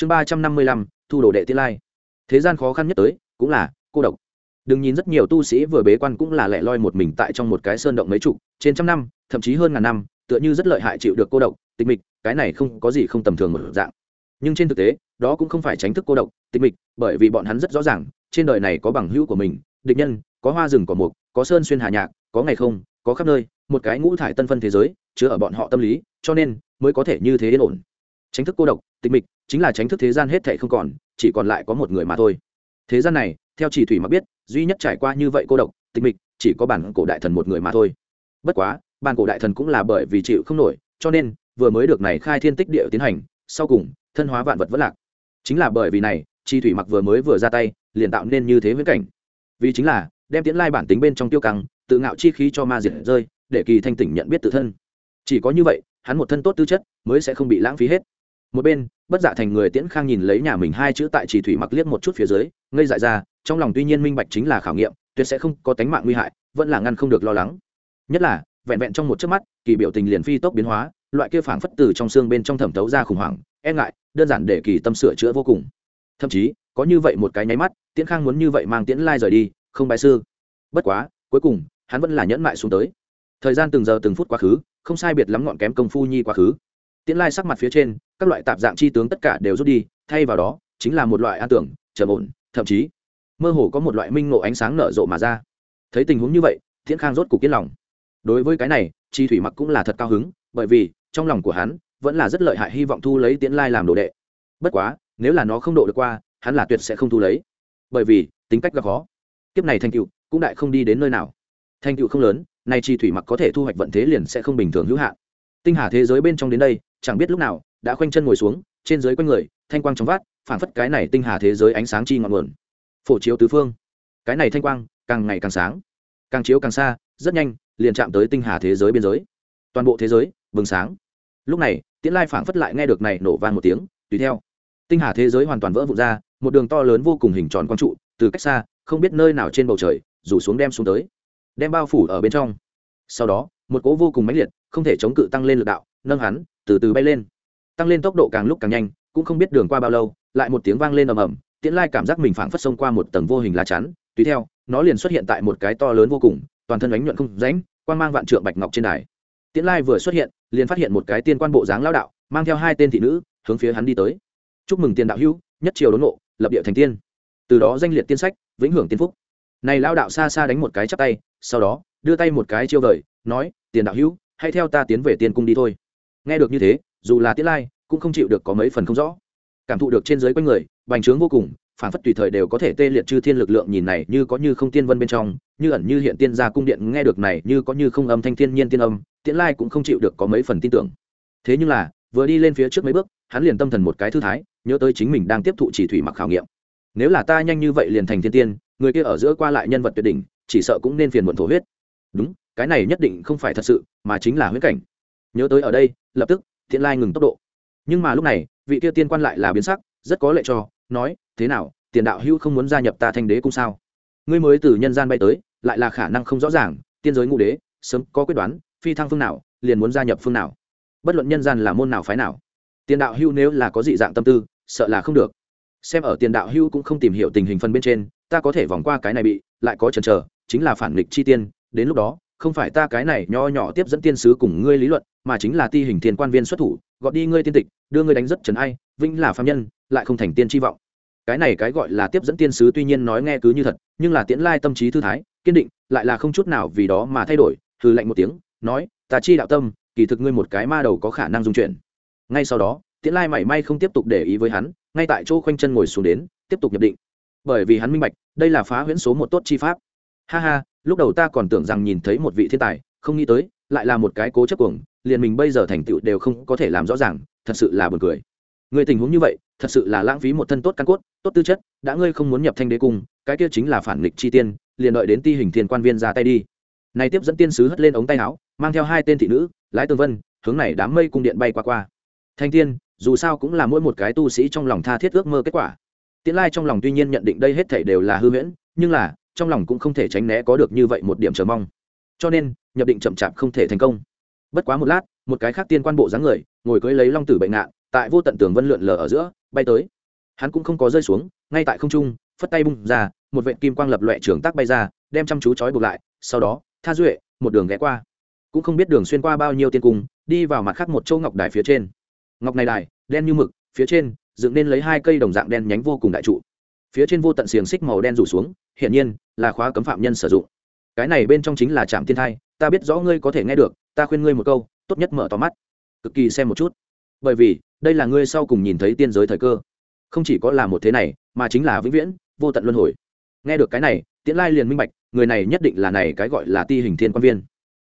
chương ba trăm năm mươi lăm, thu đồ đệ tiên lai. Thế gian khó khăn nhất tới, cũng là cô độc. Đừng nhìn rất nhiều tu sĩ vừa bế quan cũng là lẻ loi một mình tại trong một cái sơn động mấy chục, trên trăm năm, thậm chí hơn ngàn năm, tựa như rất lợi hại chịu được cô độc, tịch mịch, cái này không có gì không tầm thường một dạng. Nhưng trên thực tế, đó cũng không phải tránh thức cô độc, tịch mịch, bởi vì bọn hắn rất rõ ràng, trên đời này có bằng hữu của mình, địch nhân, có hoa rừng cỏ mục, có sơn xuyên hà nhạc, có ngày không, có khắp nơi, một cái ngũ thải tân phân thế giới, chứa ở bọn họ tâm lý, cho nên mới có thể như thế yên ổn. Tránh thức cô độc tịch mịch, chính là tránh thức thế gian hết thệ không còn, chỉ còn lại có một người mà thôi. Thế gian này, theo chỉ thủy mặc biết, duy nhất trải qua như vậy cô độc, tịch mịch, chỉ có bản cổ đại thần một người mà thôi. Bất quá, bản cổ đại thần cũng là bởi vì chịu không nổi, cho nên, vừa mới được này khai thiên tích địa tiến hành, sau cùng, thân hóa vạn vật vất lạc. Chính là bởi vì này, chi thủy mặc vừa mới vừa ra tay, liền tạo nên như thế viễn cảnh. Vì chính là, đem tiến lai bản tính bên trong tiêu căng, tự ngạo chi khí cho ma diệt rơi, để kỳ thanh tỉnh nhận biết tự thân. Chỉ có như vậy, hắn một thân tốt tư chất, mới sẽ không bị lãng phí hết một bên, bất dạ thành người tiễn khang nhìn lấy nhà mình hai chữ tại chỉ thủy mặc liếc một chút phía dưới, ngây dại ra, trong lòng tuy nhiên minh bạch chính là khảo nghiệm, tuyệt sẽ không có tánh mạng nguy hại, vẫn là ngăn không được lo lắng. Nhất là, vẹn vẹn trong một chớp mắt, kỳ biểu tình liền phi tốc biến hóa, loại kia phảng phất từ trong xương bên trong thẩm thấu ra khủng hoảng e ngại, đơn giản để kỳ tâm sửa chữa vô cùng. Thậm chí, có như vậy một cái nháy mắt, tiễn khang muốn như vậy mang tiễn lai rời đi, không bài sư. Bất quá, cuối cùng, hắn vẫn là nhẫn mại xuống tới. Thời gian từng giờ từng phút quá khứ, không sai biệt lắm ngọn kém công phu nhi quá khứ tiễn lai sắc mặt phía trên, các loại tạp dạng chi tướng tất cả đều rút đi, thay vào đó, chính là một loại an tưởng, trầm ổn, thậm chí, mơ hồ có một loại minh ngộ ánh sáng nở rộ mà ra. Thấy tình huống như vậy, tiễn khang rốt cục yên lòng. Đối với cái này, chi thủy mặc cũng là thật cao hứng, bởi vì, trong lòng của hắn, vẫn là rất lợi hại hy vọng thu lấy tiễn lai làm đồ đệ. Bất quá, nếu là nó không độ được qua, hắn là tuyệt sẽ không thu lấy. Bởi vì, tính cách gặp khó. Kiếp này thành Cựu cũng đại không đi đến nơi nào. Thành Cựu không lớn, nay chi thủy mặc có thể thu hoạch vận thế liền sẽ không bình thường hữu hạn. Tinh hà thế giới bên trong đến đây chẳng biết lúc nào, đã khoanh chân ngồi xuống, trên dưới quanh người, thanh quang trong vát phản phất cái này tinh hà thế giới ánh sáng chi ngọn nguồn. Phổ chiếu tứ phương. Cái này thanh quang, càng ngày càng sáng. Càng chiếu càng xa, rất nhanh, liền chạm tới tinh hà thế giới biên giới. Toàn bộ thế giới, bừng sáng. Lúc này, tiễn lai phảng phất lại nghe được này nổ vang một tiếng, tùy theo. Tinh hà thế giới hoàn toàn vỡ vụn ra, một đường to lớn vô cùng hình tròn quang trụ, từ cách xa, không biết nơi nào trên bầu trời, rủ xuống đem xuống tới. Đem bao phủ ở bên trong. Sau đó, một cỗ vô cùng mãnh liệt, không thể chống cự tăng lên lực đạo, nâng hắn từ từ bay lên. Tăng lên tốc độ càng lúc càng nhanh cũng không biết đường qua bao lâu lại một tiếng vang lên ầm ầm tiễn lai cảm giác mình phảng phất xông qua một tầng vô hình lá chắn tùy theo nó liền xuất hiện tại một cái to lớn vô cùng toàn thân ánh nhuận không ránh, quan mang vạn trượng bạch ngọc trên đài. Tiễn lai vừa xuất hiện liền phát hiện một cái tiên quan bộ dáng lao đạo mang theo hai tên thị nữ hướng phía hắn đi tới. Chúc mừng tiền đạo hữu nhất triều đốn nộ lập địa thành tiên. Từ đó danh liệt tiên sách vĩnh hưởng tiên phúc. Này lao đạo xa xa đánh một cái chắp tay sau đó đưa tay một cái chiêu vời nói tiền đạo hữu hãy theo ta tiến về tiên cung đi thôi nghe được như thế, dù là Tiết lai cũng không chịu được có mấy phần không rõ. Cảm thụ được trên dưới quanh người, bành trướng vô cùng, phản phất tùy thời đều có thể tê liệt chư thiên lực lượng nhìn này như có như không tiên vân bên trong, như ẩn như hiện tiên gia cung điện, nghe được này như có như không âm thanh thiên nhiên tiên âm, tiễn lai cũng không chịu được có mấy phần tin tưởng. Thế nhưng là, vừa đi lên phía trước mấy bước, hắn liền tâm thần một cái thư thái, nhớ tới chính mình đang tiếp thụ chỉ thủy mặc khảo nghiệm. Nếu là ta nhanh như vậy liền thành thiên tiên, người kia ở giữa qua lại nhân vật tuyệt đỉnh, chỉ sợ cũng nên phiền muộn thổ huyết. Đúng, cái này nhất định không phải thật sự, mà chính là huyết cảnh. Nhớ tới ở đây lập tức, thiện lai ngừng tốc độ. Nhưng mà lúc này, vị kia tiên quan lại là biến sắc, rất có lệ cho, nói, thế nào, tiền đạo hữu không muốn gia nhập ta thanh đế cung sao? Ngươi mới từ nhân gian bay tới, lại là khả năng không rõ ràng, tiên giới ngũ đế, sớm có quyết đoán, phi thăng phương nào, liền muốn gia nhập phương nào? Bất luận nhân gian là môn nào phái nào, tiền đạo hữu nếu là có dị dạng tâm tư, sợ là không được. Xem ở tiền đạo hữu cũng không tìm hiểu tình hình phân bên trên, ta có thể vòng qua cái này bị, lại có chần chờ, chính là phản nghịch chi tiên, đến lúc đó không phải ta cái này nho nhỏ tiếp dẫn tiên sứ cùng ngươi lý luận, mà chính là ti hình thiên quan viên xuất thủ gọi đi ngươi tiên tịch, đưa ngươi đánh rất trần ai, vĩnh là phạm nhân, lại không thành tiên chi vọng. Cái này cái gọi là tiếp dẫn tiên sứ tuy nhiên nói nghe cứ như thật, nhưng là tiễn lai tâm trí thư thái, kiên định, lại là không chút nào vì đó mà thay đổi, hừ lạnh một tiếng, nói, ta chi đạo tâm, kỳ thực ngươi một cái ma đầu có khả năng dung chuyển. Ngay sau đó, tiễn lai mảy may không tiếp tục để ý với hắn, ngay tại chỗ khoanh chân ngồi xuống đến, tiếp tục nhập định. Bởi vì hắn minh bạch, đây là phá huyễn số một tốt chi pháp. Ha ha lúc đầu ta còn tưởng rằng nhìn thấy một vị thiên tài, không nghĩ tới, lại là một cái cố chấp cuồng, liền mình bây giờ thành tựu đều không có thể làm rõ ràng, thật sự là buồn cười. Người tình huống như vậy, thật sự là lãng phí một thân tốt căn cốt, tốt tư chất, đã ngươi không muốn nhập thanh đế cung, cái kia chính là phản nghịch chi tiên, liền đợi đến ti hình thiên quan viên ra tay đi. Này tiếp dẫn tiên sứ hất lên ống tay áo, mang theo hai tên thị nữ, lái tường vân, hướng này đám mây cung điện bay qua qua. Thanh tiên, dù sao cũng là mỗi một cái tu sĩ trong lòng tha thiết ước mơ kết quả. Tiễn lai trong lòng tuy nhiên nhận định đây hết thảy đều là hư huyễn, nhưng là trong lòng cũng không thể tránh né có được như vậy một điểm chờ mong. Cho nên, nhập định chậm chạp không thể thành công. Bất quá một lát, một cái khác tiên quan bộ dáng người, ngồi cưới lấy long tử bệnh nạn tại vô tận tường vân lượn lờ ở giữa, bay tới. Hắn cũng không có rơi xuống, ngay tại không trung, phất tay bung ra, một vệ kim quang lập loẹ trường tác bay ra, đem chăm chú trói buộc lại, sau đó, tha duệ, một đường ghé qua. Cũng không biết đường xuyên qua bao nhiêu tiên cung, đi vào mặt khác một châu ngọc đài phía trên. Ngọc này đài, đen như mực, phía trên, dựng nên lấy hai cây đồng dạng đen nhánh vô cùng đại trụ. Phía trên vô tận xiềng xích màu đen rủ xuống hiển nhiên là khóa cấm phạm nhân sử dụng. Cái này bên trong chính là trạm thiên thai, ta biết rõ ngươi có thể nghe được, ta khuyên ngươi một câu, tốt nhất mở to mắt, cực kỳ xem một chút. Bởi vì, đây là ngươi sau cùng nhìn thấy tiên giới thời cơ. Không chỉ có là một thế này, mà chính là vĩnh viễn, vô tận luân hồi. Nghe được cái này, tiễn lai liền minh bạch, người này nhất định là này cái gọi là ti hình thiên quan viên.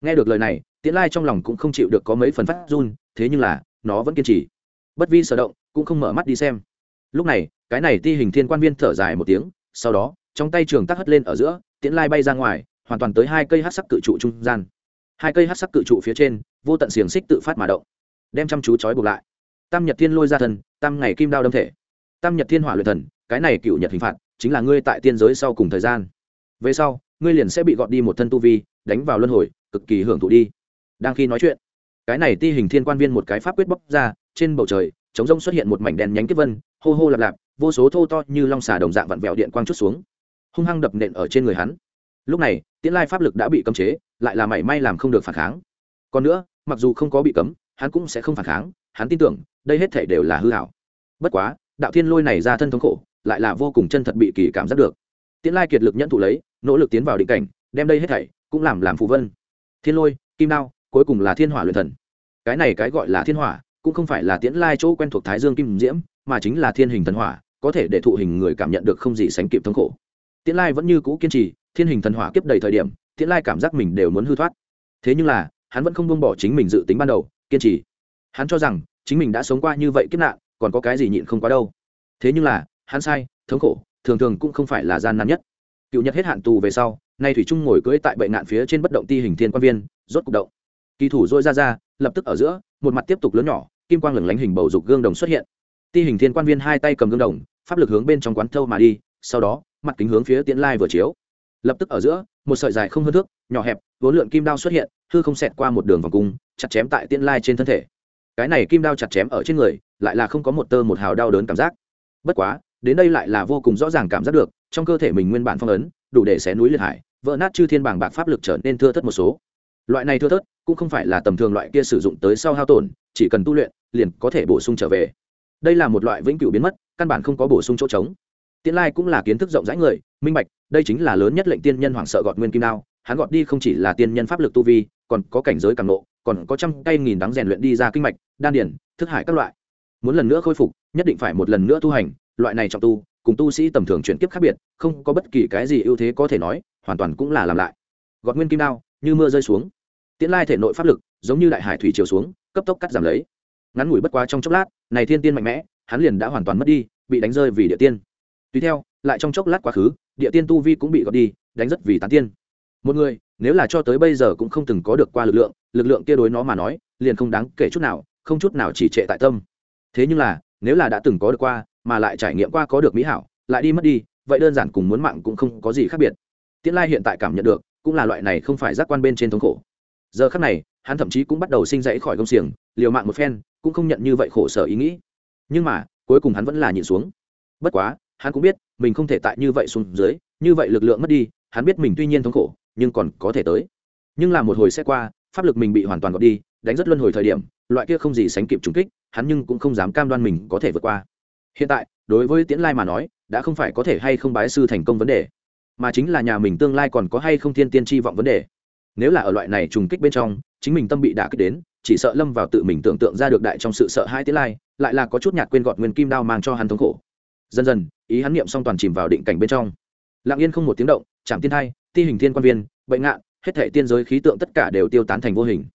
Nghe được lời này, tiễn lai trong lòng cũng không chịu được có mấy phần phát run, thế nhưng là, nó vẫn kiên trì. Bất vi sở động, cũng không mở mắt đi xem. Lúc này, cái này ti hình thiên quan viên thở dài một tiếng, sau đó trong tay trường tắc hất lên ở giữa, tiễn lai bay ra ngoài, hoàn toàn tới hai cây hát sắc cự trụ trung gian. Hai cây hát sắc cự trụ phía trên, vô tận xiềng xích tự phát mà động, đem chăm chú trói buộc lại. Tam nhật thiên lôi ra thần, tam ngày kim đao đâm thể. Tam nhật thiên hỏa luyện thần, cái này cựu nhật hình phạt, chính là ngươi tại tiên giới sau cùng thời gian. Về sau, ngươi liền sẽ bị gọt đi một thân tu vi, đánh vào luân hồi, cực kỳ hưởng thụ đi. Đang khi nói chuyện, cái này ti hình thiên quan viên một cái pháp quyết bóc ra, trên bầu trời, chống rông xuất hiện một mảnh đèn nhánh kết vân, hô hô lạp lạp, vô số thô to như long xà đồng dạng vặn vẹo điện quang chút xuống hung hăng đập nện ở trên người hắn. Lúc này, tiễn lai pháp lực đã bị cấm chế, lại là mảy may làm không được phản kháng. Còn nữa, mặc dù không có bị cấm, hắn cũng sẽ không phản kháng, hắn tin tưởng, đây hết thể đều là hư hảo bất quá, đạo thiên lôi này ra thân thống khổ, lại là vô cùng chân thật bị kỳ cảm giác được. Tiễn lai kiệt lực nhẫn thụ lấy, nỗ lực tiến vào định cảnh, đem đây hết thảy cũng làm làm phù vân. Thiên lôi, kim đao, cuối cùng là thiên hỏa luyện thần. Cái này cái gọi là thiên hỏa, cũng không phải là tiễn lai chỗ quen thuộc thái dương kim diễm, mà chính là thiên hình thần hỏa, có thể để thụ hình người cảm nhận được không gì sánh kịp thống khổ tiễn lai vẫn như cũ kiên trì, thiên hình thần hỏa kiếp đầy thời điểm, tiễn lai cảm giác mình đều muốn hư thoát. Thế nhưng là, hắn vẫn không buông bỏ chính mình dự tính ban đầu, kiên trì. Hắn cho rằng, chính mình đã sống qua như vậy kiếp nạn, còn có cái gì nhịn không quá đâu. Thế nhưng là, hắn sai, thống khổ, thường thường cũng không phải là gian nan nhất. Cựu nhật hết hạn tù về sau, nay thủy trung ngồi cưỡi tại bệnh nạn phía trên bất động ti hình thiên quan viên, rốt cục động. Kỳ thủ dôi ra ra, lập tức ở giữa, một mặt tiếp tục lớn nhỏ, kim quang lửng lánh hình bầu dục gương đồng xuất hiện. Ti hình thiên quan viên hai tay cầm gương đồng, pháp lực hướng bên trong quán thâu mà đi, sau đó mặt kính hướng phía tiễn lai vừa chiếu. Lập tức ở giữa, một sợi dài không hơn thước, nhỏ hẹp, vốn lượn kim đao xuất hiện, hư không xẹt qua một đường vòng cung, chặt chém tại tiễn lai trên thân thể. Cái này kim đao chặt chém ở trên người, lại là không có một tơ một hào đau đớn cảm giác. Bất quá, đến đây lại là vô cùng rõ ràng cảm giác được, trong cơ thể mình nguyên bản phong ấn, đủ để xé núi liệt hải, vỡ nát chư thiên bảng bạc pháp lực trở nên thưa thất một số. Loại này thưa thớt cũng không phải là tầm thường loại kia sử dụng tới sau hao tổn, chỉ cần tu luyện, liền có thể bổ sung trở về. Đây là một loại vĩnh cửu biến mất, căn bản không có bổ sung chỗ trống. Tiễn lai cũng là kiến thức rộng rãi người, minh bạch, đây chính là lớn nhất lệnh tiên nhân hoảng sợ gọt nguyên kim đao. Hắn gọt đi không chỉ là tiên nhân pháp lực tu vi, còn có cảnh giới càng nộ còn có trăm cây nghìn đắng rèn luyện đi ra kinh mạch, đan điển, thức hải các loại. Muốn lần nữa khôi phục, nhất định phải một lần nữa tu hành, loại này trọng tu, cùng tu sĩ tầm thường chuyển kiếp khác biệt, không có bất kỳ cái gì ưu thế có thể nói, hoàn toàn cũng là làm lại. Gọt nguyên kim đao, như mưa rơi xuống. Tiễn lai thể nội pháp lực, giống như đại hải thủy chiều xuống, cấp tốc cắt giảm lấy. Ngắn ngủi bất quá trong chốc lát, này thiên tiên mạnh mẽ, hắn liền đã hoàn toàn mất đi, bị đánh rơi vì địa tiên tùy theo, lại trong chốc lát quá khứ, địa tiên tu vi cũng bị gọt đi, đánh rất vì tán tiên. Một người, nếu là cho tới bây giờ cũng không từng có được qua lực lượng lực lượng kia đối nó mà nói, liền không đáng kể chút nào, không chút nào chỉ trệ tại tâm. Thế nhưng là, nếu là đã từng có được qua, mà lại trải nghiệm qua có được mỹ hảo, lại đi mất đi, vậy đơn giản cùng muốn mạng cũng không có gì khác biệt. Tiễn lai hiện tại cảm nhận được, cũng là loại này không phải giác quan bên trên thống khổ. Giờ khác này, hắn thậm chí cũng bắt đầu sinh dậy khỏi công xiềng, liều mạng một phen, cũng không nhận như vậy khổ sở ý nghĩ. Nhưng mà, cuối cùng hắn vẫn là nhịn xuống. Bất quá hắn cũng biết, mình không thể tại như vậy xuống dưới, như vậy lực lượng mất đi, hắn biết mình tuy nhiên thống khổ, nhưng còn có thể tới. Nhưng là một hồi sẽ qua, pháp lực mình bị hoàn toàn gọt đi, đánh rất luân hồi thời điểm, loại kia không gì sánh kịp trúng kích, hắn nhưng cũng không dám cam đoan mình có thể vượt qua. Hiện tại, đối với tiễn lai mà nói, đã không phải có thể hay không bái sư thành công vấn đề, mà chính là nhà mình tương lai còn có hay không thiên tiên tri vọng vấn đề. Nếu là ở loại này trùng kích bên trong, chính mình tâm bị đả kích đến, chỉ sợ lâm vào tự mình tưởng tượng ra được đại trong sự sợ hãi tiễn lai, lại là có chút nhạt quên gọt nguyên kim đao mang cho hắn thống khổ dần dần, ý hắn niệm xong toàn chìm vào định cảnh bên trong. Lặng yên không một tiếng động chạm tiên thai, ti hình thiên quan viên bệnh ngạn, hết thể tiên giới khí tượng tất cả đều tiêu tán thành vô hình.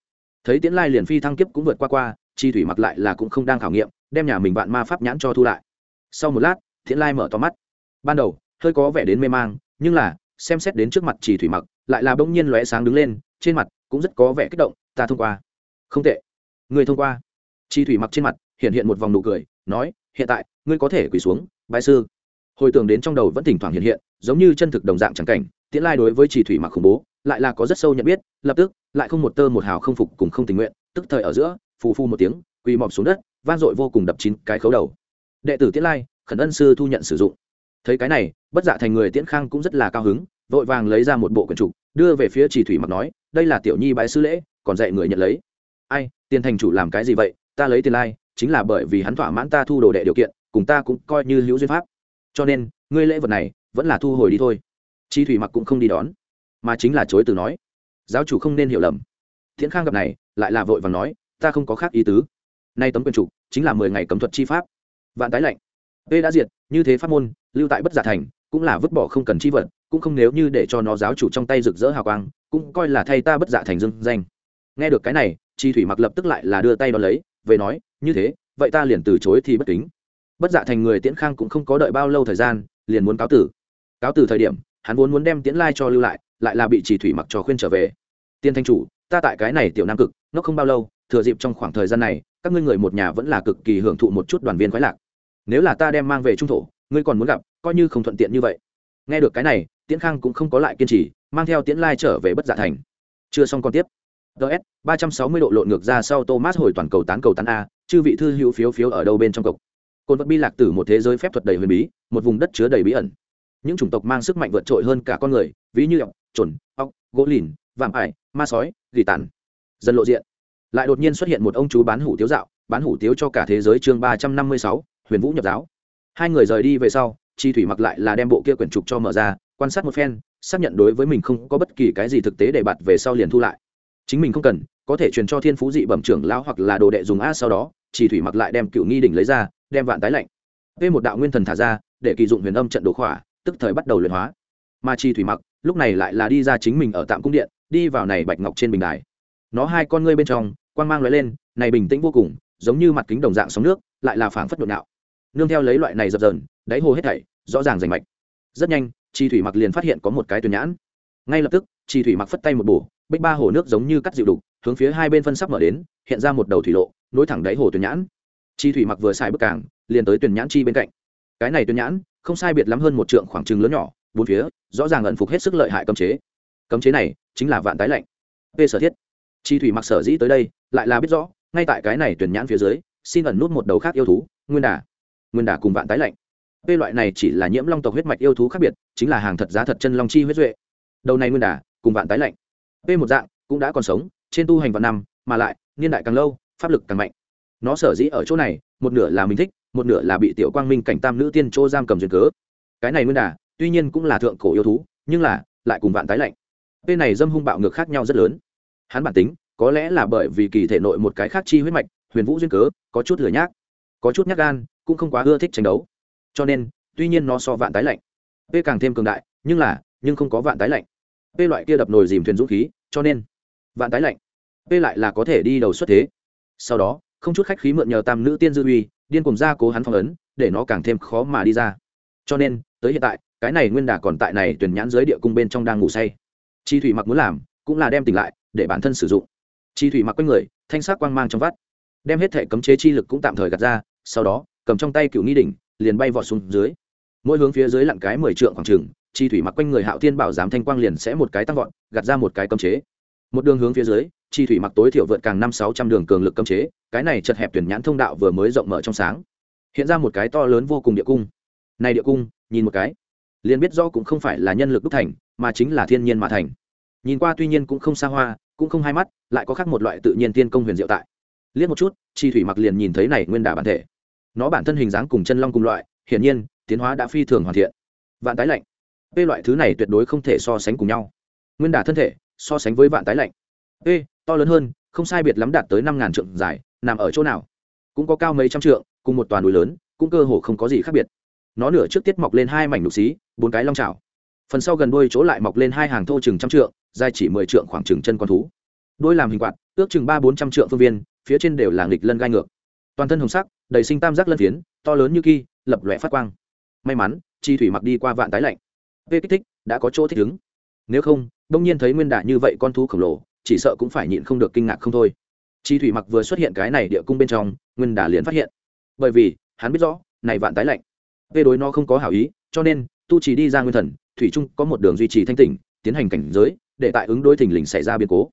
Thấy tiễn lai liền phi thăng kiếp cũng vượt qua qua, chi thủy mặc lại là cũng không đang khảo nghiệm, đem nhà mình bạn ma pháp nhãn cho thu lại. Sau một lát, tiễn lai mở to mắt. Ban đầu, hơi có vẻ đến mê mang, nhưng là, xem xét đến trước mặt chỉ thủy mặc, lại là bỗng nhiên lóe sáng đứng lên, trên mặt cũng rất có vẻ kích động, ta thông qua. Không tệ. Người thông qua. Chi thủy mặc trên mặt hiện hiện một vòng nụ cười, nói, hiện tại, ngươi có thể quỳ xuống bái sư. Hồi tưởng đến trong đầu vẫn thỉnh thoảng hiện hiện, giống như chân thực đồng dạng trắng cảnh, tiễn lai đối với chỉ thủy mặc khủng bố, lại là có rất sâu nhận biết, lập tức, lại không một tơ một hào không phục cùng không tình nguyện, tức thời ở giữa, phù phu một tiếng, quỳ mọp xuống đất van dội vô cùng đập chín cái khấu đầu. Đệ tử tiễn lai, khẩn ân sư thu nhận sử dụng. Thấy cái này, bất dạ thành người tiễn khang cũng rất là cao hứng, vội vàng lấy ra một bộ quyển trục, đưa về phía chỉ thủy mặc nói, đây là tiểu nhi bái sư lễ, còn dạy người nhận lấy. Ai, tiền thành chủ làm cái gì vậy? Ta lấy tiền lai, chính là bởi vì hắn thỏa mãn ta thu đồ đệ điều kiện cùng ta cũng coi như hữu duyên pháp. Cho nên, ngươi lễ vật này vẫn là thu hồi đi thôi. Chi thủy mặc cũng không đi đón, mà chính là chối từ nói, giáo chủ không nên hiểu lầm. Thiện khang gặp này, lại là vội và nói, ta không có khác ý tứ. Nay tấm quyền trục chính là mười ngày cấm thuật chi pháp. Vạn tái lệnh p đã diệt, như thế pháp môn, lưu tại bất giả thành, cũng là vứt bỏ không cần chi vật, cũng không nếu như để cho nó giáo chủ trong tay rực rỡ hào quang, cũng coi là thay ta bất giả thành dưng danh. Nghe được cái này, chi thủy mặc lập tức lại là đưa tay đón lấy, về nói, như thế, vậy ta liền từ chối thì bất kính bất dạ thành người tiễn khang cũng không có đợi bao lâu thời gian, liền muốn cáo tử. Cáo tử thời điểm, hắn vốn muốn đem tiễn lai cho lưu lại lại là bị chỉ thủy mặc cho khuyên trở về. Tiên thanh chủ, ta tại cái này tiểu nam cực, nó không bao lâu, thừa dịp trong khoảng thời gian này, các ngươi người một nhà vẫn là cực kỳ hưởng thụ một chút đoàn viên khoái lạc. Nếu là ta đem mang về trung thổ, ngươi còn muốn gặp, coi như không thuận tiện như vậy. Nghe được cái này, tiễn khang cũng không có lại kiên trì, mang theo tiễn lai trở về bất dạ thành. Chưa xong còn tiếp. Ts ba trăm sáu mươi độ lộn ngược ra sau thomas hồi toàn cầu tán cầu tán a, chư vị thư hữu phiếu phiếu ở đâu bên trong cộc cồn vật bi lạc từ một thế giới phép thuật đầy huyền bí, một vùng đất chứa đầy bí ẩn. Những chủng tộc mang sức mạnh vượt trội hơn cả con người, ví như ọc trồn ọc gỗ lìn, vạm ải, ma sói, gỉ tàn. Dần lộ diện. Lại đột nhiên xuất hiện một ông chú bán hủ tiếu dạo, bán hủ tiếu cho cả thế giới chương ba trăm năm mươi sáu, huyền vũ nhập giáo. Hai người rời đi về sau, chi thủy mặc lại là đem bộ kia quyển trục cho mở ra, quan sát một phen, xác nhận đối với mình không có bất kỳ cái gì thực tế để bạt về sau liền thu lại. Chính mình không cần, có thể truyền cho thiên phú dị bẩm trưởng lão hoặc là đồ đệ dùng a sau đó chỉ thủy mặc lại đem cựu nghi đỉnh lấy ra đem vạn tái lạnh. V một đạo nguyên thần thả ra, để kỳ dụng huyền âm trận đồ khỏa, tức thời bắt đầu luyện hóa. Mà chi thủy mặc, lúc này lại là đi ra chính mình ở tạm cung điện, đi vào này bạch ngọc trên bình đài. Nó hai con ngươi bên trong, quang mang lóe lên, này bình tĩnh vô cùng, giống như mặt kính đồng dạng sóng nước, lại là phảng phất nhộn nhạo. Nương theo lấy loại này dập dờn, đáy hồ hết thảy, rõ ràng rành mạch. Rất nhanh, chi thủy mặc liền phát hiện có một cái tuyển nhãn. Ngay lập tức, chi thủy mặc phất tay một bổ, bích ba hồ nước giống như cắt dịu đục, hướng phía hai bên phân sắp mở đến, hiện ra một đầu thủy lộ, nối thẳng đáy hồ tuyển nhãn chi thủy mặc vừa xài bức càng, liền tới tuyển nhãn chi bên cạnh. Cái này tuyển nhãn không sai biệt lắm hơn một trượng khoảng trừng lớn nhỏ bốn phía rõ ràng ẩn phục hết sức lợi hại cấm chế. Cấm chế này chính là vạn tái lạnh. P sở thiết. Chi thủy mặc sở dĩ tới đây lại là biết rõ ngay tại cái này tuyển nhãn phía dưới xin ẩn nút một đầu khác yêu thú nguyên đà. Nguyên đà cùng vạn tái lạnh. P loại này chỉ là nhiễm long tộc huyết mạch yêu thú khác biệt chính là hàng thật giá thật chân long chi huyết duệ. Đầu này nguyên đà cùng vạn tái lạnh. P một dạng cũng đã còn sống trên tu hành vạn năm mà lại niên đại càng lâu pháp lực càng mạnh nó sở dĩ ở chỗ này, một nửa là mình thích, một nửa là bị tiểu quang minh cảnh tam nữ tiên chỗ giam cầm duyên cớ. Cái này nguyên đà, tuy nhiên cũng là thượng cổ yêu thú, nhưng là lại cùng vạn tái lạnh. Tên này dâm hung bạo ngược khác nhau rất lớn. Hắn bản tính, có lẽ là bởi vì kỳ thể nội một cái khác chi huyết mạch, huyền vũ duyên cớ, có chút lửa nhác, có chút nhát gan, cũng không quá ưa thích tranh đấu. Cho nên, tuy nhiên nó so vạn tái lạnh. P càng thêm cường đại, nhưng là, nhưng không có vạn tái lạnh. P loại kia đập nồi dìm thuyền dũng khí, cho nên, vạn tái lạnh. P lại là có thể đi đầu xuất thế. Sau đó không chút khách khí mượn nhờ tam nữ tiên dư uy, điên cùng ra cố hắn phong ấn, để nó càng thêm khó mà đi ra. Cho nên, tới hiện tại, cái này nguyên đà còn tại này tuyển nhãn giới địa cung bên trong đang ngủ say. Chi thủy mặc muốn làm, cũng là đem tỉnh lại, để bản thân sử dụng. Chi thủy mặc quanh người, thanh sắc quang mang trong vắt. Đem hết thể cấm chế chi lực cũng tạm thời gạt ra, sau đó, cầm trong tay cựu nghi đỉnh, liền bay vọt xuống dưới. Mỗi hướng phía dưới lặn cái mười trượng khoảng trừng chi thủy mặc quanh người hạo thiên bảo giám thanh quang liền sẽ một cái tăng vọt, gạt ra một cái cấm chế. Một đường hướng phía dưới chi thủy mặc tối thiểu vượt càng năm sáu trăm đường cường lực cấm chế, cái này chật hẹp tuyển nhãn thông đạo vừa mới rộng mở trong sáng. Hiện ra một cái to lớn vô cùng địa cung. Này địa cung, nhìn một cái, liền biết do cũng không phải là nhân lực đúc thành, mà chính là thiên nhiên mà thành. Nhìn qua tuy nhiên cũng không xa hoa, cũng không hai mắt, lại có khác một loại tự nhiên tiên công huyền diệu tại. Liếc một chút, chi thủy mặc liền nhìn thấy này nguyên đà bản thể. Nó bản thân hình dáng cùng chân long cùng loại, hiển nhiên, tiến hóa đã phi thường hoàn thiện. Vạn tái lạnh. P loại thứ này tuyệt đối không thể so sánh cùng nhau. Nguyên đà thân thể, so sánh với vạn tái lạnh. P to lớn hơn, không sai biệt lắm đạt tới năm ngàn trượng dài, nằm ở chỗ nào? Cũng có cao mấy trăm trượng, cùng một toàn núi lớn, cũng cơ hồ không có gì khác biệt. Nó nửa trước tiết mọc lên hai mảnh nục xí, bốn cái long trào phần sau gần đôi chỗ lại mọc lên hai hàng thô chừng trăm trượng, dài chỉ mười trượng khoảng chừng chân con thú. Đôi làm hình quạt, ước chừng ba bốn trăm trượng phương viên, phía trên đều là nghịch lân gai ngược. Toàn thân hồng sắc, đầy sinh tam giác lân phiến, to lớn như kỳ lập lòe phát quang. May mắn, chi thủy mặc đi qua vạn tái lạnh. Vê kích thích, đã có chỗ thích ứng. Nếu không, đông nhiên thấy nguyên đà như vậy con thú khổng lồ chỉ sợ cũng phải nhịn không được kinh ngạc không thôi. Chi thủy mặc vừa xuất hiện cái này địa cung bên trong, nguyên đà liền phát hiện. Bởi vì, hắn biết rõ, này vạn tái lạnh. Vê đối nó không có hảo ý, cho nên, tu chỉ đi ra nguyên thần, thủy trung có một đường duy trì thanh tỉnh tiến hành cảnh giới, để tại ứng đối thình lình xảy ra biến cố.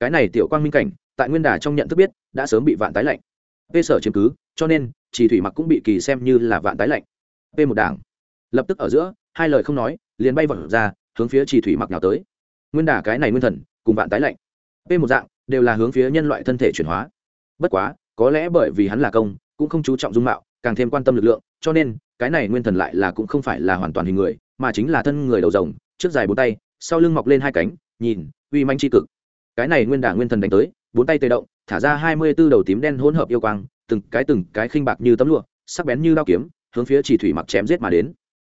Cái này tiểu quang minh cảnh, tại nguyên đà trong nhận thức biết, đã sớm bị vạn tái lạnh. Vê sở chiếm cứ, cho nên chỉ thủy mặc cũng bị kỳ xem như là vạn tái lạnh. P một đảng. Lập tức ở giữa, hai lời không nói, liền bay vọt ra, hướng phía chỉ thủy mặc nào tới. Nguyên đà cái này nguyên thần, cùng vạn tái lạnh p một dạng, đều là hướng phía nhân loại thân thể chuyển hóa. Bất quá, có lẽ bởi vì hắn là công, cũng không chú trọng dung mạo, càng thêm quan tâm lực lượng, cho nên, cái này nguyên thần lại là cũng không phải là hoàn toàn hình người, mà chính là thân người đầu rồng, trước dài bốn tay, sau lưng mọc lên hai cánh, nhìn, uy manh tri cực. Cái này nguyên đả nguyên thần đánh tới, bốn tay tê động, thả ra hai mươi b ố đầu tím đen hỗn hợp yêu quang, từng cái từng cái khinh bạc như tấm lụa, sắc bén như đao kiếm, hướng phía chỉ thủy mặc chém giết mà đến.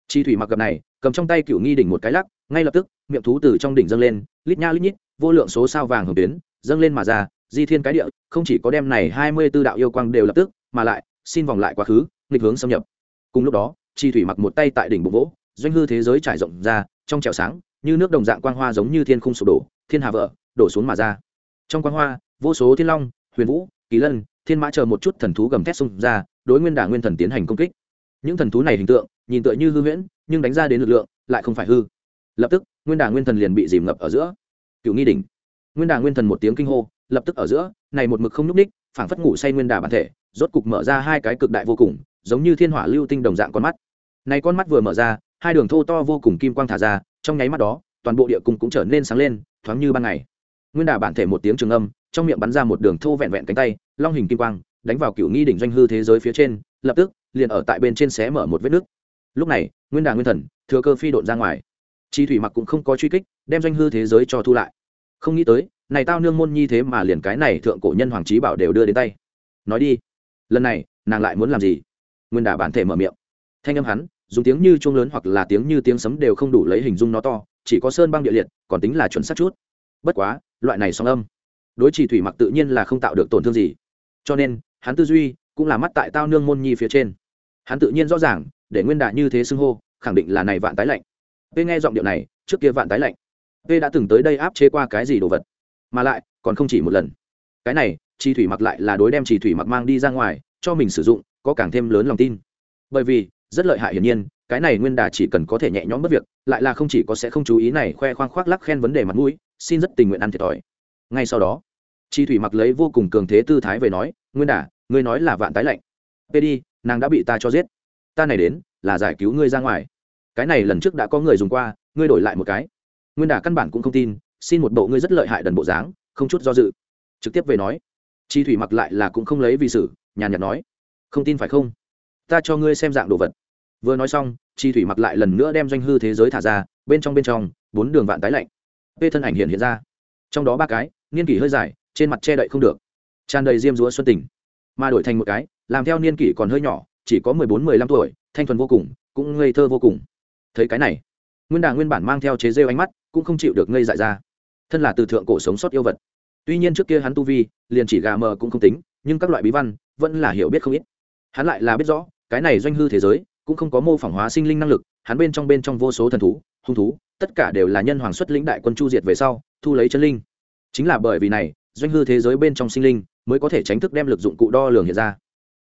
Chi thủy mặc gặp này, cầm trong tay cựu nghi đỉnh một cái lắc, ngay lập tức, miệng thú từ trong đỉnh dâng lên, lít nha lít nhít vô lượng số sao vàng hồng tuyến, dâng lên mà ra, di thiên cái địa, không chỉ có đem này hai mươi b ố đạo yêu quang đều lập tức, mà lại, xin vòng lại quá khứ, nghịch hướng xâm nhập. Cùng lúc đó, chi thủy mặc một tay tại đỉnh bụng vỗ, doanh hư thế giới trải rộng ra, trong trèo sáng, như nước đồng dạng quang hoa giống như thiên khung sụp đổ, thiên hà vỡ, đổ xuống mà ra. Trong quang hoa, vô số thiên long, huyền vũ, kỳ lân, thiên mã chờ một chút thần thú gầm thét xung ra, đối nguyên đả nguyên thần tiến hành công kích. Những thần thú này hình tượng, nhìn tựa như hư huyễn, nhưng đánh ra đến lực lượng, lại không phải hư. Lập tức, nguyên đả nguyên thần liền bị dìm ngập ở giữa cựu nghi đỉnh. Nguyên đả nguyên thần một tiếng kinh hô, lập tức ở giữa, này một mực không nhúc ních phảng phất ngủ say nguyên đả bản thể, rốt cục mở ra hai cái cực đại vô cùng, giống như thiên hỏa lưu tinh đồng dạng con mắt. Này con mắt vừa mở ra, hai đường thô to vô cùng kim quang thả ra, trong nháy mắt đó, toàn bộ địa cung cũng trở nên sáng lên, thoáng như ban ngày. Nguyên đà bản thể một tiếng trường âm, trong miệng bắn ra một đường thô vẹn vẹn cánh tay, long hình kim quang, đánh vào cựu nghi đỉnh doanh hư thế giới phía trên, lập tức, liền ở tại bên trên xé mở một vết nước lúc này, nguyên đà nguyên thần, thừa cơ phi độn ra ngoài chi thủy mặc cũng không có truy kích, đem doanh hư thế giới cho thu lại. Không nghĩ tới, này tao nương môn nhi thế mà liền cái này thượng cổ nhân hoàng trí bảo đều đưa đến tay. Nói đi, lần này, nàng lại muốn làm gì? Nguyên Đả bản thể mở miệng. Thanh âm hắn, dùng tiếng như chuông lớn hoặc là tiếng như tiếng sấm đều không đủ lấy hình dung nó to, chỉ có sơn băng địa liệt, còn tính là chuẩn xác chút. Bất quá, loại này song âm, đối chỉ thủy mặc tự nhiên là không tạo được tổn thương gì. Cho nên, hắn tư duy cũng là mắt tại tao nương môn nhi phía trên. Hắn tự nhiên rõ ràng, để nguyên đại như thế xưng hô, khẳng định là này vạn tái lạnh p nghe giọng điệu này, trước kia vạn tái lạnh. P đã từng tới đây áp chế qua cái gì đồ vật? Mà lại, còn không chỉ một lần. Cái này chi thủy mặc lại là đối đem chi thủy mặc mang đi ra ngoài, cho mình sử dụng, có càng thêm lớn lòng tin. Bởi vì, rất lợi hại hiển nhiên, cái này nguyên đà chỉ cần có thể nhẹ nhõm mất việc, lại là không chỉ có sẽ không chú ý này khoe khoang khoác lắc khen vấn đề mặt mũi, xin rất tình nguyện ăn thiệt thòi. Ngay sau đó chi thủy mặc lấy vô cùng cường thế tư thái về nói, nguyên đà, ngươi nói là vạn tái lạnh. P đi, nàng đã bị ta cho giết. Ta này đến, là giải cứu ngươi ra ngoài cái này lần trước đã có người dùng qua ngươi đổi lại một cái. Nguyên đà căn bản cũng không tin xin một bộ ngươi rất lợi hại đần bộ dáng không chút do dự. Trực tiếp về nói chi thủy mặc lại là cũng không lấy vì sử, nhàn nhạt nói không tin phải không? Ta cho ngươi xem dạng đồ vật. Vừa nói xong chi thủy mặc lại lần nữa đem doanh hư thế giới thả ra bên trong bên trong bốn đường vạn tái lạnh. Vê thân ảnh hiện hiện ra. Trong đó ba cái niên kỷ hơi dài trên mặt che đậy không được. Tràn đầy diêm dúa xuân tình. Mà đổi thành một cái làm theo niên kỷ còn hơi nhỏ chỉ có mười bốn mười lăm tuổi thanh thuần vô cùng cũng ngây thơ vô cùng thấy cái này, nguyên đà nguyên bản mang theo chế rêu ánh mắt, cũng không chịu được ngây dại ra. Thân là từ thượng cổ sống sót yêu vật. Tuy nhiên trước kia hắn tu vi, liền chỉ gà mờ cũng không tính, nhưng các loại bí văn, vẫn là hiểu biết không ít. Hắn lại là biết rõ, cái này doanh hư thế giới, cũng không có mô phỏng hóa sinh linh năng lực, hắn bên trong bên trong vô số thần thú, hung thú, tất cả đều là nhân hoàng xuất lĩnh đại quân chu diệt về sau, thu lấy chân linh. Chính là bởi vì này, doanh hư thế giới bên trong sinh linh mới có thể tránh thức đem lực dụng cụ đo lường hiện ra.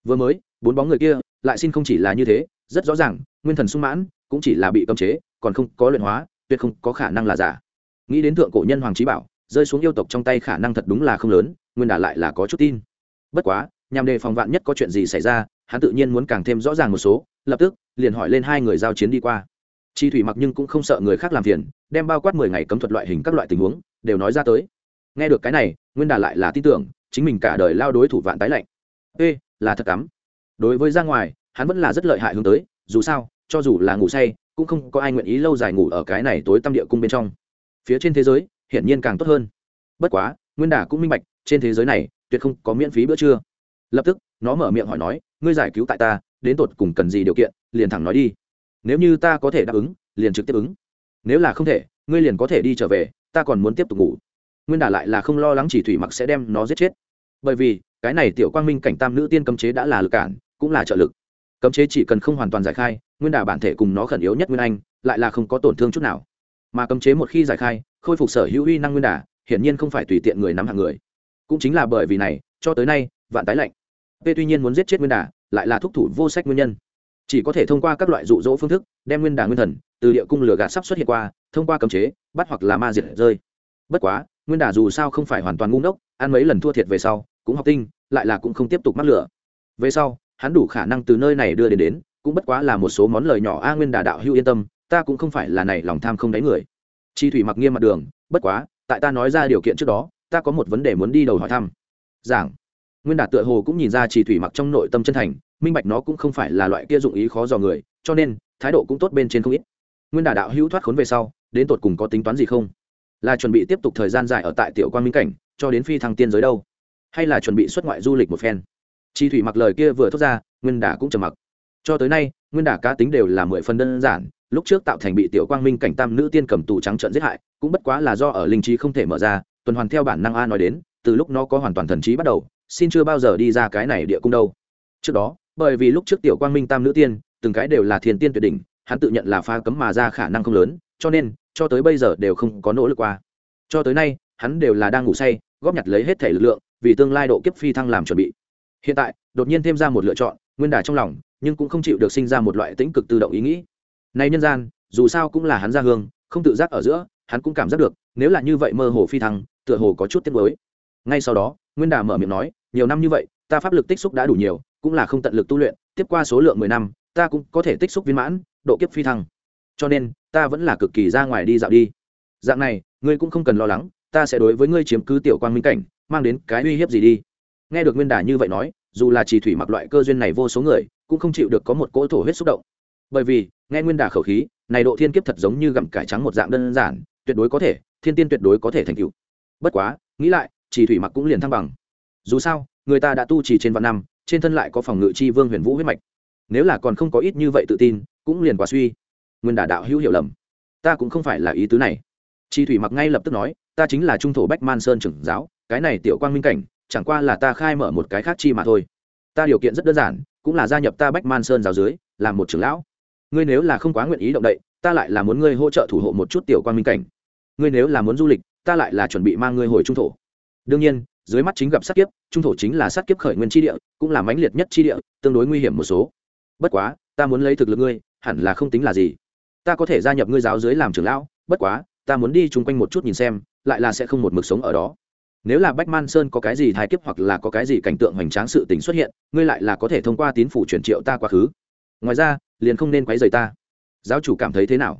Vừa mới, bốn bóng người kia, lại xin không chỉ là như thế, rất rõ ràng, nguyên thần sung mãn cũng chỉ là bị cấm chế, còn không có luyện hóa, tuyệt không có khả năng là giả. Nghĩ đến thượng cổ nhân hoàng trí bảo, rơi xuống yêu tộc trong tay khả năng thật đúng là không lớn, nguyên đà lại là có chút tin. Bất quá, nhằm đề phòng vạn nhất có chuyện gì xảy ra, hắn tự nhiên muốn càng thêm rõ ràng một số, lập tức, liền hỏi lên hai người giao chiến đi qua. Chi thủy mặc nhưng cũng không sợ người khác làm phiền, đem bao quát mười ngày cấm thuật loại hình các loại tình huống, đều nói ra tới. Nghe được cái này, nguyên đà lại là tin tưởng, chính mình cả đời lao đối thủ vạn tái lạnh. Ê, là thật cắm. Đối với ra ngoài, hắn vẫn là rất lợi hại hướng tới, dù sao cho dù là ngủ say, cũng không có ai nguyện ý lâu dài ngủ ở cái này tối tăm địa cung bên trong. Phía trên thế giới, hiển nhiên càng tốt hơn. Bất quá, nguyên đà cũng minh bạch, trên thế giới này, tuyệt không có miễn phí bữa trưa. Lập tức, nó mở miệng hỏi nói, ngươi giải cứu tại ta, đến tột cùng cần gì điều kiện, liền thẳng nói đi. Nếu như ta có thể đáp ứng, liền trực tiếp ứng. Nếu là không thể, ngươi liền có thể đi trở về, ta còn muốn tiếp tục ngủ. Nguyên đà lại là không lo lắng chỉ thủy mặc sẽ đem nó giết chết. Bởi vì, cái này tiểu quang minh cảnh tam nữ tiên cấm chế đã là lực cản, cũng là trợ lực. Cấm chế chỉ cần không hoàn toàn giải khai nguyên đà bản thể cùng nó khẩn yếu nhất nguyên anh, lại là không có tổn thương chút nào. Mà cấm chế một khi giải khai, khôi phục sở hữu uy năng nguyên đà, hiển nhiên không phải tùy tiện người nắm hạng người. Cũng chính là bởi vì này, cho tới nay, vạn tái lạnh. P tuy nhiên muốn giết chết nguyên đà, lại là thúc thủ vô sách nguyên nhân. Chỉ có thể thông qua các loại rụ rỗ phương thức, đem nguyên đà nguyên thần từ địa cung lửa gạt sắp xuất hiện qua, thông qua cấm chế, bắt hoặc là ma diệt rơi. Bất quá, nguyên đà dù sao không phải hoàn toàn ngu ngốc, ăn mấy lần thua thiệt về sau, cũng học tinh, lại là cũng không tiếp tục mắc lửa. Về sau, hắn đủ khả năng từ nơi này đưa đến đến cũng bất quá là một số món lời nhỏ. A nguyên đà đạo hữu yên tâm, ta cũng không phải là này lòng tham không đáy người. Chi thủy mặc nghiêm mặt đường, bất quá, tại ta nói ra điều kiện trước đó, ta có một vấn đề muốn đi đầu hỏi thăm. Giảng. Nguyên đà tựa hồ cũng nhìn ra chi thủy mặc trong nội tâm chân thành, minh bạch nó cũng không phải là loại kia dụng ý khó dò người, cho nên, thái độ cũng tốt bên trên không ít. Nguyên đà đạo hữu thoát khốn về sau, đến tột cùng có tính toán gì không? Là chuẩn bị tiếp tục thời gian dài ở tại tiểu quan minh cảnh, cho đến phi thăng tiên giới đâu? Hay là chuẩn bị xuất ngoại du lịch một phen? Chi thủy mặc lời kia vừa thốt ra, nguyên đà cũng trầm mặc cho tới nay, nguyên đà cá tính đều là mười phần đơn giản, lúc trước tạo thành bị tiểu quang minh cảnh tam nữ tiên cầm tù trắng trợn giết hại, cũng bất quá là do ở linh trí không thể mở ra, tuần hoàn theo bản năng a nói đến, từ lúc nó có hoàn toàn thần trí bắt đầu, xin chưa bao giờ đi ra cái này địa cung đâu. Trước đó, bởi vì lúc trước tiểu quang minh tam nữ tiên, từng cái đều là thiên tiên tuyệt đỉnh, hắn tự nhận là pha cấm mà ra khả năng không lớn, cho nên, cho tới bây giờ đều không có nỗ lực qua. Cho tới nay, hắn đều là đang ngủ say, góp nhặt lấy hết thể lực lượng, vì tương lai độ kiếp phi thăng làm chuẩn bị. Hiện tại, đột nhiên thêm ra một lựa chọn, nguyên đà trong lòng nhưng cũng không chịu được sinh ra một loại tĩnh cực tự động ý nghĩ. Này nhân gian, dù sao cũng là hắn ra hương, không tự giác ở giữa, hắn cũng cảm giác được, nếu là như vậy mơ hồ phi thăng, tựa hồ có chút tiếc mới ngay sau đó, nguyên đà mở miệng nói, nhiều năm như vậy, ta pháp lực tích xúc đã đủ nhiều, cũng là không tận lực tu luyện, tiếp qua số lượng mười năm, ta cũng có thể tích xúc viên mãn, độ kiếp phi thăng. Cho nên, ta vẫn là cực kỳ ra ngoài đi dạo đi. Dạng này, ngươi cũng không cần lo lắng, ta sẽ đối với ngươi chiếm cứ tiểu quan minh cảnh, mang đến cái uy hiếp gì đi. Nghe được nguyên đà như vậy nói dù là chỉ thủy mặc loại cơ duyên này vô số người, cũng không chịu được có một cỗ thổ huyết xúc động. Bởi vì, nghe nguyên đà khẩu khí, này độ thiên kiếp thật giống như gặm cải trắng một dạng đơn giản, tuyệt đối có thể, thiên tiên tuyệt đối có thể thành tựu. Bất quá, nghĩ lại, chỉ thủy mặc cũng liền thăng bằng. Dù sao, người ta đã tu trì trên vạn năm, trên thân lại có phòng ngự chi vương huyền vũ huyết mạch. Nếu là còn không có ít như vậy tự tin, cũng liền quá suy. Nguyên đà đạo hữu hiểu lầm. Ta cũng không phải là ý tứ này. Chi thủy mặc ngay lập tức nói, ta chính là trung thổ bách man sơn trưởng giáo, cái này tiểu quang minh cảnh chẳng qua là ta khai mở một cái khác chi mà thôi. Ta điều kiện rất đơn giản, cũng là gia nhập ta bách man sơn giáo dưới, làm một trưởng lão. Ngươi nếu là không quá nguyện ý động đậy, ta lại là muốn ngươi hỗ trợ thủ hộ một chút tiểu quang minh cảnh. Ngươi nếu là muốn du lịch, ta lại là chuẩn bị mang ngươi hồi trung thổ. Đương nhiên, dưới mắt chính gặp sát kiếp, trung thổ chính là sát kiếp khởi nguyên tri địa, cũng là mãnh liệt nhất tri địa, tương đối nguy hiểm một số. Bất quá, ta muốn lấy thực lực ngươi, hẳn là không tính là gì. Ta có thể gia nhập ngươi giáo dưới làm trưởng lão, bất quá, ta muốn đi chung quanh một chút nhìn xem, lại là sẽ không một mực sống ở đó nếu là bách man sơn có cái gì thái kiếp hoặc là có cái gì cảnh tượng hoành tráng sự tình xuất hiện, ngươi lại là có thể thông qua tín phủ chuyển triệu ta quá khứ. Ngoài ra, liền không nên quấy rầy ta. Giáo chủ cảm thấy thế nào?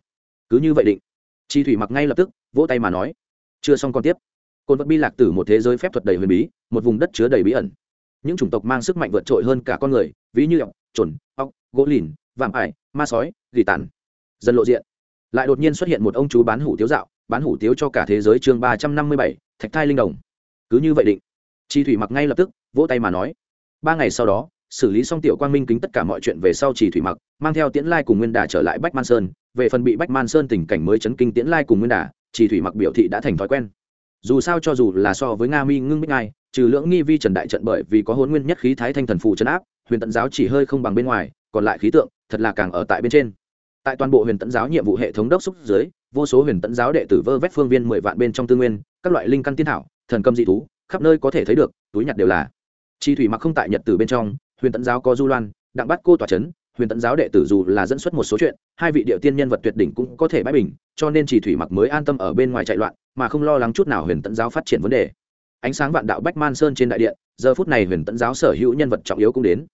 Cứ như vậy định. Chi thủy mặc ngay lập tức, vỗ tay mà nói. Chưa xong còn tiếp. Côn vật bi lạc tử một thế giới phép thuật đầy huyền bí, một vùng đất chứa đầy bí ẩn. Những chủng tộc mang sức mạnh vượt trội hơn cả con người, ví như ọc trồn ọc gỗ lìn, vạm ải, ma sói, gỉ tàn. Dần lộ diện. Lại đột nhiên xuất hiện một ông chú bán hủ tiếu dạo, bán hủ tiếu cho cả thế giới chương ba trăm năm mươi bảy, thạch thai linh đồng cứ như vậy định. Chi thủy mặc ngay lập tức, vỗ tay mà nói. Ba ngày sau đó, xử lý xong tiểu quang minh kính tất cả mọi chuyện về sau chỉ thủy mặc mang theo tiễn lai cùng nguyên đà trở lại bách man sơn. Về phần bị bách man sơn tình cảnh mới chấn kinh tiễn lai cùng nguyên đà chỉ thủy mặc biểu thị đã thành thói quen. Dù sao cho dù là so với nga mi ngưng bích ngai, trừ lưỡng nghi vi trần đại trận bởi vì có hôn nguyên nhất khí thái thanh thần phù trấn áp, huyền tận giáo chỉ hơi không bằng bên ngoài, còn lại khí tượng thật là càng ở tại bên trên. Tại toàn bộ huyền tận giáo nhiệm vụ hệ thống đốc xúc dưới, vô số huyền tận giáo đệ tử vơ vét phương viên mười vạn bên trong tư nguyên, các loại linh căn tiên thảo thần cầm dị thú, khắp nơi có thể thấy được, túi nhặt đều là. Chi thủy mặc không tại nhật tử bên trong, huyền tận giáo có du loan, đặng bắt cô tòa c h ấ n huyền tận giáo đệ tử dù là dẫn xuất một số chuyện, hai vị điệu tiên nhân vật tuyệt đỉnh cũng có thể bãi bình, cho nên chỉ thủy mặc mới an tâm ở bên ngoài chạy loạn, mà không lo lắng chút nào huyền tận giáo phát triển vấn đề. Ánh sáng vạn đạo bách man sơn trên đại điện, giờ phút này huyền tận giáo sở hữu nhân vật trọng yếu cũng đến.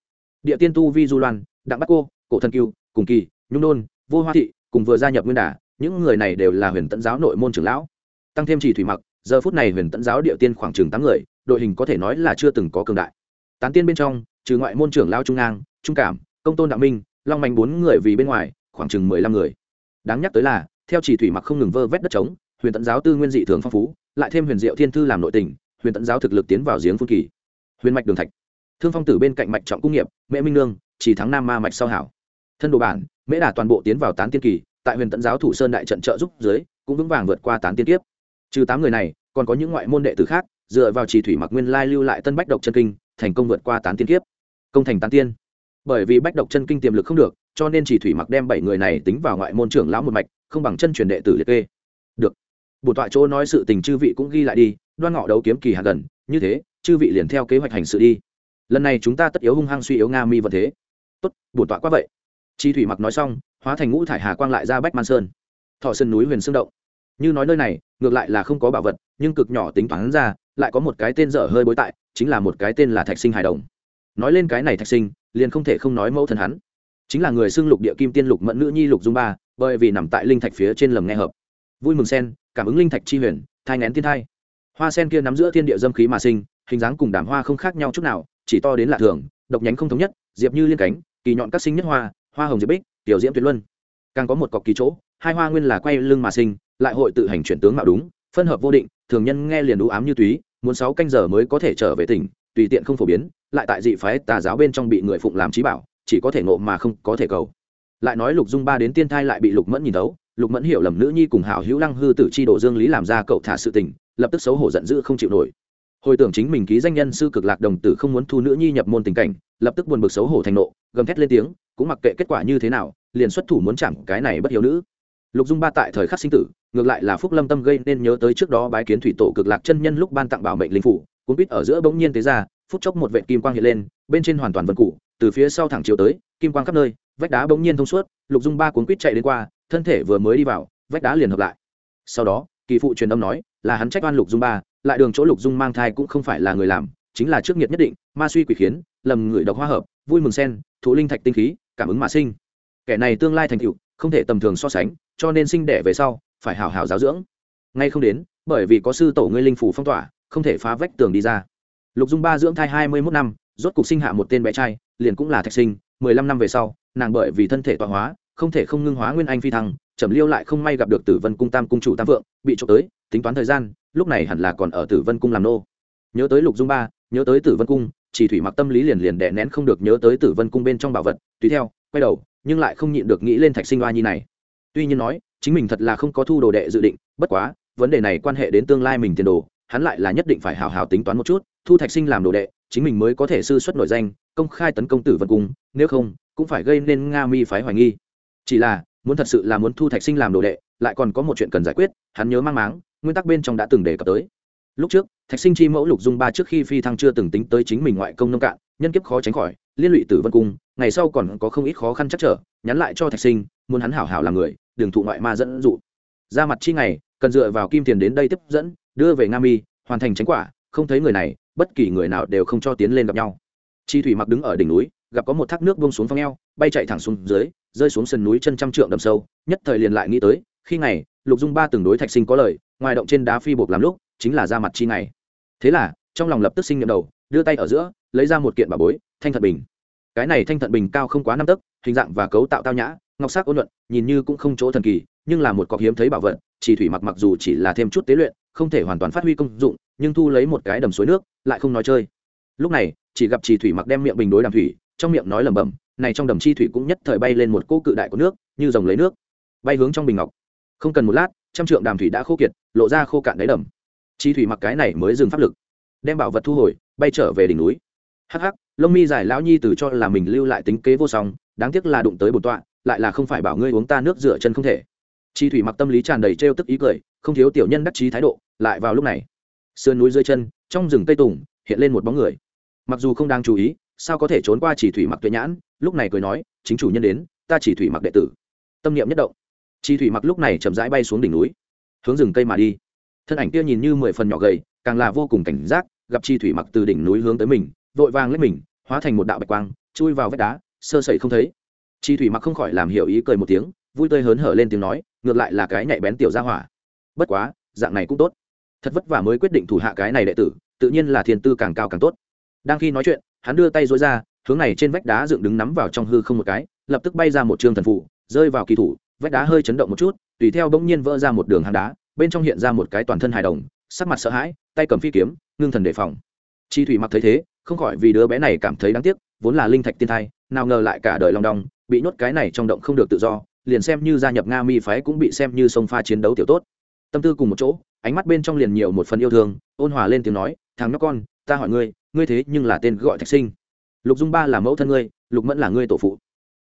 Địa tiên tu vi du loan, đặng bắc cô, cổ thần cưu cùng kỳ, nhung nôn, vô hoa thị cùng vừa gia nhập nguyên đà, những người này đều là huyền tận giáo nội môn trưởng lão. Tăng thêm chỉ thủy mặc giờ phút này huyền tận giáo địa tiên khoảng chừng tám người, đội hình có thể nói là chưa từng có cường đại. Tán tiên bên trong, trừ ngoại môn trưởng lao trung ngang, trung cảm, công tôn đạo minh, long mạnh bốn người vì bên ngoài, khoảng chừng mười lăm người. Đáng nhắc tới là, theo chỉ thủy mặc không ngừng vơ vét đất trống, huyền tận giáo tư nguyên dị thường phong phú, lại thêm huyền diệu thiên thư làm nội tình, huyền tận giáo thực lực tiến vào giếng phun kỳ. Huyền mạch đường thạch. Thương phong tử bên cạnh mạch trọng cung nghiệp mẹ minh nương, chỉ thắng nam ma mạch sau hảo. Thân đồ bản, mễ đà toàn bộ tiến vào tán tiên kỳ, tại huyền tận giáo thủ sơn đại trận trợ giúp dưới, cũng vững vàng vượt qua tán tiên tiếp trừ tám người này, còn có những ngoại môn đệ tử khác, dựa vào chỉ thủy mặc nguyên lai lưu lại tân bách độc chân kinh, thành công vượt qua tán tiên kiếp. Công thành tán tiên. Bởi vì bách độc chân kinh tiềm lực không được, cho nên chỉ thủy mặc đem bảy người này tính vào ngoại môn trưởng lão một mạch, không bằng chân truyền đệ tử liệt kê. Được. Bổn tọa chỗ nói sự tình chư vị cũng ghi lại đi, đoan ngọ đấu kiếm kỳ hạ gần, như thế, chư vị liền theo kế hoạch hành sự đi. Lần này chúng ta tất yếu hung hăng suy yếu nga mi vật thế. Tốt bổn tọa quá vậy. Chi thủy mặc nói xong, hóa thành ngũ thải hà quang lại ra bách man sơn. Thọ sơn núi huyền xương động. Như nói nơi này ngược lại là không có bảo vật, nhưng cực nhỏ tính toán ra, lại có một cái tên dở hơi bối tại, chính là một cái tên là thạch sinh hài đồng. Nói lên cái này thạch sinh, liền không thể không nói mẫu thần hắn. Chính là người xưng lục địa kim tiên lục mẫn nữ nhi lục dung ba, bởi vì nằm tại linh thạch phía trên lầm nghe hợp. Vui mừng sen, cảm ứng linh thạch chi huyền, thai ngén thiên thai. Hoa sen kia nắm giữa thiên địa dâm khí mà sinh, hình dáng cùng đàm hoa không khác nhau chút nào, chỉ to đến lạ thường, độc nhánh không thống nhất, diệp như liên cánh, kỳ nhọn các sinh nhất hoa hoa hồng diệp bích, tiểu diễm tuyệt luân. Càng có một cọc kỳ chỗ hai hoa nguyên là quay lưng mà sinh, lại hội tự hành chuyển tướng mạo đúng, phân hợp vô định, thường nhân nghe liền đũ ám như túy, muốn sáu canh giờ mới có thể trở về tỉnh, tùy tiện không phổ biến, lại tại dị phái tà giáo bên trong bị người phụng làm trí bảo, chỉ có thể ngộ mà không có thể cầu. Lại nói lục dung ba đến tiên thai lại bị lục mẫn nhìn đấu lục mẫn hiểu lầm nữ nhi cùng hảo hữu lăng hư tử chi độ dương lý làm ra cậu thả sự tình, lập tức xấu hổ giận dữ không chịu nổi. Hồi tưởng chính mình ký danh nhân sư cực lạc đồng tử không muốn thu nữ nhi nhập môn tình cảnh, lập tức buồn bực xấu hổ thành nộ, gầm thét lên tiếng, cũng mặc kệ kết quả như thế nào, liền xuất thủ muốn chẳng cái này bất hiếu nữ lục dung ba tại thời khắc sinh tử, ngược lại là phúc lâm tâm gây nên nhớ tới trước đó bái kiến thủy tổ cực lạc chân nhân lúc ban tặng bảo mệnh linh phủ, cuốn quýt ở giữa bỗng nhiên tế ra, phút chốc một vệ kim quang hiện lên, bên trên hoàn toàn vân cụ từ phía sau thẳng chiều tới, kim quang khắp nơi, vách đá bỗng nhiên thông suốt, lục dung ba cuốn quýt chạy đến qua, thân thể vừa mới đi vào, vách đá liền hợp lại. Sau đó, kỳ phụ truyền âm nói, là hắn trách oan lục dung ba, lại đường chỗ lục dung mang thai cũng không phải là người làm, chính là trước nghiệt nhất định, ma suy quỷ khiến, lầm người độc hoa hợp, vui mừng sen thụ linh thạch tinh khí, cảm ứng mà sinh. Kẻ này tương lai thành tựu không thể tầm thường so sánh, cho nên sinh đẻ về sau, phải hào hào giáo dưỡng. Ngay không đến, bởi vì có sư tổ ngươi linh phủ phong tỏa, không thể phá vách tường đi ra. Lục dung ba dưỡng thai hai mươi mốt năm, rốt cục sinh hạ một tên bé trai, liền cũng là thạch sinh, mười lăm năm về sau, nàng bởi vì thân thể tọa hóa, không thể không ngưng hóa nguyên anh phi thăng, trầm liêu lại không may gặp được tử vân cung tam cung chủ tam vượng, bị trộm tới, tính toán thời gian, lúc này hẳn là còn ở tử vân cung làm nô. Nhớ tới lục dung ba, nhớ tới tử vân cung, chỉ thủy mặc tâm lý liền liền đè nén không được nhớ tới tử vân cung bên trong bảo vật, tùy theo, quay đầu nhưng lại không nhịn được nghĩ lên thạch sinh oa nhi này. Tuy nhiên nói, chính mình thật là không có thu đồ đệ dự định, bất quá, vấn đề này quan hệ đến tương lai mình tiền đồ, hắn lại là nhất định phải hào hào tính toán một chút, thu thạch sinh làm đồ đệ, chính mình mới có thể sư xuất nổi danh, công khai tấn công tử vân cung, nếu không, cũng phải gây nên nga mi phái hoài nghi. Chỉ là, muốn thật sự là muốn thu thạch sinh làm đồ đệ, lại còn có một chuyện cần giải quyết, hắn nhớ mang máng, nguyên tắc bên trong đã từng đề cập tới. Lúc trước, thạch sinh chi mẫu lục dung ba trước khi phi thăng chưa từng tính tới chính mình ngoại công nông cạn, nhân kiếp khó tránh khỏi liên lụy tử vân cung, ngày sau còn có không ít khó khăn chắc trở, nhắn lại cho thạch sinh, muốn hắn hảo hảo làm người đường thụ ngoại ma dẫn dụ. Ra mặt chi ngày, cần dựa vào kim tiền đến đây tiếp dẫn, đưa về nga mi, hoàn thành tránh quả, không thấy người này, bất kỳ người nào đều không cho tiến lên gặp nhau. Chi thủy mặc đứng ở đỉnh núi, gặp có một thác nước buông xuống phong eo, bay chạy thẳng xuống dưới, rơi xuống sườn núi chân trăm trượng đầm sâu, nhất thời liền lại nghĩ tới, khi ngày, lục dung ba từng đối thạch sinh có lời, ngoài động trên đá phi buộc làm lúc, chính là ra mặt chi ngày. Thế là, trong lòng lập tức sinh nhậm đầu, đưa tay ở giữa, lấy ra một kiện bà bối thanh thận bình. Cái này thanh thận bình cao không quá năm tấc, hình dạng và cấu tạo tao nhã, ngọc sắc ôn luận nhìn như cũng không chỗ thần kỳ, nhưng là một cọc hiếm thấy bảo vật, chỉ thủy mặc mặc dù chỉ là thêm chút tế luyện, không thể hoàn toàn phát huy công dụng, nhưng thu lấy một cái đầm suối nước, lại không nói chơi. Lúc này, chỉ gặp chỉ thủy mặc đem miệng bình đối đàm thủy, trong miệng nói lẩm bẩm, này trong đầm chi thủy cũng nhất thời bay lên một cỗ cự đại của nước, như dòng lấy nước, bay hướng trong bình ngọc. Không cần một lát, trăm trượng đàm thủy đã khô kiệt, lộ ra khô cạn đáy đầm. Chi thủy mặc cái này mới dừng pháp lực, đem bảo vật thu hồi, bay trở về đỉnh núi. Hắc hắc lông mi dài lão nhi tử cho là mình lưu lại tính kế vô song, đáng tiếc là đụng tới bổn tọa, lại là không phải bảo ngươi uống ta nước rửa chân không thể. Chi thủy mặc tâm lý tràn đầy trêu tức ý cười, không thiếu tiểu nhân đắc chí thái độ, lại vào lúc này, sườn núi dưới chân, trong rừng cây tùng, hiện lên một bóng người. Mặc dù không đang chú ý, sao có thể trốn qua chỉ thủy mặc tuệ nhãn, lúc này cười nói, chính chủ nhân đến, ta chỉ thủy mặc đệ tử. Tâm niệm nhất động. Chi thủy mặc lúc này chậm rãi bay xuống đỉnh núi, hướng rừng cây mà đi. Thân ảnh kia nhìn như mười phần nhỏ gầy, càng là vô cùng cảnh giác, gặp chi thủy mặc từ đỉnh núi hướng tới mình vội vàng lên mình, hóa thành một đạo bạch quang, chui vào vách đá, sơ sẩy không thấy. Chi thủy mặc không khỏi làm hiểu ý cười một tiếng, vui tươi hớn hở lên tiếng nói, ngược lại là cái nhạy bén tiểu gia hỏa. Bất quá, dạng này cũng tốt. Thật vất vả mới quyết định thủ hạ cái này đệ tử, tự nhiên là thiên tư càng cao càng tốt. Đang khi nói chuyện, hắn đưa tay dối ra, hướng này trên vách đá dựng đứng nắm vào trong hư không một cái, lập tức bay ra một trường thần phụ rơi vào kỳ thủ, vách đá hơi chấn động một chút, tùy theo bỗng nhiên vỡ ra một đường hang đá, bên trong hiện ra một cái toàn thân hài đồng, sắc mặt sợ hãi, tay cầm phi kiếm, ngưng thần đề phòng. Chi thủy mặc thấy thế không khỏi vì đứa bé này cảm thấy đáng tiếc, vốn là linh thạch tiên thai, nào ngờ lại cả đời long đong, bị nhốt cái này trong động không được tự do, liền xem như gia nhập nga mi phái cũng bị xem như sông pha chiến đấu tiểu tốt. Tâm tư cùng một chỗ, ánh mắt bên trong liền nhiều một phần yêu thương, ôn hòa lên tiếng nói, thằng nhóc con, ta hỏi ngươi ngươi thế nhưng là tên gọi thạch sinh. Lục dung ba là mẫu thân ngươi, lục mẫn là ngươi tổ phụ.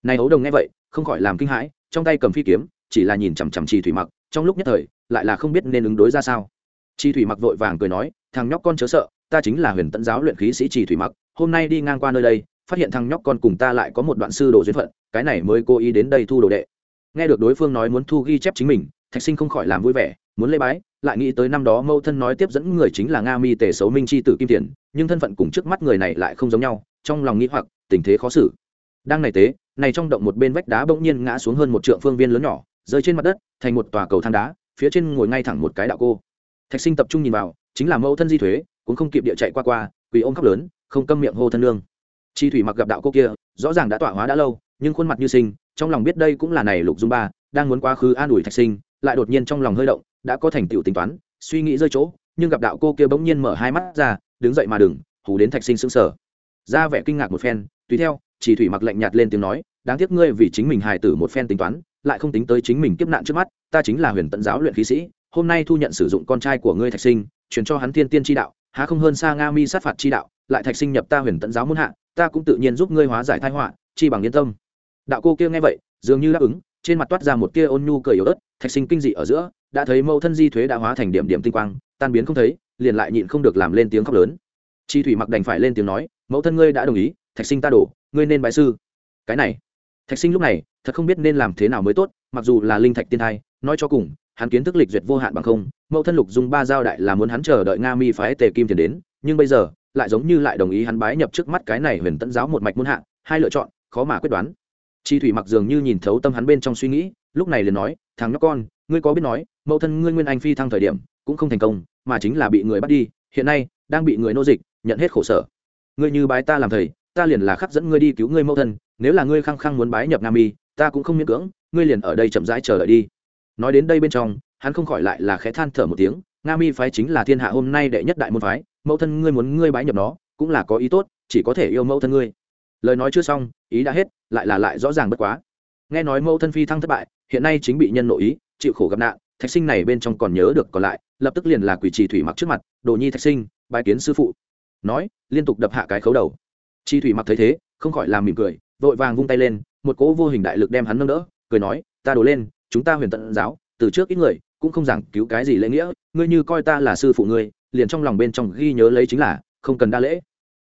Này ấu đồng nghe vậy, không khỏi làm kinh hãi, trong tay cầm phi kiếm, chỉ là nhìn chằm chằm trì thủy mặc, trong lúc nhất thời, lại là không biết nên ứng đối ra sao. Chi thủy mặc vội vàng cười nói, thằng nhóc con chớ sợ ta chính là huyền tận giáo luyện khí sĩ trì thủy mặc, hôm nay đi ngang qua nơi đây, phát hiện thằng nhóc con cùng ta lại có một đoạn sư đồ duyên phận, cái này mới cố ý đến đây thu đồ đệ. Nghe được đối phương nói muốn thu ghi chép chính mình, thạch sinh không khỏi làm vui vẻ, muốn lê bái, lại nghĩ tới năm đó mâu thân nói tiếp dẫn người chính là nga mi tề xấu minh c h i tử kim tiền, nhưng thân phận cùng trước mắt người này lại không giống nhau, trong lòng nghĩ hoặc, tình thế khó xử. Đang này tế, này trong động một bên vách đá bỗng nhiên ngã xuống hơn một trượng phương viên lớn nhỏ, rơi trên mặt đất, thành một tòa cầu thang đá, phía trên ngồi ngay thẳng một cái đạo cô. Thạch sinh tập trung nhìn vào, chính là mẫu thân di thuế cũng không kịp địa chạy qua qua, quỳ ôm khóc lớn, không câm miệng hô thân lương chi thủy mặc gặp đạo cô kia, rõ ràng đã tỏa hóa đã lâu, nhưng khuôn mặt như sinh, trong lòng biết đây cũng là này lục dung ba, đang muốn quá khứ an ủi thạch sinh, lại đột nhiên trong lòng hơi động, đã có thành tựu tính toán, suy nghĩ rơi chỗ, nhưng gặp đạo cô kia bỗng nhiên mở hai mắt ra, đứng dậy mà đừng, hù đến thạch sinh sững sờ. Ra vẻ kinh ngạc một phen, tùy theo chỉ thủy mặc lạnh nhạt lên tiếng nói, đáng tiếc ngươi vì chính mình hài tử một phen tính toán, lại không tính tới chính mình kiếp nạn trước mắt, ta chính là huyền tận giáo luyện khí sĩ, hôm nay thu nhận sử dụng con trai của ngươi thạch sinh truyền cho hắn thiên tiên chi đạo, há không hơn xa nga mi sát phạt chi đạo, lại thạch sinh nhập ta huyền tận giáo muốn hạ, ta cũng tự nhiên giúp ngươi hóa giải tai họa, chi bằng yên tâm. Đạo cô kia nghe vậy, dường như đáp ứng, trên mặt toát ra một tia ôn nhu cười yếu ớt, thạch sinh kinh dị ở giữa, đã thấy mẫu thân di thuế đã hóa thành điểm điểm tinh quang, tan biến không thấy, liền lại nhịn không được làm lên tiếng khóc lớn. Chi thủy mặc đành phải lên tiếng nói, mẫu thân ngươi đã đồng ý, thạch sinh ta đổ, ngươi nên bại sư. Cái này, thạch sinh lúc này, thật không biết nên làm thế nào mới tốt, mặc dù là linh thạch tiên thai nói cho cùng, hắn kiến thức lịch duyệt vô hạn bằng không, mẫu thân lục dung ba giao đại là muốn hắn chờ đợi nga mi phái tề kim tiền đến, nhưng bây giờ, lại giống như lại đồng ý hắn bái nhập trước mắt cái này huyền tẫn giáo một mạch muôn hạ, hai lựa chọn, khó mà quyết đoán. Chi thủy mặc dường như nhìn thấu tâm hắn bên trong suy nghĩ, lúc này liền nói, thằng nhóc con, ngươi có biết nói, mẫu thân ngươi nguyên anh phi thăng thời điểm, cũng không thành công, mà chính là bị người bắt đi, hiện nay, đang bị người nô dịch, nhận hết khổ sở. Ngươi như bái ta làm thầy, ta liền là khắc dẫn ngươi đi cứu ngươi mẫu thân, nếu là ngươi khăng khăng muốn bái nhập nam mi, ta cũng không miễn cưỡng, ngươi liền ở đây chậm rãi chờ đợi đi nói đến đây bên trong, hắn không khỏi lại là khẽ than thở một tiếng, nga mi phái chính là thiên hạ hôm nay đệ nhất đại môn phái, mẫu thân ngươi muốn ngươi bái nhập nó, cũng là có ý tốt, chỉ có thể yêu mẫu thân ngươi. Lời nói chưa xong, ý đã hết, lại là lại rõ ràng bất quá. Nghe nói mẫu thân phi thăng thất bại, hiện nay chính bị nhân nội ý, chịu khổ gặp nạn, thạch sinh này bên trong còn nhớ được còn lại, lập tức liền là quỷ trì thủy mặc trước mặt, đồ nhi thạch sinh bài kiến sư phụ. Nói, liên tục đập hạ cái khấu đầu. Chi thủy mặc thấy thế, không khỏi làm mỉm cười, vội vàng vung tay lên, một cỗ vô hình đại lực đem hắn nâng đỡ, cười nói, ta đổ lên chúng ta huyền tận giáo, từ trước ít người cũng không giảng cứu cái gì lễ nghĩa, ngươi như coi ta là sư phụ ngươi, liền trong lòng bên trong ghi nhớ lấy chính là, không cần đa lễ.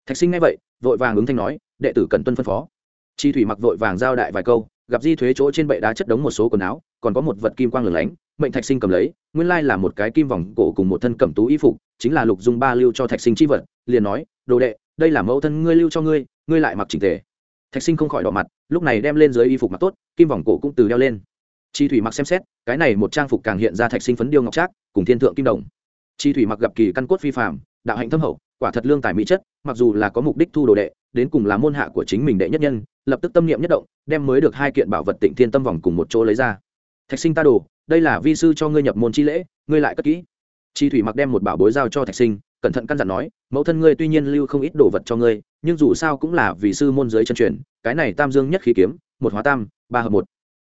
Thạch sinh nghe vậy, vội vàng ứng thanh nói, đệ tử cần tuân phân phó. Chi thủy mặc vội vàng giao đại vài câu, gặp di thuế chỗ trên bệ đá chất đống một số quần áo, còn có một vật kim quang lửng lánh, mệnh thạch sinh cầm lấy, nguyên lai là một cái kim vòng cổ cùng một thân cẩm tú y phục, chính là lục dung ba lưu cho thạch sinh chi vật, liền nói, đồ đệ, đây là mẫu thân ngươi lưu cho ngươi ngươi lại mặc chỉnh tề. Thạch sinh không khỏi đỏ mặt, lúc này đem lên dưới y phục mặc tốt, kim vòng cổ cũng từ đeo lên chi thủy mặc xem xét, cái này một trang phục càng hiện ra thạch sinh phấn điêu ngọc trác, cùng thiên thượng kim đồng. Chi thủy mặc gặp kỳ căn cốt phi phạm đạo hạnh thâm hậu, quả thật lương tài mỹ chất, mặc dù là có mục đích thu đồ đệ, đến cùng là môn hạ của chính mình đệ nhất nhân, lập tức tâm niệm nhất động, đem mới được hai kiện bảo vật tịnh thiên tâm vòng cùng một chỗ lấy ra. Thạch sinh ta đồ, đây là vi sư cho ngươi nhập môn chi lễ, ngươi lại cất kỹ. Chi thủy mặc đem một bảo bối giao cho thạch sinh, cẩn thận căn dặn nói, mẫu thân ngươi tuy nhiên lưu không ít đồ vật cho ngươi, nhưng dù sao cũng là vì sư môn giới chân truyền, cái này tam dương nhất khí kiếm, một hóa tam, ba hợp một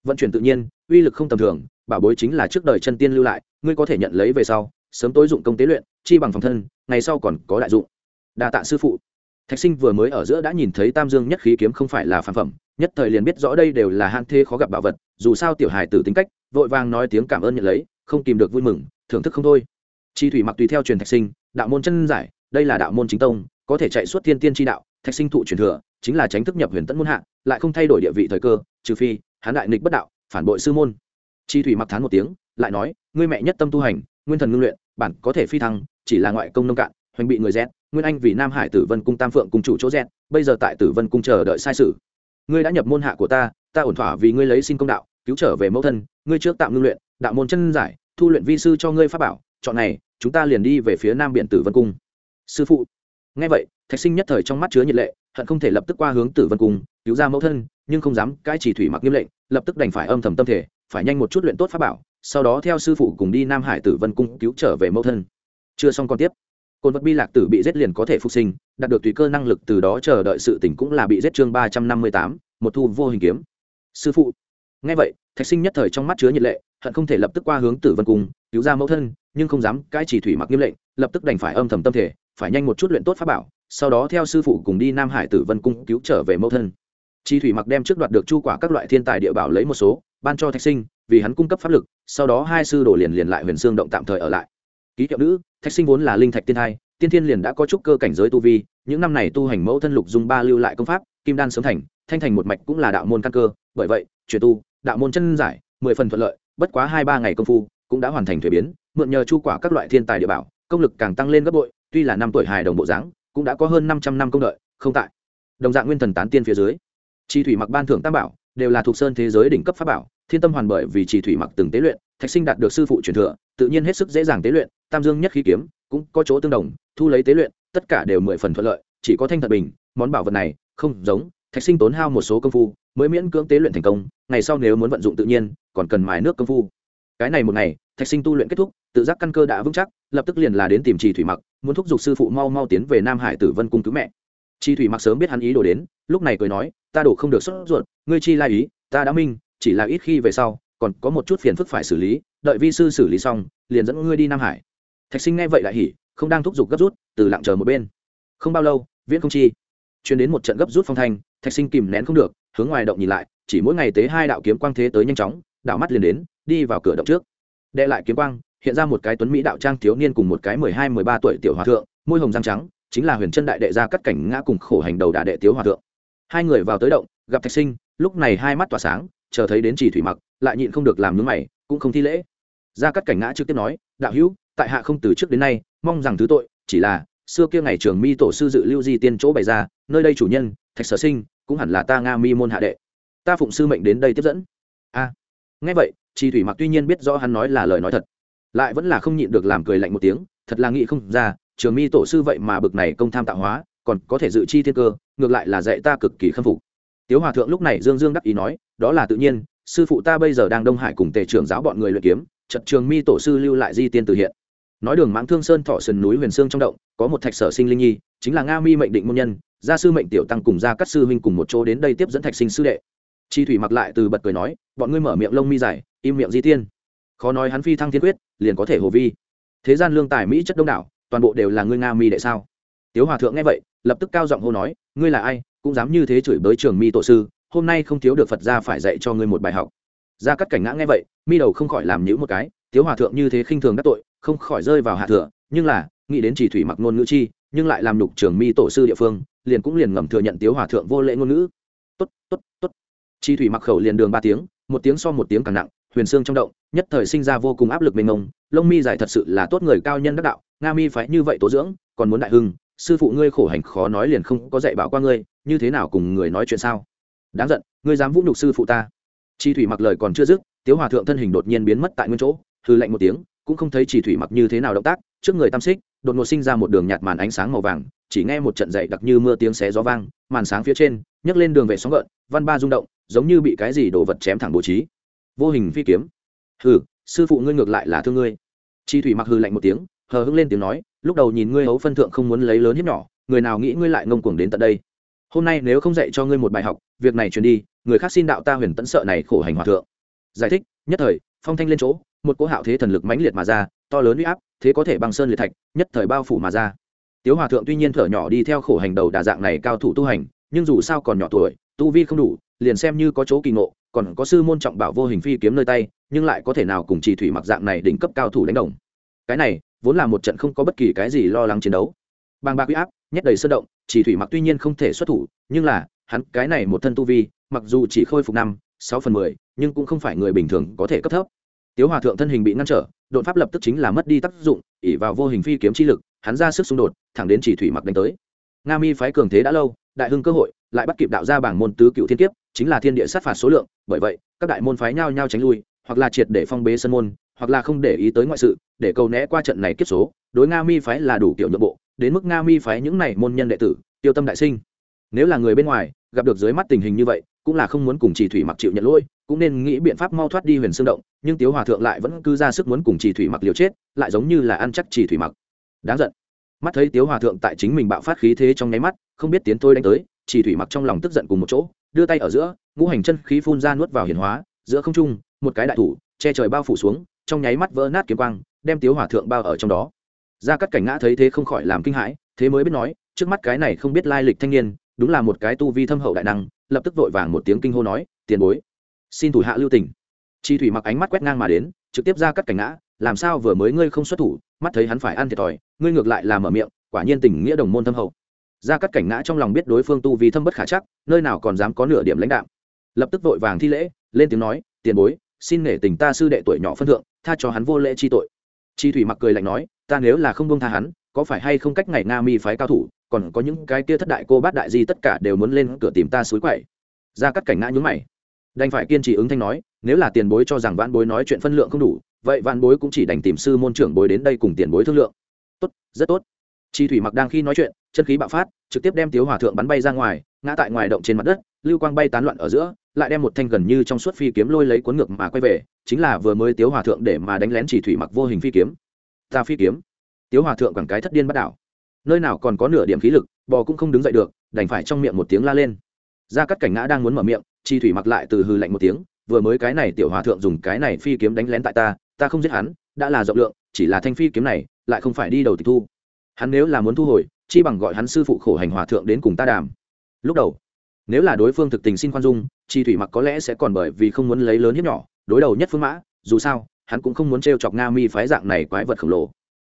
vận chuyển tự nhiên, uy lực không tầm thường, bảo bối chính là trước đời chân tiên lưu lại, ngươi có thể nhận lấy về sau, sớm tối dụng công tế luyện, chi bằng phòng thân, ngày sau còn có đại dụng. Đa tạ sư phụ. Thạch sinh vừa mới ở giữa đã nhìn thấy tam dương nhất khí kiếm không phải là phản phẩm, nhất thời liền biết rõ đây đều là hạn thê khó gặp bảo vật, dù sao tiểu hài tử tính cách, vội vàng nói tiếng cảm ơn nhận lấy, không tìm được vui mừng, thưởng thức không thôi. Chi thủy mặc tùy theo truyền thạch sinh, đạo môn chân giải, đây là đạo môn chính tông, có thể chạy suốt thiên tiên tri đạo, thạch sinh thụ truyền thừa, chính là tránh thức nhập huyền tẫn môn hạ, lại không thay đổi địa vị thời cơ, trừ phi hán đại nghịch bất đạo, phản bội sư môn. Chi thủy mặc thán một tiếng, lại nói, ngươi mẹ nhất tâm tu hành, nguyên thần ngưng luyện, bản có thể phi thăng, chỉ là ngoại công nông cạn, hoành bị người rét nguyên anh vì nam hải tử vân cung tam phượng cùng chủ chỗ rét bây giờ tại tử vân cung chờ đợi sai sự. Ngươi đã nhập môn hạ của ta ta ổn thỏa vì ngươi lấy xin công đạo, cứu trở về mẫu thân, ngươi trước tạm ngưng luyện, đạo môn chân giải, thu luyện vi sư cho ngươi pháp bảo, chọn này, chúng ta liền đi về phía nam biển tử vân cung. Sư phụ. Nghe vậy, thạch sinh nhất thời trong mắt chứa nhiệt lệ hận không thể lập tức qua hướng tử vân cung, cứu ra mẫu thân, nhưng không dám cãi chỉ thủy mặc nghiêm lệnh, lập tức đành phải âm thầm tâm thể, phải nhanh một chút luyện tốt pháp bảo, sau đó theo sư phụ cùng đi nam hải tử vân cung cứu trở về mẫu thân. Chưa xong còn tiếp. Côn vật bi lạc tử bị giết liền có thể phục sinh, đạt được tùy cơ năng lực từ đó chờ đợi sự tỉnh cũng là bị giết chương ba trăm năm mươi tám, một thu vô hình kiếm. Sư phụ. Nghe vậy, thạch sinh nhất thời trong mắt chứa nhiệt lệ, hận không thể lập tức qua hướng tử vân cung, cứu ra mẫu thân, nhưng không dám cãi chỉ thủy mặc nghiêm lệnh, lập tức đành phải âm thầm tâm thể phải nhanh một chút luyện tốt pháp bảo, sau đó theo sư phụ cùng đi nam hải tử vân cung cứu trở về mẫu thân. Chi thủy mặc đem trước đoạt được chu quả các loại thiên tài địa bảo lấy một số, ban cho thạch sinh, vì hắn cung cấp pháp lực, sau đó hai sư đổ liền liền lại huyền xương động tạm thời ở lại. Ký hiệu nữ, thạch sinh vốn là linh thạch tiên hai tiên thiên liền đã có chút cơ cảnh giới tu vi, những năm này tu hành mẫu thân lục dùng ba lưu lại công pháp, kim đan sớm thành, thanh thành một mạch cũng là đạo môn căn cơ, bởi vậy, chuyển tu, đạo môn chân giải, mười phần thuận lợi, bất quá hai ba ngày công phu, cũng đã hoàn thành thuế biến, mượn nhờ chu quả các loại thiên tài địa bảo, công lực càng tăng lên gấp bội tuy là năm tuổi hài đồng bộ dáng, cũng đã có hơn năm trăm năm công đợi, không tại. Đồng dạng nguyên thần tán tiên phía dưới. Chi thủy mặc ban thưởng tam bảo, đều là thuộc sơn thế giới đỉnh cấp pháp bảo, thiên tâm hoàn bởi vì chỉ thủy mặc từng tế luyện, thạch sinh đạt được sư phụ truyền thừa, tự nhiên hết sức dễ dàng tế luyện, tam dương nhất khí kiếm, cũng có chỗ tương đồng, thu lấy tế luyện, tất cả đều mười phần thuận lợi, chỉ có thanh thật bình, món bảo vật này, không giống, thạch sinh tốn hao một số công phu, mới miễn cưỡng tế luyện thành công, ngày sau nếu muốn vận dụng tự nhiên, còn cần mài nước công phu cái này một ngày, thạch sinh tu luyện kết thúc, tự giác căn cơ đã vững chắc, lập tức liền là đến tìm trì thủy mặc, muốn thúc giục sư phụ mau mau tiến về nam hải tử vân cung cứu mẹ. Chi thủy mặc sớm biết hắn ý đồ đến, lúc này cười nói, ta đổ không được sốt ruột, ngươi chi lai ý, ta đã minh, chỉ là ít khi về sau, còn có một chút phiền phức phải xử lý, đợi vi sư xử lý xong, liền dẫn ngươi đi nam hải. Thạch sinh nghe vậy lại hỉ, không đang thúc giục gấp rút, từ lặng chờ một bên. Không bao lâu, viễn không chi. Chuyển đến một trận gấp rút phong thanh, thạch sinh kìm nén không được, hướng ngoài động nhìn lại, chỉ mỗi ngày tế hai đạo kiếm quang thế tới nhanh chóng, đạo mắt liền đến đi vào cửa động trước. Đệ lại kiếm quang hiện ra một cái tuấn mỹ đạo trang thiếu niên cùng một cái mười hai mười ba tuổi tiểu hòa thượng môi hồng răng trắng chính là huyền chân đại đệ gia cắt cảnh ngã cùng khổ hành đầu đà đệ tiếu hòa thượng. Hai người vào tới động gặp thạch sinh lúc này hai mắt tỏa sáng chờ thấy đến chỉ thủy mặc lại nhịn không được làm nướng mày cũng không thi lễ. Gia cắt cảnh ngã trực tiếp nói đạo hữu tại hạ không từ trước đến nay mong rằng thứ tội chỉ là xưa kia ngày trường mi tổ sư dự lưu di tiên chỗ bày ra nơi đây chủ nhân thạch sở sinh cũng hẳn là ta nga mi môn hạ đệ. Ta phụng sư mệnh đến đây tiếp dẫn. A. À, nghe vậy chi thủy mặc tuy nhiên biết rõ hắn nói là lời nói thật, lại vẫn là không nhịn được làm cười lạnh một tiếng, thật là nghĩ không ra, trường mi tổ sư vậy mà bực này công tham tạo hóa, còn có thể dự chi thiên cơ, ngược lại là dạy ta cực kỳ khâm phục. Tiếu hòa thượng lúc này dương dương đắc ý nói, đó là tự nhiên, sư phụ ta bây giờ đang đông hải cùng tề trưởng giáo bọn người luyện kiếm trận trường mi tổ sư lưu lại di tiên từ hiện. Nói đường mãng thương sơn thọ sườn núi huyền sương trong động, có một thạch sở sinh linh nhi, chính là nga mi mệnh định môn nhân, gia sư mệnh tiểu tăng cùng gia các sư huynh cùng một chỗ đến đây tiếp dẫn thạch sinh sư đệ. Chi thủy mặc lại từ bật cười nói, bọn ngươi mở miệng lông mi dài im miệng di tiên. Khó nói hắn phi thăng thiên quyết, liền có thể hồ vi. Thế gian lương tài mỹ chất đông đảo, toàn bộ đều là ngươi nga mi đệ sao? Tiếu hòa thượng nghe vậy, lập tức cao giọng hô nói, ngươi là ai, cũng dám như thế chửi bới trường mi tổ sư, hôm nay không thiếu được phật gia phải dạy cho ngươi một bài học. Gia cắt cảnh ngã nghe vậy, mi đầu không khỏi làm nhữ một cái, tiếu hòa thượng như thế khinh thường đắc tội, không khỏi rơi vào hạ thừa nhưng là, nghĩ đến chỉ thủy mặc ngôn ngữ chi, nhưng lại làm nhục trường mi tổ sư địa phương, liền cũng liền ngầm thừa nhận tiếu hòa thượng vô lễ ngôn ngữ. Tốt tốt tốt. Chi thủy mặc khẩu liền đường ba tiếng, một tiếng so một tiếng càng nặng huyền xương trong động, nhất thời sinh ra vô cùng áp lực mênh mông, lông mi dài thật sự là tốt người cao nhân đắc đạo, nga mi phải như vậy tố dưỡng, còn muốn đại hưng, sư phụ ngươi khổ hành khó nói liền không có dạy bảo qua ngươi, như thế nào cùng người nói chuyện sao? Đáng giận, ngươi dám vũ nhục sư phụ ta. Chi thủy mặc lời còn chưa dứt, tiếu hòa thượng thân hình đột nhiên biến mất tại nguyên chỗ hư lạnh một tiếng, cũng không thấy chỉ thủy mặc như thế nào động tác, trước người tam xích, đột ngột sinh ra một đường nhạt màn ánh sáng màu vàng, chỉ nghe một trận dậy đặc như mưa tiếng xé gió vang, màn sáng phía trên, nhấc lên đường về sóng gợn, văn ba rung động, giống như bị cái gì đổ vật chém thẳng bố trí vô hình phi kiếm. Hừ, sư phụ ngươi ngược lại là thương ngươi. Chi thủy mặc hư lạnh một tiếng, hờ hững lên tiếng nói, lúc đầu nhìn ngươi hấu phân thượng không muốn lấy lớn hiếp nhỏ, người nào nghĩ ngươi lại ngông cuồng đến tận đây. Hôm nay nếu không dạy cho ngươi một bài học, việc này truyền đi, người khác xin đạo ta huyền tẫn sợ này khổ hành hòa thượng. Giải thích, nhất thời, phong thanh lên chỗ, một cỗ hạo thế thần lực mãnh liệt mà ra, to lớn uy áp, thế có thể băng sơn liệt thạch, nhất thời bao phủ mà ra. Tiếu hòa thượng tuy nhiên thở nhỏ đi theo khổ hành đầu đà dạng này cao thủ tu hành, nhưng dù sao còn nhỏ tuổi, tu vi không đủ, liền xem như có chỗ kỳ ngộ còn có sư môn trọng bảo vô hình phi kiếm nơi tay, nhưng lại có thể nào cùng chỉ thủy mặc dạng này đỉnh cấp cao thủ đánh đồng. Cái này, vốn là một trận không có bất kỳ cái gì lo lắng chiến đấu. Bàng bạc uy áp, nhét đầy sơ động, chỉ thủy mặc tuy nhiên không thể xuất thủ, nhưng là, hắn cái này một thân tu vi, mặc dù chỉ khôi phục năm, sáu phần mười, nhưng cũng không phải người bình thường có thể cấp thấp. Tiếu hòa thượng thân hình bị ngăn trở, đột pháp lập tức chính là mất đi tác dụng ỉ vào vô hình phi kiếm chi lực, hắn ra sức xung đột, thẳng đến chỉ thủy mặc đánh tới nga mi phái cường thế đã lâu, đại hưng cơ hội, lại bắt kịp đạo ra bảng môn tứ cựu thiên kiếp, chính là thiên địa sát phạt số lượng, bởi vậy, các đại môn phái nhau nhau tránh lui, hoặc là triệt để phong bế sân môn, hoặc là không để ý tới ngoại sự, để cầu né qua trận này kiếp số, đối nga mi phái là đủ kiểu nhượng bộ, đến mức nga mi phái những này môn nhân đệ tử, tiêu tâm đại sinh. Nếu là người bên ngoài, gặp được dưới mắt tình hình như vậy, cũng là không muốn cùng chỉ thủy mặc chịu nhận lỗi, cũng nên nghĩ biện pháp mau thoát đi huyền xương động, nhưng tiếu hòa thượng lại vẫn cứ ra sức muốn cùng chỉ thủy mặc liều chết, lại giống như là ăn chắc chỉ thủy mặc. Đáng giận mắt thấy tiếu hòa thượng tại chính mình bạo phát khí thế trong nháy mắt, không biết tiến tôi đánh tới, chỉ thủy mặc trong lòng tức giận cùng một chỗ, đưa tay ở giữa, ngũ hành chân khí phun ra nuốt vào hiển hóa, giữa không trung, một cái đại thủ, che trời bao phủ xuống, trong nháy mắt vỡ nát kiếm quang, đem tiếu hòa thượng bao ở trong đó. Ra các cảnh ngã thấy thế không khỏi làm kinh hãi, thế mới biết nói, trước mắt cái này không biết lai lịch thanh niên, đúng là một cái tu vi thâm hậu đại năng, lập tức vội vàng một tiếng kinh hô nói, tiền bối, xin thủ hạ lưu tình. Chi thủy mặc ánh mắt quét ngang mà đến, trực tiếp ra cắt cảnh ngã, làm sao vừa mới ngươi không xuất thủ mắt thấy hắn phải ăn thiệt thòi, ngươi ngược lại làm mở miệng, quả nhiên tình nghĩa đồng môn thâm hậu. Ra cắt cảnh ngã trong lòng biết đối phương tu vì thâm bất khả chắc, nơi nào còn dám có nửa điểm lãnh đạo lập tức vội vàng thi lễ, lên tiếng nói, tiền bối, xin nể tình ta sư đệ tuổi nhỏ phân thượng, tha cho hắn vô lễ chi tội. Chi thủy mặc cười lạnh nói, ta nếu là không bông tha hắn, có phải hay không cách ngày nga mi phái cao thủ, còn có những cái kia thất đại cô bát đại di tất cả đều muốn lên cửa tìm ta suối quậy? Ra cắt cảnh ngã nhúng mày. Đành phải kiên trì ứng thanh nói, nếu là tiền bối cho rằng vãn bối nói chuyện phân lượng không đủ vậy vạn bối cũng chỉ đành tìm sư môn trưởng bối đến đây cùng tiền bối thương lượng. Tốt, rất tốt. Chi thủy mặc đang khi nói chuyện, chân khí bạo phát, trực tiếp đem tiếu hòa thượng bắn bay ra ngoài, ngã tại ngoài động trên mặt đất, lưu quang bay tán loạn ở giữa, lại đem một thanh gần như trong suốt phi kiếm lôi lấy cuốn ngược mà quay về, chính là vừa mới tiếu hòa thượng để mà đánh lén chỉ thủy mặc vô hình phi kiếm. Ta phi kiếm. Tiếu hòa thượng quảng cái thất điên bắt đảo. Nơi nào còn có nửa điểm khí lực, bò cũng không đứng dậy được, đành phải trong miệng một tiếng la lên. Ra cắt cảnh ngã đang muốn mở miệng, chi thủy mặc lại từ hư lạnh một tiếng, vừa mới cái này tiểu hòa thượng dùng cái này phi kiếm đánh lén tại ta ta không giết hắn, đã là rộng lượng, chỉ là thanh phi kiếm này, lại không phải đi đầu tịch thu. Hắn nếu là muốn thu hồi, chi bằng gọi hắn sư phụ khổ hành hòa thượng đến cùng ta đàm. Lúc đầu, nếu là đối phương thực tình xin khoan dung, chi thủy mặc có lẽ sẽ còn bởi vì không muốn lấy lớn hiếp nhỏ, đối đầu nhất phương mã, dù sao, hắn cũng không muốn t r e o chọc nga mi phái dạng này quái vật khổng lồ.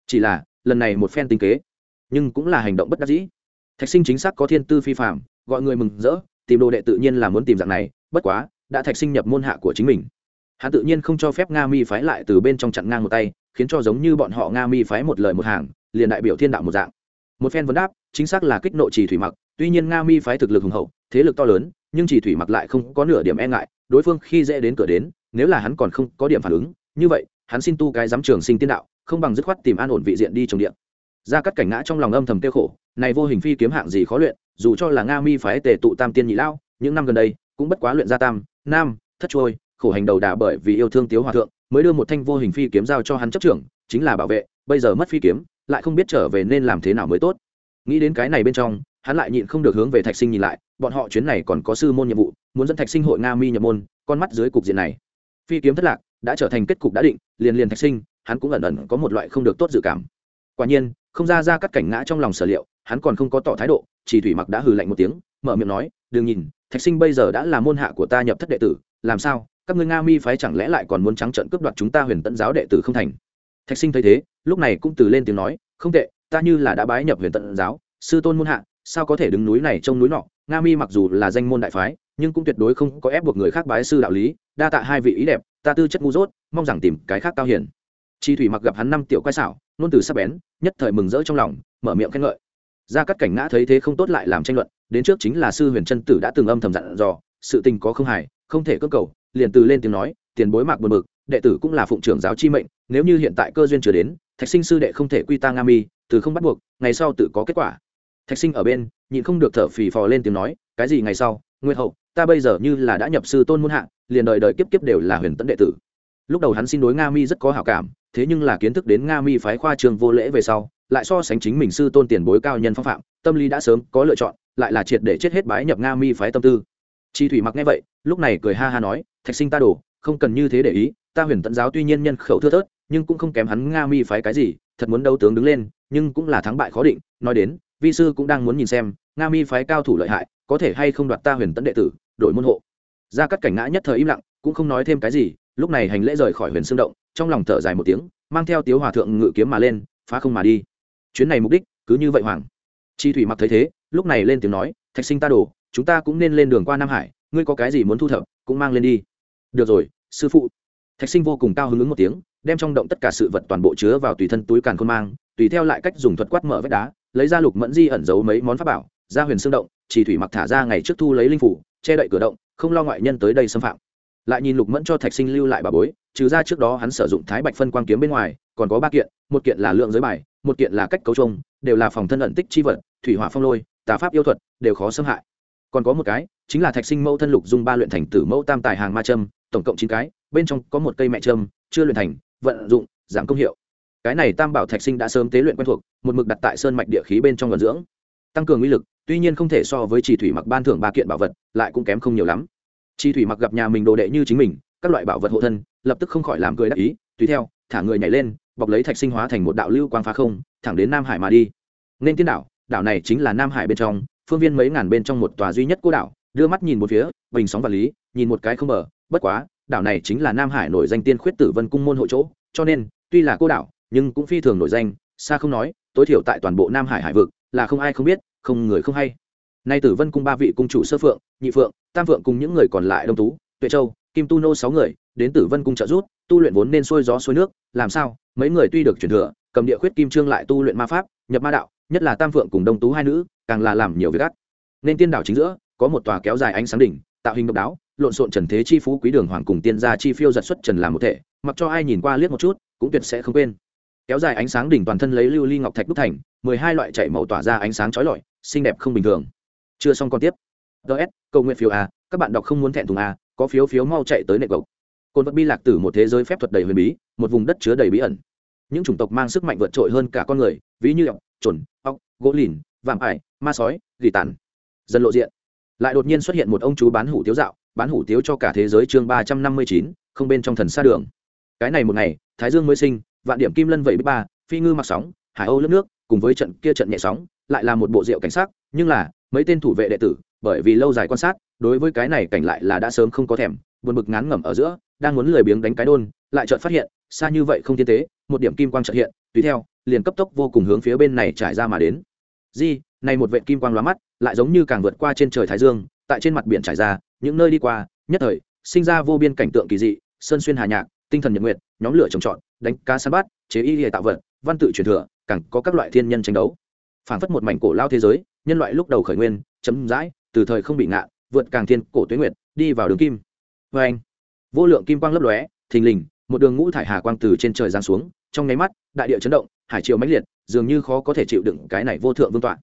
Chỉ là, lần này một phen tinh kế, nhưng cũng là hành động bất đắc dĩ. Thạch sinh chính xác có thiên tư phi phạm gọi người mừng rỡ, tìm đồ đệ tự nhiên là muốn tìm dạng này, bất quá, đã thạch sinh nhập môn hạ của chính mình hắn tự nhiên không cho phép nga mi phái lại từ bên trong chặn ngang một tay, khiến cho giống như bọn họ nga mi phái một lời một hàng, liền đại biểu thiên đạo một dạng. Một phen vấn đáp, chính xác là kích nộ trì thủy mặc, tuy nhiên nga mi phái thực lực hùng hậu, thế lực to lớn, nhưng trì thủy mặc lại không có nửa điểm e ngại, đối phương khi dễ đến cửa đến, nếu là hắn còn không có điểm phản ứng, như vậy, hắn xin tu cái giám trường sinh tiên đạo, không bằng dứt khoát tìm an ổn vị diện đi trồng điện ra cắt cảnh ngã trong lòng âm thầm tiêu khổ, này vô hình phi kiếm hạng gì khó luyện, dù cho là nga mi phái tề tụ tam tiên nhị lao, những năm gần đây, cũng bất quá luyện gia tam, nam, thất trôi khổ hành đầu đà bởi vì yêu thương tiếu hòa thượng, mới đưa một thanh vô hình phi kiếm giao cho hắn chấp trưởng, chính là bảo vệ, bây giờ mất phi kiếm, lại không biết trở về nên làm thế nào mới tốt. Nghĩ đến cái này bên trong, hắn lại nhịn không được hướng về thạch sinh nhìn lại, bọn họ chuyến này còn có sư môn nhiệm vụ, muốn dẫn thạch sinh hội nga mi nhập môn, con mắt dưới cục diện này. Phi kiếm thất lạc, đã trở thành kết cục đã định, liền liền thạch sinh, hắn cũng ẩn ẩn có một loại không được tốt dự cảm. Quả nhiên, không ra ra cắt cảnh ngã trong lòng sở liệu, hắn còn không có tỏ thái độ, chỉ thủy mặc đã hừ lạnh một tiếng, mở miệng nói, đừng nhìn, thạch sinh bây giờ đã là môn hạ của ta nhập thất đệ tử, làm sao các ngươi nga mi phái chẳng lẽ lại còn muốn trắng trợn cướp đoạt chúng ta huyền tận giáo đệ tử không thành? Thạch sinh thấy thế, lúc này cũng từ lên tiếng nói, không tệ, ta như là đã bái nhập huyền tận giáo, sư tôn môn hạ, sao có thể đứng núi này trông núi nọ? Nga mi mặc dù là danh môn đại phái, nhưng cũng tuyệt đối không có ép buộc người khác bái sư đạo lý, đa tạ hai vị ý đẹp, ta tư chất ngu dốt, mong rằng tìm cái khác cao hiển chi thủy mặc gặp hắn năm tiểu quay xảo nôn từ sắp bén, nhất thời mừng rỡ trong lòng, mở miệng khen ngợi. Ra các cảnh ngã thấy thế không tốt lại làm tranh luận, đến trước chính là sư huyền trân tử đã từng âm thầm dặn dò, sự tình có không hài, không thể cơ cầu liền từ lên tiếng nói tiền bối mạc buồn bực đệ tử cũng là phụng trưởng giáo chi mệnh nếu như hiện tại cơ duyên chưa đến thạch sinh sư đệ không thể quy ta nga mi từ không bắt buộc ngày sau tự có kết quả. Thạch sinh ở bên nhịn không được thở phì phò lên tiếng nói cái gì ngày sau? Nguyên hậu ta bây giờ như là đã nhập sư tôn muôn hạng, liền đời đời kiếp kiếp đều là huyền tấn đệ tử. Lúc đầu hắn xin đối nga mi rất có hảo cảm thế nhưng là kiến thức đến nga mi phái khoa trường vô lễ về sau lại so sánh chính mình sư tôn tiền bối cao nhân phong phạm tâm lý đã sớm có lựa chọn lại là triệt để chết hết bái nhập nga mi phái tâm tư. Chi thủy mặc nghe vậy lúc này cười ha ha nói thạch sinh ta đổ không cần như thế để ý, ta huyền tận giáo tuy nhiên nhân khẩu thưa thớt, nhưng cũng không kém hắn nga mi phái cái gì, thật muốn đấu tướng đứng lên, nhưng cũng là thắng bại khó định, nói đến, vi sư cũng đang muốn nhìn xem, nga mi phái cao thủ lợi hại, có thể hay không đoạt ta huyền tận đệ tử, đổi môn hộ. Ra cắt cảnh ngã nhất thời im lặng, cũng không nói thêm cái gì, lúc này hành lễ rời khỏi huyền xương động, trong lòng thở dài một tiếng, mang theo tiếu hòa thượng ngự kiếm mà lên, phá không mà đi. Chuyến này mục đích, cứ như vậy hoàng chi thủy mặc thấy thế, lúc này lên tiếng nói, thạch sinh ta đổ chúng ta cũng nên lên đường qua nam hải, ngươi có cái gì muốn thu thập, cũng mang lên đi được rồi, sư phụ. Thạch sinh vô cùng cao hứng ứng một tiếng, đem trong động tất cả sự vật toàn bộ chứa vào tùy thân túi càn khôn mang, tùy theo lại cách dùng thuật quát mở vách đá, lấy ra lục mẫn di ẩn giấu mấy món pháp bảo, ra huyền xương động, chỉ thủy mặc thả ra ngày trước thu lấy linh phủ, che đậy cửa động, không lo ngoại nhân tới đây xâm phạm. Lại nhìn lục mẫn cho thạch sinh lưu lại bà bối, trừ ra trước đó hắn sử dụng thái bạch phân quang kiếm bên ngoài, còn có ba kiện, một kiện là lượng giới bài, một kiện là cách cấu trông đều là phòng thân ẩn tích chi vật, thủy hỏa phong lôi, tà pháp yêu thuật, đều khó xâm hại. Còn có một cái, chính là thạch sinh mẫu thân lục dung ba luyện thành tử mẫu tam tài hàng ma châm tổng cộng chín cái bên trong có một cây mẹ trâm, chưa luyện thành vận dụng giảm công hiệu. Cái này tam bảo thạch sinh đã sớm tế luyện quen thuộc một mực đặt tại sơn mạch địa khí bên trong vận dưỡng. Tăng cường uy lực tuy nhiên không thể so với chỉ thủy mặc ban thưởng ba kiện bảo vật lại cũng kém không nhiều lắm. Chi thủy mặc gặp nhà mình đồ đệ như chính mình các loại bảo vật hộ thân lập tức không khỏi làm cười đắc ý tùy theo thả người nhảy lên bọc lấy thạch sinh hóa thành một đạo lưu quang phá không thẳng đến nam hải mà đi. Nên tiên đảo đảo này chính là nam hải bên trong phương viên mấy ngàn bên trong một tòa duy nhất cô đảo đưa mắt nhìn một phía bình sóng vật lý nhìn một cái không mở bất quá, đảo này chính là nam hải nổi danh tiên khuyết tử vân cung môn hộ chỗ, cho nên, tuy là cô đảo, nhưng cũng phi thường nổi danh, xa không nói, tối thiểu tại toàn bộ nam hải hải vực, là không ai không biết, không người không hay. Nay tử vân cung ba vị cung chủ sơ phượng, nhị phượng, tam phượng cùng những người còn lại đông tú, tuệ châu, kim tu nô sáu người, đến tử vân cung trợ rút tu luyện vốn nên xuôi gió xuôi nước, làm sao, mấy người tuy được truyền thừa, cầm địa khuyết kim trương lại tu luyện ma pháp, nhập ma đạo, nhất là tam phượng cùng đông tú hai nữ, càng là làm nhiều việc gắt. Nên tiên đảo chính giữa, có một tòa kéo dài ánh sáng đỉnh tạo hình độc đáo, lộn xộn trần thế chi phú quý đường hoàng cùng tiên gia chi phiêu giật xuất trần làm một thể, mặc cho ai nhìn qua liếc một chút, cũng tuyệt sẽ không quên. Kéo dài ánh sáng đỉnh toàn thân lấy lưu ly ngọc thạch đúc thành, mười hai loại chạy màu tỏa ra ánh sáng chói lọi, xinh đẹp không bình thường. Chưa xong còn tiếp. Ts cầu nguyện phiếu a, các bạn đọc không muốn thẹn thùng a, có phiếu phiếu mau chạy tới nệ cầu cồn vật bi lạc tử một thế giới phép thuật đầy huyền bí, một vùng đất chứa đầy bí ẩn. Những chủng tộc mang sức mạnh vượt trội hơn cả con người, ví như ọc, trồn, ọc, gỗ lìn, vạm ải, ma sói, gỉ tàn. Dần lộ diện lại đột nhiên xuất hiện một ông chú bán hủ tiếu dạo, bán hủ tiếu cho cả thế giới chương ba trăm năm mươi chín, không bên trong thần xa đường. Cái này một ngày, thái dương mới sinh, vạn điểm kim lân vẩy bích ba, phi ngư mặc sóng, hải âu lướt nước, cùng với trận kia trận nhẹ sóng, lại là một bộ rượu cảnh sát nhưng là, mấy tên thủ vệ đệ tử, bởi vì lâu dài quan sát, đối với cái này cảnh lại là đã sớm không có thèm, buồn bực ngán ngẩm ở giữa, đang muốn lười biếng đánh cái đôn, lại chợt phát hiện, xa như vậy không tiên tế, một điểm kim quang chợt hiện, tùy theo, liền cấp tốc vô cùng hướng phía bên này trải ra mà đến di, này một vệt kim quang lóa mắt, lại giống như càng vượt qua trên trời thái dương, tại trên mặt biển trải ra, những nơi đi qua, nhất thời, sinh ra vô biên cảnh tượng kỳ dị, sơn xuyên hà nhạc, tinh thần nhật nguyệt, nhóm lửa trồng trọt, đánh cá săn bắt, chế y hệ tạo vật, văn tự truyền thừa, càng có các loại thiên nhân tranh đấu. Phảng phất một mảnh cổ lao thế giới, nhân loại lúc đầu khởi nguyên chấm dãi từ thời không bị ngạ, vượt càng thiên cổ tuyến nguyệt, đi vào đường kim. Vê anh, vô lượng kim quang lấp lóe, thình lình, một đường ngũ thải hà quang từ trên trời giáng xuống, trong nháy mắt, đại địa chấn động hải triều mãnh liệt, dường như khó có thể chịu đựng cái này vô thượng vương tọa.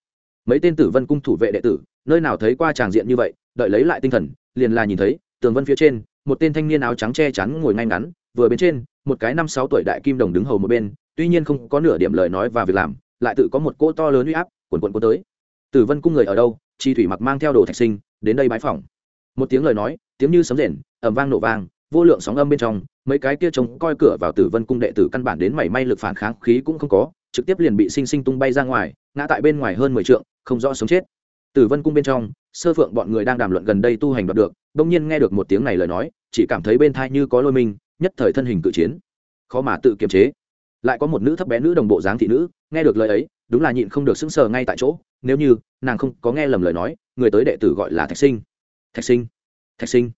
Mấy tên tử vân cung thủ vệ đệ tử, nơi nào thấy qua tràng diện như vậy, đợi lấy lại tinh thần, liền là nhìn thấy, tường vân phía trên, một tên thanh niên áo trắng che chắn ngồi ngay ngắn, vừa bên trên, một cái năm sáu tuổi đại kim đồng đứng hầu một bên, tuy nhiên không có nửa điểm lời nói và việc làm, lại tự có một cỗ to lớn uy áp quần quần cô tới. Tử vân cung người ở đâu, chi thủy mặc mang theo đồ thạch sinh, đến đây bãi phòng một tiếng lời nói, tiếng như sấm rền ẩm vang nổ vang vô lượng sóng âm bên trong mấy cái kia trông coi cửa vào tử vân cung đệ tử căn bản đến mảy may lực phản kháng khí cũng không có trực tiếp liền bị sinh sinh tung bay ra ngoài ngã tại bên ngoài hơn mười trượng không rõ sống chết. Tử vân cung bên trong sơ phượng bọn người đang đàm luận gần đây tu hành đoạt được đông nhiên nghe được một tiếng này lời nói chỉ cảm thấy bên thai như có lôi mình, nhất thời thân hình cự chiến. Khó mà tự kiềm chế. Lại có một nữ thấp bé nữ đồng bộ dáng thị nữ nghe được lời ấy đúng là nhịn không được sững sờ ngay tại chỗ nếu như nàng không có nghe lầm lời nói người tới đệ tử gọi là thạch sinh. Thạch sinh. Thạch sinh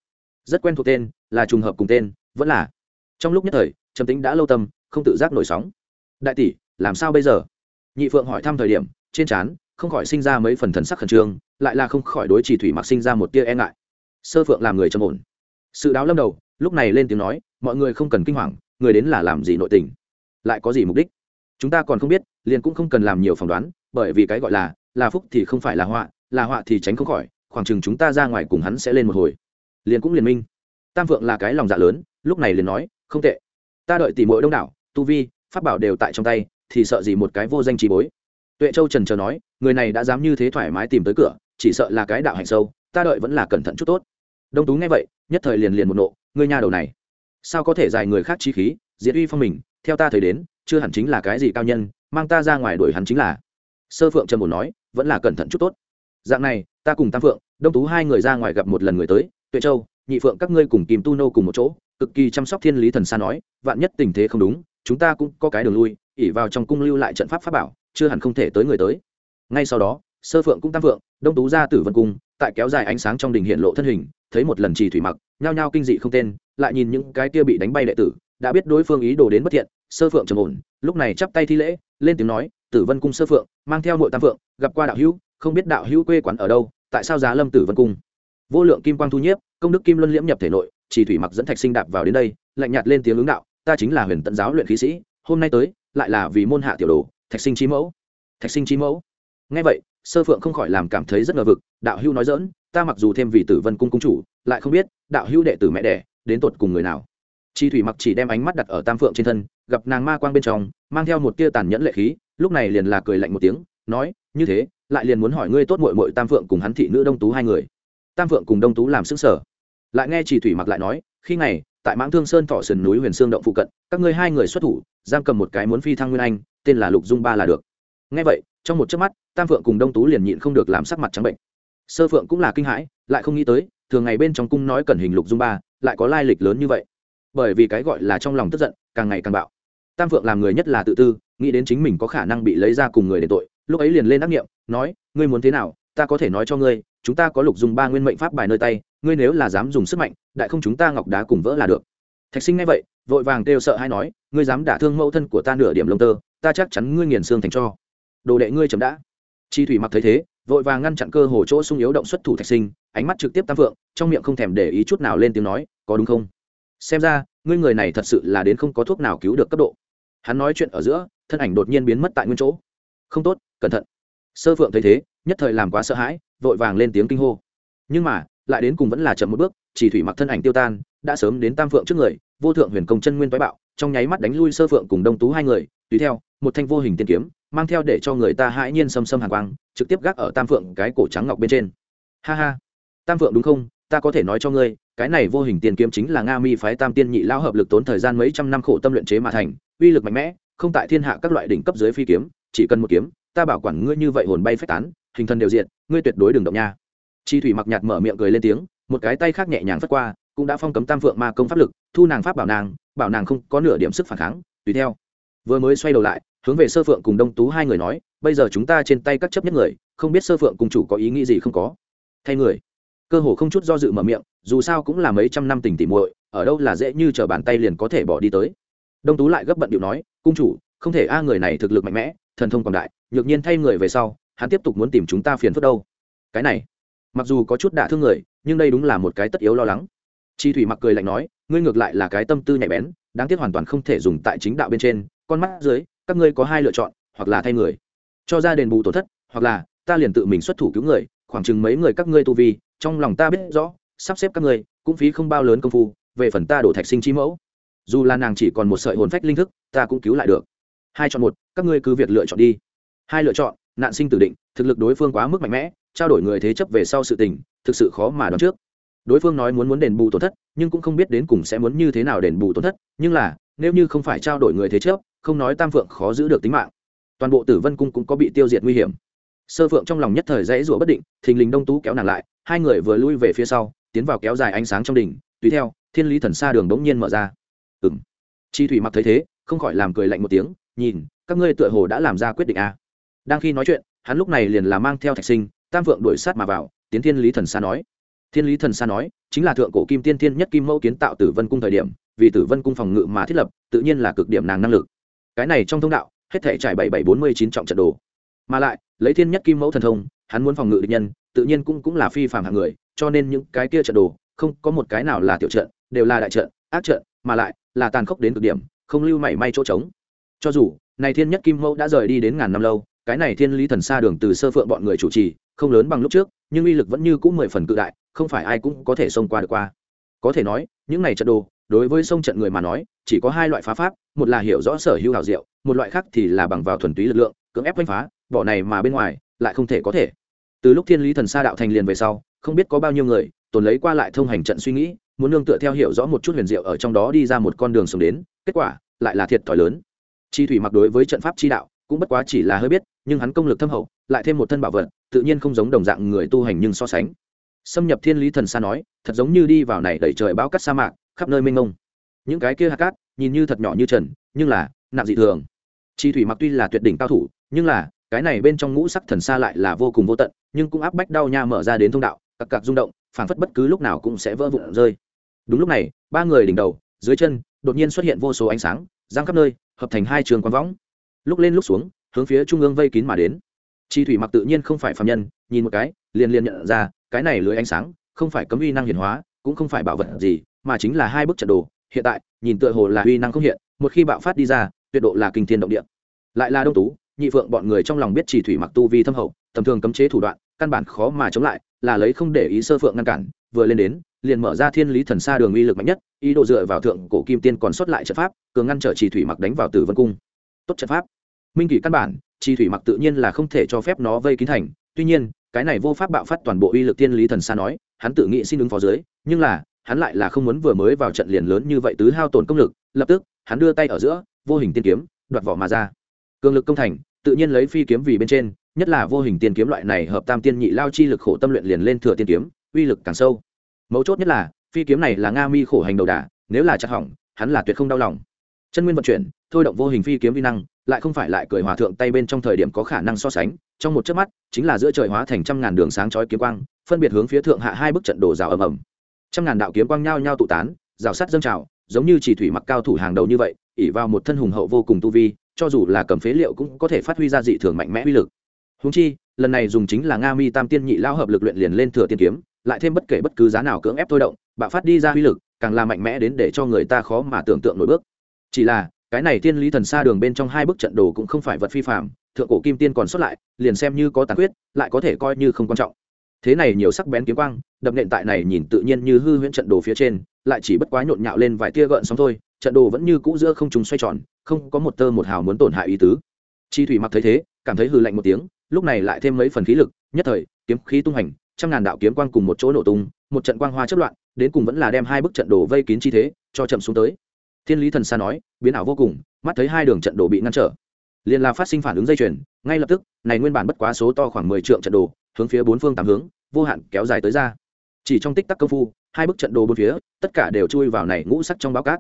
rất quen thuộc tên, là trùng hợp cùng tên, vẫn là. Trong lúc nhất thời, trầm tính đã lâu tâm, không tự giác nổi sóng. Đại tỷ, làm sao bây giờ? Nhị phượng hỏi thăm thời điểm, trên trán, không khỏi sinh ra mấy phần thần sắc khẩn trương, lại là không khỏi đối chỉ thủy mặc sinh ra một tia e ngại. Sơ phượng làm người trầm ổn. Sự đáo lâm đầu, lúc này lên tiếng nói, mọi người không cần kinh hoàng, người đến là làm gì nội tình? Lại có gì mục đích? Chúng ta còn không biết, liền cũng không cần làm nhiều phỏng đoán, bởi vì cái gọi là là phúc thì không phải là họa là họa thì tránh không khỏi, khoảng chừng chúng ta ra ngoài cùng hắn sẽ lên một hồi liền cũng liền minh. Tam phượng là cái lòng dạ lớn, lúc này liền nói, không tệ. Ta đợi tỉ mỗi đông đảo, tu vi, pháp bảo đều tại trong tay, thì sợ gì một cái vô danh trí bối. Tuệ châu trần chờ nói, người này đã dám như thế thoải mái tìm tới cửa, chỉ sợ là cái đạo hạnh sâu, ta đợi vẫn là cẩn thận chút tốt. Đông tú nghe vậy, nhất thời liền liền một nộ, ngươi nhà đầu này, sao có thể dài người khác chi khí, diệt uy phong mình, theo ta thấy đến, chưa hẳn chính là cái gì cao nhân, mang ta ra ngoài đuổi hắn chính là. Sơ phượng trần bồn nói, vẫn là cẩn thận chút tốt. Dạng này, ta cùng tam phượng, đông tú hai người ra ngoài gặp một lần người tới tuệ châu, nhị phượng các ngươi cùng kìm tu nô cùng một chỗ, cực kỳ chăm sóc thiên lý thần xa nói, vạn nhất tình thế không đúng, chúng ta cũng có cái đường lui ỉ vào trong cung lưu lại trận pháp pháp bảo, chưa hẳn không thể tới người tới. Ngay sau đó, sơ phượng cũng tam phượng, đông tú ra tử vân cung, tại kéo dài ánh sáng trong đình hiện lộ thân hình, thấy một lần trì thủy mặc, nhao nhao kinh dị không tên, lại nhìn những cái kia bị đánh bay đệ tử, đã biết đối phương ý đồ đến bất thiện, sơ phượng trầm ổn, lúc này chắp tay thi lễ, lên tiếng nói, tử vân cung sơ phượng, mang theo nội tam phượng, gặp qua đạo hữu, không biết đạo hữu quê quán ở đâu, tại sao giá lâm tử vân cung? Vô lượng kim quang thu nhiếp, công đức kim luân liễm nhập thể nội, chỉ thủy mặc dẫn thạch sinh đạp vào đến đây, lạnh nhạt lên tiếng ứng đạo, ta chính là huyền tận giáo luyện khí sĩ, hôm nay tới, lại là vì môn hạ tiểu đồ, thạch sinh trí mẫu. Thạch sinh trí mẫu. Ngay vậy, sơ phượng không khỏi làm cảm thấy rất ngờ vực, đạo hưu nói dỡn ta mặc dù thêm vì tử vân cung cung chủ, lại không biết, đạo hưu đệ tử mẹ đẻ, đến tột cùng người nào? Chi thủy mặc chỉ đem ánh mắt đặt ở tam phượng trên thân, gặp nàng ma quang bên trong, mang theo một tia tàn nhẫn lệ khí, lúc này liền là cười lạnh một tiếng, nói, như thế, lại liền muốn hỏi ngươi tốt mội mội tam phượng cùng hắn thị nữ đông tú hai người tam Vượng cùng đông tú làm xứng sở. Lại nghe chỉ thủy mặc lại nói, khi ngày, tại mãng thương sơn thọ sườn núi huyền sương động phụ cận, các ngươi hai người xuất thủ, giam cầm một cái muốn phi thăng nguyên anh, tên là lục dung ba là được. Nghe vậy, trong một chớp mắt, tam phượng cùng đông tú liền nhịn không được làm sắc mặt trắng bệnh. Sơ phượng cũng là kinh hãi, lại không nghĩ tới, thường ngày bên trong cung nói cần hình lục dung ba, lại có lai lịch lớn như vậy. Bởi vì cái gọi là trong lòng tức giận, càng ngày càng bạo. Tam phượng làm người nhất là tự tư, nghĩ đến chính mình có khả năng bị lấy ra cùng người để tội, lúc ấy liền lên đắc nghiệm, nói, ngươi muốn thế nào, ta có thể nói cho ngươi chúng ta có lục dùng ba nguyên mệnh pháp bài nơi tay, ngươi nếu là dám dùng sức mạnh, đại không chúng ta ngọc đá cùng vỡ là được. Thạch sinh nghe vậy, vội vàng kêu sợ hay nói, ngươi dám đả thương mẫu thân của ta nửa điểm lông tơ, ta chắc chắn ngươi nghiền xương thành cho. Đồ đệ ngươi chấm đã. Chi thủy mặc thấy thế, vội vàng ngăn chặn cơ hồ chỗ sung yếu động xuất thủ thạch sinh, ánh mắt trực tiếp tam phượng, trong miệng không thèm để ý chút nào lên tiếng nói, có đúng không? Xem ra, ngươi người này thật sự là đến không có thuốc nào cứu được cấp độ. Hắn nói chuyện ở giữa, thân ảnh đột nhiên biến mất tại nguyên chỗ. Không tốt, cẩn thận sơ phượng thấy thế, nhất thời làm quá sợ hãi, vội vàng lên tiếng kinh hô. Nhưng mà, lại đến cùng vẫn là chậm một bước, chỉ thủy mặc thân ảnh tiêu tan, đã sớm đến tam phượng trước người, vô thượng huyền công chân nguyên toái bạo, trong nháy mắt đánh lui sơ phượng cùng đông tú hai người, tùy theo, một thanh vô hình tiên kiếm, mang theo để cho người ta hãi nhiên xâm xâm hàn quang, trực tiếp gác ở tam phượng cái cổ trắng ngọc bên trên. Ha ha. Tam phượng đúng không? Ta có thể nói cho ngươi, cái này vô hình tiên kiếm chính là nga mi phái tam tiên nhị lao hợp lực tốn thời gian mấy trăm năm khổ tâm luyện chế mà thành, uy lực mạnh mẽ, không tại thiên hạ các loại đỉnh cấp dưới phi kiếm, chỉ cần một kiếm ta bảo quản ngươi như vậy hồn bay phách tán, hình thân đều diện ngươi tuyệt đối đừng động nha. Chi thủy mặc nhạt mở miệng cười lên tiếng, một cái tay khác nhẹ nhàng phất qua, cũng đã phong cấm tam phượng ma công pháp lực, thu nàng pháp bảo nàng bảo nàng không có nửa điểm sức phản kháng, tùy theo. Vừa mới xoay đầu lại, hướng về sơ phượng cùng đông tú hai người nói, bây giờ chúng ta trên tay các chấp nhất người, không biết sơ phượng cùng chủ có ý nghĩ gì không có. Thay người. Cơ hồ không chút do dự mở miệng, dù sao cũng là mấy trăm năm tình tỉ muội, ở đâu là dễ như t bàn tay liền có thể bỏ đi tới. Đông tú lại gấp bận điệu nói, cung chủ, không thể a, người này thực lực mạnh mẽ thần thông quảng đại, nhược nhiên thay người về sau, hắn tiếp tục muốn tìm chúng ta phiền phức đâu. Cái này, mặc dù có chút đả thương người, nhưng đây đúng là một cái tất yếu lo lắng. Chi thủy mặc cười lạnh nói, ngươi ngược lại là cái tâm tư nhạy bén, đáng tiếc hoàn toàn không thể dùng tại chính đạo bên trên, con mắt dưới, các ngươi có hai lựa chọn, hoặc là thay người. Cho ra đền bù tổn thất, hoặc là ta liền tự mình xuất thủ cứu người, khoảng chừng mấy người các ngươi tu vi, trong lòng ta biết rõ, sắp xếp các ngươi, cũng phí không bao lớn công phu, về phần ta đổ thạch sinh chi mẫu. Dù là nàng chỉ còn một sợi hồn phách linh thức, ta cũng cứu lại được hai chọn một, các ngươi cứ việc lựa chọn đi. Hai lựa chọn, nạn sinh tử định, thực lực đối phương quá mức mạnh mẽ, trao đổi người thế chấp về sau sự tình, thực sự khó mà đoán trước. Đối phương nói muốn muốn đền bù tổn thất, nhưng cũng không biết đến cùng sẽ muốn như thế nào đền bù tổn thất, nhưng là, nếu như không phải trao đổi người thế chấp, không nói tam phượng khó giữ được tính mạng. Toàn bộ tử vân cung cũng có bị tiêu diệt nguy hiểm. Sơ phượng trong lòng nhất thời dãy rủa bất định, thình lình đông tú kéo nàng lại, hai người vừa lui về phía sau, tiến vào kéo dài ánh sáng trong đỉnh, tùy theo, thiên lý thần xa đường bỗng nhiên mở ra. Ừng chi thủy mặc thấy thế, không khỏi làm cười lạnh một tiếng nhìn, các ngươi tựa hồ đã làm ra quyết định a. À. đang khi nói chuyện, hắn lúc này liền là mang theo thạch sinh, tam phượng đuổi sát mà vào, tiến thiên lý thần xa nói. Thiên lý thần xa nói, chính là thượng cổ kim tiên thiên nhất kim mẫu kiến tạo tử vân cung thời điểm, vì tử vân cung phòng ngự mà thiết lập, tự nhiên là cực điểm nàng năng lực. Cái này trong thông đạo, hết thể trải bảy bảy bốn mươi chín trọng trận đồ. Mà lại, lấy thiên nhất kim mẫu thần thông, hắn muốn phòng ngự địch nhân, tự nhiên cũng cũng là phi phạm hạng người, cho nên những cái kia trận đồ, không có một cái nào là tiểu trận, đều là đại trận, ác trận, mà lại là tàn khốc đến cực điểm, không lưu mảy may chỗ trống cho dù, này thiên nhất kim mẫu đã rời đi đến ngàn năm lâu, cái này thiên lý thần xa đường từ sơ phượng bọn người chủ trì, không lớn bằng lúc trước, nhưng uy lực vẫn như cũng mười phần cự đại, không phải ai cũng có thể xông qua được qua. Có thể nói, những này trận đồ, đối với sông trận người mà nói, chỉ có hai loại phá pháp, một là hiểu rõ sở hữu hảo diệu, một loại khác thì là bằng vào thuần túy lực lượng, cưỡng ép đánh phá, bỏ này mà bên ngoài, lại không thể có thể. Từ lúc thiên lý thần sa đạo thành liền về sau, không biết có bao nhiêu người, tồn lấy qua lại thông hành trận suy nghĩ, muốn nương tựa theo hiểu rõ một chút huyền diệu ở trong đó đi ra một con đường sống đến, kết quả, lại là thiệt thòi lớn chi thủy mặc đối với trận pháp chi đạo, cũng bất quá chỉ là hơi biết, nhưng hắn công lực thâm hậu, lại thêm một thân bảo vật, tự nhiên không giống đồng dạng người tu hành nhưng so sánh. Xâm nhập thiên lý thần sa nói, thật giống như đi vào này đẩy trời bao cắt sa mạc, khắp nơi mênh mông. Những cái kia hạt cát, nhìn như thật nhỏ như trần, nhưng là, nặng dị thường. Chi thủy mặc tuy là tuyệt đỉnh cao thủ, nhưng là, cái này bên trong ngũ sắc thần xa lại là vô cùng vô tận, nhưng cũng áp bách đau nha mở ra đến thông đạo, cặc cặc rung động, phảng phất bất cứ lúc nào cũng sẽ vỡ vụn rơi. Đúng lúc này, ba người đỉnh đầu, dưới chân, đột nhiên xuất hiện vô số ánh sáng giang khắp nơi hợp thành hai trường quang võng. Lúc lên lúc xuống, hướng phía trung ương vây kín mà đến. Chi thủy mặc tự nhiên không phải phạm nhân, nhìn một cái, liền liền nhận ra, cái này lưới ánh sáng, không phải cấm uy năng hiển hóa, cũng không phải bảo vật gì, mà chính là hai bức trận đồ. Hiện tại, nhìn tựa hồ là uy năng không hiện, một khi bạo phát đi ra, tuyệt độ là kinh thiên động địa. Lại là đông tú, nhị phượng bọn người trong lòng biết chỉ thủy mặc tu vi thâm hậu, tầm thường cấm chế thủ đoạn, căn bản khó mà chống lại, là lấy không để ý sơ phượng ngăn cản, vừa lên đến liền mở ra thiên lý thần xa đường uy lực mạnh nhất, ý đồ dựa vào thượng cổ kim tiên còn xuất lại trận pháp, cường ngăn trở chỉ thủy mặc đánh vào tử vân cung. Tốt trận pháp. Minh kỷ căn bản chỉ thủy mặc tự nhiên là không thể cho phép nó vây kín thành. Tuy nhiên, cái này vô pháp bạo phát toàn bộ uy lực thiên lý thần xa nói, hắn tự nghĩ xin ứng phó dưới, nhưng là, hắn lại là không muốn vừa mới vào trận liền lớn như vậy tứ hao tổn công lực, lập tức, hắn đưa tay ở giữa, vô hình tiên kiếm, đoạt vỏ mà ra. Cường lực công thành, tự nhiên lấy phi kiếm vì bên trên, nhất là vô hình tiên kiếm loại này hợp tam tiên nhị lao chi lực khổ tâm luyện liền lên thừa tiên kiếm, uy lực càng sâu mấu chốt nhất là, phi kiếm này là nga mi khổ hành đầu đà, nếu là chặt hỏng, hắn là tuyệt không đau lòng. Chân nguyên vận chuyển, thôi động vô hình phi kiếm vi năng, lại không phải lại cười hòa thượng tay bên trong thời điểm có khả năng so sánh, trong một chớp mắt, chính là giữa trời hóa thành trăm ngàn đường sáng chói kiếm quang, phân biệt hướng phía thượng hạ hai bức trận đổ rào ầm ầm. Trăm ngàn đạo kiếm quang nhao nhao tụ tán, rào sắt dâng trào, giống như chỉ thủy mặc cao thủ hàng đầu như vậy ỉ vào một thân hùng hậu vô cùng tu vi, cho dù là cầm phế liệu cũng có thể phát huy ra dị thường mạnh mẽ uy lực. Húng chi, lần này dùng chính là nga mi tam tiên nhị lao hợp lực luyện liền lên thừa tiên kiếm lại thêm bất kể bất cứ giá nào cưỡng ép thôi động, bạo phát đi ra uy lực, càng là mạnh mẽ đến để cho người ta khó mà tưởng tượng nổi bước. Chỉ là, cái này Thiên lý thần xa đường bên trong hai bức trận đồ cũng không phải vật phi phạm thượng cổ kim tiên còn xuất lại, liền xem như có tàn quyết lại có thể coi như không quan trọng. Thế này nhiều sắc bén kiếm quang, đập nện tại này nhìn tự nhiên như hư huyễn trận đồ phía trên, lại chỉ bất quá nhộn nhạo lên vài tia gợn sóng thôi, trận đồ vẫn như cũ giữa không trùng xoay tròn, không có một tơ một hào muốn tổn hại ý tứ. Chi thủy mặc thấy thế, cảm thấy hư lạnh một tiếng, lúc này lại thêm mấy phần khí lực, nhất thời, kiếm khí tung hành trăm ngàn đạo kiếm quang cùng một chỗ nổ tung, một trận quang hoa chất loạn, đến cùng vẫn là đem hai bức trận đồ vây kín chi thế, cho chậm xuống tới. Thiên lý thần xa nói, biến ảo vô cùng, mắt thấy hai đường trận đồ bị ngăn trở. Liền là phát sinh phản ứng dây chuyền, ngay lập tức, này nguyên bản bất quá số to khoảng mười trượng trận đồ, hướng phía bốn phương tám hướng, vô hạn kéo dài tới ra. Chỉ trong tích tắc công phu, hai bức trận đồ bốn phía, tất cả đều chui vào này ngũ sắc trong báo cát.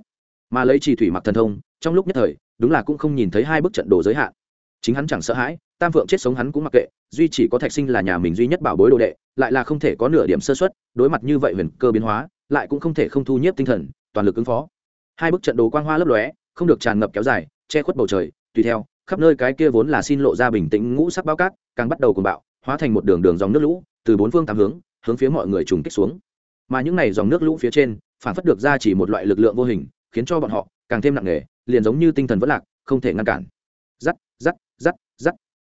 Mà lấy chỉ thủy mặc thần thông, trong lúc nhất thời, đúng là cũng không nhìn thấy hai bức trận đồ giới hạn. Chính hắn chẳng sợ hãi tam phượng chết sống hắn cũng mặc kệ, duy chỉ có thạch sinh là nhà mình duy nhất bảo bối đồ đệ, lại là không thể có nửa điểm sơ xuất đối mặt như vậy huyền cơ biến hóa, lại cũng không thể không thu nhiếp tinh thần, toàn lực ứng phó. Hai bức trận đồ quang hoa lấp lóe, không được tràn ngập kéo dài, che khuất bầu trời, tùy theo, khắp nơi cái kia vốn là xin lộ ra bình tĩnh ngũ sắc bao cát, càng bắt đầu cùng bạo, hóa thành một đường đường dòng nước lũ, từ bốn phương tám hướng hướng phía mọi người trùng kích xuống. Mà những này dòng nước lũ phía trên, phản phất được ra chỉ một loại lực lượng vô hình, khiến cho bọn họ càng thêm nặng nề, liền giống như tinh thần vẫn lạc, không thể ngăn cản. Giắt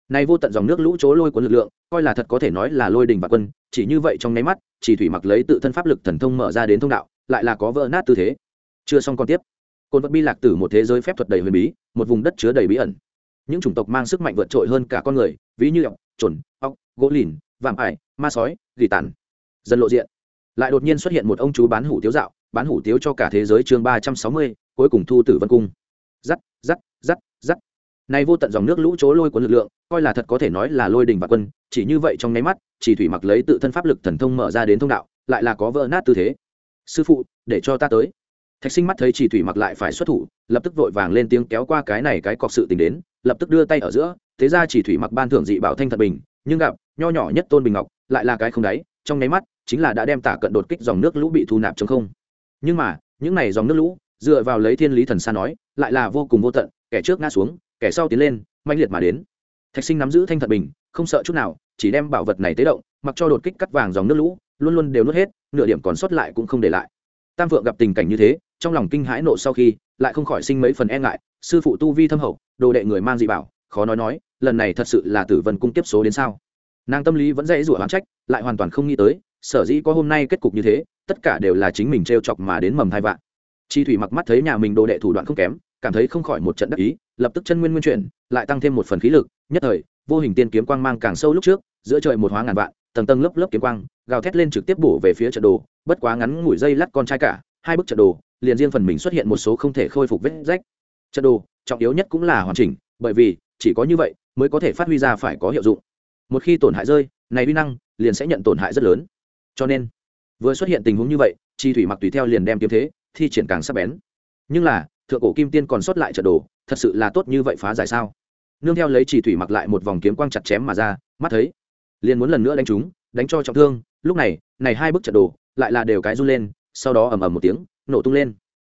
nay này vô tận dòng nước lũ chỗ lôi cuốn lực lượng, coi là thật có thể nói là lôi đình và quân, chỉ như vậy trong nháy mắt, chỉ thủy mặc lấy tự thân pháp lực thần thông mở ra đến thông đạo, lại là có vỡ nát tư thế. Chưa xong còn tiếp. Côn vật bi lạc tử một thế giới phép thuật đầy huyền bí, một vùng đất chứa đầy bí ẩn. Những chủng tộc mang sức mạnh vượt trội hơn cả con người, ví như ọc trồn ọc gỗ lìn, vạm ải, ma sói, gỉ tàn. Dần lộ diện. Lại đột nhiên xuất hiện một ông chú bán hủ tiếu dạo, bán hủ tiếu cho cả thế giới chương ba trăm sáu mươi, cuối cùng thu tử vân cung. Giắt giắt giắt giắt này vô tận dòng nước lũ chỗ lôi cuốn lực lượng coi là thật có thể nói là lôi đình và quân, chỉ như vậy trong nháy mắt, chỉ thủy mặc lấy tự thân pháp lực thần thông mở ra đến thông đạo, lại là có vỡ nát tư thế. Sư phụ, để cho ta tới. Thạch sinh mắt thấy chỉ thủy mặc lại phải xuất thủ, lập tức vội vàng lên tiếng kéo qua cái này cái cọc sự tình đến, lập tức đưa tay ở giữa, thế ra chỉ thủy mặc ban thưởng dị bảo thanh thật bình, nhưng gặp, nho nhỏ nhất tôn bình ngọc, lại là cái không đáy, trong nháy mắt, chính là đã đem tả cận đột kích dòng nước lũ bị thu nạp trong không. Nhưng mà, những này dòng nước lũ, dựa vào lấy thiên lý thần xa nói, lại là vô cùng vô tận, kẻ trước ngã xuống, kẻ sau tiến lên manh liệt mà đến thạch sinh nắm giữ thanh thật bình, không sợ chút nào, chỉ đem bảo vật này tế động, mặc cho đột kích cắt vàng dòng nước lũ, luôn luôn đều nuốt hết, nửa điểm còn sót lại cũng không để lại. Tam vượng gặp tình cảnh như thế, trong lòng kinh hãi nộ sau khi, lại không khỏi sinh mấy phần e ngại, sư phụ tu vi thâm hậu, đồ đệ người mang dị bảo, khó nói nói, lần này thật sự là tử vân cung tiếp số đến sao. Nàng tâm lý vẫn dễ rủa hoán trách, lại hoàn toàn không nghĩ tới, sở dĩ có hôm nay kết cục như thế, tất cả đều là chính mình t r e o chọc mà đến mầm hai vạn. Chi thủy mặc mắt thấy nhà mình đồ đệ thủ đoạn không kém, cảm thấy không khỏi một trận đắc ý, lập tức chân nguyên nguyên chuyển, lại tăng thêm một phần khí lực nhất thời, vô hình tiên kiếm quang mang càng sâu lúc trước, giữa trời một hóa ngàn vạn, tầng tầng lớp lớp kiếm quang, gào thét lên trực tiếp bổ về phía trận đồ, bất quá ngắn ngủi dây lắt con trai cả, hai bức trận đồ, liền riêng phần mình xuất hiện một số không thể khôi phục vết rách. Trận đồ, trọng yếu nhất cũng là hoàn chỉnh, bởi vì, chỉ có như vậy, mới có thể phát huy ra phải có hiệu dụng. Một khi tổn hại rơi, này uy năng, liền sẽ nhận tổn hại rất lớn. Cho nên, vừa xuất hiện tình huống như vậy, chi thủy mặc tùy theo liền đem kiếm thế, thi triển càng sắc bén. Nhưng là, thượng cổ kim tiên còn sót lại trận đồ, thật sự là tốt như vậy phá giải sao? Nương theo lấy chỉ thủy mặc lại một vòng kiếm quang chặt chém mà ra, mắt thấy, liền muốn lần nữa đánh chúng, đánh cho trọng thương, lúc này này hai bức trận đồ, lại là đều cái run lên, sau đó ầm ầm một tiếng, nổ tung lên.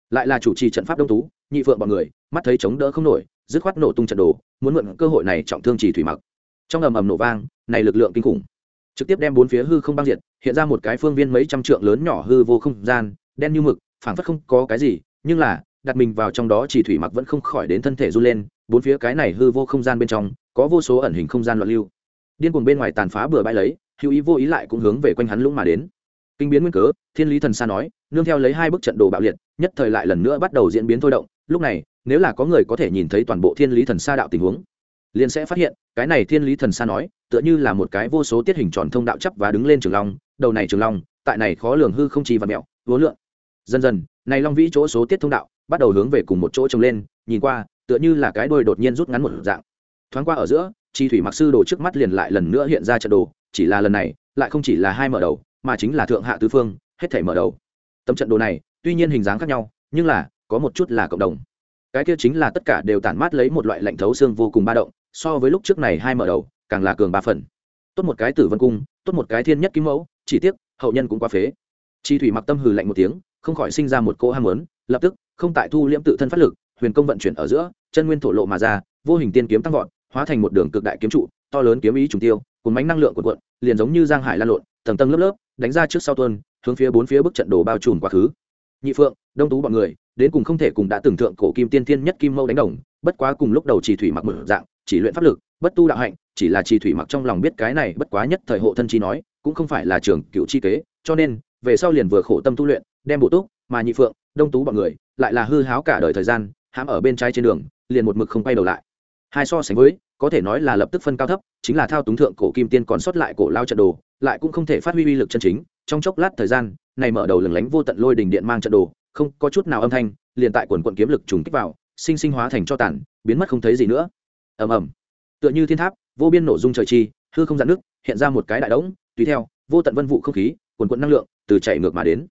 Lại là chủ trì trận pháp đông tú, nhị phượng bọn người, mắt thấy chống đỡ không nổi, dứt khoát nổ tung trận đồ, muốn mượn cơ hội này trọng thương chỉ thủy mặc. Trong ầm ầm nổ vang, này lực lượng kinh khủng, trực tiếp đem bốn phía hư không băng diệt, hiện ra một cái phương viên mấy trăm trượng lớn nhỏ hư vô không gian, đen như mực, phảng phất không có cái gì, nhưng là, đặt mình vào trong đó chỉ thủy mặc vẫn không khỏi đến thân thể run lên bốn phía cái này hư vô không gian bên trong, có vô số ẩn hình không gian loạn lưu. Điên cuồng bên ngoài tàn phá bừa bãi lấy, hữu ý vô ý lại cũng hướng về quanh hắn lũng mà đến. Kinh biến nguyên cớ, thiên lý thần sa nói, nương theo lấy hai bức trận đồ bạo liệt, nhất thời lại lần nữa bắt đầu diễn biến thôi động. Lúc này, nếu là có người có thể nhìn thấy toàn bộ thiên lý thần sa đạo tình huống, liền sẽ phát hiện, cái này thiên lý thần sa nói, tựa như là một cái vô số tiết hình tròn thông đạo chấp và đứng lên trường long, đầu này trường long, tại này khó lường hư không chi và mẹo vốn lượng. Dần dần, này long vĩ chỗ số tiết thông đạo bắt đầu hướng về cùng một chỗ trồng lên, nhìn qua tựa như là cái đôi đột nhiên rút ngắn một dạng. Thoáng qua ở giữa, chi thủy mặc sư đồ trước mắt liền lại lần nữa hiện ra trận đồ, chỉ là lần này, lại không chỉ là hai mở đầu, mà chính là thượng hạ tứ phương, hết thể mở đầu. Tấm trận đồ này, tuy nhiên hình dáng khác nhau, nhưng là, có một chút là cộng đồng. Cái kia chính là tất cả đều tản mát lấy một loại lạnh thấu xương vô cùng ba động, so với lúc trước này hai mở đầu, càng là cường ba phần. Tốt một cái tử vân cung, tốt một cái thiên nhất kim mẫu, chỉ tiếc, hậu nhân cũng quá phế. Chi thủy mặc tâm hừ lạnh một tiếng, không khỏi sinh ra một cỗ ham muốn, lập tức, không tại thu liễm tự thân phát lực huyền công vận chuyển ở giữa chân nguyên thổ lộ mà ra vô hình tiên kiếm tăng vọt hóa thành một đường cực đại kiếm trụ to lớn kiếm ý trùng tiêu cùng bánh năng lượng của quận liền giống như giang hải lan lộn tầng tầng lớp lớp đánh ra trước sau tuần, hướng phía bốn phía bức trận đồ bao trùm quá khứ. Nhị phượng đông tú bọn người đến cùng không thể cùng đã tưởng tượng cổ kim tiên thiên nhất kim mâu đánh đồng bất quá cùng lúc đầu chỉ thủy mặc mở dạng chỉ luyện pháp lực bất tu đạo hạnh chỉ là chỉ thủy mặc trong lòng biết cái này bất quá nhất thời hộ thân chi nói cũng không phải là trường cựu chi kế cho nên về sau liền vừa khổ tâm tu luyện đem bổ túc mà nhị phượng đông tú bọn người lại là hư háo cả đời thời gian hãm ở bên trái trên đường, liền một mực không quay đầu lại. Hai so sánh với, có thể nói là lập tức phân cao thấp, chính là thao túng thượng cổ kim tiên còn sót lại cổ lao trận đồ, lại cũng không thể phát huy uy lực chân chính. Trong chốc lát thời gian, này mở đầu lừng lánh vô tận lôi đình điện mang trận đồ, không có chút nào âm thanh, liền tại quần quận kiếm lực trùng kích vào, sinh sinh hóa thành cho tản biến mất không thấy gì nữa. Ầm ầm. Tựa như thiên tháp, vô biên nổ dung trời chi, hư không dạn nước, hiện ra một cái đại đống, tùy theo, vô tận vân vụ không khí, quần quận năng lượng từ chạy ngược mà đến.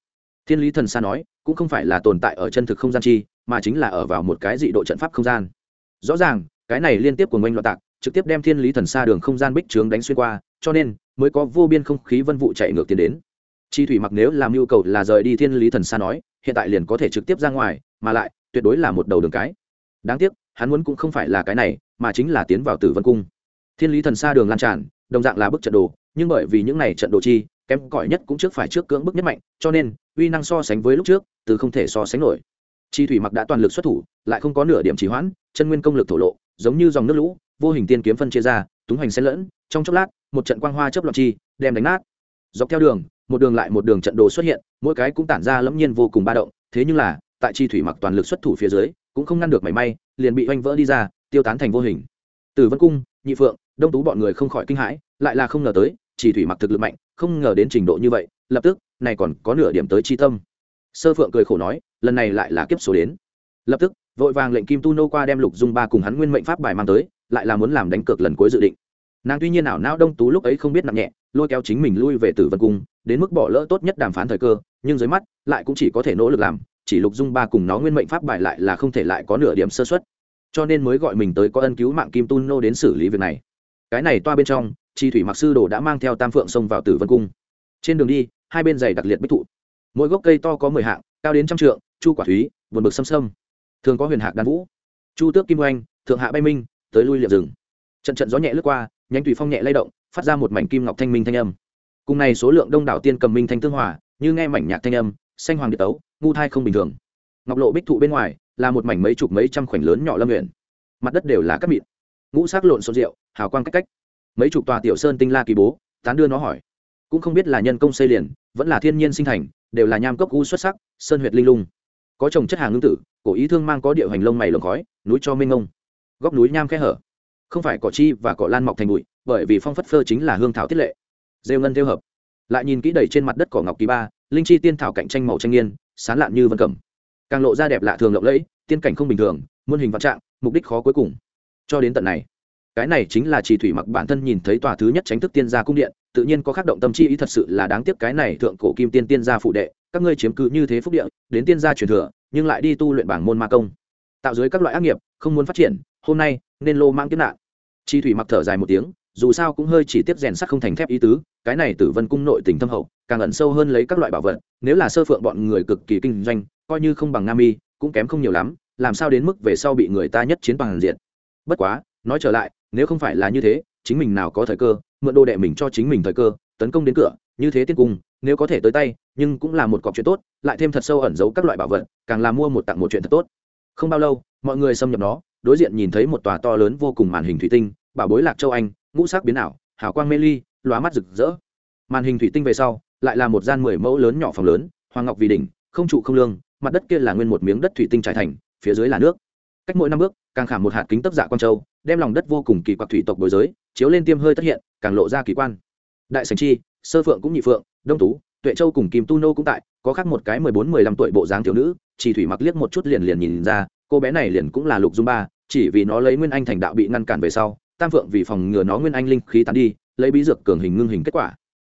Thiên lý thần xa nói, cũng không phải là tồn tại ở chân thực không gian chi mà chính là ở vào một cái dị độ trận pháp không gian. Rõ ràng, cái này liên tiếp của ngoanh loạn tạc, trực tiếp đem thiên lý thần xa đường không gian bích trướng đánh xuyên qua, cho nên mới có vô biên không khí vân vụ chạy ngược tiến đến. Chi thủy mặc nếu làm nhu cầu là rời đi thiên lý thần xa nói, hiện tại liền có thể trực tiếp ra ngoài, mà lại, tuyệt đối là một đầu đường cái. Đáng tiếc, hắn muốn cũng không phải là cái này, mà chính là tiến vào tử vân cung. Thiên lý thần xa đường lan tràn, đồng dạng là bức trận đồ, nhưng bởi vì những này trận đồ chi, kém cỏi nhất cũng trước phải trước cưỡng bức nhất mạnh, cho nên, uy năng so sánh với lúc trước, từ không thể so sánh nổi chi thủy mặc đã toàn lực xuất thủ, lại không có nửa điểm trì hoãn, chân nguyên công lực thổ lộ, giống như dòng nước lũ, vô hình tiên kiếm phân chia ra, túng hoành xen lẫn, trong chốc lát, một trận quang hoa chớp loạn chi, đem đánh nát. Dọc theo đường, một đường lại một đường trận đồ xuất hiện, mỗi cái cũng tản ra lẫm nhiên vô cùng ba động, thế nhưng là, tại chi thủy mặc toàn lực xuất thủ phía dưới, cũng không ngăn được mảy may, liền bị oanh vỡ đi ra, tiêu tán thành vô hình. Từ vân cung, nhị phượng, đông tú bọn người không khỏi kinh hãi, lại là không ngờ tới chỉ thủy mặc thực lực mạnh, không ngờ đến trình độ như vậy, lập tức, này còn có nửa điểm tới chi tâm sơ phượng cười khổ nói, lần này lại là kiếp số đến. Lập tức, vội vàng lệnh kim tu nô qua đem lục dung ba cùng hắn nguyên mệnh pháp bài mang tới, lại là muốn làm đánh cược lần cuối dự định. Nàng tuy nhiên ảo não đông tú lúc ấy không biết nặng nhẹ, lôi kéo chính mình lui về tử vân cung, đến mức bỏ lỡ tốt nhất đàm phán thời cơ, nhưng dưới mắt, lại cũng chỉ có thể nỗ lực làm, chỉ lục dung ba cùng nó nguyên mệnh pháp bài lại là không thể lại có nửa điểm sơ xuất cho nên mới gọi mình tới có ân cứu mạng kim tu nô đến xử lý việc này. Cái này toa bên trong, chi thủy mặc sư đồ đã mang theo tam phượng xông vào tử vân cung. Trên đường đi, hai bên giày đặc liệt bích thụ mỗi gốc cây to có mười hạng, cao đến trăm trượng, chu quả thúy vượt bực xâm xâm. Thường có huyền hạc đan vũ. Chu tước kim oanh, thượng hạ bay minh, tới lui liệp rừng. Trận trận gió nhẹ lướt qua, nhánh tùy phong nhẹ lay động, phát ra một mảnh kim ngọc thanh minh thanh âm. Cùng này số lượng đông đảo tiên cầm minh thanh tương hòa, như nghe mảnh nhạc thanh âm, xanh hoàng địa tấu, ngu thai không bình thường. Ngọc lộ bích thụ bên ngoài, là một mảnh mấy chục mấy trăm khoảnh lớn nhỏ lâm nguyện. Mặt đất đều là cát mịn. Ngũ sắc lộn xộn rượu, hào quang cách cách. Mấy chục tòa tiểu sơn tinh la kỳ bố, tán đưa nó hỏi. Cũng không biết là nhân công xây liền, vẫn là thiên nhiên sinh thành đều là nham cốc u xuất sắc, sơn huyệt linh lung. Có trồng chất hàng ngưng tử, cổ ý thương mang có địa hành lông mày lồng khói, núi cho minh ngông góc núi nham khe hở. Không phải cỏ chi và cỏ lan mọc thành bụi, bởi vì phong phất phơ chính là hương thảo tiết lệ. Rêu ngân tiêu hợp. Lại nhìn kỹ đầy trên mặt đất cỏ ngọc kỳ ba, linh chi tiên thảo cạnh tranh màu tranh nghiên, sán lạn như vân cẩm. Càng lộ ra đẹp lạ thường lộng lẫy, tiên cảnh không bình thường, muôn hình vạn trạng, mục đích khó cuối cùng. Cho đến tận này, cái này chính là chỉ thủy mặc bản thân nhìn thấy tòa thứ nhất tránh thức tiên gia cung điện tự nhiên có khắc động tâm chi ý thật sự là đáng tiếc cái này thượng cổ kim tiên tiên gia phụ đệ, các ngươi chiếm cứ như thế phúc địa, đến tiên gia truyền thừa, nhưng lại đi tu luyện bảng môn ma công. Tạo dưới các loại ác nghiệp, không muốn phát triển, hôm nay, nên lô mang kiếp nạn. Chi thủy mặc thở dài một tiếng, dù sao cũng hơi chỉ tiếp rèn sắt không thành thép ý tứ, cái này tử vân cung nội tình thâm hậu, càng ẩn sâu hơn lấy các loại bảo vật, nếu là sơ phượng bọn người cực kỳ kinh doanh, coi như không bằng nam y cũng kém không nhiều lắm, làm sao đến mức về sau bị người ta nhất chiến bằng diện bất quá, nói trở lại, nếu không phải là như thế, chính mình nào có thời cơ mượn đồ đệ mình cho chính mình thời cơ, tấn công đến cửa, như thế tiên cung, nếu có thể tới tay, nhưng cũng là một cọc chuyện tốt, lại thêm thật sâu ẩn giấu các loại bảo vật, càng là mua một tặng một chuyện thật tốt. Không bao lâu, mọi người xâm nhập nó, đối diện nhìn thấy một tòa to lớn vô cùng màn hình thủy tinh, bảo bối lạc châu anh, ngũ sắc biến ảo, hào quang mê ly, lóa mắt rực rỡ. Màn hình thủy tinh về sau, lại là một gian mười mẫu lớn nhỏ phòng lớn, hoàng ngọc vì đỉnh, không trụ không lương, mặt đất kia là nguyên một miếng đất thủy tinh trải thành, phía dưới là nước. Cách mỗi năm bước, càng khảm một hạt kính tấp dạ quang châu, đem lòng đất vô cùng kỳ quặc thủy tộc bồi giới chiếu lên tiêm hơi tất hiện, càng lộ ra kỳ quan. Đại sành chi, sơ phượng cũng nhị phượng, đông tú, tuệ châu cùng kim tu nô cũng tại, có khác một cái mười bốn mười lăm tuổi bộ dáng thiếu nữ chỉ thủy mặc liếc một chút liền liền nhìn ra, cô bé này liền cũng là lục dung ba, chỉ vì nó lấy nguyên anh thành đạo bị ngăn cản về sau, tam phượng vì phòng ngừa nó nguyên anh linh khí tán đi, lấy bí dược cường hình ngưng hình kết quả.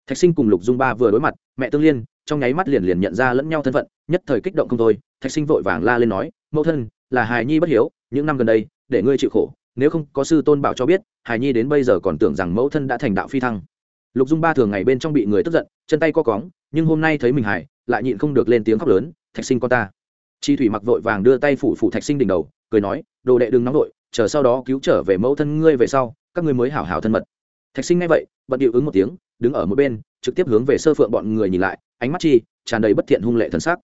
Thạch sinh cùng lục dung ba vừa đối mặt, mẹ tương liên, trong nháy mắt liền liền nhận ra lẫn nhau thân phận, nhất thời kích động không thôi, thạch sinh vội vàng la lên nói, mẫu thân, là hài nhi bất hiếu, những năm gần đây, để ngươi chịu khổ nếu không có sư tôn bảo cho biết hài nhi đến bây giờ còn tưởng rằng mẫu thân đã thành đạo phi thăng. Lục dung ba thường ngày bên trong bị người tức giận, chân tay co cóng, nhưng hôm nay thấy mình hài lại nhịn không được lên tiếng khóc lớn, thạch sinh con ta. Chi thủy mặc vội vàng đưa tay phủ phủ thạch sinh đỉnh đầu, cười nói, đồ đệ đừng nóng vội, chờ sau đó cứu trở về mẫu thân ngươi về sau, các ngươi mới hảo hảo thân mật. Thạch sinh ngay vậy bận điệu ứng một tiếng, đứng ở một bên, trực tiếp hướng về sơ phượng bọn người nhìn lại, ánh mắt chi, tràn đầy bất thiện hung lệ thần sắc.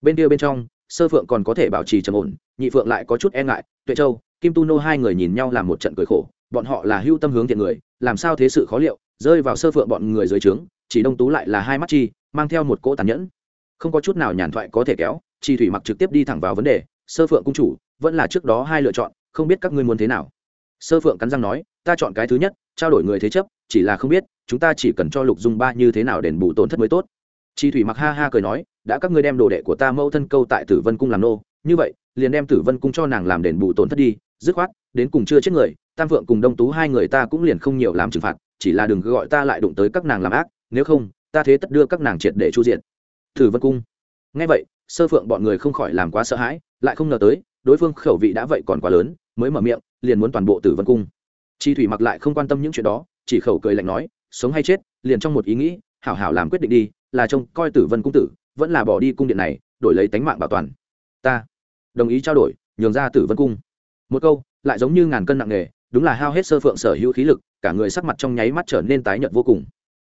Bên kia bên trong, sơ phượng còn có thể bảo trì trầm ổn, nhị phượng lại có chút e ngại, tuệ châu kim tu nô hai người nhìn nhau làm một trận cười khổ, bọn họ là hưu tâm hướng thiện người, làm sao thế sự khó liệu, rơi vào sơ phượng bọn người dưới trướng, chỉ đông tú lại là hai mắt chi, mang theo một cỗ tàn nhẫn. Không có chút nào nhàn thoại có thể kéo, chi thủy mặc trực tiếp đi thẳng vào vấn đề, sơ phượng cung chủ, vẫn là trước đó hai lựa chọn, không biết các ngươi muốn thế nào. Sơ phượng cắn răng nói, ta chọn cái thứ nhất, trao đổi người thế chấp, chỉ là không biết, chúng ta chỉ cần cho lục dung ba như thế nào đền bù tổn thất mới tốt. Chi thủy mặc ha ha cười nói, đã các ngươi đem đồ đệ của ta mẫu thân câu tại tử vân cung làm nô, như vậy, liền đem tử vân cung cho nàng làm đền bù tổn thất đi dứt khoát, đến cùng chưa chết người, tam phượng cùng đông tú hai người ta cũng liền không nhiều làm trừng phạt, chỉ là đừng gọi ta lại đụng tới các nàng làm ác, nếu không, ta thế tất đưa các nàng triệt để chu diện tử vân cung. Ngay vậy, sơ phượng bọn người không khỏi làm quá sợ hãi, lại không ngờ tới, đối phương khẩu vị đã vậy còn quá lớn, mới mở miệng, liền muốn toàn bộ tử vân cung. Chi thủy mặc lại không quan tâm những chuyện đó, chỉ khẩu cười lạnh nói, sống hay chết, liền trong một ý nghĩ, hảo hảo làm quyết định đi, là trông coi tử vân cung tử, vẫn là bỏ đi cung điện này, đổi lấy tánh mạng bảo toàn. Ta đồng ý trao đổi, nhường ra tử vân cung một câu, lại giống như ngàn cân nặng nề đúng là hao hết sơ phượng sở hữu khí lực, cả người sắc mặt trong nháy mắt trở nên tái nhợt vô cùng.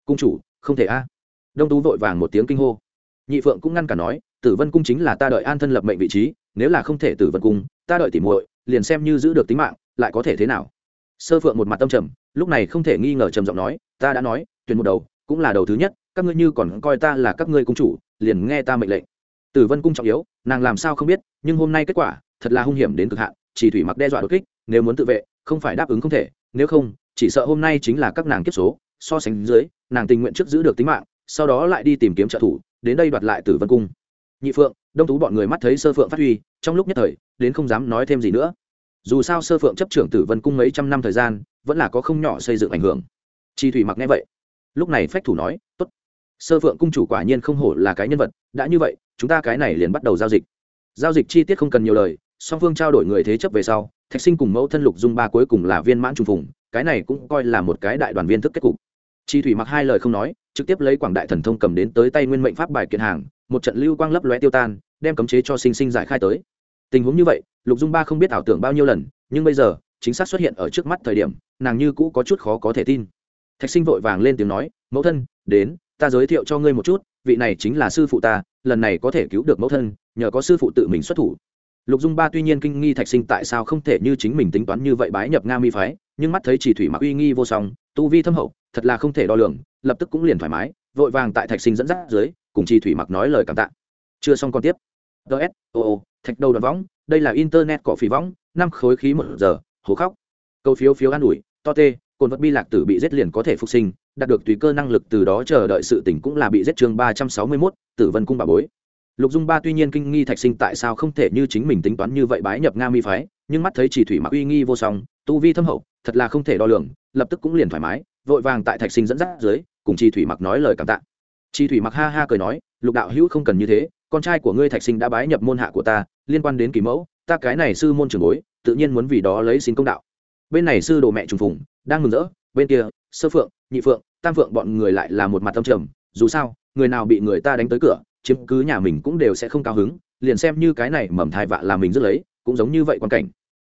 Cung chủ, không thể a. Đông tú vội vàng một tiếng kinh hô. Nhị phượng cũng ngăn cả nói, tử vân cung chính là ta đợi an thân lập mệnh vị trí, nếu là không thể tử vân cung, ta đợi tỉ muội, liền xem như giữ được tính mạng, lại có thể thế nào? Sơ phượng một mặt tâm trầm, lúc này không thể nghi ngờ trầm giọng nói, ta đã nói, tuyển một đầu, cũng là đầu thứ nhất, các ngươi như còn coi ta là các ngươi cung chủ, liền nghe ta mệnh lệnh. Tử vân cung trọng yếu, nàng làm sao không biết, nhưng hôm nay kết quả, thật là hung hiểm đến cực hạn chỉ thủy mặc đe dọa đột kích, nếu muốn tự vệ, không phải đáp ứng không thể, nếu không, chỉ sợ hôm nay chính là các nàng kiếp số, so sánh dưới, nàng tình nguyện trước giữ được tính mạng, sau đó lại đi tìm kiếm trợ thủ, đến đây đoạt lại tử vân cung. Nhị phượng, đông tú bọn người mắt thấy sơ phượng phát huy, trong lúc nhất thời, đến không dám nói thêm gì nữa. Dù sao sơ phượng chấp trưởng tử vân cung mấy trăm năm thời gian, vẫn là có không nhỏ xây dựng ảnh hưởng. Chi thủy mặc nghe vậy, lúc này phách thủ nói, tốt. Sơ phượng cung chủ quả nhiên không hổ là cái nhân vật, đã như vậy, chúng ta cái này liền bắt đầu giao dịch. Giao dịch chi tiết không cần nhiều lời song phương trao đổi người thế chấp về sau, thạch sinh cùng mẫu thân lục dung ba cuối cùng là viên mãn trùng phùng, cái này cũng coi là một cái đại đoàn viên thức kết cục. Chi thủy mặc hai lời không nói, trực tiếp lấy quảng đại thần thông cầm đến tới tay nguyên mệnh pháp bài kiện hàng, một trận lưu quang lấp lóe tiêu tan, đem cấm chế cho sinh sinh giải khai tới. Tình huống như vậy, lục dung ba không biết ảo tưởng bao nhiêu lần, nhưng bây giờ, chính xác xuất hiện ở trước mắt thời điểm, nàng như cũ có chút khó có thể tin. Thạch sinh vội vàng lên tiếng nói, mẫu thân, đến, ta giới thiệu cho ngươi một chút, vị này chính là sư phụ ta, lần này có thể cứu được mẫu thân, nhờ có sư phụ tự mình xuất thủ lục dung ba tuy nhiên kinh nghi thạch sinh tại sao không thể như chính mình tính toán như vậy bái nhập nga mi phái, nhưng mắt thấy chỉ thủy mặc uy nghi vô song, tu vi thâm hậu, thật là không thể đo lường, lập tức cũng liền thoải mái, vội vàng tại thạch sinh dẫn dắt dưới, cùng chỉ thủy mặc nói lời cảm tạ. Chưa xong còn tiếp. Ts ô ô, thạch đầu đoạn võng, đây là internet cỏ phí võng, năm khối khí một giờ, hố khóc. Câu phiếu phiếu an ủi, to tê, cồn vật bi lạc tử bị giết liền có thể phục sinh, đạt được tùy cơ năng lực từ đó chờ đợi sự tỉnh cũng là bị giết chương ba trăm sáu mươi mốt, tử vân cung bà bối lục dung ba tuy nhiên kinh nghi thạch sinh tại sao không thể như chính mình tính toán như vậy bái nhập nga mi phái, nhưng mắt thấy chỉ thủy mặc uy nghi vô song, tu vi thâm hậu, thật là không thể đo lường, lập tức cũng liền thoải mái, vội vàng tại thạch sinh dẫn dắt dưới, cùng chi thủy mặc nói lời cảm tạ. Chi thủy mặc ha ha cười nói, lục đạo hữu không cần như thế, con trai của ngươi thạch sinh đã bái nhập môn hạ của ta, liên quan đến kỳ mẫu, ta cái này sư môn trường bối, tự nhiên muốn vì đó lấy xin công đạo. Bên này sư đồ mẹ trùng phùng, đang mừng rỡ, bên kia, sơ phượng, nhị phượng, tam phượng bọn người lại là một mặt tâm trầm, dù sao, người nào bị người ta đánh tới cửa chiếm cứ nhà mình cũng đều sẽ không cao hứng, liền xem như cái này mầm thai vạ là mình rất lấy, cũng giống như vậy quan cảnh.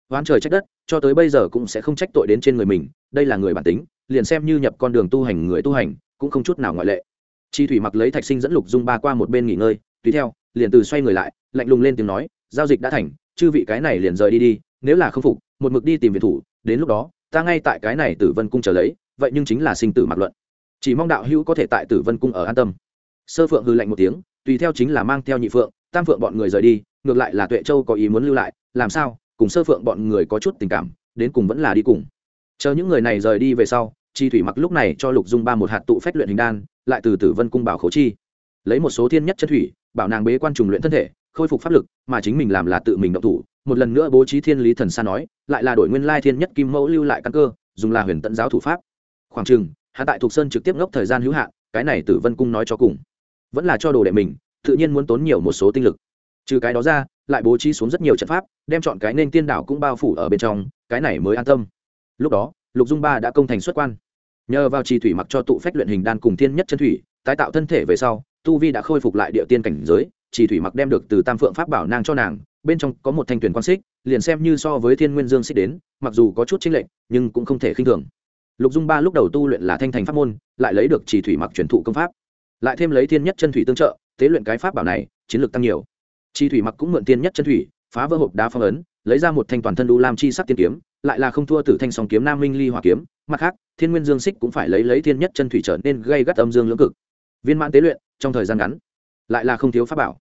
Oán trời trách đất, cho tới bây giờ cũng sẽ không trách tội đến trên người mình, đây là người bản tính, liền xem như nhập con đường tu hành người tu hành, cũng không chút nào ngoại lệ. Chi thủy mặc lấy thạch sinh dẫn lục dung ba qua một bên nghỉ ngơi, tùy theo, liền từ xoay người lại, lạnh lùng lên tiếng nói, giao dịch đã thành, chư vị cái này liền rời đi đi, nếu là không phục, một mực đi tìm viện thủ, đến lúc đó, ta ngay tại cái này tử vân cung chờ lấy, vậy nhưng chính là sinh tử mặc luận. Chỉ mong đạo hữu có thể tại tử vân cung ở an tâm. Sơ phượng hư lạnh một tiếng tùy theo chính là mang theo nhị phượng, tam phượng bọn người rời đi, ngược lại là tuệ châu có ý muốn lưu lại, làm sao, cùng sơ phượng bọn người có chút tình cảm, đến cùng vẫn là đi cùng. Chờ những người này rời đi về sau, chi thủy mặc lúc này cho lục dung ba một hạt tụ phách luyện hình đan, lại từ tử vân cung bảo khấu chi. Lấy một số thiên nhất chân thủy, bảo nàng bế quan trùng luyện thân thể, khôi phục pháp lực, mà chính mình làm là tự mình động thủ, một lần nữa bố trí thiên lý thần xa nói, lại là đổi nguyên lai thiên nhất kim mẫu lưu lại căn cơ, dùng là huyền tận giáo thủ pháp. Khoảng chừng, hạ tại thục sơn trực tiếp ngốc thời gian hữu hạn, cái này tử vân cung nói cho cùng vẫn là cho đồ đệ mình, tự nhiên muốn tốn nhiều một số tinh lực. Trừ cái đó ra, lại bố trí xuống rất nhiều trận pháp, đem chọn cái nên tiên đảo cũng bao phủ ở bên trong, cái này mới an tâm. Lúc đó, lục dung ba đã công thành xuất quan. Nhờ vào trì thủy mặc cho tụ phách luyện hình đan cùng thiên nhất chân thủy, tái tạo thân thể về sau, tu vi đã khôi phục lại địa tiên cảnh giới, trì thủy mặc đem được từ tam phượng pháp bảo nang cho nàng, bên trong có một thanh tuyển quan xích, liền xem như so với thiên nguyên dương xích đến, mặc dù có chút chênh lệch, nhưng cũng không thể khinh thường. Lục dung ba lúc đầu tu luyện là thanh thành pháp môn, lại lấy được trì thủy mặc truyền thụ công pháp lại thêm lấy thiên nhất chân thủy tương trợ, tế luyện cái pháp bảo này, chiến lược tăng nhiều. Chi thủy mặc cũng mượn tiên nhất chân thủy, phá vỡ hộp đá phong ấn, lấy ra một thanh toàn thân đu lam chi sắc tiên kiếm, lại là không thua từ thanh song kiếm nam minh ly hỏa kiếm. Mặt khác, thiên nguyên dương xích cũng phải lấy lấy thiên nhất chân thủy trở nên gây gắt âm dương lưỡng cực. Viên mãn tế luyện, trong thời gian ngắn, lại là không thiếu pháp bảo.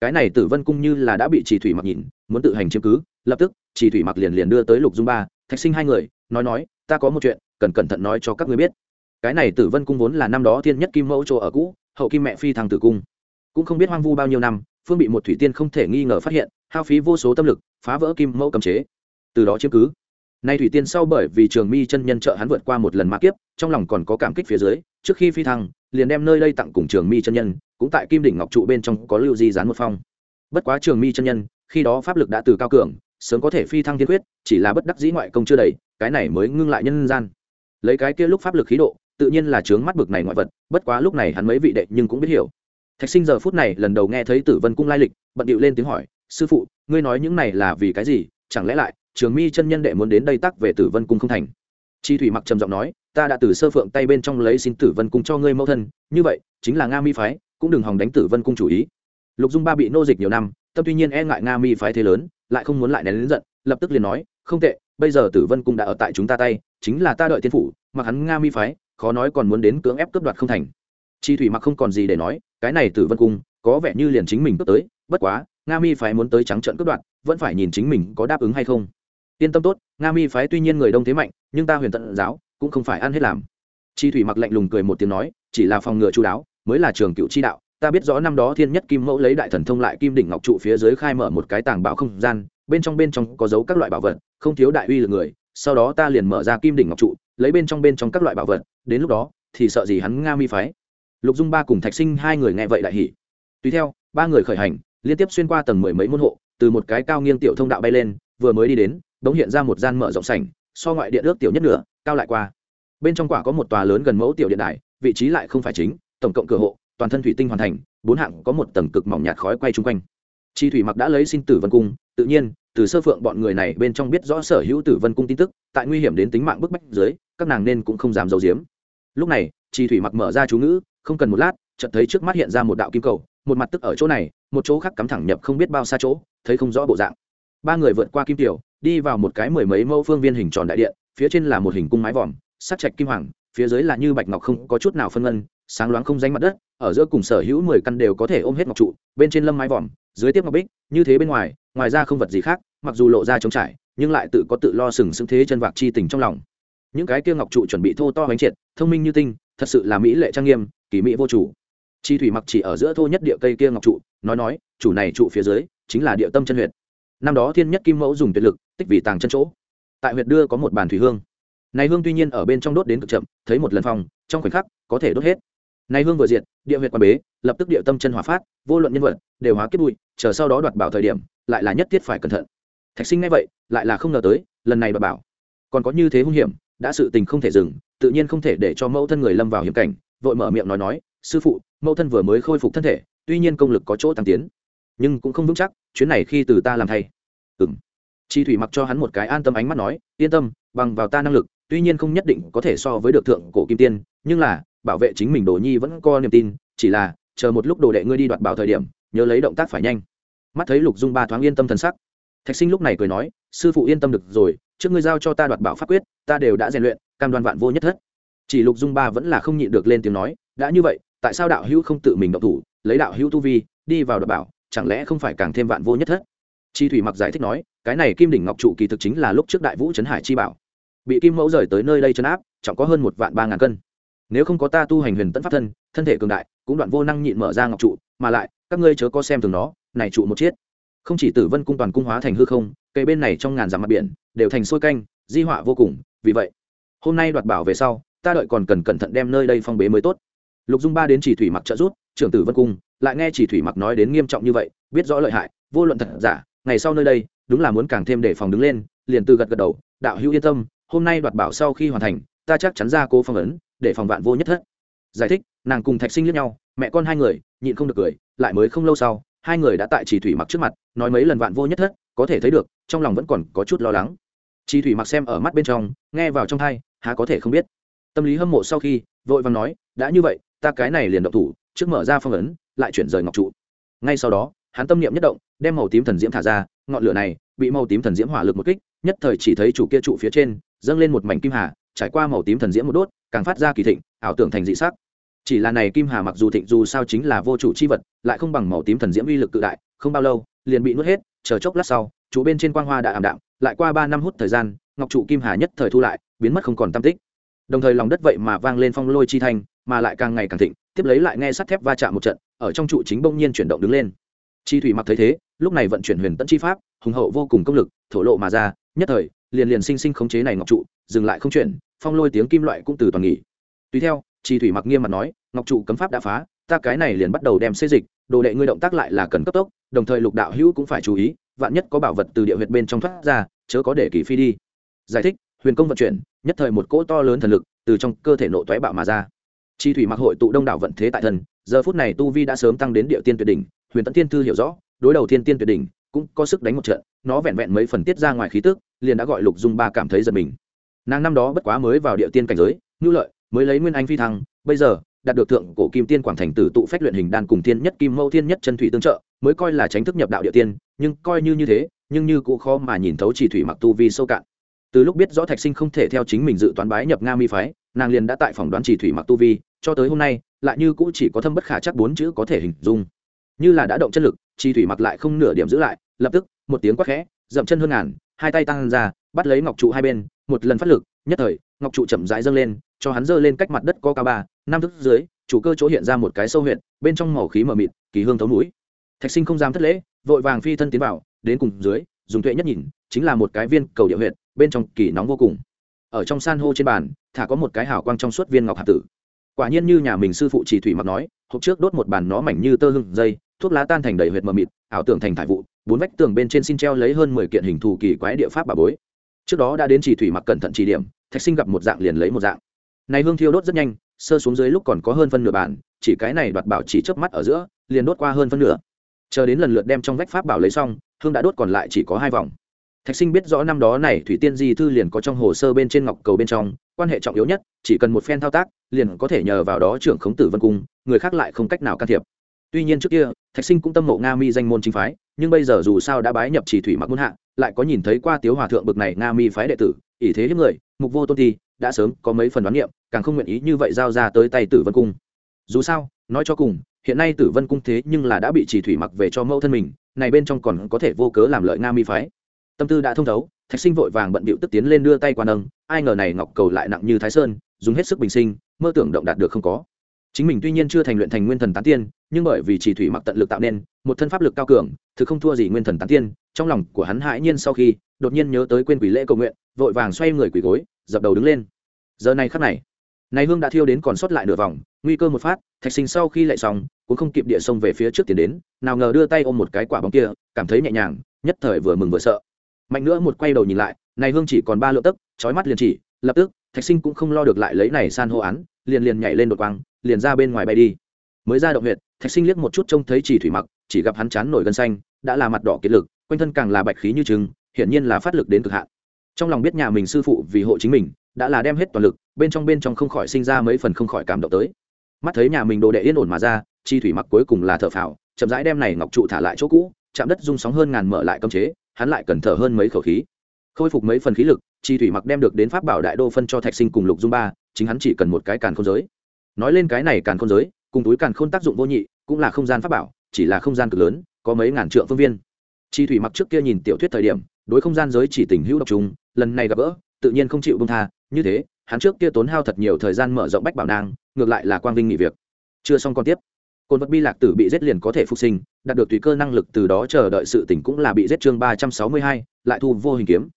Cái này tử vân cung như là đã bị chỉ thủy mặc nhìn, muốn tự hành chiếm cứ, lập tức chỉ thủy mặc liền liền đưa tới lục dung ba, thạch sinh hai người, nói nói, ta có một chuyện, cần cẩn thận nói cho các người biết cái này tử vân cung vốn là năm đó thiên nhất kim mẫu chỗ ở cũ, hậu kim mẹ phi thăng tử cung. Cũng không biết hoang vu bao nhiêu năm, phương bị một thủy tiên không thể nghi ngờ phát hiện, hao phí vô số tâm lực, phá vỡ kim mẫu cầm chế. Từ đó chiếm cứ. Nay thủy tiên sau bởi vì trường mi chân nhân trợ hắn vượt qua một lần ma kiếp, trong lòng còn có cảm kích phía dưới, trước khi phi thăng, liền đem nơi đây tặng cùng trường mi chân nhân, cũng tại kim đỉnh ngọc trụ bên trong có lưu di dán một phong. Bất quá trường mi chân nhân, khi đó pháp lực đã từ cao cường, sớm có thể phi thăng thiên quyết, chỉ là bất đắc dĩ ngoại công chưa đầy, cái này mới ngưng lại nhân gian. Lấy cái kia lúc pháp lực khí độ tự nhiên là chướng mắt bực này ngoại vật, bất quá lúc này hắn mấy vị đệ nhưng cũng biết hiểu. Thạch sinh giờ phút này lần đầu nghe thấy tử vân cung lai lịch, bận điệu lên tiếng hỏi, sư phụ, ngươi nói những này là vì cái gì? Chẳng lẽ lại, trường mi chân nhân đệ muốn đến đây tắc về tử vân cung không thành? Chi thủy mặc trầm giọng nói, ta đã từ sơ phượng tay bên trong lấy xin tử vân cung cho ngươi mẫu thân, như vậy, chính là nga mi phái, cũng đừng hòng đánh tử vân cung chủ ý. Lục dung ba bị nô dịch nhiều năm, tâm tuy nhiên e ngại nga mi phái thế lớn, lại không muốn lại nén lớn giận, lập tức liền nói, không tệ, bây giờ tử vân cung đã ở tại chúng ta tay, chính là ta đợi tiên phủ, mặc hắn nga mi phái khó nói còn muốn đến cưỡng ép cướp đoạt không thành. Chi thủy mặc không còn gì để nói, cái này tử vân cung, có vẻ như liền chính mình cướp tới, bất quá, nga mi phái muốn tới trắng trận cướp đoạt, vẫn phải nhìn chính mình có đáp ứng hay không. Yên tâm tốt, nga mi phái tuy nhiên người đông thế mạnh, nhưng ta huyền tận giáo, cũng không phải ăn hết làm. Chi thủy mặc lạnh lùng cười một tiếng nói, chỉ là phòng ngừa chú đáo, mới là trường cựu chi đạo, ta biết rõ năm đó thiên nhất kim mẫu lấy đại thần thông lại kim đỉnh ngọc trụ phía dưới khai mở một cái tàng bảo không gian, bên trong bên trong có dấu các loại bảo vật, không thiếu đại uy lực người sau đó ta liền mở ra kim đỉnh ngọc trụ, lấy bên trong bên trong các loại bảo vật, đến lúc đó, thì sợ gì hắn nga mi phái. Lục dung ba cùng thạch sinh hai người nghe vậy đại hỉ. Tùy theo, ba người khởi hành, liên tiếp xuyên qua tầng mười mấy môn hộ, từ một cái cao nghiêng tiểu thông đạo bay lên, vừa mới đi đến bỗng hiện ra một gian mở rộng sảnh, so ngoại điện ước tiểu nhất nửa, cao lại qua. Bên trong quả có một tòa lớn gần mẫu tiểu điện đài, vị trí lại không phải chính, tổng cộng cửa hộ, toàn thân thủy tinh hoàn thành, bốn hạng có một tầng cực mỏng nhạt khói quay chung quanh. Chi thủy mặc đã lấy xin tử vân cung tự nhiên, từ sơ phượng bọn người này bên trong biết rõ sở hữu tử vân cung tin tức, tại nguy hiểm đến tính mạng bức bách dưới, các nàng nên cũng không dám giấu giếm. Lúc này chi thủy mặc mở ra chú ngữ, không cần một lát, chợt thấy trước mắt hiện ra một đạo kim cầu, một mặt tức ở chỗ này, một chỗ khác cắm thẳng nhập không biết bao xa chỗ, thấy không rõ bộ dạng. Ba người vượt qua kim tiểu, đi vào một cái mười mấy mẫu phương viên hình tròn đại điện, phía trên là một hình cung mái vòm, sắc trạch kim hoàng, phía dưới là như bạch ngọc không có chút nào phân ngân, sáng loáng không danh mặt đất, ở giữa cùng sở hữu mười căn đều có thể ôm hết ngọc trụ, bên trên lâm mái vòm, dưới tiếp ngọc bích, như thế bên ngoài ngoài ra không vật gì khác, mặc dù lộ ra trống trải, nhưng lại tự có tự lo sừng sững thế chân vạc chi tình trong lòng. Những cái kia ngọc trụ chuẩn bị thô to bánh triệt, thông minh như tinh, thật sự là mỹ lệ trang nghiêm, kỳ mỹ vô chủ. Chi thủy mặc chỉ ở giữa thô nhất địa cây kia ngọc trụ, nói nói, chủ này trụ phía dưới, chính là địa tâm chân huyệt. Năm đó thiên nhất kim mẫu dùng tuyệt lực, tích vì tàng chân chỗ. Tại huyệt đưa có một bàn thủy hương. Này hương tuy nhiên ở bên trong đốt đến cực chậm, thấy một lần phòng, trong khoảnh khắc, có thể đốt hết. Này hương vừa diệt, địa huyệt quan bế, lập tức địa tâm chân hỏa phát, vô luận nhân vật, đều hóa kết bụi chờ sau đó đoạt bảo thời điểm, lại là nhất thiết phải cẩn thận. Thạch sinh ngay vậy, lại là không ngờ tới, lần này bà bảo, còn có như thế hung hiểm, đã sự tình không thể dừng, tự nhiên không thể để cho mẫu thân người lâm vào hiểm cảnh, vội mở miệng nói nói, sư phụ, mẫu thân vừa mới khôi phục thân thể, tuy nhiên công lực có chỗ tăng tiến, nhưng cũng không vững chắc, chuyến này khi từ ta làm thay. Ừng chi thủy mặc cho hắn một cái an tâm ánh mắt nói, yên tâm, bằng vào ta năng lực, tuy nhiên không nhất định có thể so với được thượng cổ kim tiên, nhưng là, bảo vệ chính mình đồ nhi vẫn có niềm tin, chỉ là, chờ một lúc đồ đệ ngươi đi đoạt bảo thời điểm nhớ lấy động tác phải nhanh. Mắt thấy lục dung ba thoáng yên tâm thần sắc. Thạch sinh lúc này cười nói, sư phụ yên tâm được rồi, trước ngươi giao cho ta đoạt bảo pháp quyết, ta đều đã rèn luyện, cam đoan vạn vô nhất thất. Chỉ lục dung ba vẫn là không nhịn được lên tiếng nói, đã như vậy, tại sao đạo hữu không tự mình động thủ, lấy đạo hữu tu vi, đi vào đoạt bảo, chẳng lẽ không phải càng thêm vạn vô nhất thất? Chi thủy mặc giải thích nói, cái này kim đỉnh ngọc trụ kỳ thực chính là lúc trước đại vũ trấn hải chi bảo. Bị kim mẫu rời tới nơi đây chấn áp, trọng có hơn một vạn ba ngàn cân. Nếu không có ta tu hành huyền tẫn pháp thân thân thể cường đại, cũng đoạn vô năng nhịn mở ra ngọc trụ, mà lại các ngươi chớ có xem thường nó, này trụ một chiết không chỉ tử vân cung toàn cung hóa thành hư không, cây bên này trong ngàn dặm mặt biển, đều thành sôi canh, di họa vô cùng, vì vậy, hôm nay đoạt bảo về sau, ta đợi còn cần cẩn thận đem nơi đây phong bế mới tốt. Lục dung ba đến chỉ thủy mặc trợ rút trưởng tử vân cung, lại nghe chỉ thủy mặc nói đến nghiêm trọng như vậy, biết rõ lợi hại, vô luận thật giả, ngày sau nơi đây, đúng là muốn càng thêm để phòng đứng lên, liền từ gật gật đầu, đạo hữu yên tâm, hôm nay đoạt bảo sau khi hoàn thành, ta chắc chắn ra cố phong ấn, để phòng vạn vô nhất thất. Giải thích, nàng cùng thạch sinh lẫn nhau mẹ con hai người, nhịn không được cười, lại mới không lâu sau, hai người đã tại chỉ thủy mặc trước mặt, nói mấy lần vạn vô nhất thất, có thể thấy được, trong lòng vẫn còn có chút lo lắng. Chỉ thủy mặc xem ở mắt bên trong, nghe vào trong thai, há có thể không biết. Tâm lý hâm mộ sau khi, vội vàng nói, đã như vậy, ta cái này liền động thủ, trước mở ra phong ấn, lại chuyển rời ngọc trụ. Ngay sau đó, hắn tâm niệm nhất động, đem màu tím thần diễm thả ra, ngọn lửa này bị màu tím thần diễm hỏa lực một kích, nhất thời chỉ thấy chủ kia trụ phía trên, dâng lên một mảnh kim hà, trải qua màu tím thần diễm một đốt, càng phát ra kỳ thịnh, ảo tưởng thành dị sắc chỉ là này kim hà mặc dù thịnh dù sao chính là vô chủ chi vật, lại không bằng màu tím thần diễm uy lực cự đại, không bao lâu, liền bị nuốt hết, chờ chốc lát sau trụ bên trên quang hoa đã ảm đạm, lại qua ba năm hút thời gian, ngọc trụ kim hà nhất thời thu lại, biến mất không còn tam tích. Đồng thời lòng đất vậy mà vang lên phong lôi chi thanh, mà lại càng ngày càng thịnh, tiếp lấy lại nghe sắt thép va chạm một trận, ở trong trụ chính bỗng nhiên chuyển động đứng lên. Chi thủy mặc thấy thế, lúc này vận chuyển huyền tẫn chi pháp, hùng hậu vô cùng công lực, thổ lộ mà ra, nhất thời, liền liền sinh sinh khống chế này ngọc trụ, dừng lại không chuyển, phong lôi tiếng kim loại cũng từ toàn nghỉ. Tùy theo chi thủy mặc nghiêm mặt nói, ngọc trụ cấm pháp đã phá, ta cái này liền bắt đầu đem xê dịch, đồ đệ ngươi động tác lại là cần cấp tốc, đồng thời lục đạo hữu cũng phải chú ý, vạn nhất có bảo vật từ địa huyệt bên trong thoát ra, chớ có để kỳ phi đi. Giải thích, huyền công vận chuyển, nhất thời một cỗ to lớn thần lực từ trong cơ thể nộ toé bạo mà ra. Chi thủy mặc hội tụ đông đảo vận thế tại thần giờ phút này tu vi đã sớm tăng đến địa tiên tuyệt đỉnh, huyền tẫn tiên thư hiểu rõ, đối đầu thiên tiên tuyệt đỉnh, cũng có sức đánh một trận, nó vẹn vẹn mấy phần tiết ra ngoài khí tức, liền đã gọi lục dung ba cảm thấy giật mình. Nàng năm đó bất quá mới vào địa tiên cảnh giới ngưu lợi mới lấy nguyên anh phi thăng, bây giờ, đạt được thượng cổ kim tiên quảng thành tử tụ phách luyện hình đan cùng tiên nhất kim mâu thiên nhất chân thủy tương trợ, mới coi là tránh thức nhập đạo địa tiên, nhưng coi như như thế, nhưng như cũng khó mà nhìn thấu chỉ thủy mặc tu vi sâu cạn. Từ lúc biết rõ thạch sinh không thể theo chính mình dự toán bái nhập nga mi phái, nàng liền đã tại phòng đoán chỉ thủy mặc tu vi, cho tới hôm nay, lại như cũ chỉ có thâm bất khả chắc bốn chữ có thể hình dung. Như là đã động chân lực, chỉ thủy mặc lại không nửa điểm giữ lại, lập tức, một tiếng quát khẽ, dậm chân hơn ngàn, hai tay tăng ra, bắt lấy ngọc trụ hai bên, một lần phát lực, nhất thời ngọc trụ chậm rãi dâng lên, cho hắn dơ lên cách mặt đất có cao ba, năm thước dưới, chủ cơ chỗ hiện ra một cái sâu huyện bên trong màu khí mờ mịt, kỳ hương thấu núi. thạch sinh không dám thất lễ, vội vàng phi thân tiến vào, đến cùng dưới, dùng tuệ nhất nhìn, chính là một cái viên cầu địa huyện bên trong kỳ nóng vô cùng. Ở trong san hô trên bàn, thả có một cái hào quang trong suốt viên ngọc hạt tử. Quả nhiên như nhà mình sư phụ chỉ thủy mặc nói, hộp trước đốt một bàn nó mảnh như tơ hưng dây, thuốc lá tan thành đầy huyệt mờ mịt, ảo tưởng thành thải vụ, bốn vách tường bên trên xin treo lấy hơn mười kiện hình thù kỳ quái địa pháp bà bối. Trước đó đã đến chỉ thủy mặc cẩn thận chỉ điểm thạch sinh gặp một dạng liền lấy một dạng. Này hương thiêu đốt rất nhanh sơ xuống dưới lúc còn có hơn phân nửa bản, chỉ cái này đoạt bảo chỉ chớp mắt ở giữa liền đốt qua hơn phân nửa. Chờ đến lần lượt đem trong vách pháp bảo lấy xong hương đã đốt còn lại chỉ có hai vòng. Thạch sinh biết rõ năm đó này thủy tiên di thư liền có trong hồ sơ bên trên ngọc cầu bên trong quan hệ trọng yếu nhất chỉ cần một phen thao tác liền có thể nhờ vào đó trưởng khống tử vân cung người khác lại không cách nào can thiệp. Tuy nhiên trước kia thạch sinh cũng tâm mộ nga mi danh môn chính phái nhưng bây giờ dù sao đã bái nhập chỉ thủy mặc muôn hạ lại có nhìn thấy qua tiếu hòa thượng bực này nga mi phái đệ tử ỷ thế hiếp người mục vô tôn thi đã sớm có mấy phần đoán niệm, càng không nguyện ý như vậy giao ra tới tay tử vân cung. Dù sao, nói cho cùng, hiện nay tử vân cung thế nhưng là đã bị chỉ thủy mặc về cho mẫu thân mình, này bên trong còn có thể vô cớ làm lợi nga mi phái. Tâm tư đã thông thấu, thạch sinh vội vàng bận bịu tức tiến lên đưa tay qua nâng, ai ngờ này ngọc cầu lại nặng như thái sơn, dùng hết sức bình sinh, mơ tưởng động đạt được không có chính mình tuy nhiên chưa thành luyện thành nguyên thần tán tiên, nhưng bởi vì chỉ thủy mặc tận lực tạo nên, một thân pháp lực cao cường, thực không thua gì nguyên thần tán tiên, trong lòng của hắn hãi nhiên sau khi, đột nhiên nhớ tới quên quỷ lễ cầu nguyện, vội vàng xoay người quỷ gối, dập đầu đứng lên. Giờ này khắc này này hương đã thiêu đến còn sót lại nửa vòng, nguy cơ một phát, thạch sinh sau khi lại xong, cũng không kịp địa sông về phía trước tiến đến, nào ngờ đưa tay ôm một cái quả bóng kia, cảm thấy nhẹ nhàng, nhất thời vừa mừng vừa sợ. Mạnh nữa một quay đầu nhìn lại, này hương chỉ còn ba lượng tấc, chói mắt liền chỉ, lập tức, thạch sinh cũng không lo được lại lấy này san hô án, liền liền nhảy lên đột quang liền ra bên ngoài bay đi. Mới ra động huyệt thạch sinh liếc một chút trông thấy chỉ thủy mặc chỉ gặp hắn chán nổi gân xanh đã là mặt đỏ kiệt lực quanh thân càng là bạch khí như trứng, hiển nhiên là phát lực đến cực hạn. Trong lòng biết nhà mình sư phụ vì hộ chính mình đã là đem hết toàn lực bên trong bên trong không khỏi sinh ra mấy phần không khỏi cảm động tới. Mắt thấy nhà mình đồ đệ yên ổn mà ra chi thủy mặc cuối cùng là thở phào chậm rãi đem này ngọc trụ thả lại chỗ cũ chạm đất rung sóng hơn ngàn mở lại cấm chế hắn lại cần thở hơn mấy khẩu khí. Khôi phục mấy phần khí lực chi thủy mặc đem được đến pháp bảo đại đô phân cho thạch sinh cùng lục dung ba chính hắn chỉ cần một cái càn không giới nói lên cái này càn khôn giới, cùng túi càn khôn tác dụng vô nhị, cũng là không gian pháp bảo, chỉ là không gian cực lớn, có mấy ngàn trượng phương viên. Chi thủy mặc trước kia nhìn tiểu thuyết thời điểm, đối không gian giới chỉ tình hữu độc trùng, lần này gặp gỡ, tự nhiên không chịu bông tha, như thế, hắn trước kia tốn hao thật nhiều thời gian mở rộng bách bảo nang, ngược lại là quang vinh nghỉ việc. Chưa xong còn tiếp. Côn vật bi lạc tử bị giết liền có thể phục sinh, đạt được tùy cơ năng lực từ đó chờ đợi sự tỉnh cũng là bị giết chương ba trăm sáu mươi hai, lại thu vô hình kiếm.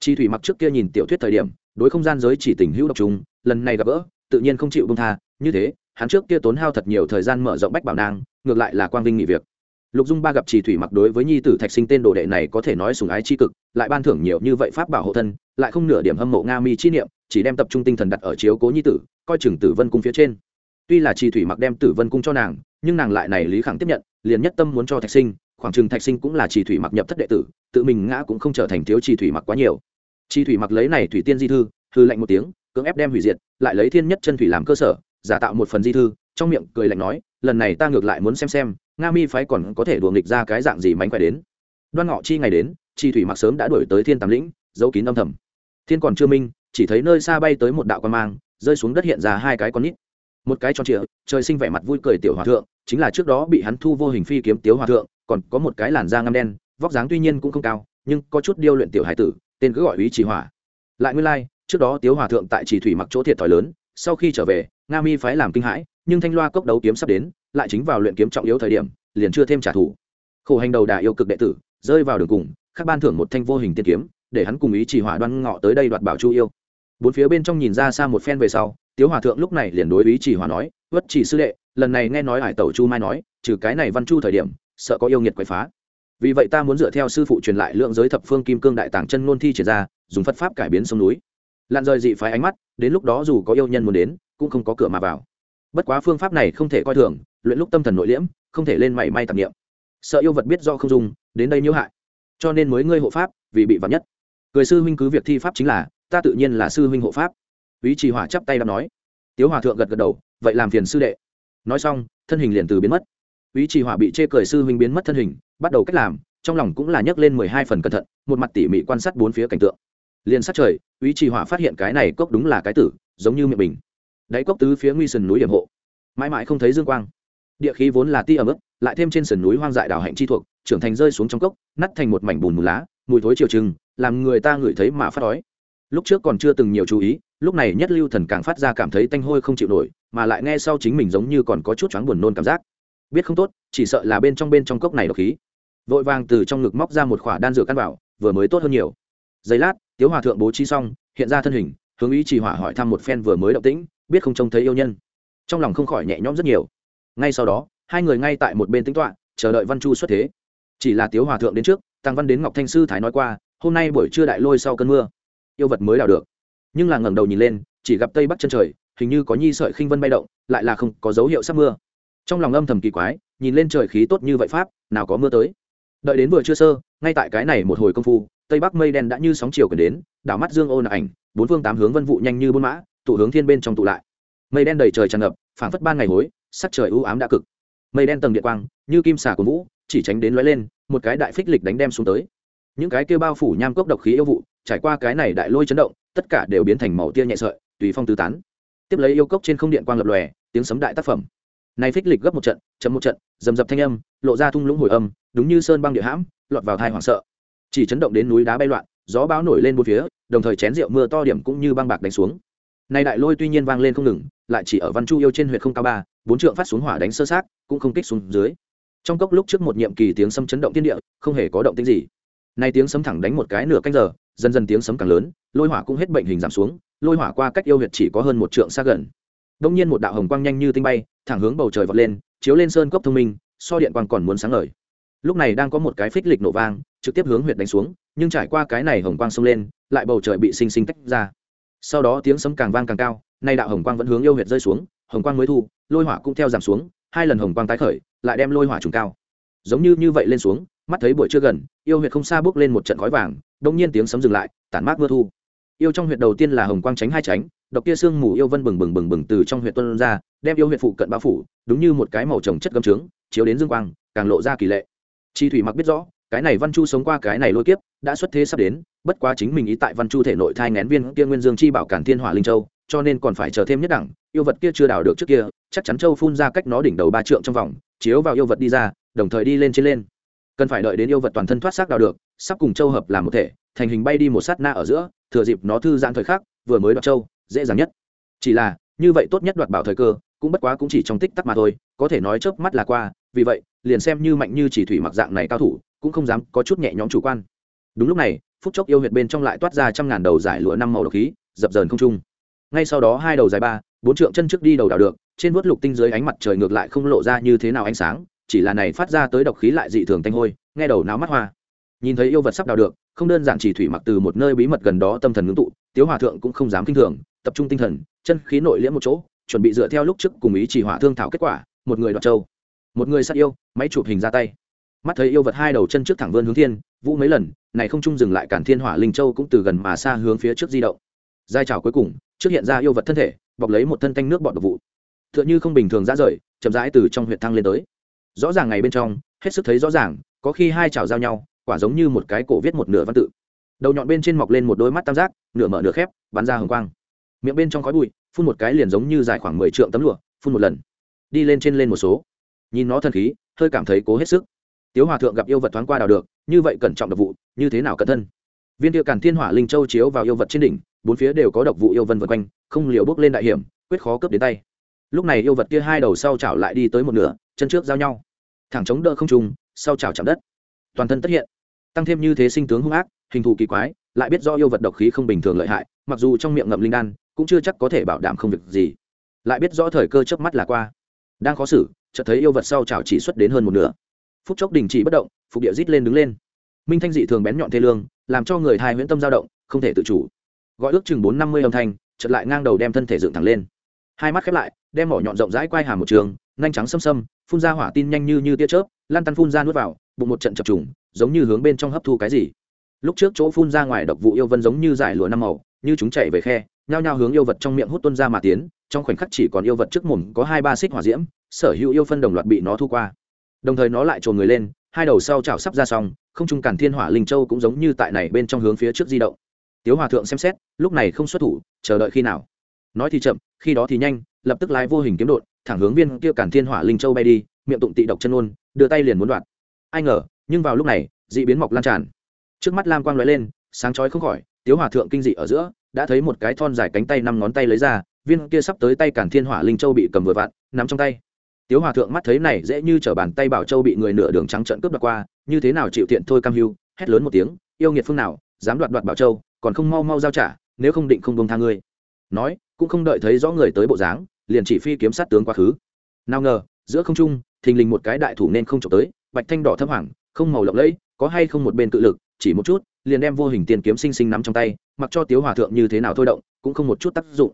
Chi thủy mặc trước kia nhìn tiểu thuyết thời điểm, đối không gian giới chỉ tình hữu độc trùng, lần này gặp gỡ, tự nhiên không chịu bông tha như thế, hắn trước kia tốn hao thật nhiều thời gian mở rộng bách bảo nang, ngược lại là quang vinh nghỉ việc. Lục dung ba gặp trì thủy mặc đối với nhi tử thạch sinh tên đồ đệ này có thể nói sùng ái c h i cực, lại ban thưởng nhiều như vậy pháp bảo hộ thân, lại không nửa điểm hâm mộ nga mi chi niệm, chỉ đem tập trung tinh thần đặt ở chiếu cố nhi tử, coi chừng tử vân cung phía trên. Tuy là trì thủy mặc đem tử vân cung cho nàng, nhưng nàng lại này lý khẳng tiếp nhận, liền nhất tâm muốn cho thạch sinh, khoảng chừng thạch sinh cũng là trì thủy mặc nhập thất đệ tử, tự mình ngã cũng không trở thành thiếu trì thủy mặc quá nhiều. Trì thủy mặc lấy này thủy tiên di thư thư lệnh một tiếng, cưỡng ép đem hủy diệt, lại lấy thiên nhất chân thủy làm cơ sở giả tạo một phần di thư, trong miệng cười lạnh nói, lần này ta ngược lại muốn xem xem, nga mi phái còn có thể đùa nghịch ra cái dạng gì mánh khỏe đến. Đoan ngọ chi ngày đến, chi thủy mặc sớm đã đuổi tới thiên tam lĩnh, giấu kín âm thầm. Thiên còn chưa minh, chỉ thấy nơi xa bay tới một đạo quan mang, rơi xuống đất hiện ra hai cái con nít. Một cái tròn trịa, trời sinh vẻ mặt vui cười tiểu hòa thượng, chính là trước đó bị hắn thu vô hình phi kiếm tiếu hòa thượng, còn có một cái làn da ngăm đen, vóc dáng tuy nhiên cũng không cao, nhưng có chút điêu luyện tiểu hải tử, tên cứ gọi ý chỉ hỏa. Lại nguyên lai, trước đó tiếu hòa thượng tại chỉ thủy mặc chỗ thiệt thòi lớn, sau khi trở về nga mi phái làm kinh hãi, nhưng thanh loa cốc đấu kiếm sắp đến, lại chính vào luyện kiếm trọng yếu thời điểm, liền chưa thêm trả thù. Khổ hành đầu đà yêu cực đệ tử, rơi vào đường cùng các ban thưởng một thanh vô hình tiên kiếm, để hắn cùng ý chỉ hỏa đoan ngọ tới đây đoạt bảo chu yêu. Bốn phía bên trong nhìn ra xa một phen về sau, tiếu hòa thượng lúc này liền đối ý chỉ hỏa nói vất chỉ sư đệ, lần này nghe nói hải tẩu chu mai nói, trừ cái này văn chu thời điểm, sợ có yêu nghiệt quậy phá. Vì vậy ta muốn dựa theo sư phụ truyền lại lượng giới thập phương kim cương đại tàng chân ngôn thi triển ra, dùng phật pháp cải biến sông núi. Lặn rời dị phái ánh mắt, đến lúc đó dù có yêu nhân muốn đến cũng không có cửa mà vào. Bất quá phương pháp này không thể coi thường, luyện lúc tâm thần nội liễm, không thể lên mảy may tạp niệm. Sợ yêu vật biết do không dùng đến đây nhiễu hại. Cho nên mới ngươi hộ pháp, vì bị vắn nhất. Cười sư huynh cứ việc thi pháp chính là, ta tự nhiên là sư huynh hộ pháp. Ý trì hỏa chắp tay đã nói. Tiếu hòa thượng gật gật đầu, vậy làm phiền sư đệ. Nói xong, thân hình liền từ biến mất. Ý trì hỏa bị chê cười sư huynh biến mất thân hình, bắt đầu cách làm, trong lòng cũng là nhấc lên mười hai phần cẩn thận, một mặt tỉ mỉ quan sát bốn phía cảnh tượng. Liền sát trời, ý trì hỏa phát hiện cái này cốc đúng là cái tử, giống như miệng bình đáy cốc tứ phía nguy sườn núi điểm hộ. Mãi mãi không thấy dương quang. Địa khí vốn là ti ở mức lại thêm trên sườn núi hoang dại đảo hạnh chi thuộc, trưởng thành rơi xuống trong cốc nắt thành một mảnh bùn mù lá, mùi thối chiều trừng, làm người ta ngửi thấy mà phát đói lúc trước còn chưa từng nhiều chú ý, lúc này nhất lưu thần càng phát ra cảm thấy tanh hôi không chịu nổi, mà lại nghe sau chính mình giống như còn có chút choáng buồn nôn cảm giác. Biết không tốt, chỉ sợ là bên trong bên trong cốc này độc khí. Vội vàng từ trong ngực móc ra một khỏa đan dược căn bảo vừa mới tốt hơn nhiều. Giây lát, tiếu hòa thượng bố trí xong, hiện ra thân hình, hướng ý chỉ hỏa hỏi thăm một phen vừa mới động tĩnh biết không trông thấy yêu nhân. Trong lòng không khỏi nhẹ nhõm rất nhiều. Ngay sau đó, hai người ngay tại một bên tính toạ chờ đợi văn chu xuất thế. Chỉ là tiếu hòa thượng đến trước tăng văn đến ngọc thanh sư thái nói qua, hôm nay buổi trưa đại lôi sau cơn mưa, yêu vật mới đào được. Nhưng là ngẩng đầu nhìn lên, chỉ gặp tây bắc chân trời, hình như có nhi sợi khinh vân bay động, lại là không có dấu hiệu sắp mưa. Trong lòng âm thầm kỳ quái, nhìn lên trời khí tốt như vậy pháp, nào có mưa tới. Đợi đến vừa chưa sơ, ngay tại cái này một hồi công phu, tây bắc mây đen đã như sóng chiều cần đến, đảo mắt dương ô nạ ảnh, bốn phương tám hướng vân vụ nhanh như buôn mã tụ hướng thiên bên trong tụ lại. Mây đen đầy trời tràn ngập, phảng phất ban ngày hối, sắc trời u ám đã cực. Mây đen tầng điện quang, như kim xà của vũ, chỉ tránh đến lóe lên, một cái đại phích lịch đánh đem xuống tới. Những cái kêu bao phủ nham cốc độc khí yêu vụ, trải qua cái này đại lôi chấn động, tất cả đều biến thành màu tia nhẹ sợi, tùy phong tứ tán. Tiếp lấy yêu cốc trên không điện quang lập lòe, tiếng sấm đại tác phẩm. Này phích lịch gấp một trận, chấm một trận dầm dập thanh âm, lộ ra thung lũng hồi âm, đúng như sơn băng địa hãm, lọt vào thai hoảng sợ. Chỉ chấn động đến núi đá bay loạn, gió bão nổi lên bốn phía, đồng thời chén rượu mưa to điểm cũng như băng bạc đánh xuống này đại lôi tuy nhiên vang lên không ngừng, lại chỉ ở văn chu yêu trên huyện không cao ba, bốn trượng phát xuống hỏa đánh sơ sát, cũng không kích xuống dưới. Trong cốc lúc trước một nhiệm kỳ tiếng sấm chấn động thiên địa, không hề có động tĩnh gì. Nay tiếng sấm thẳng đánh một cái nửa canh giờ, dần dần tiếng sấm càng lớn, lôi hỏa cũng hết bệnh hình giảm xuống, lôi hỏa qua cách yêu huyệt chỉ có hơn một trượng xa gần. Đông nhiên một đạo hồng quang nhanh như tinh bay, thẳng hướng bầu trời vọt lên, chiếu lên sơn cốc thông minh, so điện quang còn muốn sáng ngời. Lúc này đang có một cái phích lịch nổ vang, trực tiếp hướng huyệt đánh xuống, nhưng trải qua cái này hồng quang xông lên, lại bầu trời bị sinh sinh tách ra sau đó tiếng sấm càng vang càng cao, nay đạo hồng quang vẫn hướng yêu huyệt rơi xuống, hồng quang mới thu, lôi hỏa cũng theo giảm xuống, hai lần hồng quang tái khởi, lại đem lôi hỏa trùng cao. Giống như như vậy lên xuống, mắt thấy buổi chưa gần, yêu huyệt không xa bước lên một trận khói vàng đông nhiên tiếng sấm dừng lại, tản mát mưa thu. Yêu trong huyệt đầu tiên là hồng quang tránh hai tránh, độc kia sương mù yêu vân bừng bừng bừng bừng từ trong huyệt tuân ra, đem yêu huyệt phụ cận bao phủ, đúng như một cái màu trồng chất gấm trướng, chiếu đến dương quang, càng lộ ra kỳ lệ. Chi thủy mặc biết rõ cái này văn chu sống qua cái này lôi kiếp, đã xuất thế sắp đến, bất quá chính mình ý tại văn chu thể nội thai ngén viên kia nguyên dương chi bảo cản thiên hỏa linh châu, cho nên còn phải chờ thêm nhất đẳng, yêu vật kia chưa đào được trước kia, chắc chắn châu phun ra cách nó đỉnh đầu ba trượng trong vòng, chiếu vào yêu vật đi ra, đồng thời đi lên trên lên. Cần phải đợi đến yêu vật toàn thân thoát xác đào được, sắp cùng châu hợp làm một thể, thành hình bay đi một sát na ở giữa, thừa dịp nó thư giãn thời khắc, vừa mới đoạt châu, dễ dàng nhất. Chỉ là, như vậy tốt nhất đoạt bảo thời cơ, cũng bất quá cũng chỉ trong tích tắc mà thôi, có thể nói chớp mắt là qua, vì vậy, liền xem như mạnh như chỉ thủy mặc dạng này cao thủ cũng không dám có chút nhẹ nhõm chủ quan. Đúng lúc này, phút chốc yêu huyệt bên trong lại toát ra trăm ngàn đầu giải lụa năm màu độc khí, dập dờn không trung. Ngay sau đó hai đầu dài ba, bốn trượng chân trước đi đầu đảo được, trên vuốt lục tinh dưới ánh mặt trời ngược lại không lộ ra như thế nào ánh sáng, chỉ là này phát ra tới độc khí lại dị thường tanh hôi, nghe đầu náo mắt hoa. Nhìn thấy yêu vật sắp đào được, không đơn giản chỉ thủy mặc từ một nơi bí mật gần đó tâm thần ngưng tụ, tiếu hòa thượng cũng không dám kinh thường, tập trung tinh thần, chân khí nội liễm một chỗ, chuẩn bị dựa theo lúc trước cùng ý chỉ hỏa thương thảo kết quả, một người đoạt châu. Một người sát yêu, máy chụp hình ra tay mắt thấy yêu vật hai đầu chân trước thẳng vươn hướng thiên, vũ mấy lần, này không trung dừng lại cản thiên hỏa linh châu cũng từ gần mà xa hướng phía trước di động. Giai trào cuối cùng, trước hiện ra yêu vật thân thể, bọc lấy một thân canh nước bọt độc vụ. T h ư ợ n h ư không bình thường ra rời, chậm rãi từ trong huyện thăng lên tới. Rõ ràng ngày bên trong, hết sức thấy rõ ràng, có khi hai trào giao nhau, quả giống như một cái cổ viết một nửa văn tự. Đầu nhọn bên trên mọc lên một đôi mắt tam giác, nửa mở nửa khép, bắn ra hồng quang. Miệng bên trong khói bụi, phun một cái liền giống như dài khoảng mười trượng tấm lụa, phun một lần. Đi lên trên lên một số. Nhìn nó thần khí, hơi cảm thấy cố hết sức tiếu hòa thượng gặp yêu vật thoáng qua đào được, như vậy cẩn trọng độc vụ, như thế nào cẩn thân? Viên tiêu cản thiên hỏa linh châu chiếu vào yêu vật trên đỉnh, bốn phía đều có độc vụ yêu vân vân quanh, không liều bước lên đại hiểm, quyết khó cướp đến tay. Lúc này yêu vật kia hai đầu sau chảo lại đi tới một nửa, chân trước giao nhau. Thẳng chống đỡ không trùng sau chảo chạm đất. Toàn thân tất hiện. Tăng thêm như thế sinh tướng hung ác, hình thù kỳ quái, lại biết do yêu vật độc khí không bình thường lợi hại, mặc dù trong miệng ngậm linh đan, cũng chưa chắc có thể bảo đảm không việc gì. Lại biết rõ thời cơ chớp mắt là qua. Đang khó xử, chợt thấy yêu vật sau chảo chỉ xuất đến hơn một nửa phút chốc đình chỉ bất động, phục địa rít lên đứng lên. Minh thanh dị thường bén nhọn thê lương, làm cho người thai huyễn tâm dao động, không thể tự chủ. Gọi ước chừng bốn năm mươi âm thanh chật lại ngang đầu đem thân thể dựng thẳng lên. Hai mắt khép lại, đem mỏ nhọn rộng rãi quay hàm một trường, nhanh trắng xâm xâm, phun ra hỏa tin nhanh như như tia chớp lan tăn phun ra nuốt vào, bụng một trận chập trùng, giống như hướng bên trong hấp thu cái gì. Lúc trước chỗ phun ra ngoài độc vụ yêu vân giống như giải lụa năm màu, như chúng chạy về khe, nhao nhao hướng yêu vật trong miệng hút tuân ra mà tiến, trong khoảnh khắc chỉ còn yêu vật trước mồm có hai ba xích hỏa diễm, sở hữu yêu phân đồng loạt bị nó thu qua đồng thời nó lại trồn người lên, hai đầu sau chảo sắp ra xong, không trung cản thiên hỏa linh châu cũng giống như tại này bên trong hướng phía trước di động. Tiếu hòa thượng xem xét, lúc này không xuất thủ, chờ đợi khi nào? Nói thì chậm, khi đó thì nhanh, lập tức lái vô hình kiếm đột, thẳng hướng viên kia cản thiên hỏa linh châu bay đi, miệng tụng tị độc chân ôn đưa tay liền muốn đoạt. Ai ngờ, nhưng vào lúc này, dị biến mọc lan tràn. Trước mắt lam quang lóe lên, sáng chói không khỏi, tiếu hòa thượng kinh dị ở giữa, đã thấy một cái thon dài cánh tay năm ngón tay lấy ra, viên kia sắp tới tay cản thiên hỏa linh châu bị cầm vừa vặn, nắm trong tay tiếu hòa thượng mắt thấy này dễ như t bàn tay bảo châu bị người nửa đường trắng trợn cướp đoạt qua, như thế nào chịu tiện thôi cam hưu, hét lớn một tiếng, yêu nghiệt phương nào, dám đoạt đoạt bảo châu, còn không mau mau giao trả, nếu không định không buông tha ngươi. Nói, cũng không đợi thấy rõ người tới bộ dáng, liền chỉ phi kiếm sát tướng quá khứ. Nào ngờ, giữa không trung, thình lình một cái đại thủ nên không trộm tới, bạch thanh đỏ thâm hoàng, không màu lộng lẫy, có hay không một bên cự lực, chỉ một chút, liền đem vô hình tiền kiếm sinh sinh nắm trong tay, mặc cho tiếu hòa thượng như thế nào thôi động, cũng không một chút tác dụng.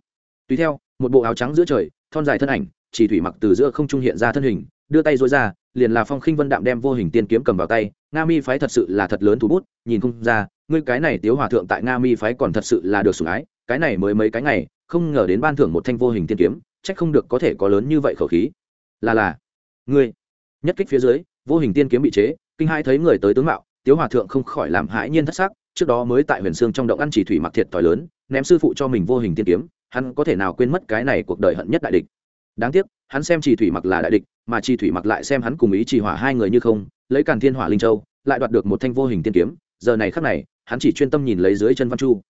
Tùy theo, một bộ áo trắng giữa trời, thon dài thân ảnh chỉ thủy mặc từ giữa không trung hiện ra thân hình, đưa tay dối ra, liền là phong khinh vân đạm đem vô hình tiên kiếm cầm vào tay, nga mi phái thật sự là thật lớn thủ bút, nhìn không ra, ngươi cái này tiếu hòa thượng tại nga mi phái còn thật sự là được sủng ái, cái này mới mấy cái ngày, không ngờ đến ban thưởng một thanh vô hình tiên kiếm trách không được có thể có lớn như vậy khẩu khí. Là là, ngươi, nhất kích phía dưới, vô hình tiên kiếm bị chế, kinh hai thấy người tới tướng mạo, tiếu hòa thượng không khỏi làm hãi nhiên thất sắc, trước đó mới tại huyền sương trong động ăn chỉ thủy mặc thiệt thòi lớn, ném sư phụ cho mình vô hình tiên kiếm, hắn có thể nào quên mất cái này cuộc đời hận nhất đại địch đáng tiếc, hắn xem trì thủy mặc là đại địch, mà trì thủy mặc lại xem hắn cùng ý trì hỏa hai người như không, lấy càn thiên hỏa linh châu, lại đoạt được một thanh vô hình tiên kiếm, giờ này khắc này, hắn chỉ chuyên tâm nhìn lấy dưới chân văn chu.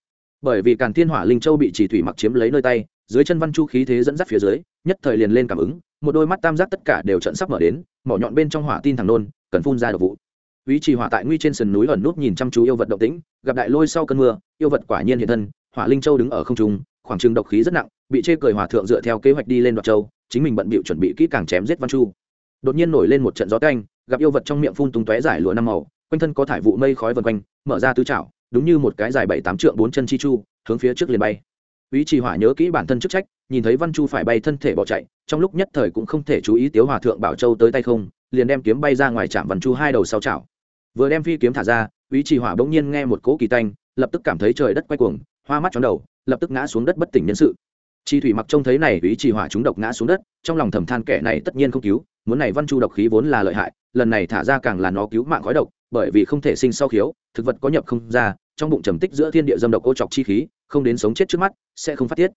Bởi vì càn thiên hỏa linh châu bị trì thủy mặc chiếm lấy nơi tay, dưới chân văn chu khí thế dẫn dắt phía dưới, nhất thời liền lên cảm ứng, một đôi mắt tam giác tất cả đều trận sắp mở đến, mỏ nhọn bên trong hỏa tin thẳng nôn, cần phun ra độc vụ. Ý trì hỏa tại nguy trên sườn núi ẩn nút nhìn chăm chú yêu vật động tĩnh, gặp đại lôi sau cơn mưa, yêu vật quả nhiên hiện thân, hỏa linh châu đứng ở không trung, khoảng trừng độc khí rất nặng, bị chê cười hòa thượng dựa theo kế hoạch đi lên đoạt châu chính mình bận bịu chuẩn bị kỹ càng chém giết văn chu. Đột nhiên nổi lên một trận gió canh gặp yêu vật trong miệng phun tung tóe giải lụa năm màu, quanh thân có thải vụ mây khói vần quanh, mở ra tứ chảo, đúng như một cái dài bảy tám trượng bốn chân chi chu, hướng phía trước liền bay. Ý trì hỏa nhớ kỹ bản thân chức trách, nhìn thấy văn chu phải bay thân thể bỏ chạy, trong lúc nhất thời cũng không thể chú ý tiếu hòa thượng bảo châu tới tay không, liền đem kiếm bay ra ngoài chạm văn chu hai đầu sau chảo. Vừa đem phi kiếm thả ra, ý trì hỏa bỗng nhiên nghe một cỗ kỳ tanh, lập tức cảm thấy trời đất quay cuồng, hoa mắt chóng đầu, lập tức ngã xuống đất bất tỉnh nhân sự chi thủy mặc trông thấy này ý chỉ hỏa chúng độc ngã xuống đất, trong lòng thầm than kẻ này tất nhiên không cứu, muốn này văn chu độc khí vốn là lợi hại, lần này thả ra càng là nó cứu mạng khói độc, bởi vì không thể sinh sau khiếu, thực vật có nhập không ra, trong bụng trầm tích giữa thiên địa dâm độc ô chọc chi khí, không đến sống chết trước mắt, sẽ không phát tiết.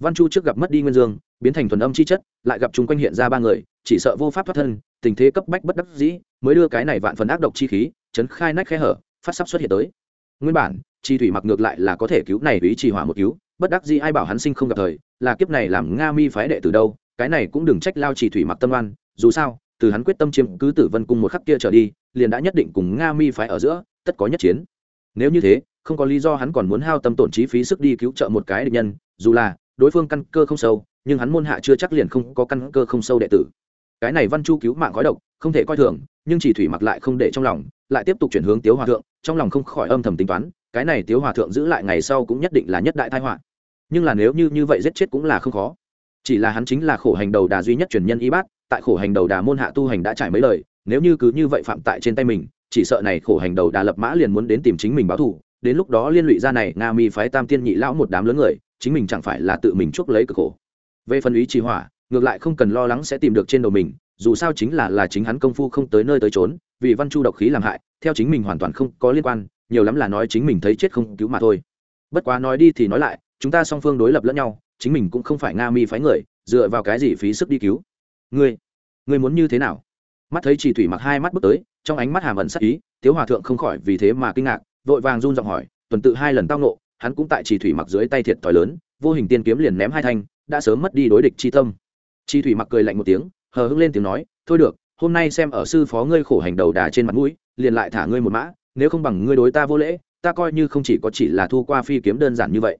Văn chu trước gặp mất đi nguyên dương, biến thành thuần âm chi chất, lại gặp chúng quanh hiện ra ba người, chỉ sợ vô pháp thoát thân, tình thế cấp bách bất đắc dĩ, mới đưa cái này vạn phần ác độc chi khí, chấn khai nách khe hở, phát sắp xuất hiện tới. Nguyên bản, chi thủy mặc ngược lại là có thể cứu này ý chỉ hỏa một cứu bất đắc dĩ ai bảo hắn sinh không gặp thời, là kiếp này làm nga mi phái đệ từ đâu, cái này cũng đừng trách lao chỉ thủy mặc tâm oan, dù sao, từ hắn quyết tâm chiếm cứ tử vân cung một khắc kia trở đi, liền đã nhất định cùng nga mi phái ở giữa, tất có nhất chiến. Nếu như thế, không có lý do hắn còn muốn hao tâm tổn trí phí sức đi cứu trợ một cái địch nhân, dù là, đối phương căn cơ không sâu, nhưng hắn môn hạ chưa chắc liền không có căn cơ không sâu đệ tử. Cái này văn chu cứu mạng khói độc, không thể coi thường, nhưng chỉ thủy mặc lại không để trong lòng, lại tiếp tục chuyển hướng tiếu hòa thượng, trong lòng không khỏi âm thầm tính toán, cái này tiếu hòa thượng giữ lại ngày sau cũng nhất định là nhất đại tai họa nhưng là nếu như như vậy giết chết cũng là không khó. Chỉ là hắn chính là khổ hành đầu đà duy nhất truyền nhân y bát, tại khổ hành đầu đà môn hạ tu hành đã trải mấy lời, nếu như cứ như vậy phạm tại trên tay mình, chỉ sợ này khổ hành đầu đà lập mã liền muốn đến tìm chính mình báo thù, đến lúc đó liên lụy ra này, nga mi phái tam tiên nhị lão một đám lớn người, chính mình chẳng phải là tự mình chuốc lấy cực khổ. Về phần ý trì hỏa, ngược lại không cần lo lắng sẽ tìm được trên đầu mình, dù sao chính là là chính hắn công phu không tới nơi tới trốn vì văn chu độc khí làm hại, theo chính mình hoàn toàn không có liên quan, nhiều lắm là nói chính mình thấy chết không cứu mà thôi. Bất quá nói đi thì nói lại chúng ta song phương đối lập lẫn nhau, chính mình cũng không phải nga mi phái người, dựa vào cái gì phí sức đi cứu? Ngươi ngươi muốn như thế nào? Mắt thấy chỉ thủy mặc hai mắt bước tới, trong ánh mắt hàm ẩn sắc ý, tiếu hòa thượng không khỏi vì thế mà kinh ngạc, vội vàng run giọng hỏi, tuần tự hai lần tao nộ hắn cũng tại chỉ thủy mặc dưới tay thiệt thòi lớn, vô hình tiên kiếm liền ném hai thanh, đã sớm mất đi đối địch chi tâm. Chi thủy mặc cười lạnh một tiếng, hờ hững lên tiếng nói, thôi được, hôm nay xem ở sư phó ngươi khổ hành đầu đà trên mặt mũi, liền lại thả ngươi một mã, nếu không bằng ngươi đối ta vô lễ, ta coi như không chỉ có chỉ là thu qua phi kiếm đơn giản như vậy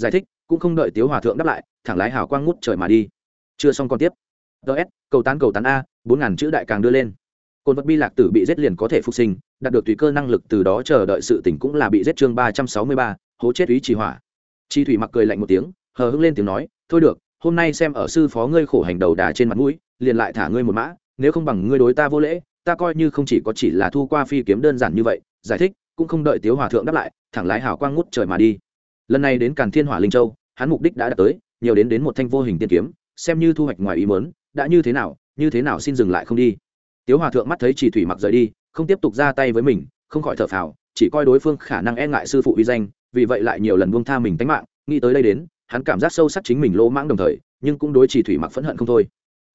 giải thích, cũng không đợi tiếu hòa thượng đáp lại, thẳng lái hào quang ngút trời mà đi. Chưa xong còn tiếp. Ts cầu tán cầu tán a, bốn ngàn chữ đại càng đưa lên. Cồn vật bi lạc tử bị giết liền có thể phục sinh, đạt được tùy cơ năng lực từ đó chờ đợi sự tỉnh cũng là bị giết chương ba trăm sáu mươi ba, hố chết ý trì hỏa. Chi thủy mặc cười lạnh một tiếng, hờ hững lên tiếng nói, thôi được, hôm nay xem ở sư phó ngươi khổ hành đầu đà trên mặt mũi, liền lại thả ngươi một mã, nếu không bằng ngươi đối ta vô lễ, ta coi như không chỉ có chỉ là thu qua phi kiếm đơn giản như vậy, giải thích, cũng không đợi tiếu hòa thượng đáp lại, thẳng lái hào quang ngút trời mà đi lần này đến càn thiên hỏa linh châu, hắn mục đích đã đạt tới, nhiều đến đến một thanh vô hình tiên kiếm, xem như thu hoạch ngoài ý mớn đã như thế nào, như thế nào xin dừng lại không đi. Tiếu hòa thượng mắt thấy chỉ thủy mặc rời đi, không tiếp tục ra tay với mình, không khỏi thở phào, chỉ coi đối phương khả năng e ngại sư phụ uy danh, vì vậy lại nhiều lần buông tha mình tánh mạng, nghĩ tới đây đến, hắn cảm giác sâu sắc chính mình lỗ mãng đồng thời, nhưng cũng đối chỉ thủy mặc phẫn hận không thôi.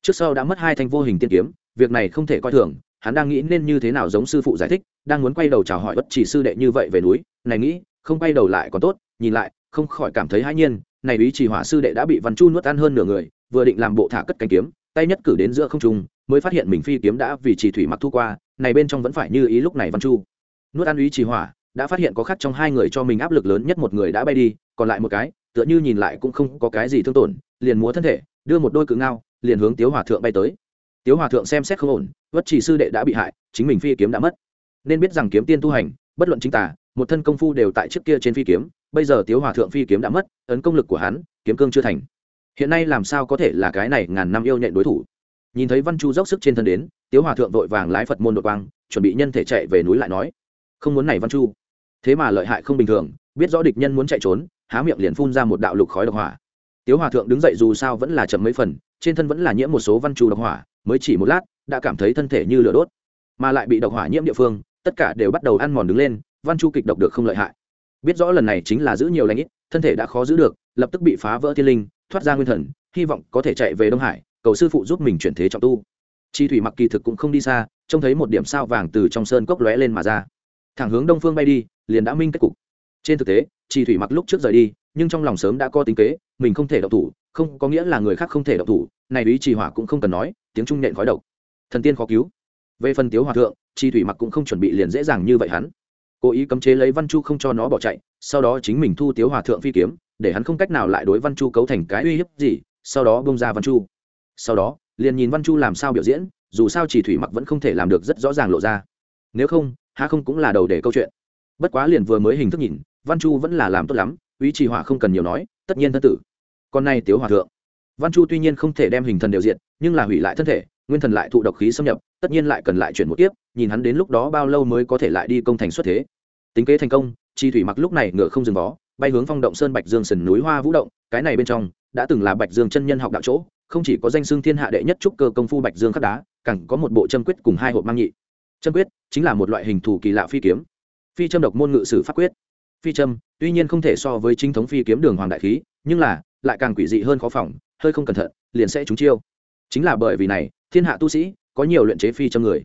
Trước sau đã mất hai thanh vô hình tiên kiếm, việc này không thể coi thường, hắn đang nghĩ nên như thế nào giống sư phụ giải thích, đang muốn quay đầu chào hỏi bất chỉ sư đệ như vậy về núi, này nghĩ không quay đầu lại còn tốt, nhìn lại, không khỏi cảm thấy hãi nhiên, này ý chỉ hỏa sư đệ đã bị văn chu nuốt ăn hơn nửa người, vừa định làm bộ thả cất cánh kiếm, tay nhất cử đến giữa không trung, mới phát hiện mình phi kiếm đã vì chỉ thủy mặc thu qua, này bên trong vẫn phải như ý lúc này văn chu. Nuốt ăn ý chỉ hỏa, đã phát hiện có khác trong hai người cho mình áp lực lớn nhất một người đã bay đi, còn lại một cái, tựa như nhìn lại cũng không có cái gì thương tổn, liền múa thân thể, đưa một đôi cự ngao, liền hướng tiếu hòa thượng bay tới. Tiếu hòa thượng xem xét không ổn, vất chỉ sư đệ đã bị hại, chính mình phi kiếm đã mất. Nên biết rằng kiếm tiên tu hành, bất luận chính tà một thân công phu đều tại trước kia trên phi kiếm, bây giờ tiếu hòa thượng phi kiếm đã mất, ấn công lực của hắn, kiếm cương chưa thành. Hiện nay làm sao có thể là cái này ngàn năm yêu nhện đối thủ? Nhìn thấy văn chu dốc sức trên thân đến, tiếu hòa thượng vội vàng lái phật môn đội quang, chuẩn bị nhân thể chạy về núi lại nói, không muốn này văn chu. Thế mà lợi hại không bình thường, biết rõ địch nhân muốn chạy trốn, há miệng liền phun ra một đạo lục khói độc hỏa. Tiếu hòa thượng đứng dậy dù sao vẫn là chậm mấy phần, trên thân vẫn là nhiễm một số văn chu độc hỏa, mới chỉ một lát, đã cảm thấy thân thể như lửa đốt. Mà lại bị độc hỏa nhiễm địa phương, tất cả đều bắt đầu ăn mòn đứng lên văn chu kịch độc được không lợi hại. Biết rõ lần này chính là giữ nhiều lãnh ít, thân thể đã khó giữ được, lập tức bị phá vỡ thiên linh, thoát ra nguyên thần, hy vọng có thể chạy về đông hải, cầu sư phụ giúp mình chuyển thế trọng tu. Chi thủy mặc kỳ thực cũng không đi xa, trông thấy một điểm sao vàng từ trong sơn cốc lóe lên mà ra. Thẳng hướng đông phương bay đi, liền đã minh kết cục. Trên thực tế, chi thủy mặc lúc trước rời đi, nhưng trong lòng sớm đã có tính kế, mình không thể độc thủ, không có nghĩa là người khác không thể độc thủ, này ý trì hỏa cũng không cần nói, tiếng trung nhện khói độc. Thần tiên khó cứu. Về phần tiếu hòa thượng, chi thủy mặc cũng không chuẩn bị liền dễ dàng như vậy hắn cố ý cấm chế lấy văn chu không cho nó bỏ chạy, sau đó chính mình thu tiếu hòa thượng phi kiếm, để hắn không cách nào lại đối văn chu cấu thành cái uy hiếp gì, sau đó bông ra văn chu. Sau đó, liền nhìn văn chu làm sao biểu diễn, dù sao chỉ thủy mặc vẫn không thể làm được rất rõ ràng lộ ra. Nếu không, há không cũng là đầu để câu chuyện. Bất quá liền vừa mới hình thức nhìn, văn chu vẫn là làm tốt lắm, ý trì hỏa không cần nhiều nói, tất nhiên thân tử. Con này tiếu hòa thượng. Văn chu tuy nhiên không thể đem hình thần đều diện, nhưng là hủy lại thân thể nguyên thần lại thụ độc khí xâm nhập, tất nhiên lại cần lại chuyển một tiếp nhìn hắn đến lúc đó bao lâu mới có thể lại đi công thành xuất thế. Tính kế thành công, chi thủy mặc lúc này ngựa không dừng vó, bay hướng phong động sơn bạch dương sườn núi hoa vũ động, cái này bên trong, đã từng là bạch dương chân nhân học đạo chỗ, không chỉ có danh xưng thiên hạ đệ nhất trúc cơ công phu bạch dương khắc đá, càng có một bộ châm quyết cùng hai hộp mang nhị. Châm quyết chính là một loại hình thủ kỳ lạ phi kiếm. Phi châm độc môn ngự sử pháp quyết. Phi châm, tuy nhiên không thể so với chính thống phi kiếm đường hoàng đại khí, nhưng là, lại càng quỷ dị hơn khó phòng, hơi không cẩn thận, liền sẽ trúng chiêu. Chính là bởi vì này thiên hạ tu sĩ có nhiều luyện chế phi châm người.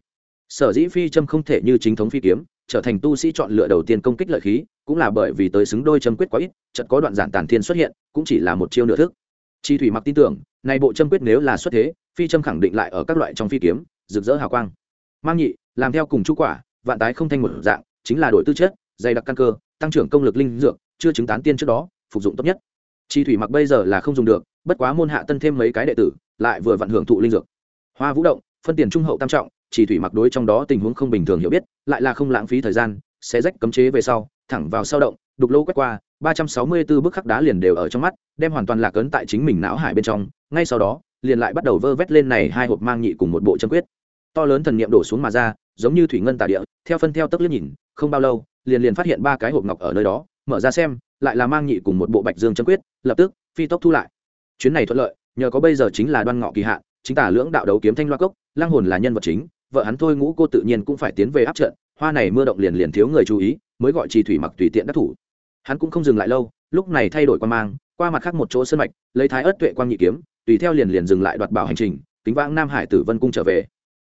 Sở dĩ phi châm không thể như chính thống phi kiếm, trở thành tu sĩ chọn lựa đầu tiên công kích lợi khí, cũng là bởi vì tới xứng đôi châm quyết quá ít, chợt có đoạn giản tàn thiên xuất hiện, cũng chỉ là một chiêu nửa thức. Chi thủy mặc tin tưởng, này bộ châm quyết nếu là xuất thế, phi châm khẳng định lại ở các loại trong phi kiếm, rực rỡ hào quang. Mang nhị, làm theo cùng chú quả, vạn tái không thanh một dạng, chính là đổi tư chất, dày đặc căn cơ, tăng trưởng công lực linh dược, chưa chứng tán tiên trước đó, phục dụng tốt nhất. Chi thủy mặc bây giờ là không dùng được, bất quá môn hạ tân thêm mấy cái đệ tử, lại vừa vặn hưởng thụ linh dược hoa vũ động, phân tiền trung hậu tam trọng, chỉ thủy mặc đối trong đó tình huống không bình thường hiểu biết, lại là không lãng phí thời gian sẽ rách cấm chế về sau, thẳng vào sao động, đục lô quét qua, ba trăm sáu mươi 364 bức khắc đá liền đều ở trong mắt, đem hoàn toàn lạc ấn tại chính mình não hải bên trong, ngay sau đó, liền lại bắt đầu vơ vét lên này hai hộp mang nhị cùng một bộ chân quyết. To lớn thần niệm đổ xuống mà ra, giống như thủy ngân tà địa, theo phân theo tức liếc nhìn, không bao lâu, liền liền phát hiện ba cái hộp ngọc ở nơi đó, mở ra xem, lại là mang nhị cùng một bộ bạch dương chân quyết, lập tức, phi tốc thu lại. Chuyến này thuận lợi, nhờ có bây giờ chính là đoan ngọ kỳ hạn chính tả lưỡng đạo đấu kiếm thanh loa cốc lang hồn là nhân vật chính, vợ hắn thôi ngũ cô tự nhiên cũng phải tiến về áp trận, hoa này mưa động liền liền thiếu người chú ý, mới gọi trì thủy mặc tùy tiện đắc thủ. Hắn cũng không dừng lại lâu, lúc này thay đổi quan mang, qua mặt khác một chỗ sân mạch, lấy thái ớt tuệ quang nhị kiếm, tùy theo liền liền dừng lại đoạt bảo hành trình, kính vãng nam hải tử vân cung trở về.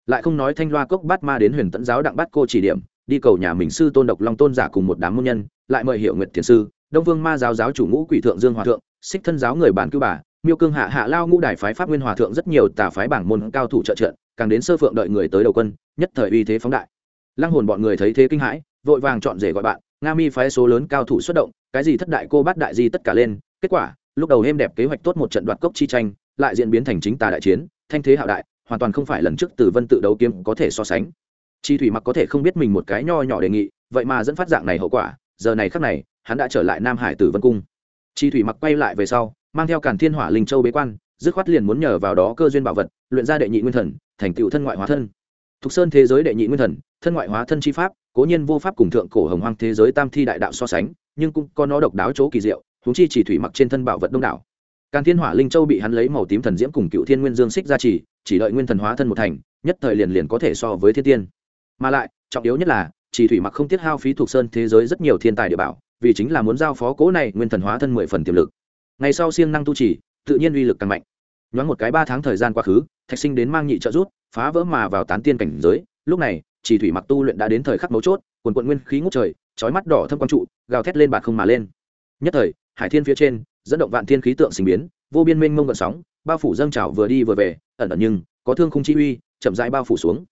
Lại không nói thanh loa cốc bát ma đến huyền tẫn giáo đặng bát cô chỉ điểm, đi cầu nhà mình sư tôn độc long tôn giả cùng một đám môn nhân, lại mời hiệu nguyệt thiền sư, đông vương ma giáo giáo chủ ngũ quỷ thượng dương hòa thượng, xích thân giáo người bản cứu bà miêu cương hạ hạ lao ngũ đài phái pháp nguyên hòa thượng rất nhiều tà phái bảng môn cao thủ trợ trận càng đến sơ phượng đợi người tới đầu quân, nhất thời uy thế phóng đại. Lăng hồn bọn người thấy thế kinh hãi, vội vàng chọn rể gọi bạn, nga mi phái số lớn cao thủ xuất động, cái gì thất đại cô bát đại di tất cả lên, kết quả, lúc đầu êm đẹp kế hoạch tốt một trận đoạt cốc chi tranh, lại diễn biến thành chính tà đại chiến, thanh thế hạo đại, hoàn toàn không phải lần trước từ vân tự đấu kiếm có thể so sánh. Chi thủy mặc có thể không biết mình một cái nho nhỏ đề nghị, vậy mà dẫn phát dạng này hậu quả, giờ này khắc này, hắn đã trở lại nam hải tử vân cung. Chi thủy mặc quay lại về sau mang theo càn thiên hỏa linh châu bế quan, dứt khoát liền muốn nhờ vào đó cơ duyên bảo vật, luyện ra đệ nhị nguyên thần, thành tựu thân ngoại hóa thân. Thục sơn thế giới đệ nhị nguyên thần, thân ngoại hóa thân chi pháp, cố nhiên vô pháp cùng thượng cổ hồng hoang thế giới tam thi đại đạo so sánh, nhưng cũng có nó độc đáo chỗ kỳ diệu húng chi chỉ thủy mặc trên thân bảo vật đông đảo. Càn thiên hỏa linh châu bị hắn lấy màu tím thần diễm cùng cựu thiên nguyên dương xích ra chỉ chỉ đợi nguyên thần hóa thân một thành, nhất thời liền liền có thể so với thiên tiên. Mà lại, trọng yếu nhất là, chỉ thủy mặc không tiết hao phí thuộc sơn thế giới rất nhiều thiên tài địa bảo, vì chính là muốn giao phó cố này nguyên thần hóa thân mười phần tiềm lực ngày sau siêng năng tu trì, tự nhiên uy lực càng mạnh. Nhoáng một cái ba tháng thời gian quá khứ, thạch sinh đến mang nhị trợ rút, phá vỡ mà vào tán tiên cảnh giới. Lúc này, chỉ thủy mặc tu luyện đã đến thời khắc mấu chốt, quần quận nguyên khí ngút trời trói mắt đỏ thâm quang trụ, gào thét lên bạt không mà lên. Nhất thời, hải thiên phía trên, dẫn động vạn thiên khí tượng sinh biến, vô biên mênh mông gợn sóng, bao phủ dâng trào vừa đi vừa về, ẩn ẩn nhưng, có thương không chi uy, chậm rãi bao phủ xuống.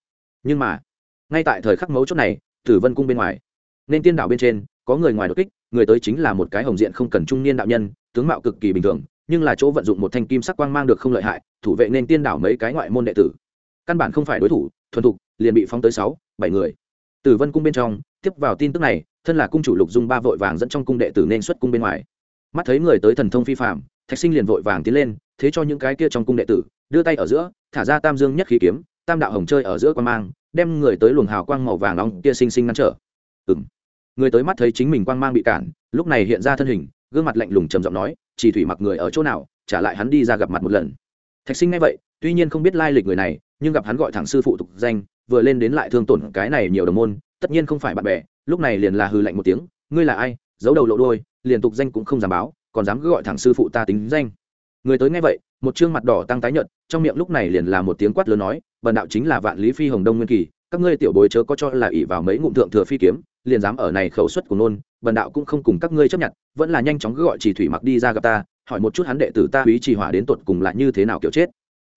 Nhưng mà, ngay tại thời khắc mấu chốt này, tử vân cung bên ngoài, nên tiên đảo bên trên, có người ngoài đột kích, người tới chính là một cái hồng diện không cần trung niên đạo nhân tướng mạo cực kỳ bình thường, nhưng là chỗ vận dụng một thanh kim sắc quang mang được không lợi hại, thủ vệ nên tiên đảo mấy cái ngoại môn đệ tử. Căn bản không phải đối thủ, thuần thục, liền bị phóng tới sáu, bảy người. Tử vân cung bên trong, tiếp vào tin tức này, thân là cung chủ lục dung ba vội vàng dẫn trong cung đệ tử nên xuất cung bên ngoài. Mắt thấy người tới thần thông phi phạm thạch sinh liền vội vàng tiến lên, thế cho những cái kia trong cung đệ tử, đưa tay ở giữa, thả ra tam dương nhất khí kiếm, tam đạo hồng chơi ở giữa quan mang, đem người tới luồng hào quang màu vàng nóng kia sinh sinh ngăn trở. Ừ người tới mắt thấy chính mình quang mang bị cản, lúc này hiện ra thân hình gương mặt lạnh lùng trầm giọng nói, chỉ thủy mặc người ở chỗ nào, trả lại hắn đi ra gặp mặt một lần. Thạch sinh nghe vậy, tuy nhiên không biết lai lịch người này, nhưng gặp hắn gọi thẳng sư phụ tục danh, vừa lên đến lại thương tổn cái này nhiều đồng môn, tất nhiên không phải bạn bè, lúc này liền là hư lạnh một tiếng, ngươi là ai? Giấu đầu lộ đôi liền tục danh cũng không dám báo, còn dám gọi thẳng sư phụ ta tính danh. Người tới nghe vậy, một chương mặt đỏ tăng tái nhợt, trong miệng lúc này liền là một tiếng quát lớn nói, bần đạo chính là vạn lý phi hồng đông nguyên kỳ các ngươi tiểu bối chớ có cho là ỷ vào mấy ngụm thượng thừa phi kiếm, liền dám ở này khẩu suất của nôn, bần đạo cũng không cùng các ngươi chấp nhận, vẫn là nhanh chóng gọi chỉ thủy mặc đi ra gặp ta, hỏi một chút hắn đệ tử ta úy trì hỏa đến tột cùng là như thế nào kiểu chết.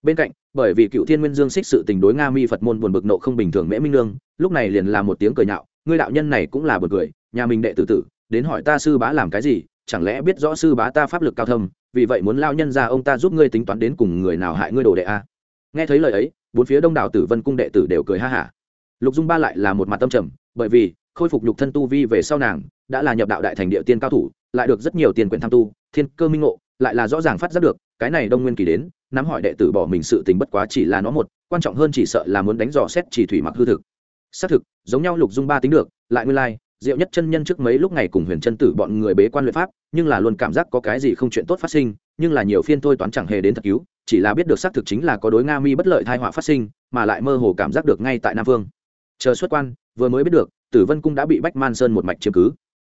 Bên cạnh, bởi vì cựu thiên nguyên dương xích sự tình đối nga mi phật môn buồn bực nộ không bình thường mễ minh lương lúc này liền là một tiếng cười nhạo, ngươi đạo nhân này cũng là bực cười, nhà mình đệ tử tử, đến hỏi ta sư bá làm cái gì, chẳng lẽ biết rõ sư bá ta pháp lực cao thâm, vì vậy muốn lao nhân ra ông ta giúp ngươi tính toán đến cùng người nào hại ngươi đồ đệ a? Nghe thấy lời ấy, bốn phía đông đảo tử vân cung đệ tử đều cười ha hả lục dung ba lại là một mặt tâm trầm, bởi vì, khôi phục nhục thân tu vi về sau nàng, đã là nhập đạo đại thành địa tiên cao thủ, lại được rất nhiều tiền quyền tham tu, thiên cơ minh ngộ, lại là rõ ràng phát giác được, cái này đông nguyên kỳ đến, nắm hỏi đệ tử bỏ mình sự tình bất quá chỉ là nó một, quan trọng hơn chỉ sợ là muốn đánh dò xét chỉ thủy mặc hư thực. Xác thực, giống nhau lục dung ba tính được, lại nguyên lai, diệu nhất chân nhân trước mấy lúc ngày cùng huyền chân tử bọn người bế quan luyện pháp, nhưng là luôn cảm giác có cái gì không chuyện tốt phát sinh, nhưng là nhiều phiên thôi toán chẳng hề đến thật cứu, chỉ là biết được xác thực chính là có đối nga mi bất lợi thai họa phát sinh, mà lại mơ hồ cảm giác được ngay tại nam vương chờ xuất quan, vừa mới biết được, tử vân cung đã bị bách man sơn một mạch chiếm cứ.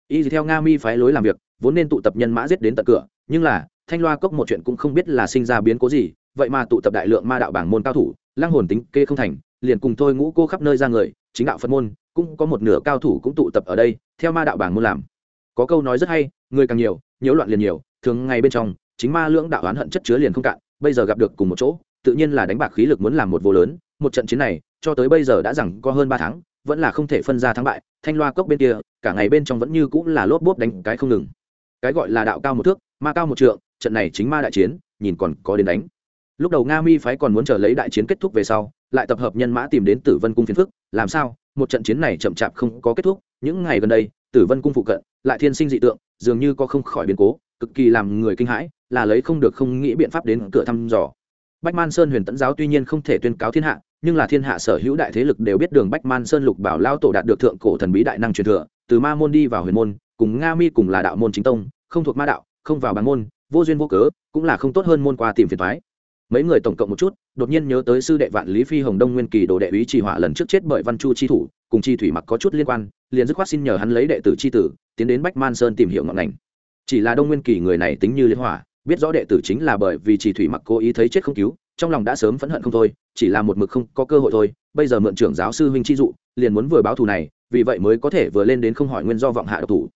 Y theo nga mi phái lối làm việc, vốn nên tụ tập nhân mã giết đến tận cửa, nhưng là, thanh loa cốc một chuyện cũng không biết là sinh ra biến cố gì, vậy mà tụ tập đại lượng ma đạo bảng môn cao thủ lang hồn tính kê không thành, liền cùng thôi ngũ cô khắp nơi ra người, chính đạo phật môn, cũng có một nửa cao thủ cũng tụ tập ở đây, theo ma đạo bảng môn làm. Có câu nói rất hay, người càng nhiều, nhiễu loạn liền nhiều, thường ngay bên trong, chính ma lưỡng đạo oán hận chất chứa liền không cạn, bây giờ gặp được cùng một chỗ, tự nhiên là đánh bạc khí lực muốn làm một vô lớn, một trận chiến này cho tới bây giờ đã rằng có hơn ba tháng, vẫn là không thể phân ra thắng bại, thanh loa cốc bên kia, cả ngày bên trong vẫn như cũng là lốp bốp đánh cái không ngừng. Cái gọi là đạo cao một thước, ma cao một trượng, trận này chính ma đại chiến, nhìn còn có đến đánh. Lúc đầu nga mi phái còn muốn chờ lấy đại chiến kết thúc về sau, lại tập hợp nhân mã tìm đến tử vân cung phiền phức, làm sao, một trận chiến này chậm chạp không có kết thúc, những ngày gần đây, tử vân cung phụ cận, lại thiên sinh dị tượng, dường như có không khỏi biến cố, cực kỳ làm người kinh hãi, là lấy không được không nghĩ biện pháp đến cửa thăm dò bách man sơn huyền tẫn giáo tuy nhiên không thể tuyên cáo thiên hạ, nhưng là thiên hạ sở hữu đại thế lực đều biết đường bách man sơn lục bảo lao tổ đạt được thượng cổ thần bí đại năng truyền thừa, từ ma môn đi vào huyền môn, cùng nga mi cùng là đạo môn chính tông, không thuộc ma đạo, không vào bán môn, vô duyên vô cớ, cũng là không tốt hơn môn qua tìm phiền thoái mấy người tổng cộng một chút, đột nhiên nhớ tới sư đệ vạn lý phi hồng đông nguyên kỳ đồ đệ úy trì hỏa lần trước chết bởi văn chu chi thủ, cùng chi thủy mặc có chút liên quan, liền dứt khoát xin nhờ hắn lấy đệ tử chi tử, tiến đến bách man sơn tìm hiểu ngọn ngành. Chỉ là đông nguyên kỳ người này tính như liên hỏa biết rõ đệ tử chính là bởi vì chỉ thủy mặc cố ý thấy chết không cứu, trong lòng đã sớm phẫn hận không thôi, chỉ là một mực không có cơ hội thôi. Bây giờ mượn trưởng giáo sư huynh chi dụ, liền muốn vừa báo thù này, vì vậy mới có thể vừa lên đến không hỏi nguyên do vọng hạ độc thủ.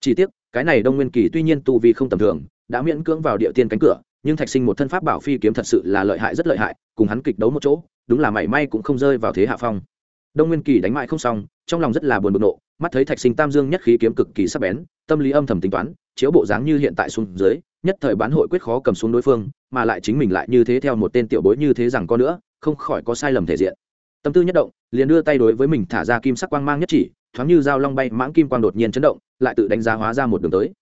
Chỉ tiếc, cái này đông nguyên kỳ tuy nhiên tu vi không tầm thường, đã miễn cưỡng vào địa tiên cánh cửa, nhưng thạch sinh một thân pháp bảo phi kiếm thật sự là lợi hại rất lợi hại, cùng hắn kịch đấu một chỗ, đúng là mảy may cũng không rơi vào thế hạ phong. Đông nguyên kỳ đánh mãi không xong, trong lòng rất là buồn bực nộ, mắt thấy thạch sinh tam dương nhất khí kiếm cực kỳ sắc bén, tâm lý âm thầm tính toán, chiếu bộ dáng như hiện tại xuống dưới nhất thời bán hội quyết khó cầm xuống đối phương, mà lại chính mình lại như thế theo một tên tiểu bối như thế rằng có nữa, không khỏi có sai lầm thể diện. Tâm tư nhất động, liền đưa tay đối với mình thả ra kim sắc quang mang nhất chỉ, thoáng như dao long bay, mãng kim quang đột nhiên chấn động, lại tự đánh giá hóa ra một đường tới.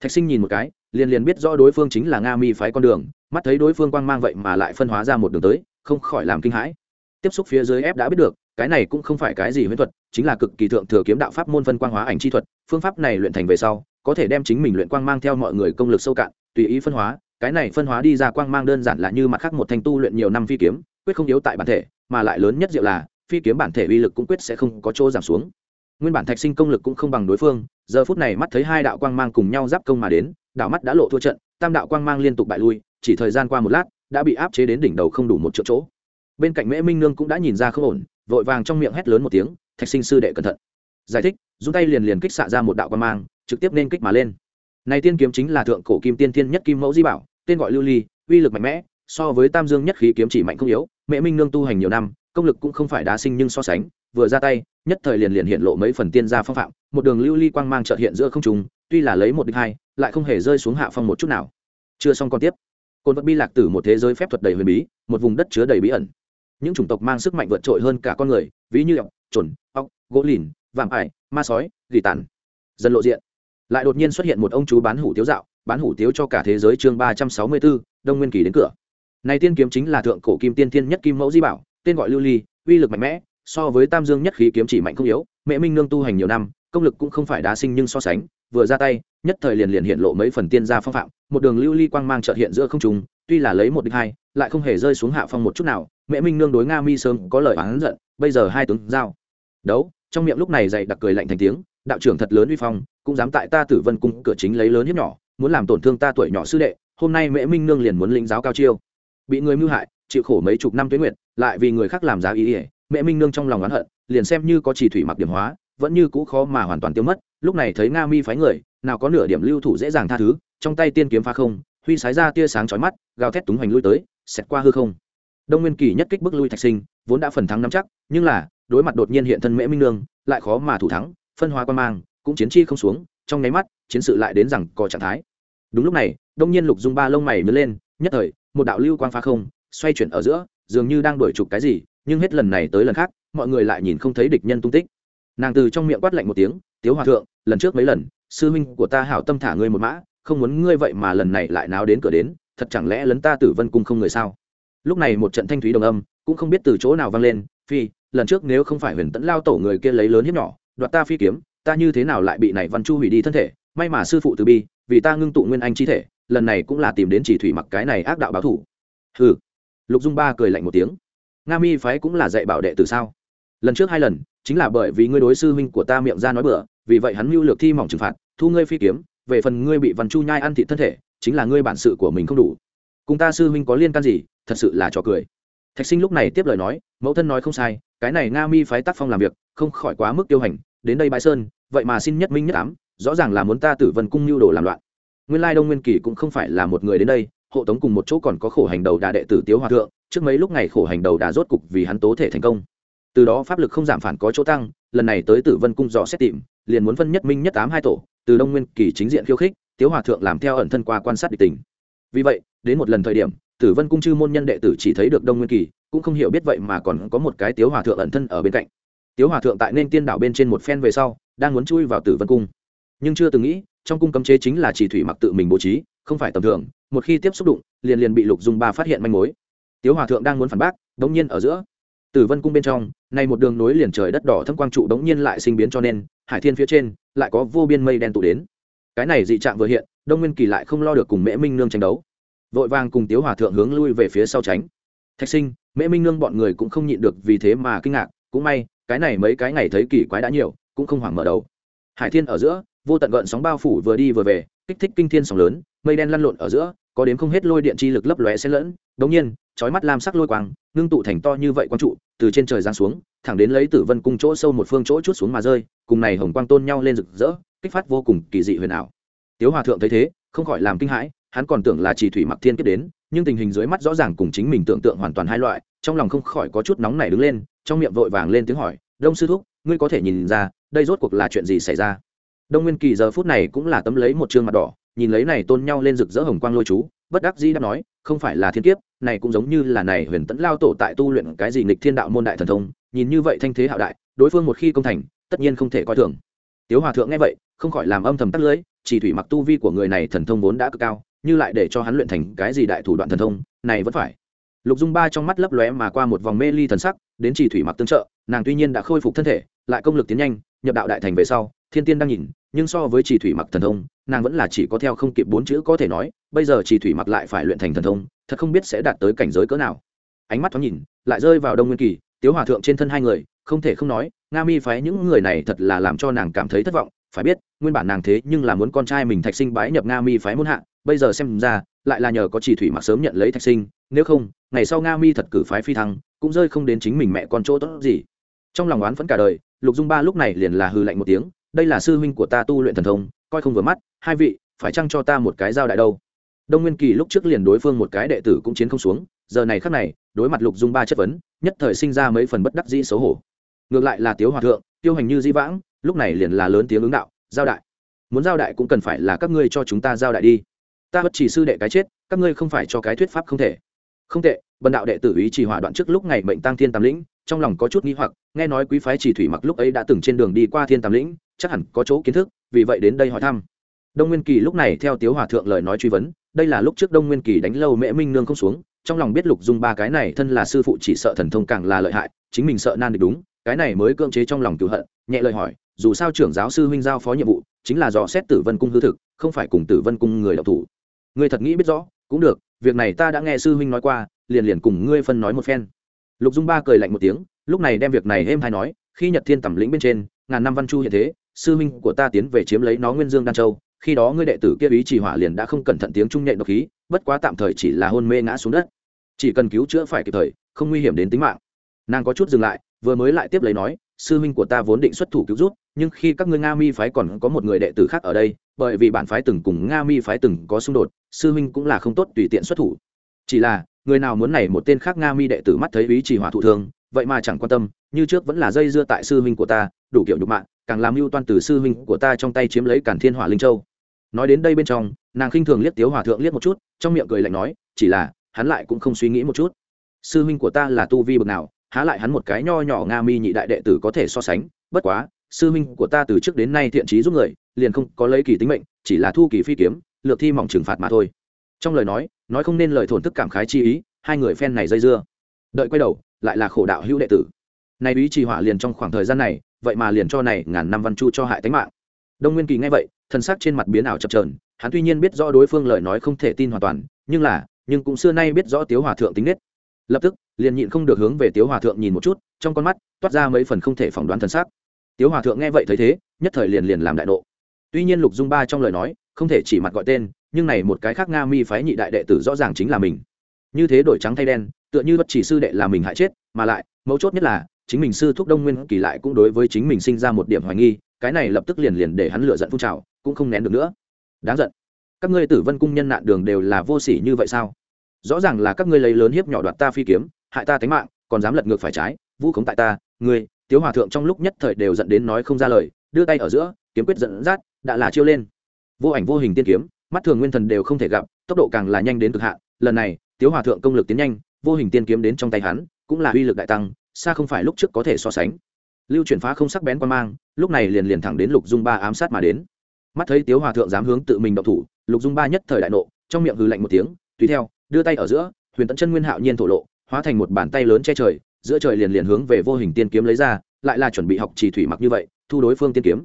Thạch sinh nhìn một cái, liền liền biết rõ đối phương chính là nga mi phái con đường, mắt thấy đối phương quang mang vậy mà lại phân hóa ra một đường tới, không khỏi làm kinh hãi. Tiếp xúc phía dưới ép đã biết được, cái này cũng không phải cái gì huyễn thuật, chính là cực kỳ thượng thừa kiếm đạo pháp môn phân quang hóa ảnh chi thuật, phương pháp này luyện thành về sau, có thể đem chính mình luyện quang mang theo mọi người công lực sâu cạn tùy ý phân hóa, cái này phân hóa đi ra quang mang đơn giản là như mặt khác một thanh tu luyện nhiều năm phi kiếm, quyết không yếu tại bản thể, mà lại lớn nhất diệu là, phi kiếm bản thể uy lực cũng quyết sẽ không có chỗ giảm xuống. Nguyên bản thạch sinh công lực cũng không bằng đối phương, giờ phút này mắt thấy hai đạo quang mang cùng nhau giáp công mà đến, đạo mắt đã lộ thua trận, tam đạo quang mang liên tục bại lui, chỉ thời gian qua một lát, đã bị áp chế đến đỉnh đầu không đủ một chỗ chỗ. Bên cạnh mễ minh nương cũng đã nhìn ra không ổn, vội vàng trong miệng hét lớn một tiếng, thạch sinh sư đệ cẩn thận. Giải thích dùng tay liền liền kích xạ ra một đạo quang mang, trực tiếp nên kích mà lên này tiên kiếm chính là thượng cổ kim tiên thiên nhất kim mẫu di bảo, tên gọi lưu ly, uy lực mạnh mẽ, so với tam dương nhất khí kiếm chỉ mạnh không yếu, mẹ minh nương tu hành nhiều năm, công lực cũng không phải đá sinh nhưng so sánh, vừa ra tay, nhất thời liền liền hiện lộ mấy phần tiên gia phong phạm, một đường lưu ly quang mang trợt hiện giữa không trùng tuy là lấy một đích hai, lại không hề rơi xuống hạ phong một chút nào. Chưa xong còn tiếp. Côn vật bi lạc tử một thế giới phép thuật đầy huyền bí, một vùng đất chứa đầy bí ẩn. Những chủng tộc mang sức mạnh vượt trội hơn cả con người, ví như ọc trồn ọc gỗ lìn, vạm ải, ma sói, gỉ tàn. Dần lộ diện lại đột nhiên xuất hiện một ông chú bán hủ tiếu dạo, bán hủ tiếu cho cả thế giới chương ba trăm sáu mươi bốn đông nguyên kỳ đến cửa. Này tiên kiếm chính là thượng cổ kim tiên thiên nhất kim mẫu di bảo, tên gọi lưu ly, uy lực mạnh mẽ, so với tam dương nhất khí kiếm chỉ mạnh không yếu, mẹ minh nương tu hành nhiều năm, công lực cũng không phải đá sinh nhưng so sánh, vừa ra tay, nhất thời liền liền hiện lộ mấy phần tiên gia phong phạm, một đường lưu ly quang mang trợt hiện giữa không trùng tuy là lấy một đích hai, lại không hề rơi xuống hạ phong một chút nào, mẹ minh nương đối nga mi sớm có lời oán giận, bây giờ hai tướng giao. Đấu, trong miệng lúc này dậy đặc cười lạnh thành tiếng, đạo trưởng thật lớn uy phong cũng dám tại ta tử vân cung cửa chính lấy lớn hiếp nhỏ, muốn làm tổn thương ta tuổi nhỏ sư đệ, hôm nay mẹ minh nương liền muốn lĩnh giáo cao chiêu. Bị người mưu hại, chịu khổ mấy chục năm tuyến nguyện lại vì người khác làm giá ý ỉa mẹ minh nương trong lòng oán hận, liền xem như có chỉ thủy mặc điểm hóa, vẫn như cũ khó mà hoàn toàn tiêu mất, lúc này thấy nga mi phái người, nào có nửa điểm lưu thủ dễ dàng tha thứ, trong tay tiên kiếm pha không, huy sái ra tia sáng chói mắt, gào thét túng hoành lui tới, xẹt qua hư không. Đông nguyên kỳ nhất kích bước lui thạch sinh, vốn đã phần thắng nắm chắc, nhưng là, đối mặt đột nhiên hiện thân mễ minh nương, lại khó mà thủ thắng, phân hóa quan mang cũng chiến chi không xuống, trong nháy mắt, chiến sự lại đến rằng có trạng thái. Đúng lúc này, đông nhiên lục dung ba lông mày nứt lên, nhất thời, một đạo lưu quang phá không, xoay chuyển ở giữa, dường như đang đuổi chụp cái gì, nhưng hết lần này tới lần khác, mọi người lại nhìn không thấy địch nhân tung tích. Nàng từ trong miệng quát lạnh một tiếng, tiếu hòa thượng, lần trước mấy lần, sư huynh của ta hảo tâm thả ngươi một mã, không muốn ngươi vậy mà lần này lại náo đến cửa đến, thật chẳng lẽ lấn ta tử vân cung không người sao? Lúc này một trận thanh thúy đồng âm, cũng không biết từ chỗ nào vang lên, phi, lần trước nếu không phải huyền tẫn lao tổ người kia lấy lớn hiếp nhỏ, đoạt ta phi kiếm ta như thế nào lại bị này văn chu hủy đi thân thể, may mà sư phụ từ bi, vì ta ngưng tụ nguyên anh chi thể, lần này cũng là tìm đến chỉ thủy mặc cái này ác đạo báo thủ. Hừ. Lục dung ba cười lạnh một tiếng. Nga mi phái cũng là dạy bảo đệ từ sao? Lần trước hai lần, chính là bởi vì ngươi đối sư huynh của ta miệng ra nói bừa, vì vậy hắn mưu lược thi mỏng trừng phạt, thu ngươi phi kiếm, về phần ngươi bị văn chu nhai ăn thị thân thể, chính là ngươi bản sự của mình không đủ. Cùng ta sư huynh có liên can gì, thật sự là trò cười. Thạch sinh lúc này tiếp lời nói, mẫu thân nói không sai, cái này nga mi phái tác phong làm việc, không khỏi quá mức tiêu hành đến đây bãi sơn, vậy mà xin nhất minh nhất ám, rõ ràng là muốn ta tử vân cung mưu đồ làm loạn. Nguyên lai đông nguyên kỳ cũng không phải là một người đến đây, hộ tống cùng một chỗ còn có khổ hành đầu đà đệ tử tiếu hòa thượng, trước mấy lúc này khổ hành đầu đà rốt cục vì hắn tố thể thành công. Từ đó pháp lực không giảm phản có chỗ tăng, lần này tới tử vân cung dò xét tìm, liền muốn phân nhất minh nhất ám hai tổ, từ đông nguyên kỳ chính diện khiêu khích, tiếu hòa thượng làm theo ẩn thân qua quan sát địch tình. Vì vậy, đến một lần thời điểm, tử vân cung chư môn nhân đệ tử chỉ thấy được đông nguyên kỳ, cũng không hiểu biết vậy mà còn có một cái tiếu hòa thượng ẩn thân ở bên cạnh tiếu hòa thượng tại nên tiên đảo bên trên một phen về sau, đang muốn chui vào tử vân cung. Nhưng chưa từng nghĩ, trong cung cấm chế chính là chỉ thủy mặc tự mình bố trí, không phải tầm thường, một khi tiếp xúc đụng, liền liền bị lục dung ba phát hiện manh mối. Tiếu hòa thượng đang muốn phản bác, đống nhiên ở giữa. Tử vân cung bên trong, nay một đường nối liền trời đất đỏ thâm quang trụ đống nhiên lại sinh biến cho nên, hải thiên phía trên, lại có vô biên mây đen tụ đến. Cái này dị trạng vừa hiện, đông nguyên kỳ lại không lo được cùng mễ minh nương tranh đấu. Vội vàng cùng tiếu hòa thượng hướng lui về phía sau tránh. Thạch sinh, mễ minh nương bọn người cũng không nhịn được vì thế mà kinh ngạc, cũng may cái này mấy cái ngày thấy kỳ quái đã nhiều, cũng không hoảng mở đầu. Hải thiên ở giữa, vô tận gợn sóng bao phủ vừa đi vừa về, kích thích kinh thiên sóng lớn, mây đen lăn lộn ở giữa, có đến không hết lôi điện chi lực lấp lóe xen lẫn. Đống nhiên, chói mắt lam sắc lôi quang, ngưng tụ thành to như vậy quang trụ, từ trên trời giáng xuống, thẳng đến lấy tử vân cung chỗ sâu một phương chỗ chút xuống mà rơi, cùng này hồng quang tôn nhau lên rực rỡ, kích phát vô cùng kỳ dị huyền ảo. Tiếu hòa thượng thấy thế, không khỏi làm kinh hãi hắn còn tưởng là chỉ thủy mặc thiên kiếp đến, nhưng tình hình dưới mắt rõ ràng cùng chính mình tưởng tượng hoàn toàn hai loại, trong lòng không khỏi có chút nóng này đứng lên, trong miệng vội vàng lên tiếng hỏi, đông sư thúc, ngươi có thể nhìn ra, đây rốt cuộc là chuyện gì xảy ra? Đông nguyên kỳ giờ phút này cũng là tấm lấy một chương mặt đỏ, nhìn lấy này tôn nhau lên rực rỡ hồng quang lôi chú, bất đắc dĩ đã nói, không phải là thiên kiếp, này cũng giống như là này huyền tẫn lao tổ tại tu luyện cái gì nghịch thiên đạo môn đại thần thông, nhìn như vậy thanh thế hạo đại, đối phương một khi công thành, tất nhiên không thể coi thường. Tiếu hòa thượng nghe vậy, không khỏi làm âm thầm tắt lưới chỉ thủy mặc tu vi của người này thần thông vốn đã cực cao như lại để cho hắn luyện thành cái gì đại thủ đoạn thần thông, này vẫn phải. Lục dung ba trong mắt lấp lóe mà qua một vòng mê ly thần sắc, đến chỉ thủy mặc tương trợ, nàng tuy nhiên đã khôi phục thân thể, lại công lực tiến nhanh, nhập đạo đại thành về sau, thiên tiên đang nhìn, nhưng so với chỉ thủy mặc thần thông, nàng vẫn là chỉ có theo không kịp bốn chữ có thể nói, bây giờ chỉ thủy mặc lại phải luyện thành thần thông, thật không biết sẽ đạt tới cảnh giới cỡ nào. Ánh mắt thoáng nhìn, lại rơi vào đông nguyên kỳ, tiếu hòa thượng trên thân hai người, không thể không nói, nga mi phái những người này thật là làm cho nàng cảm thấy thất vọng phải biết, nguyên bản nàng thế nhưng là muốn con trai mình thạch sinh bái nhập nga mi phái muôn hạ, bây giờ xem ra, lại là nhờ có chỉ thủy mặc sớm nhận lấy thạch sinh, nếu không, ngày sau nga mi thật cử phái phi thăng, cũng rơi không đến chính mình mẹ con chỗ tốt gì. Trong lòng oán phẫn cả đời, lục dung ba lúc này liền là hư lạnh một tiếng, đây là sư huynh của ta tu luyện thần thông, coi không vừa mắt, hai vị, phải chăng cho ta một cái giao đại đâu? Đông nguyên kỳ lúc trước liền đối phương một cái đệ tử cũng chiến không xuống, giờ này khắc này, đối mặt lục dung ba chất vấn, nhất thời sinh ra mấy phần bất đắc dĩ xấu hổ. Ngược lại là tiếu hòa thượng, tiêu hành như di vãng lúc này liền là lớn tiếng ứng đạo, giao đại, muốn giao đại cũng cần phải là các ngươi cho chúng ta giao đại đi. Ta bất chỉ sư đệ cái chết, các ngươi không phải cho cái thuyết pháp không thể. Không tệ, bần đạo đệ tử ý chỉ hỏa đoạn trước lúc ngày mệnh tăng thiên tam lĩnh, trong lòng có chút nghi hoặc, nghe nói quý phái chỉ thủy mặc lúc ấy đã từng trên đường đi qua thiên tam lĩnh, chắc hẳn có chỗ kiến thức, vì vậy đến đây hỏi thăm. Đông nguyên kỳ lúc này theo tiếu hòa thượng lời nói truy vấn, đây là lúc trước đông nguyên kỳ đánh lâu mễ minh nương không xuống, trong lòng biết lục dung ba cái này thân là sư phụ chỉ sợ thần thông càng là lợi hại, chính mình sợ nan địch đúng, cái này mới cưỡng chế trong lòng cựu hận, nhẹ lời hỏi dù sao trưởng giáo sư huynh giao phó nhiệm vụ chính là dò xét tử vân cung hư thực, không phải cùng tử vân cung người đọc thủ. Người thật nghĩ biết rõ, cũng được, việc này ta đã nghe sư huynh nói qua, liền liền cùng ngươi phân nói một phen. Lục dung ba cười lạnh một tiếng, lúc này đem việc này êm hay nói, khi nhật thiên tẩm lĩnh bên trên, ngàn năm văn chu hiện thế, sư huynh của ta tiến về chiếm lấy nó nguyên dương đan châu, khi đó ngươi đệ tử kia ý chỉ hỏa liền đã không cẩn thận tiếng trung nhện độc khí, bất quá tạm thời chỉ là hôn mê ngã xuống đất. Chỉ cần cứu chữa phải kịp thời, không nguy hiểm đến tính mạng. Nàng có chút dừng lại, vừa mới lại tiếp lấy nói sư huynh của ta vốn định xuất thủ cứu rút nhưng khi các ngươi nga mi phái còn có một người đệ tử khác ở đây, bởi vì bản phái từng cùng nga mi phái từng có xung đột, sư huynh cũng là không tốt tùy tiện xuất thủ. Chỉ là, người nào muốn này một tên khác nga mi đệ tử mắt thấy ý chỉ hỏa thụ thương vậy mà chẳng quan tâm, như trước vẫn là dây dưa tại sư huynh của ta, đủ kiểu nhục mạng càng làm mưu toan từ sư huynh của ta trong tay chiếm lấy cản thiên hỏa linh châu. Nói đến đây bên trong, nàng khinh thường liếc tiếu hòa thượng liếc một chút, trong miệng cười lạnh nói, chỉ là, hắn lại cũng không suy nghĩ một chút. Sư huynh của ta là tu vi bậc nào há lại hắn một cái nho nhỏ nga mi nhị đại đệ tử có thể so sánh, bất quá, sư minh của ta từ trước đến nay thiện trí giúp người, liền không có lấy kỳ tính mệnh, chỉ là thu kỳ phi kiếm, lược thi mỏng trừng phạt mà thôi. Trong lời nói nói không nên lời thổn thức cảm khái chi ý, hai người phen này dây dưa. Đợi quay đầu, lại là khổ đạo hữu đệ tử. Nay ý trì hỏa liền trong khoảng thời gian này, vậy mà liền cho này ngàn năm văn chu cho hại tính mạng. Đông nguyên kỳ nghe vậy thân xác trên mặt biến ảo chập trờn hắn tuy nhiên biết rõ đối phương lời nói không thể tin hoàn toàn, nhưng là, nhưng cũng xưa nay biết rõ tiếu hòa thượng tính nết. Lập tức liền nhịn không được hướng về tiếu hòa thượng nhìn một chút, trong con mắt toát ra mấy phần không thể phỏng đoán thân xác tiếu hòa thượng nghe vậy thấy thế, nhất thời liền liền làm đại nộ. Tuy nhiên lục dung ba trong lời nói, không thể chỉ mặt gọi tên, nhưng này một cái khác nga mi phái nhị đại đệ tử rõ ràng chính là mình. Như thế đổi trắng thay đen, tựa như bất chỉ sư đệ là mình hại chết, mà lại, mấu chốt nhất là, chính mình sư thúc đông nguyên kỳ lại cũng đối với chính mình sinh ra một điểm hoài nghi, cái này lập tức liền liền để hắn lựa giận phun trào, cũng không nén được nữa. Đáng giận. Các ngươi tử vân cung nhân nạn đường đều là vô sỉ như vậy sao? Rõ ràng là các ngươi lấy lớn hiếp nhỏ đoạt ta phi kiếm hại ta tính mạng, còn dám lật ngược phải trái, vu khống tại ta, ngươi, tiếu hòa thượng trong lúc nhất thời đều dẫn đến nói không ra lời, đưa tay ở giữa, kiếm quyết dẫn dắt, đã là chiêu lên. Vô ảnh vô hình tiên kiếm, mắt thường nguyên thần đều không thể gặp, tốc độ càng là nhanh đến cực hạn, lần này, tiếu hòa thượng công lực tiến nhanh, vô hình tiên kiếm đến trong tay hắn, cũng là uy lực đại tăng, xa không phải lúc trước có thể so sánh. Lưu chuyển phá không sắc bén quan mang, lúc này liền liền thẳng đến lục dung ba ám sát mà đến. Mắt thấy tiếu hòa thượng dám hướng tự mình động thủ, lục dung ba nhất thời đại nộ, trong miệng hừ lạnh một tiếng, tùy theo, đưa tay ở giữa, huyền tận chân nguyên hạo nhiên thổ lộ hóa thành một bàn tay lớn che trời, giữa trời liền liền hướng về vô hình tiên kiếm lấy ra, lại là chuẩn bị học chỉ thủy mặc như vậy, thu đối phương tiên kiếm.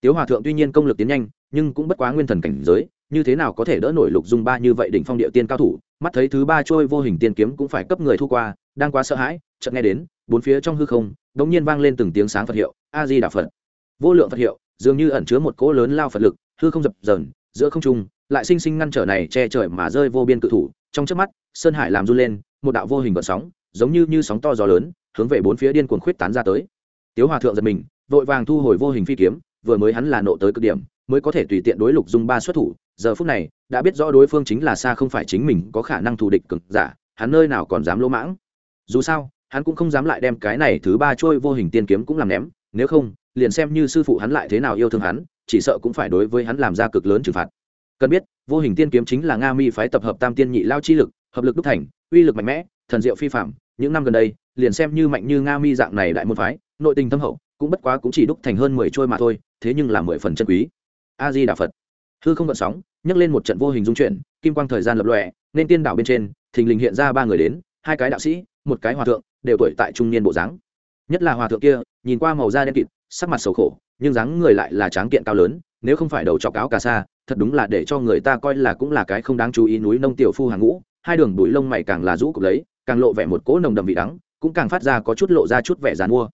Tiếu hòa thượng tuy nhiên công lực tiến nhanh, nhưng cũng bất quá nguyên thần cảnh giới, như thế nào có thể đỡ nổi lục dung ba như vậy đỉnh phong địa tiên cao thủ? Mắt thấy thứ ba trôi vô hình tiên kiếm cũng phải cấp người thu qua, đang quá sợ hãi, chợt nghe đến, bốn phía trong hư không, đống nhiên vang lên từng tiếng sáng phật hiệu a di đà phật. Vô lượng phật hiệu, dường như ẩn chứa một cỗ lớn lao phật lực, hư không dập dờn, giữa không trung, lại sinh sinh ngăn trở này che trời mà rơi vô biên cự thủ. Trong chớp mắt, sơn hải làm run lên một đạo vô hình gợn sóng, giống như như sóng to gió lớn, hướng về bốn phía điên cuồng khuyết tán ra tới. Tiếu hòa thượng giật mình, vội vàng thu hồi vô hình phi kiếm, vừa mới hắn là nộ tới cực điểm, mới có thể tùy tiện đối lục dung ba xuất thủ, giờ phút này, đã biết rõ đối phương chính là xa không phải chính mình, có khả năng thù địch cực giả, hắn nơi nào còn dám lỗ mãng. Dù sao, hắn cũng không dám lại đem cái này thứ ba trôi vô hình tiên kiếm cũng làm ném, nếu không, liền xem như sư phụ hắn lại thế nào yêu thương hắn, chỉ sợ cũng phải đối với hắn làm ra cực lớn trừng phạt. Cần biết, vô hình tiên kiếm chính là nga mi phái tập hợp tam tiên nhị lao chi lực, hợp lực đúc thành uy lực mạnh mẽ, thần diệu phi phạm những năm gần đây, liền xem như mạnh như nga mi dạng này đại môn phái, nội tình thâm hậu, cũng bất quá cũng chỉ đúc thành hơn mười trôi mà thôi, thế nhưng là mười phần chân quý. A di đà phật hư không gợn sóng, nhấc lên một trận vô hình dung chuyển, kim quang thời gian lập lòe, nên tiên đảo bên trên, thình lình hiện ra ba người đến, hai cái đạo sĩ, một cái hòa thượng, đều tuổi tại trung niên bộ dáng. Nhất là hòa thượng kia, nhìn qua màu da đen kịt, sắc mặt sầu khổ, nhưng dáng người lại là tráng kiện cao lớn, nếu không phải đầu chọc áo cà sa, thật đúng là để cho người ta coi là cũng là cái không đáng chú ý núi nông tiểu phu hàng ngũ hai đường bụi lông mày càng là rũ cục lấy, càng lộ vẻ một cỗ nồng đầm vị đắng, cũng càng phát ra có chút lộ ra chút vẻ dàn mua.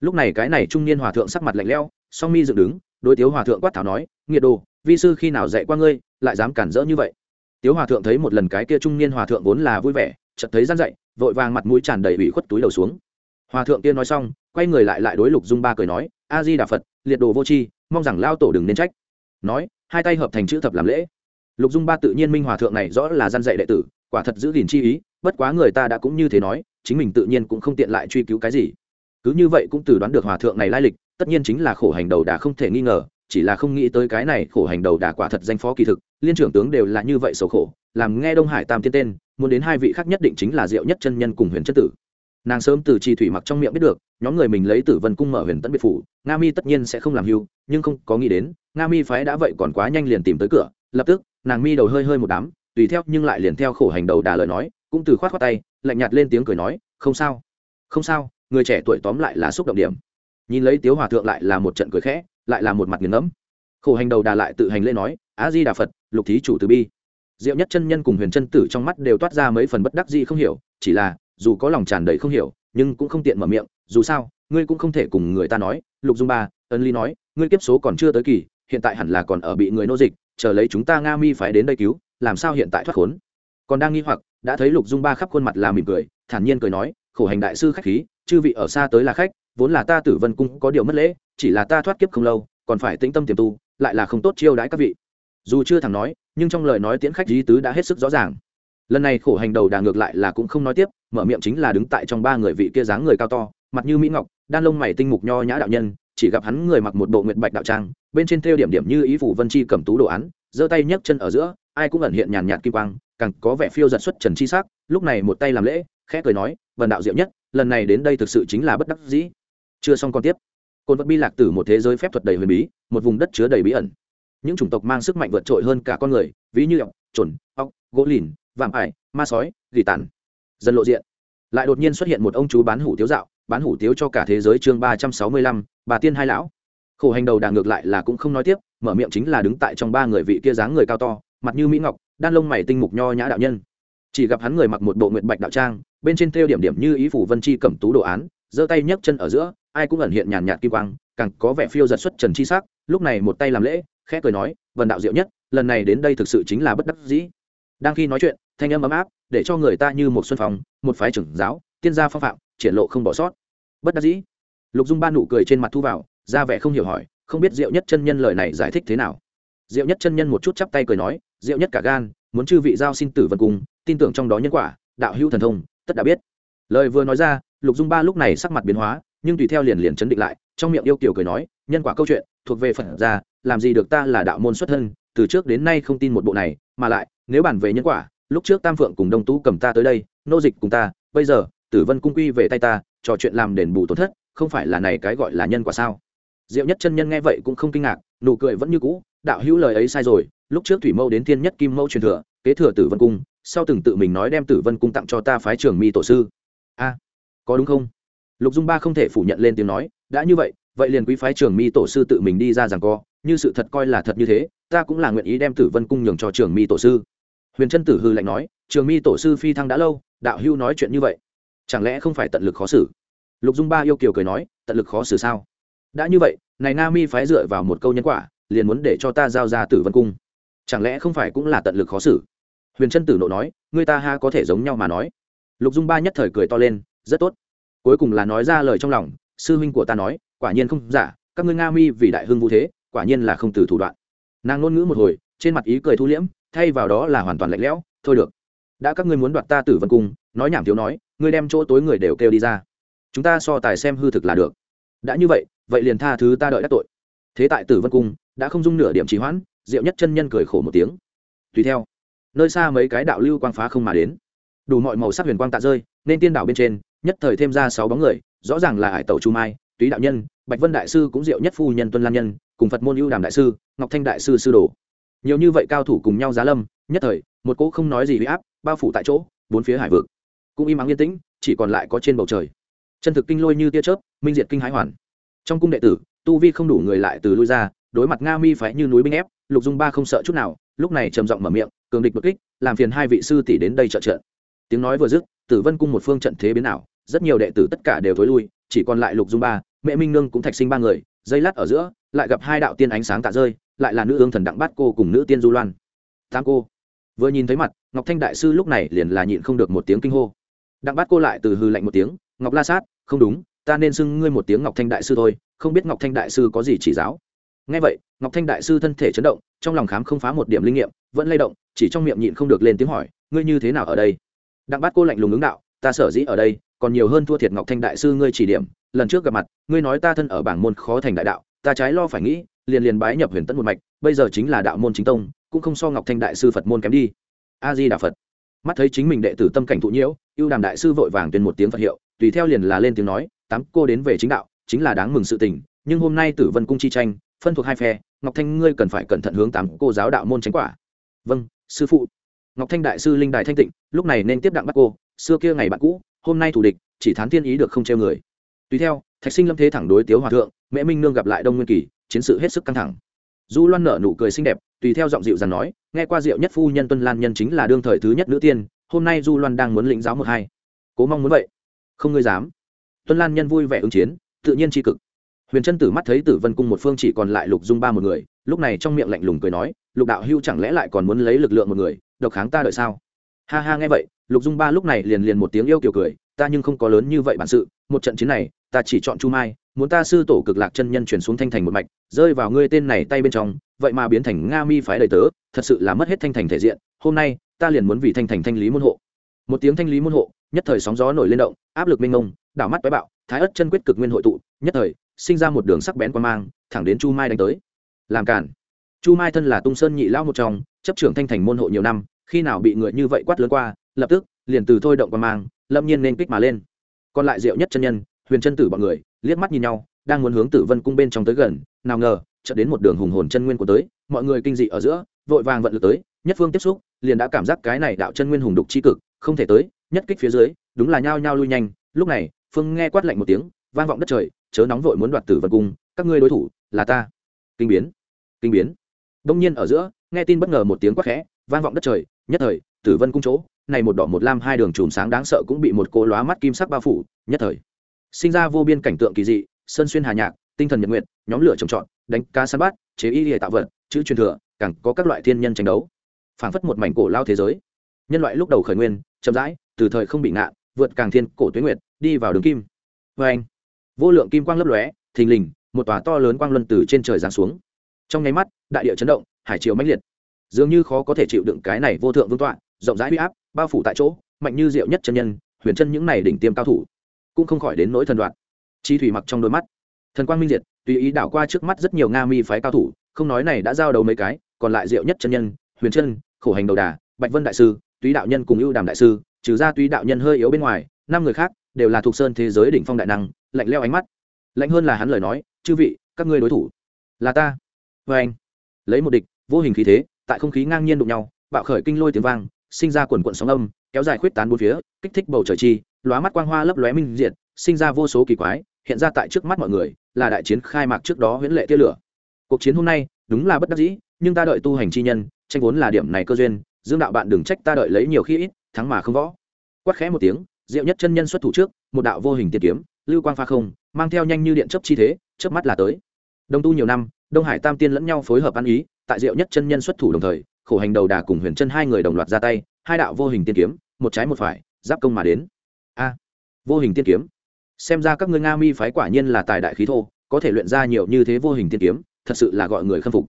Lúc này cái này trung niên hòa thượng sắc mặt lạnh lẽo, song mi dựng đứng, đối tiếu hòa thượng quát thảo nói, nghiệt đồ, vi sư khi nào dạy qua ngươi, lại dám cản rỡ như vậy? Tiếu hòa thượng thấy một lần cái kia trung niên hòa thượng vốn là vui vẻ, chợt thấy gian dậy vội vàng mặt mũi tràn đầy ủy khuất túi đầu xuống. Hòa thượng kia nói xong, quay người lại lại đối lục dung ba cười nói, a di đà phật, liệt đồ vô tri, mong rằng lao tổ đừng nên trách. Nói, hai tay hợp thành chữ thập làm lễ. Lục dung ba tự nhiên minh hòa thượng này rõ là gian dạy đệ tử quả thật giữ gìn chi ý, bất quá người ta đã cũng như thế nói, chính mình tự nhiên cũng không tiện lại truy cứu cái gì. Cứ như vậy cũng từ đoán được hòa thượng này lai lịch, tất nhiên chính là khổ hành đầu đà không thể nghi ngờ, chỉ là không nghĩ tới cái này khổ hành đầu đà quả thật danh phó kỳ thực, liên trưởng tướng đều là như vậy sầu khổ, làm nghe đông hải tam tiên tên, muốn đến hai vị khác nhất định chính là diệu nhất chân nhân cùng huyền chất tử. Nàng sớm từ chi thủy mặc trong miệng biết được, nhóm người mình lấy tử vân cung mở huyền tấn biệt phủ, nga mi tất nhiên sẽ không làm hưu, nhưng không có nghĩ đến, nga mi phái đã vậy còn quá nhanh liền tìm tới cửa, lập tức, nàng mi đầu hơi hơi một đám tùy theo nhưng lại liền theo khổ hành đầu đà lời nói, cũng từ khoát khoát tay, lạnh nhạt lên tiếng cười nói, không sao không sao, người trẻ tuổi tóm lại là xúc động điểm. Nhìn lấy tiếu hòa thượng lại là một trận cười khẽ, lại là một mặt nghiền ngẫm. Khổ hành đầu đà lại tự hành lễ nói á di đà phật, lục thí chủ từ bi. Diệu nhất chân nhân cùng huyền chân tử trong mắt đều toát ra mấy phần bất đắc gì không hiểu, chỉ là, dù có lòng tràn đầy không hiểu, nhưng cũng không tiện mở miệng, dù sao, ngươi cũng không thể cùng người ta nói, lục dung ba, ân ly nói, ngươi kiếp số còn chưa tới kỳ, hiện tại hẳn là còn ở bị người nô dịch, chờ lấy chúng ta nga mi phải đến đây cứu làm sao hiện tại thoát khốn? Còn đang nghi hoặc, đã thấy lục dung ba khắp khuôn mặt là mỉm cười, thản nhiên cười nói, khổ hành đại sư khách khí, chư vị ở xa tới là khách, vốn là ta tử vân cung có điều mất lễ, chỉ là ta thoát kiếp không lâu, còn phải tĩnh tâm tiềm tu, lại là không tốt chiêu đãi các vị. Dù chưa thẳng nói, nhưng trong lời nói tiễn khách lý tứ đã hết sức rõ ràng. Lần này khổ hành đầu đà ngược lại là cũng không nói tiếp, mở miệng chính là đứng tại trong ba người vị kia dáng người cao to, mặt như mỹ ngọc, đan lông mày tinh mục nho nhã đạo nhân, chỉ gặp hắn người mặc một bộ nguyệt bạch đạo trang, bên trên thêu điểm điểm như ý phủ vân chi cầm tú đồ án, giơ tay nhấc chân ở giữa ai cũng ẩn hiện nhàn nhạt kim quang, càng có vẻ phiêu giật xuất trần chi sắc, lúc này một tay làm lễ, khẽ cười nói vần đạo diệu nhất, lần này đến đây thực sự chính là bất đắc dĩ. Chưa xong còn tiếp. Côn vật bi lạc tử một thế giới phép thuật đầy huyền bí, một vùng đất chứa đầy bí ẩn. Những chủng tộc mang sức mạnh vượt trội hơn cả con người, ví như ọc trồn ọc gỗ lìn, vạm ải, ma sói, gỉ tàn. Dân lộ diện. Lại đột nhiên xuất hiện một ông chú bán hủ tiếu dạo, bán hủ tiếu cho cả thế giới chương ba trăm sáu mươi lăm, bà tiên hai lão. Khổ hành đầu đà ngược lại là cũng không nói tiếp, mở miệng chính là đứng tại trong ba người vị kia dáng người cao to mặt như mỹ ngọc, đan lông mày tinh mục nho nhã đạo nhân. Chỉ gặp hắn người mặc một bộ nguyện bạch đạo trang, bên trên thêu điểm điểm như ý phủ vân chi cẩm tú đồ án, giơ tay nhấc chân ở giữa, ai cũng ẩn hiện nhàn nhạt kim quang, càng có vẻ phiêu giật xuất trần chi sắc, lúc này một tay làm lễ, khẽ cười nói vần đạo diệu nhất, lần này đến đây thực sự chính là bất đắc dĩ. Đang khi nói chuyện, thanh âm ấm áp, để cho người ta như một xuân phòng một phái trưởng giáo, tiên gia phong phạm, triển lộ không bỏ sót. Bất đắc dĩ. Lục dung ba nụ cười trên mặt thu vào, ra vẻ không hiểu hỏi, không biết diệu nhất chân nhân lời này giải thích thế nào. Diệu nhất chân nhân một chút chắp tay cười nói diệu nhất cả gan, muốn chư vị giao xin tử vân cung tin tưởng trong đó nhân quả, đạo hữu thần thông, tất đã biết. Lời vừa nói ra, lục dung ba lúc này sắc mặt biến hóa, nhưng tùy theo liền liền chấn định lại, trong miệng yêu kiều cười nói, nhân quả câu chuyện, thuộc về phật gia, làm gì được ta là đạo môn xuất thân, từ trước đến nay không tin một bộ này, mà lại, nếu bàn về nhân quả, lúc trước tam phượng cùng đông tú cầm ta tới đây, nô dịch cùng ta, bây giờ, tử vân cung quy về tay ta, trò chuyện làm đền bù tổn thất, không phải là này cái gọi là nhân quả sao? Diệu nhất chân nhân nghe vậy cũng không kinh ngạc, nụ cười vẫn như cũ, đạo hữu lời ấy sai rồi lúc trước thủy mâu đến thiên nhất kim mâu truyền thừa, kế thừa tử vân cung, sau từng tự mình nói đem tử vân cung tặng cho ta phái trường mi tổ sư. A, có đúng không? Lục dung ba không thể phủ nhận lên tiếng nói, đã như vậy vậy liền quý phái trường mi tổ sư tự mình đi ra rằng co, như sự thật coi là thật như thế, ta cũng là nguyện ý đem tử vân cung nhường cho trường mi tổ sư. Huyền trân tử hư lạnh nói, trường mi tổ sư phi thăng đã lâu, đạo hưu nói chuyện như vậy, chẳng lẽ không phải tận lực khó xử? Lục dung ba yêu kiều cười nói, tận lực khó xử sao? Đã như vậy, này na mi phái dựa vào một câu nhân quả, liền muốn để cho ta giao ra tử vân cung chẳng lẽ không phải cũng là tận lực khó xử? Huyền trân tử nộ nói, người ta ha có thể giống nhau mà nói. Lục dung ba nhất thời cười to lên, rất tốt. Cuối cùng là nói ra lời trong lòng, sư huynh của ta nói, quả nhiên không giả, các ngươi nga mi vì đại hưng vũ thế, quả nhiên là không từ thủ đoạn. Nàng ngôn ngữ một hồi, trên mặt ý cười thu liễm, thay vào đó là hoàn toàn lạnh lẽo, thôi được, đã các ngươi muốn đoạt ta tử vân cung, nói nhảm thiếu nói, ngươi đem chỗ tối người đều kêu đi ra. Chúng ta so tài xem hư thực là được. Đã như vậy vậy liền tha thứ ta đợi đắc tội. Thế tại tử vân cung, đã không dung nửa điểm trì hoãn diệu nhất chân nhân cười khổ một tiếng. Tùy theo, nơi xa mấy cái đạo lưu quang phá không mà đến. Đủ mọi màu sắc huyền quang tạ rơi, nên tiên đảo bên trên, nhất thời thêm ra sáu bóng người, rõ ràng là hải tẩu chu mai, túy đạo nhân, bạch vân đại sư cũng diệu nhất phu nhân tuân lan nhân, cùng phật môn ưu đàm đại sư, ngọc thanh đại sư sư đồ. Nhiều như vậy cao thủ cùng nhau giá lâm, nhất thời, một cỗ không nói gì huy áp bao phủ tại chỗ, bốn phía hải vực. Cũng im ắng yên tĩnh, chỉ còn lại có trên bầu trời. Chân thực kinh lôi như tia chớp, minh diệt kinh hãi hoàn. Trong cung đệ tử, tu vi không đủ người lại từ lui ra, đối mặt nga mi phải như núi binh ép lục dung ba không sợ chút nào, lúc này trầm giọng mở miệng, cường địch bất kích, làm phiền hai vị sư tỷ đến đây trợ trợ tiếng nói vừa dứt, tử vân cung một phương trận thế biến ảo, rất nhiều đệ tử tất cả đều thối lui, chỉ còn lại lục dung ba, mẹ minh nương cũng thạch sinh ba người, dây lát ở giữa, lại gặp hai đạo tiên ánh sáng tạ rơi, lại là nữ ương thần đặng bát cô cùng nữ tiên du loan. Tám cô. Vừa nhìn thấy mặt, ngọc thanh đại sư lúc này liền là nhịn không được một tiếng kinh hô. Đặng bát cô lại từ hư lạnh một tiếng, ngọc la sát, không đúng, ta nên xưng ngươi một tiếng ngọc thanh đại sư thôi, không biết ngọc thanh đại sư có gì chỉ giáo ngay vậy, ngọc thanh đại sư thân thể chấn động, trong lòng khám không phá một điểm linh nghiệm, vẫn lay động, chỉ trong miệng nhịn không được lên tiếng hỏi, ngươi như thế nào ở đây? Đặng bát cô lạnh lùng ứng đạo, ta sở dĩ ở đây, còn nhiều hơn thua thiệt ngọc thanh đại sư ngươi chỉ điểm, lần trước gặp mặt, ngươi nói ta thân ở bảng môn khó thành đại đạo, ta trái lo phải nghĩ, liền liền bái nhập huyền tấn một mạch, bây giờ chính là đạo môn chính tông, cũng không so ngọc thanh đại sư phật môn kém đi. A di đà phật. Mắt thấy chính mình đệ tử tâm cảnh thụ nhiễu, ưu đàm đại sư vội vàng tuyên một tiếng phật hiệu, tùy theo liền là lên tiếng nói, tám cô đến về chính đạo, chính là đáng mừng sự tình, nhưng hôm nay tử vân cung chi tranh phân thuộc hai phe, ngọc thanh ngươi cần phải cẩn thận hướng tám cô giáo đạo môn tránh quả. Vâng sư phụ. Ngọc thanh đại sư linh đài thanh tịnh, lúc này nên tiếp đặng bắt cô, xưa kia ngày bạn cũ, hôm nay thủ địch, chỉ thán thiên ý được không treo người. Tùy theo, thạch sinh lâm thế thẳng đối tiếu hòa thượng mẹ minh nương gặp lại đông nguyên kỳ, chiến sự hết sức căng thẳng. Du loan nở nụ cười xinh đẹp, tùy theo giọng dịu dằn nói, nghe qua diệu nhất phu nhân tuân lan nhân chính là đương thời thứ nhất nữ tiên, hôm nay du loan đang muốn lĩnh giáo một hai. Cố mong muốn vậy. Không ngươi dám. Tuân lan nhân vui vẻ ứng chiến, tự nhiên tri cực huyền trân tử mắt thấy tử vân cung một phương chỉ còn lại lục dung ba một người, lúc này trong miệng lạnh lùng cười nói, lục đạo hưu chẳng lẽ lại còn muốn lấy lực lượng một người, độc kháng ta đợi sao? Ha ha, nghe vậy, lục dung ba lúc này liền liền một tiếng yêu kiểu cười, ta nhưng không có lớn như vậy bản sự, một trận chiến này, ta chỉ chọn chu mai, muốn ta sư tổ cực lạc chân nhân chuyển xuống thanh thành một mạch, rơi vào ngươi tên này tay bên trong, vậy mà biến thành nga mi phái đầy tớ, thật sự là mất hết thanh thành thể diện, hôm nay, ta liền muốn vì thanh thành thanh lý môn hộ. Một tiếng thanh lý môn hộ, nhất thời sóng gió nổi lên động, áp lực mênh mông, đảo mắt bái bạo, thái ất chân quyết cực nguyên hội tụ, nhất thời sinh ra một đường sắc bén quan mang, thẳng đến chu mai đánh tới. Làm cản chu mai thân là tung sơn nhị lão một trong, chấp trưởng thanh thành môn hộ nhiều năm, khi nào bị người như vậy quát lớn qua, lập tức, liền từ thôi động quan mang, lâm nhiên nên kích mà lên. Còn lại diệu nhất chân nhân, huyền chân tử bọn người, liếc mắt nhìn nhau, đang muốn hướng tử vân cung bên trong tới gần, nào ngờ, chợt đến một đường hùng hồn chân nguyên của tới, mọi người kinh dị ở giữa, vội vàng vận lực tới, nhất phương tiếp xúc, liền đã cảm giác cái này đạo chân nguyên hùng đục chi cực, không thể tới, nhất kích phía dưới, đúng là nhao nhao lui nhanh, lúc này, phương nghe quát lạnh một tiếng, vang vọng đất trời chớ nóng vội muốn đoạt tử vân cung các ngươi đối thủ là ta. Kinh biến. Kinh biến. Đông nhiên ở giữa, nghe tin bất ngờ một tiếng quát khẽ, vang vọng đất trời, nhất thời, tử vân cung chỗ, này một đỏ một lam hai đường chùm sáng đáng sợ cũng bị một cô lóa mắt kim sắc bao phủ, nhất thời. Sinh ra vô biên cảnh tượng kỳ dị, sơn xuyên hà nhạc, tinh thần nhật nguyện nhóm lửa trồng trọt, đánh cá săn bát chế y hệ tạo vật, chữ truyền thừa, càng có các loại thiên nhân tranh đấu. Phảng phất một mảnh cổ lao thế giới. Nhân loại lúc đầu khởi nguyên, chậm rãi, từ thời không bị ngạn vượt càng thiên cổ tuyến nguyệt, đi vào đường kim. Vê anh vô lượng kim quang lấp lóe, thình lình, một tòa to lớn quang luân từ trên trời giáng xuống. Trong nháy mắt, đại địa chấn động, hải triều mãnh liệt. Dường như khó có thể chịu đựng cái này vô thượng vương tọa, rộng rãi huy áp, bao phủ tại chỗ, mạnh như diệu nhất chân nhân, huyền chân những này đỉnh tiêm cao thủ, cũng không khỏi đến nỗi thần đoạn. Chi thủy mặc trong đôi mắt, thần quang minh diệt, tùy ý đảo qua trước mắt rất nhiều nga mi phái cao thủ, không nói này đã giao đầu mấy cái, còn lại diệu nhất chân nhân, huyền chân, khổ hành đầu đà, bạch vân đại sư, túy đạo nhân cùng ưu đàm đại sư, trừ ra túy đạo nhân hơi yếu bên ngoài, năm người khác đều là thuộc sơn thế giới đỉnh phong đại năng lạnh leo ánh mắt. Lạnh hơn là hắn lời nói, chư vị, các ngươi đối thủ là ta. Vê anh, lấy một địch, vô hình khí thế, tại không khí ngang nhiên đụng nhau, bạo khởi kinh lôi tiếng vang, sinh ra quần quận sóng âm, kéo dài khuyết tán bốn phía, kích thích bầu trời chi, lóa mắt quang hoa lấp lóe minh diện sinh ra vô số kỳ quái, hiện ra tại trước mắt mọi người, là đại chiến khai mạc trước đó huyễn lệ tia lửa. Cuộc chiến hôm nay, đúng là bất đắc dĩ, nhưng ta đợi tu hành chi nhân, tranh vốn là điểm này cơ duyên, dương đạo bạn đừng trách ta đợi lấy nhiều khi ít, thắng mà không võ. Quát khẽ một tiếng, diệu nhất chân nhân xuất thủ trước, một đạo vô hình tiên kiếm lưu quang pha không, mang theo nhanh như điện chấp chi thế, chớp mắt là tới. Đông tu nhiều năm, đông hải tam tiên lẫn nhau phối hợp ăn ý, tại diệu nhất chân nhân xuất thủ đồng thời, khổ hành đầu đà cùng huyền chân hai người đồng loạt ra tay, hai đạo vô hình tiên kiếm, một trái một phải, giáp công mà đến. A, vô hình tiên kiếm. Xem ra các ngươi nga mi phái quả nhiên là tài đại khí thô, có thể luyện ra nhiều như thế vô hình tiên kiếm, thật sự là gọi người khâm phục.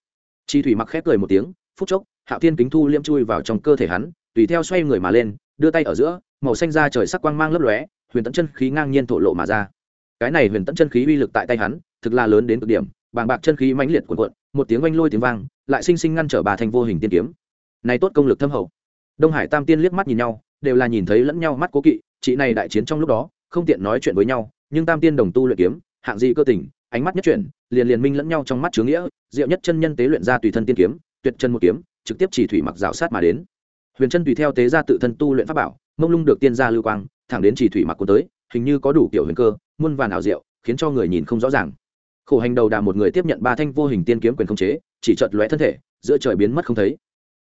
Chi thủy mặc khép cười một tiếng, phút chốc, hạo thiên kính thu liêm chui vào trong cơ thể hắn, tùy theo xoay người mà lên, đưa tay ở giữa, màu xanh ra trời sắc quang mang lấp lóe huyền tẫn chân khí ngang nhiên thổ lộ mà ra. Cái này huyền tẫn chân khí uy lực tại tay hắn, thực là lớn đến cực điểm, bàng bạc chân khí mãnh liệt cuộn cuộn, một tiếng oanh lôi tiếng vang, lại sinh sinh ngăn trở bà thành vô hình tiên kiếm. Này tốt công lực thâm hậu. Đông hải tam tiên liếc mắt nhìn nhau, đều là nhìn thấy lẫn nhau mắt cố kỵ, chị này đại chiến trong lúc đó, không tiện nói chuyện với nhau, nhưng tam tiên đồng tu luyện kiếm, hạng dị cơ tình, ánh mắt nhất chuyển, liền liền minh lẫn nhau trong mắt chứa nghĩa, diệu nhất chân nhân tế luyện ra tùy thân tiên kiếm, tuyệt chân một kiếm, trực tiếp chỉ thủy mặc rào sát mà đến. Huyền chân tùy theo tế ra tự thân tu luyện pháp bảo mông lung được tiên gia lưu quang, thẳng đến chỉ thủy mặc cuốn tới, hình như có đủ kiểu huyền cơ, muôn vàn ảo diệu, khiến cho người nhìn không rõ ràng. Khổ hành đầu đà một người tiếp nhận ba thanh vô hình tiên kiếm quyền không chế, chỉ chợt lóe thân thể, giữa trời biến mất không thấy.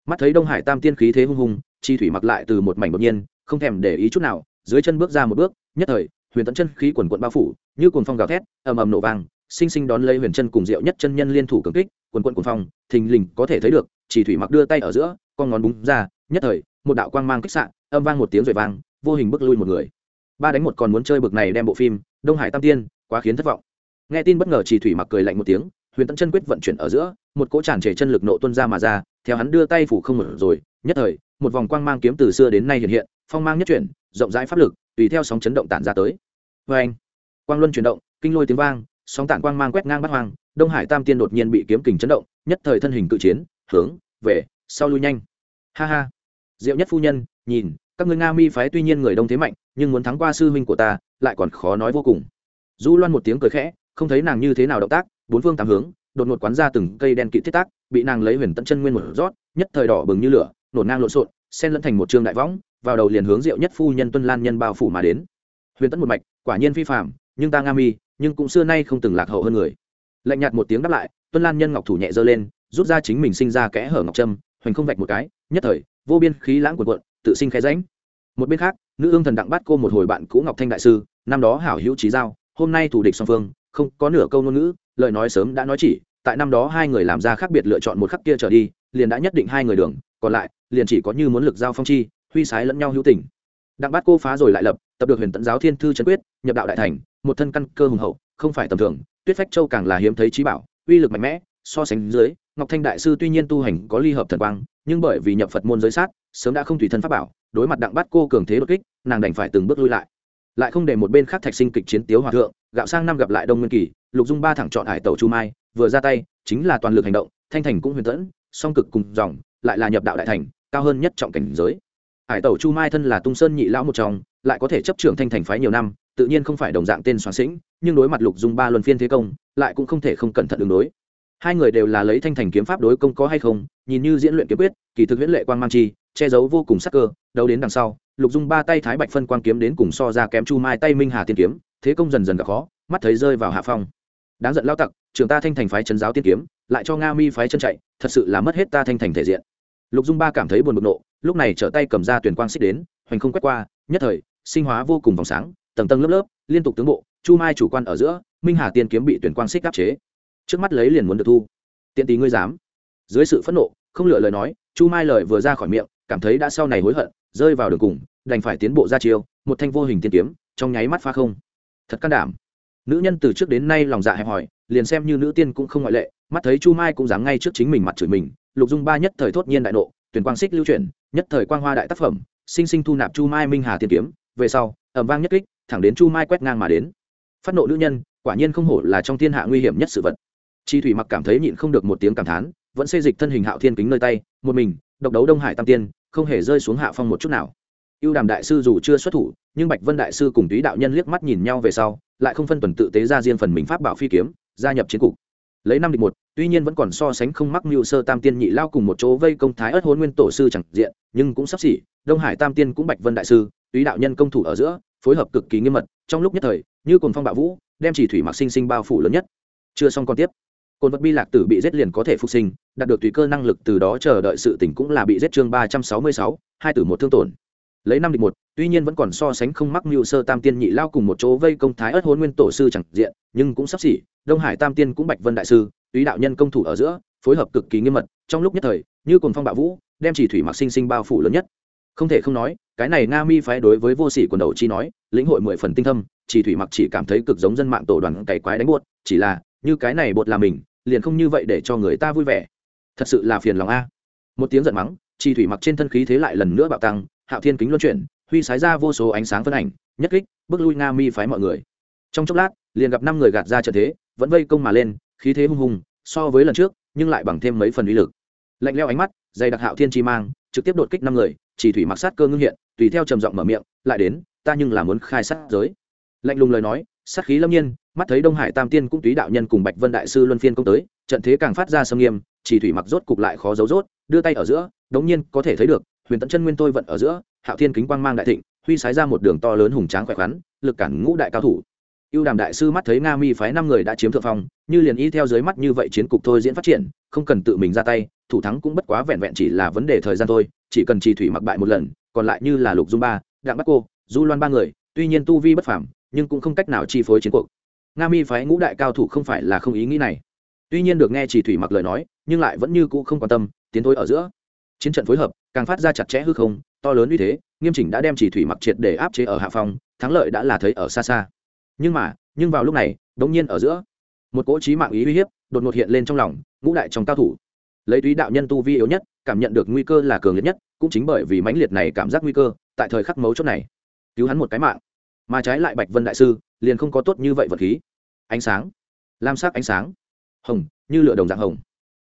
Mắt thấy đông hải tam tiên khí thế hung hùng, chi thủy mặc lại từ một mảnh đột nhiên, không thèm để ý chút nào, dưới chân bước ra một bước, nhất thời, huyền tận chân khí quần quận bao phủ, như cuồng phong gào thét, ầm ầm nổ vang, sinh sinh đón lấy huyền chân cùng diệu nhất chân nhân liên thủ cường kích, quần quận cuồng phong, thình lình có thể thấy được, chỉ thủy mặc đưa tay ở giữa, con ngón búng ra, nhất thời, một đạo quang mang kích sạn âm vang một tiếng rồi vang, vô hình bước lui một người. Ba đánh một còn muốn chơi bực này đem bộ phim, đông hải tam tiên, quá khiến thất vọng. Nghe tin bất ngờ chỉ thủy mặc cười lạnh một tiếng, huyền tận chân quyết vận chuyển ở giữa, một cỗ tràn trề chân lực nộ tuân ra mà ra, theo hắn đưa tay phủ không mở rồi, nhất thời, một vòng quang mang kiếm từ xưa đến nay hiện hiện, phong mang nhất chuyển, rộng rãi pháp lực, tùy theo sóng chấn động tản ra tới. Vê anh, quang luân chuyển động, kinh lôi tiếng vang, sóng tản quang mang quét ngang bắt hoang, đông hải tam tiên đột nhiên bị kiếm kình chấn động, nhất thời thân hình cự chiến, hướng, về, sau lui nhanh. Ha ha diệu nhất phu nhân, nhìn, các người nga mi phái tuy nhiên người đông thế mạnh, nhưng muốn thắng qua sư huynh của ta, lại còn khó nói vô cùng. Du loan một tiếng cười khẽ, không thấy nàng như thế nào động tác, bốn phương tám hướng, đột ngột quán ra từng cây đen kịt thiết tác, bị nàng lấy huyền tận chân nguyên một rót, nhất thời đỏ bừng như lửa, nổn ngang lộn xộn, xen lẫn thành một trường đại võng, vào đầu liền hướng diệu nhất phu nhân tuân lan nhân bao phủ mà đến. Huyền tẫn một mạch, quả nhiên phi phạm nhưng ta nga mi, nhưng cũng xưa nay không từng lạc hậu hơn người. Lạnh nhạt một tiếng đáp lại, tuân lan nhân ngọc thủ nhẹ giơ lên, rút ra chính mình sinh ra kẽ hở ngọc trâm, hoành không vạch một cái, nhất thời vô biên khí lãng cuộn cuộn, tự sinh khẽ ránh một bên khác, nữ ương thần đặng bắt cô một hồi bạn cũ ngọc thanh đại sư, năm đó hảo hữu trí giao, hôm nay thủ địch song phương, không có nửa câu ngôn ngữ, lời nói sớm đã nói chỉ, tại năm đó hai người làm ra khác biệt lựa chọn một khắc kia trở đi, liền đã nhất định hai người đường, còn lại, liền chỉ có như muốn lực giao phong chi, huy sái lẫn nhau hữu tình. Đặng bát cô phá rồi lại lập, tập được huyền tận giáo thiên thư trấn quyết, nhập đạo đại thành, một thân căn cơ hùng hậu, không phải tầm thường, tuyết phách châu càng là hiếm thấy trí bảo, uy lực mạnh mẽ, so sánh dưới ngọc thanh đại sư tuy nhiên tu hành có ly hợp thần quang, nhưng bởi vì nhập phật môn giới sát, sớm đã không tùy thân pháp bảo, đối mặt đặng bắt cô cường thế đột kích, nàng đành phải từng bước lui lại. Lại không để một bên khác thạch sinh kịch chiến tiếu hòa thượng, gạo sang năm gặp lại đông nguyên kỳ, lục dung ba thẳng chọn hải tẩu chu mai, vừa ra tay, chính là toàn lực hành động, thanh thành cũng huyền tẫn song cực cùng dòng, lại là nhập đạo đại thành, cao hơn nhất trọng cảnh giới. Hải tẩu chu mai thân là tung sơn nhị lão một trong, lại có thể chấp trưởng thanh thành phái nhiều năm, tự nhiên không phải đồng dạng tên soán sĩnh, nhưng đối mặt lục dung ba luân phiên thế công, lại cũng không thể không cẩn thận đường đối hai người đều là lấy thanh thành kiếm pháp đối công có hay không, nhìn như diễn luyện kiếm quyết, kỳ thực huyễn lệ quan mang chi, che giấu vô cùng sắc cơ đâu đến đằng sau, lục dung ba tay thái bạch phân quang kiếm đến cùng so ra kém chu mai tay minh hà tiên kiếm, thế công dần dần gặp khó, mắt thấy rơi vào hạ phong. Đáng giận lao tặc trường ta thanh thành phái trấn giáo tiên kiếm, lại cho nga mi phái chân chạy, thật sự là mất hết ta thanh thành thể diện. Lục dung ba cảm thấy buồn bực nộ, lúc này trở tay cầm ra tuyển quang xích đến, hoành không quét qua, nhất thời, sinh hóa vô cùng vòng sáng, tầng tầng lớp lớp, liên tục tướng bộ, chu mai chủ quan ở giữa, minh hà tiên kiếm bị tuyển quang xích áp chế trước mắt lấy liền muốn được thu. Tiện tì ngươi dám. Dưới sự phẫn nộ, không lựa lời nói, chu mai lời vừa ra khỏi miệng, cảm thấy đã sau này hối hận, rơi vào đường cùng, đành phải tiến bộ ra chiêu, một thanh vô hình tiên kiếm, trong nháy mắt pha không. Thật can đảm. Nữ nhân từ trước đến nay lòng dạ hẹp hòi, liền xem như nữ tiên cũng không ngoại lệ, mắt thấy chu mai cũng dám ngay trước chính mình mặt chửi mình, lục dung ba nhất thời thốt nhiên đại nộ, tuyển quang xích lưu chuyển, nhất thời quang hoa đại tác phẩm, sinh sinh thu nạp chu mai minh hà tiên kiếm, về sau ẩm vang nhất kích, thẳng đến chu mai quét ngang mà đến. Phát nộ nữ nhân, quả nhiên không hổ là trong thiên hạ nguy hiểm nhất sự vật chi thủy mặc cảm thấy nhịn không được một tiếng cảm thán, vẫn xây dịch thân hình hạo thiên kính nơi tay, một mình, độc đấu đông hải tam tiên, không hề rơi xuống hạ phong một chút nào. Ưu đàm đại sư dù chưa xuất thủ, nhưng bạch vân đại sư cùng túy đạo nhân liếc mắt nhìn nhau về sau, lại không phân tuần tự tế ra riêng phần mình pháp bảo phi kiếm, gia nhập chiến cục. Lấy năm địch một, tuy nhiên vẫn còn so sánh không mắc mưu sơ tam tiên nhị lao cùng một chỗ vây công thái ớt hôn nguyên tổ sư chẳng diện, nhưng cũng sắp xỉ, đông hải tam tiên cũng bạch vân đại sư, túy đạo nhân công thủ ở giữa, phối hợp cực kỳ nghiêm mật, trong lúc nhất thời, như cồn phong bạo vũ, đem chỉ thủy mặc sinh sinh bao phủ lớn nhất. Chưa xong còn tiếp cồn vật bi lạc tử bị giết liền có thể phục sinh, đạt được tùy cơ năng lực từ đó chờ đợi sự tỉnh cũng là bị giết chương ba trăm sáu mươi sáu, hai tử một thương tổn. Lấy năm địch một, tuy nhiên vẫn còn so sánh không mắc mưu sơ tam tiên nhị lao cùng một chỗ vây công thái ớt hôn nguyên tổ sư chẳng diện, nhưng cũng sắp xỉ, đông hải tam tiên cũng bạch vân đại sư, túy đạo nhân công thủ ở giữa, phối hợp cực kỳ nghiêm mật, trong lúc nhất thời, như cồn phong bạo vũ, đem chỉ thủy mặc sinh sinh bao phủ lớn nhất. Không thể không nói, cái này nga mi phái đối với vô sĩ quần đầu chi nói, lĩnh hội mười phần tinh thâm, chỉ thủy mặc chỉ cảm thấy cực giống dân mạng tổ đoàn cày quái đánh buốt, chỉ là, như cái này bột là mình liền không như vậy để cho người ta vui vẻ. Thật sự là phiền lòng a. Một tiếng giận mắng chi thủy mặc trên thân khí thế lại lần nữa bạo tăng, hạo thiên kính luân chuyển, huy sái ra vô số ánh sáng phân ảnh, nhất kích, bước lui nga mi phái mọi người. Trong chốc lát, liền gặp năm người gạt ra trận thế, vẫn vây công mà lên, khí thế hung hùng, so với lần trước, nhưng lại bằng thêm mấy phần uy lực. Lạnh leo ánh mắt, dày đặc hạo thiên chi mang, trực tiếp đột kích năm người chỉ thủy mặc sát cơ ngưng hiện, tùy theo trầm giọng mở miệng, lại đến, ta nhưng là muốn khai sát giới lạnh lùng lời nói, sát khí lâm nhiên, mắt thấy đông hải tam tiên cũng túy đạo nhân cùng bạch vân đại sư luân phiên công tới, trận thế càng phát ra sâm nghiêm, chỉ thủy mặc rốt cục lại khó giấu rốt, đưa tay ở giữa, đống nhiên có thể thấy được, huyền tận chân nguyên tôi vận ở giữa, hạo thiên kính quang mang đại thịnh, huy sái ra một đường to lớn hùng tráng khỏe khoắn, lực cản ngũ đại cao thủ. Ưu đàm đại sư mắt thấy nga mi phái năm người đã chiếm thượng phong, như liền y theo dưới mắt như vậy chiến cục thôi diễn phát triển, không cần tự mình ra tay, thủ thắng cũng bất quá vẹn vẹn chỉ là vấn đề thời gian thôi, chỉ cần trì thủy mặc bại một lần, còn lại như là lục dung ba, đặng bắc cô, du loan ba người, tuy nhiên tu vi bất phảm nhưng cũng không cách nào chi phối chiến cuộc. Nga mi phái ngũ đại cao thủ không phải là không ý nghĩ này. Tuy nhiên được nghe chỉ thủy mặc lời nói, nhưng lại vẫn như cũ không quan tâm, tiến thối ở giữa. Chiến trận phối hợp, càng phát ra chặt chẽ hư không, to lớn như thế, nghiêm chỉnh đã đem chỉ thủy mặc triệt để áp chế ở hạ phòng thắng lợi đã là thấy ở xa xa. Nhưng mà, nhưng vào lúc này, đống nhiên ở giữa, một cỗ trí mạng ý uy hiếp đột ngột hiện lên trong lòng, ngũ đại trong cao thủ. Lấy túy đạo nhân tu vi yếu nhất, cảm nhận được nguy cơ là cường liệt nhất, cũng chính bởi vì mãnh liệt này cảm giác nguy cơ, tại thời khắc mấu chốt này, cứu hắn một cái mạng mà trái lại bạch vân đại sư liền không có tốt như vậy vật khí. Ánh sáng, lam sắc ánh sáng, hồng, như lửa đồng dạng hồng.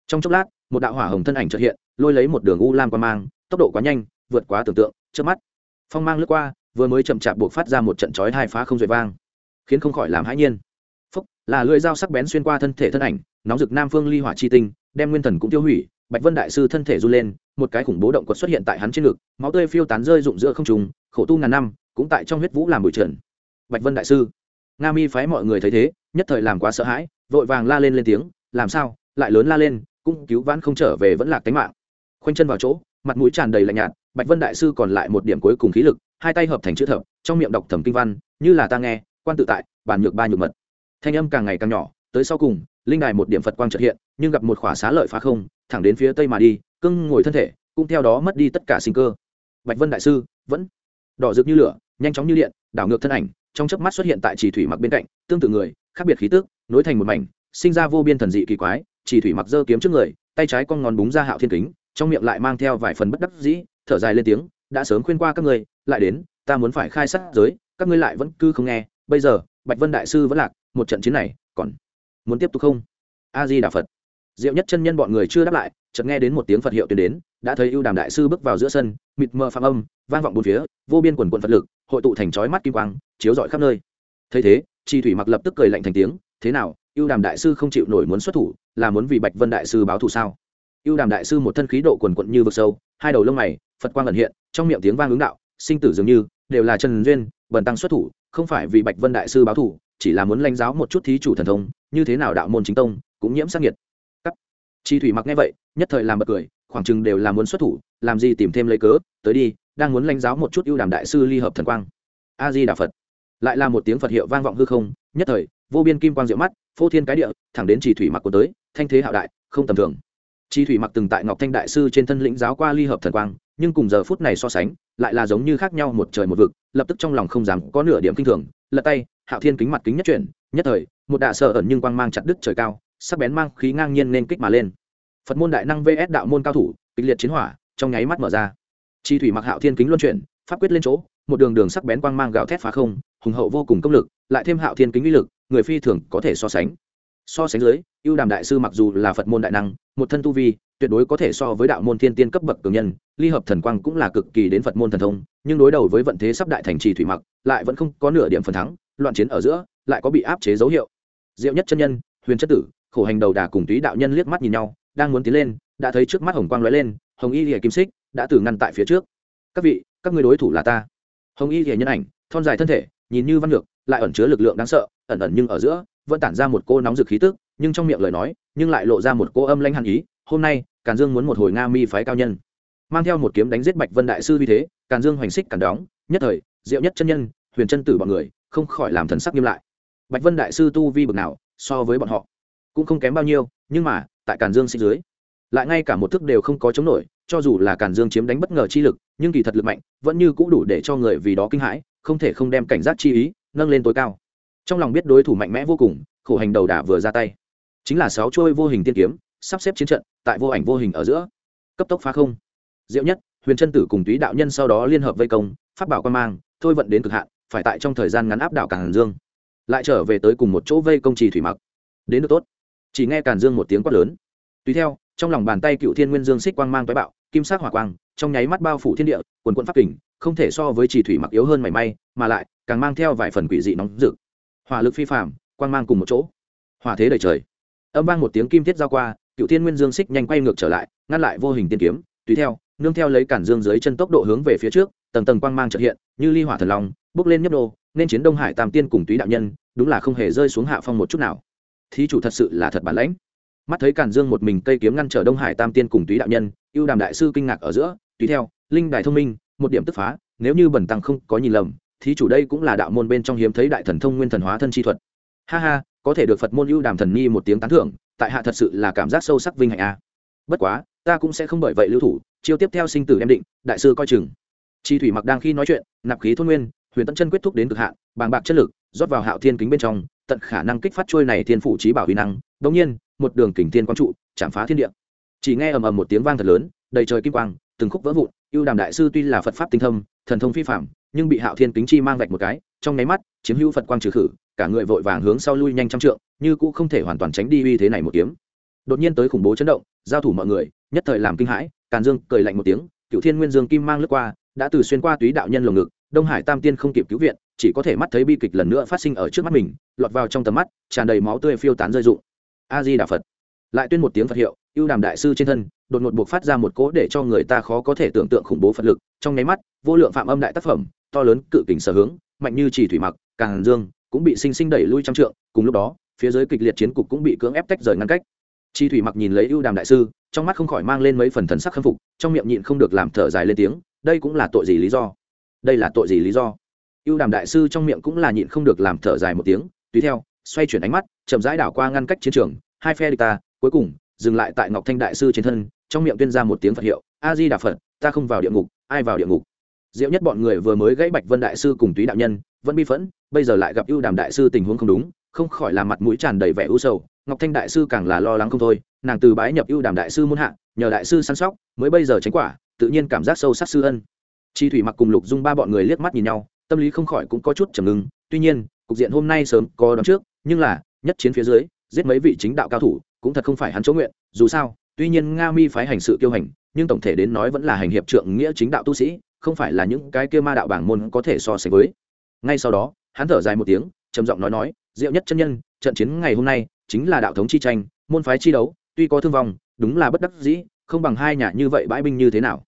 Trong chốc lát, một đạo hỏa hồng thân ảnh trợt hiện, lôi lấy một đường u lam qua mang, tốc độ quá nhanh, vượt quá tưởng tượng trước mắt, phong mang lướt qua, vừa mới chậm chạp buộc phát ra một trận chói hai phá không dội vang, khiến không khỏi làm hãi nhiên. Phúc, là lưỡi dao sắc bén xuyên qua thân thể thân ảnh, nóng rực nam phương ly hỏa chi tinh, đem nguyên thần cũng tiêu hủy bạch vân đại sư thân thể run lên, một cái khủng bố động quật xuất hiện tại hắn trên ngực, máu tươi phiêu tán rơi rụng giữa không trùng khổ tu ngàn năm, cũng tại trong huyết vũ làm bụi trần. Bạch vân đại sư, nga mi phái mọi người thấy thế, nhất thời làm quá sợ hãi, vội vàng la lên lên tiếng, làm sao? Lại lớn la lên, cũng cứu vãn không trở về vẫn là cánh mạng. Khoanh chân vào chỗ, mặt mũi tràn đầy lạnh nhạt, bạch vân đại sư còn lại một điểm cuối cùng khí lực, hai tay hợp thành chữ thập, trong miệng đọc thẩm kinh văn, như là ta nghe, quan tự tại, bản nhược ba nhược mật. Thanh âm càng ngày càng nhỏ, tới sau cùng, linh đài một điểm phật quang trật hiện, nhưng gặp một khỏa xá lợi phá không thẳng đến phía tây mà đi, cưng ngồi thân thể, cũng theo đó mất đi tất cả sinh cơ. Bạch vân đại sư, vẫn. Đỏ rực như lửa, nhanh chóng như điện, đảo ngược thân ảnh, trong chớp mắt xuất hiện tại chỉ thủy mặc bên cạnh, tương tự người, khác biệt khí tức, nối thành một mảnh, sinh ra vô biên thần dị kỳ quái, chỉ thủy mặc giơ kiếm trước người, tay trái con ngón búng ra hạo thiên kính, trong miệng lại mang theo vài phần bất đắc dĩ, thở dài lên tiếng, đã sớm khuyên qua các ngươi, lại đến, ta muốn phải khai sát giới, các ngươi lại vẫn cứ không nghe. Bây giờ, bạch vân đại sư vẫn lạc, một trận chiến này còn muốn tiếp tục không? A di đà phật diệu nhất chân nhân bọn người chưa đáp lại chợt nghe đến một tiếng phật hiệu truyền đến đã thấy ưu đàm đại sư bước vào giữa sân mịt mờ phạm âm vang vọng bốn phía vô biên quần quận phật lực hội tụ thành chói mắt kim quang chiếu rọi khắp nơi. Thấy thế chi thủy mặc lập tức cười lạnh thành tiếng thế nào ưu đàm đại sư không chịu nổi muốn xuất thủ là muốn vì bạch vân đại sư báo thù sao? Ưu đàm đại sư một thân khí độ quần quận như vực sâu hai đầu lông mày phật quang ẩn hiện trong miệng tiếng vang ứng đạo sinh tử dường như đều là trần duyên bần tăng xuất thủ không phải vì bạch vân đại sư báo thù, chỉ là muốn lãnh giáo một chút thí chủ thần thông như thế nào đạo môn chính tông cũng nhiễm sát nhiệt chi thủy mặc nghe vậy, nhất thời làm bật cười, khoảng chừng đều là muốn xuất thủ, làm gì tìm thêm lấy cớ, tới đi, đang muốn lãnh giáo một chút ưu đàm đại sư ly hợp thần quang. A di đà phật. Lại là một tiếng phật hiệu vang vọng hư không, nhất thời, vô biên kim quang diệu mắt, phô thiên cái địa, thẳng đến chỉ thủy mặc của tới, thanh thế hạo đại, không tầm thường. Chi thủy mặc từng tại ngọc thanh đại sư trên thân lĩnh giáo qua ly hợp thần quang, nhưng cùng giờ phút này so sánh, lại là giống như khác nhau một trời một vực, lập tức trong lòng không dám có nửa điểm kinh thường, lật tay, hạo thiên kính mặt kính nhất chuyển, nhất thời, một đạ sợ ẩn nhưng quang mang chặt đứt trời cao sắc bén mang khí ngang nhiên nên kích mà lên. Phật môn đại năng vs đạo môn cao thủ, kịch liệt chiến hỏa, trong nháy mắt mở ra. Chi thủy mặc hạo thiên kính luân chuyển, pháp quyết lên chỗ, một đường đường sắc bén quang mang gạo thét phá không, hùng hậu vô cùng công lực, lại thêm hạo thiên kính uy lực, người phi thường có thể so sánh. So sánh dưới, ưu đàm đại sư mặc dù là phật môn đại năng, một thân tu vi, tuyệt đối có thể so với đạo môn thiên tiên cấp bậc cường nhân, ly hợp thần quang cũng là cực kỳ đến phật môn thần thông, nhưng đối đầu với vận thế sắp đại thành trì thủy mặc, lại vẫn không có nửa điểm phần thắng, loạn chiến ở giữa, lại có bị áp chế dấu hiệu. Diệu nhất chân nhân, huyền chất tử khổ hành đầu đà cùng túy đạo nhân liếc mắt nhìn nhau đang muốn tiến lên đã thấy trước mắt hồng quang lóe lên hồng y lìa kim xích đã từ ngăn tại phía trước. Các vị các người đối thủ là ta. Hồng y lìa nhân ảnh thon dài thân thể nhìn như văn lược, lại ẩn chứa lực lượng đáng sợ ẩn ẩn nhưng ở giữa vẫn tản ra một cô nóng rực khí tức nhưng trong miệng lời nói nhưng lại lộ ra một cô âm lãnh hàn ý hôm nay càn dương muốn một hồi nga mi phái cao nhân. Mang theo một kiếm đánh giết bạch vân đại sư vì thế càn dương hoành xích càn đóng nhất thời diệu nhất chân nhân huyền chân tử bọn người không khỏi làm thần sắc nghiêm lại. Bạch vân đại sư tu vi bực nào so với bọn họ cũng không kém bao nhiêu, nhưng mà, tại càn dương xích dưới, lại ngay cả một thức đều không có chống nổi, cho dù là càn dương chiếm đánh bất ngờ chi lực, nhưng kỳ thật lực mạnh vẫn như cũ đủ để cho người vì đó kinh hãi, không thể không đem cảnh giác chi ý nâng lên tối cao. Trong lòng biết đối thủ mạnh mẽ vô cùng, khổ hành đầu đả vừa ra tay. Chính là sáu trôi vô hình tiên kiếm, sắp xếp chiến trận, tại vô ảnh vô hình ở giữa. Cấp tốc phá không. Diệu nhất, huyền trân tử cùng túy đạo nhân sau đó liên hợp vây công phát bảo quan mang, thôi vận đến cực hạn, phải tại trong thời gian ngắn áp đảo càn dương. Lại trở về tới cùng một chỗ vây công trì thủy mặc. Đến được tốt chỉ nghe càn dương một tiếng quát lớn. Tùy theo, trong lòng bàn tay cựu thiên nguyên dương xích quang mang tái bạo, kim sắc hỏa quang, trong nháy mắt bao phủ thiên địa, quần quận pháp kình, không thể so với trì thủy mặc yếu hơn mảy may, mà lại càng mang theo vài phần quỷ dị nóng rực. Hỏa lực phi phạm quang mang cùng một chỗ. Hỏa thế đầy trời. Âm vang một tiếng kim thiết giao qua, cựu thiên nguyên dương xích nhanh quay ngược trở lại, ngăn lại vô hình tiên kiếm. Tùy theo, nương theo lấy cản dương dưới chân tốc độ hướng về phía trước, tầng tầng quang mang trợ hiện, như ly hỏa thần long, bước lên nhấp đô nên chiến đông hải tam tiên cùng túy đạo nhân, đúng là không hề rơi xuống hạ phong một chút nào thí chủ thật sự là thật bản lãnh. Mắt thấy càn dương một mình cây kiếm ngăn trở đông hải tam tiên cùng túy đạo nhân, ưu đàm đại sư kinh ngạc ở giữa, tùy theo, linh đài thông minh, một điểm tức phá, nếu như bẩn tăng không có nhìn lầm, thí chủ đây cũng là đạo môn bên trong hiếm thấy đại thần thông nguyên thần hóa thân chi thuật. Ha ha, có thể được phật môn ưu đàm thần nhi một tiếng tán thưởng, tại hạ thật sự là cảm giác sâu sắc vinh hạnh a. Bất quá, ta cũng sẽ không bởi vậy lưu thủ, chiêu tiếp theo sinh tử em định, đại sư coi chừng. Chi thủy mặc đang khi nói chuyện, nạp khí thôn nguyên, huyền tân chân quyết thúc đến cực hạn, bàng bạc chất lực, rót vào hạo thiên kính bên trong tận khả năng kích phát trôi này thiên phủ trí bảo huy năng đống nhiên, một đường kình thiên quang trụ, chạm phá thiên địa. Chỉ nghe ầm ầm một tiếng vang thật lớn, đầy trời kim quang, từng khúc vỡ vụn, ưu đàm đại sư tuy là phật pháp tinh thâm, thần thông phi phạm nhưng bị hạo thiên kính chi mang vạch một cái, trong nháy mắt, chiếm hữu phật quang trừ khử, cả người vội vàng hướng sau lui nhanh trăm trượng, như cũ không thể hoàn toàn tránh đi uy thế này một kiếm. Đột nhiên tới khủng bố chấn động, giao thủ mọi người, nhất thời làm kinh hãi, càn dương cười lạnh một tiếng cựu thiên nguyên dương kim mang lướt qua, đã từ xuyên qua túy đạo nhân lồng ngực, đông hải tam tiên không kịp cứu viện chỉ có thể mắt thấy bi kịch lần nữa phát sinh ở trước mắt mình, lọt vào trong tầm mắt, tràn đầy máu tươi phiêu tán rơi rụng. A di đà phật. Lại tuyên một tiếng phật hiệu, ưu đàm đại sư trên thân, đột ngột buộc phát ra một cỗ để cho người ta khó có thể tưởng tượng khủng bố phật lực, trong nháy mắt, vô lượng phạm âm đại tác phẩm, to lớn cự kình sở hướng, mạnh như chỉ thủy mặc, càng dương, cũng bị sinh sinh đẩy lui trăm trượng, cùng lúc đó, phía dưới kịch liệt chiến cục cũng bị cưỡng ép tách rời ngăn cách. Chi thủy mặc nhìn lấy ưu đàm đại sư, trong mắt không khỏi mang lên mấy phần thần sắc khâm phục, trong miệng nhịn không được làm thở dài lên tiếng, đây cũng là tội gì lý do? Đây là tội gì lý do? Ưu đàm đại sư trong miệng cũng là nhịn không được làm thở dài một tiếng, tùy theo, xoay chuyển ánh mắt, chậm rãi đảo qua ngăn cách chiến trường, hai phe địch ta, cuối cùng, dừng lại tại ngọc thanh đại sư trên thân, trong miệng tuyên ra một tiếng phật hiệu a di đà phật ta không vào địa ngục, ai vào địa ngục? Diệu nhất bọn người vừa mới gãy bạch vân đại sư cùng túy đạo nhân, vẫn bi phẫn, bây giờ lại gặp ưu đàm đại sư tình huống không đúng, không khỏi làm mặt mũi tràn đầy vẻ u sầu, ngọc thanh đại sư càng là lo lắng không thôi, nàng từ bái nhập ưu đàm đại sư muôn hạ, nhờ đại sư săn sóc, mới bây giờ tránh quả, tự nhiên cảm giác sâu sắc sư ân. Chi thủy mặc cùng lục dung ba bọn người liếc mắt nhìn nhau tâm lý không khỏi cũng có chút trầm ngưng. Tuy nhiên, cục diện hôm nay sớm có đón trước, nhưng là, nhất chiến phía dưới, giết mấy vị chính đạo cao thủ cũng thật không phải hắn chỗ nguyện. Dù sao, tuy nhiên nga mi phái hành sự kiêu hành, nhưng tổng thể đến nói vẫn là hành hiệp trượng nghĩa chính đạo tu sĩ, không phải là những cái kia ma đạo bảng môn có thể so sánh với. Ngay sau đó, hắn thở dài một tiếng, trầm giọng nói nói, diệu nhất chân nhân, trận chiến ngày hôm nay chính là đạo thống chi tranh, môn phái chi đấu, tuy có thương vong, đúng là bất đắc dĩ, không bằng hai nhà như vậy bãi binh như thế nào?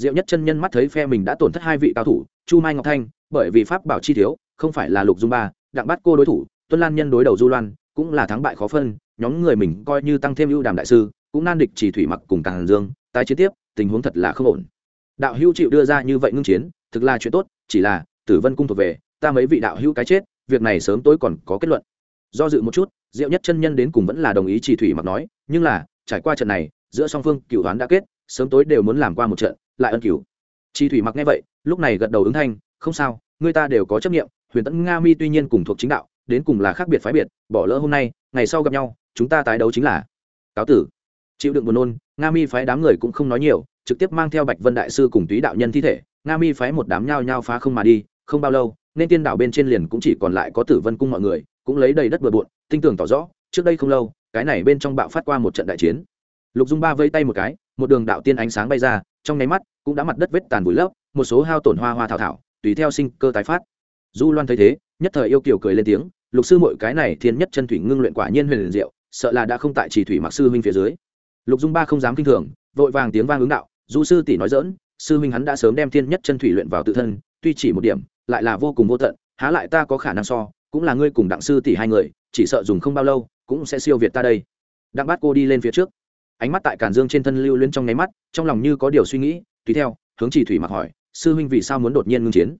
Diệu nhất chân nhân mắt thấy phe mình đã tổn thất hai vị cao thủ, chu mai ngọc thanh bởi vì pháp bảo chi thiếu, không phải là lục dung ba, đặng bắt cô đối thủ, tuân lan nhân đối đầu du loan, cũng là thắng bại khó phân, nhóm người mình coi như tăng thêm ưu đàm đại sư, cũng nan địch chỉ thủy mặc cùng càng dương, tái chiến tiếp, tình huống thật là không ổn. Đạo hữu chịu đưa ra như vậy ngưng chiến, thực là chuyện tốt, chỉ là, tử vân cung thuộc về, ta mấy vị đạo hữu cái chết, việc này sớm tối còn có kết luận. Do dự một chút, diệu nhất chân nhân đến cùng vẫn là đồng ý chỉ thủy mặc nói, nhưng là, trải qua trận này, giữa song phương cựu đoán đã kết, sớm tối đều muốn làm qua một trận, lại ân cửu. Chỉ thủy mặc nghe vậy, lúc này gật đầu ứng thanh, không sao người ta đều có chấp nghiệm huyền tẫn nga mi tuy nhiên cùng thuộc chính đạo, đến cùng là khác biệt phái biệt, bỏ lỡ hôm nay, ngày sau gặp nhau, chúng ta tái đấu chính là. Cáo tử. Chịu đựng buồn nôn, nga mi phái đám người cũng không nói nhiều, trực tiếp mang theo bạch vân đại sư cùng túy đạo nhân thi thể, nga mi phái một đám nhao nhao phá không mà đi, không bao lâu, nên tiên đảo bên trên liền cũng chỉ còn lại có tử vân cung mọi người, cũng lấy đầy đất bừa bộn, tinh tường tỏ rõ, trước đây không lâu, cái này bên trong bạo phát qua một trận đại chiến. Lục dung ba vây tay một cái, một đường đạo tiên ánh sáng bay ra, trong nháy mắt, cũng đã mặt đất vết tàn vùi lấp, một số hao tổn hoa hoa thảo thảo tùy theo sinh cơ tái phát. Du loan thấy thế, nhất thời yêu kiều cười lên tiếng, lục sư muội cái này thiên nhất chân thủy ngưng luyện quả nhiên huyền liền diệu, sợ là đã không tại chỉ thủy mặc sư huynh phía dưới. Lục dung ba không dám kinh thường, vội vàng tiếng vang ứng đạo, du sư tỷ nói dỡn sư huynh hắn đã sớm đem thiên nhất chân thủy luyện vào tự thân, tuy chỉ một điểm, lại là vô cùng vô tận, há lại ta có khả năng so, cũng là ngươi cùng đặng sư tỷ hai người, chỉ sợ dùng không bao lâu, cũng sẽ siêu việt ta đây. Đặng bát cô đi lên phía trước. Ánh mắt tại càn dương trên thân lưu luyến trong nháy mắt, trong lòng như có điều suy nghĩ, tùy theo, hướng chỉ thủy mặc hỏi sư huynh vì sao muốn đột nhiên ngưng chiến?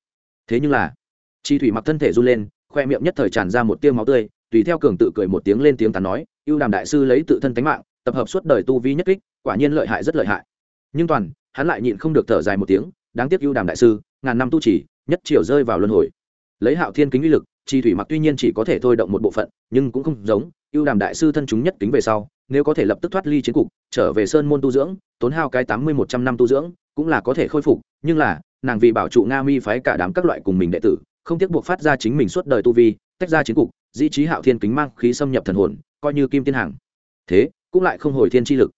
Thế nhưng là, chi thủy mặc thân thể run lên, khoe miệng nhất thời tràn ra một tiêu máu tươi, tùy theo cường tự cười một tiếng lên tiếng tán nói, ưu đàm đại sư lấy tự thân tánh mạng, tập hợp suốt đời tu vi nhất kích, quả nhiên lợi hại rất lợi hại. Nhưng toàn, hắn lại nhịn không được thở dài một tiếng, đáng tiếc ưu đàm đại sư, ngàn năm tu chỉ, nhất triều rơi vào luân hồi. Lấy hạo thiên kính uy lực, chi thủy mặc tuy nhiên chỉ có thể thôi động một bộ phận, nhưng cũng không giống, ưu đàm đại sư thân chúng nhất kính về sau, nếu có thể lập tức thoát ly chiến cục, trở về sơn môn tu dưỡng, tốn hao cái tám mươi một trăm năm tu dưỡng, cũng là có thể khôi phục nhưng là, nàng vì bảo trụ nga mi phái cả đám các loại cùng mình đệ tử, không tiếc buộc phát ra chính mình suốt đời tu vi, tách ra chiến cục, dĩ trí hạo thiên kính mang khí xâm nhập thần hồn, coi như kim tiên hàng. Thế, cũng lại không hồi thiên chi lực.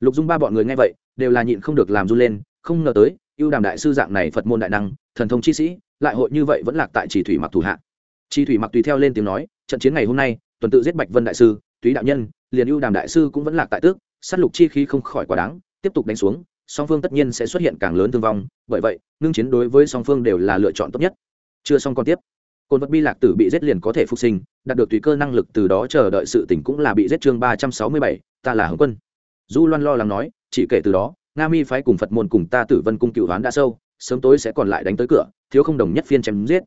Lục dung ba bọn người nghe vậy, đều là nhịn không được làm run lên, không ngờ tới, ưu đàm đại sư dạng này phật môn đại năng, thần thông chi sĩ, lại hội như vậy vẫn lạc tại chỉ thủy mặc thủ hạ. Chi thủy mặc tùy theo lên tiếng nói, trận chiến ngày hôm nay, tuần tự giết bạch vân đại sư, túy đạo nhân, liền ưu đàm đại sư cũng vẫn lạc tại tước, sát lục chi khí không khỏi quá đáng, tiếp tục đánh xuống song phương tất nhiên sẽ xuất hiện càng lớn thương vong, bởi vậy, ngưng chiến đối với song phương đều là lựa chọn tốt nhất. Chưa xong còn tiếp. Cồn vật bi lạc tử bị giết liền có thể phục sinh, đạt được tùy cơ năng lực từ đó chờ đợi sự tỉnh cũng là bị giết chương ba trăm sáu mươi bảy, ta là hồng quân. Du loan lo lắng nói, chỉ kể từ đó, nga mi phái cùng phật môn cùng ta tử vân cung cựu hoán đã sâu, sớm tối sẽ còn lại đánh tới cửa, thiếu không đồng nhất phiên chém giết.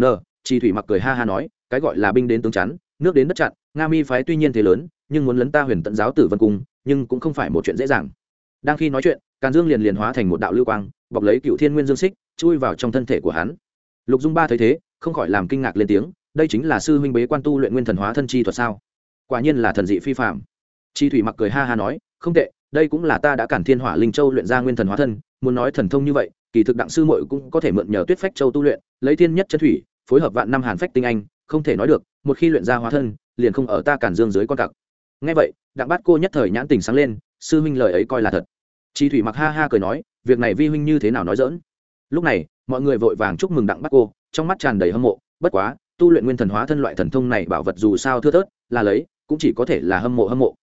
N, chi thủy mặc cười ha ha nói, cái gọi là binh đến tướng chắn, nước đến đất chặn, nga mi phái tuy nhiên thế lớn, nhưng muốn lấn ta huyền tận giáo tử vân cung, nhưng cũng không phải một chuyện dễ dàng đang khi nói chuyện, càn dương liền liền hóa thành một đạo lưu quang, bọc lấy cựu thiên nguyên dương xích, chui vào trong thân thể của hắn. Lục dung ba thấy thế, không khỏi làm kinh ngạc lên tiếng, đây chính là sư huynh bế quan tu luyện nguyên thần hóa thân chi thuật sao? Quả nhiên là thần dị phi phạm chi thủy mặc cười ha ha nói, không tệ, đây cũng là ta đã cản thiên hỏa linh châu luyện ra nguyên thần hóa thân, muốn nói thần thông như vậy, kỳ thực đặng sư mội cũng có thể mượn nhờ tuyết phách châu tu luyện, lấy thiên nhất chân thủy, phối hợp vạn năm hàn phách tinh anh, không thể nói được, một khi luyện ra hóa thân, liền không ở ta cản dương dưới con cặc. Ngay vậy, đặng bát cô nhất thời nhãn tình sáng lên, sư huynh lời ấy coi là thật chi thủy mặc ha ha cười nói, việc này vi huynh như thế nào nói dỡn lúc này, mọi người vội vàng chúc mừng đặng bắc cô, trong mắt tràn đầy hâm mộ, bất quá, tu luyện nguyên thần hóa thân loại thần thông này bảo vật dù sao thưa thớt, là lấy, cũng chỉ có thể là hâm mộ hâm mộ.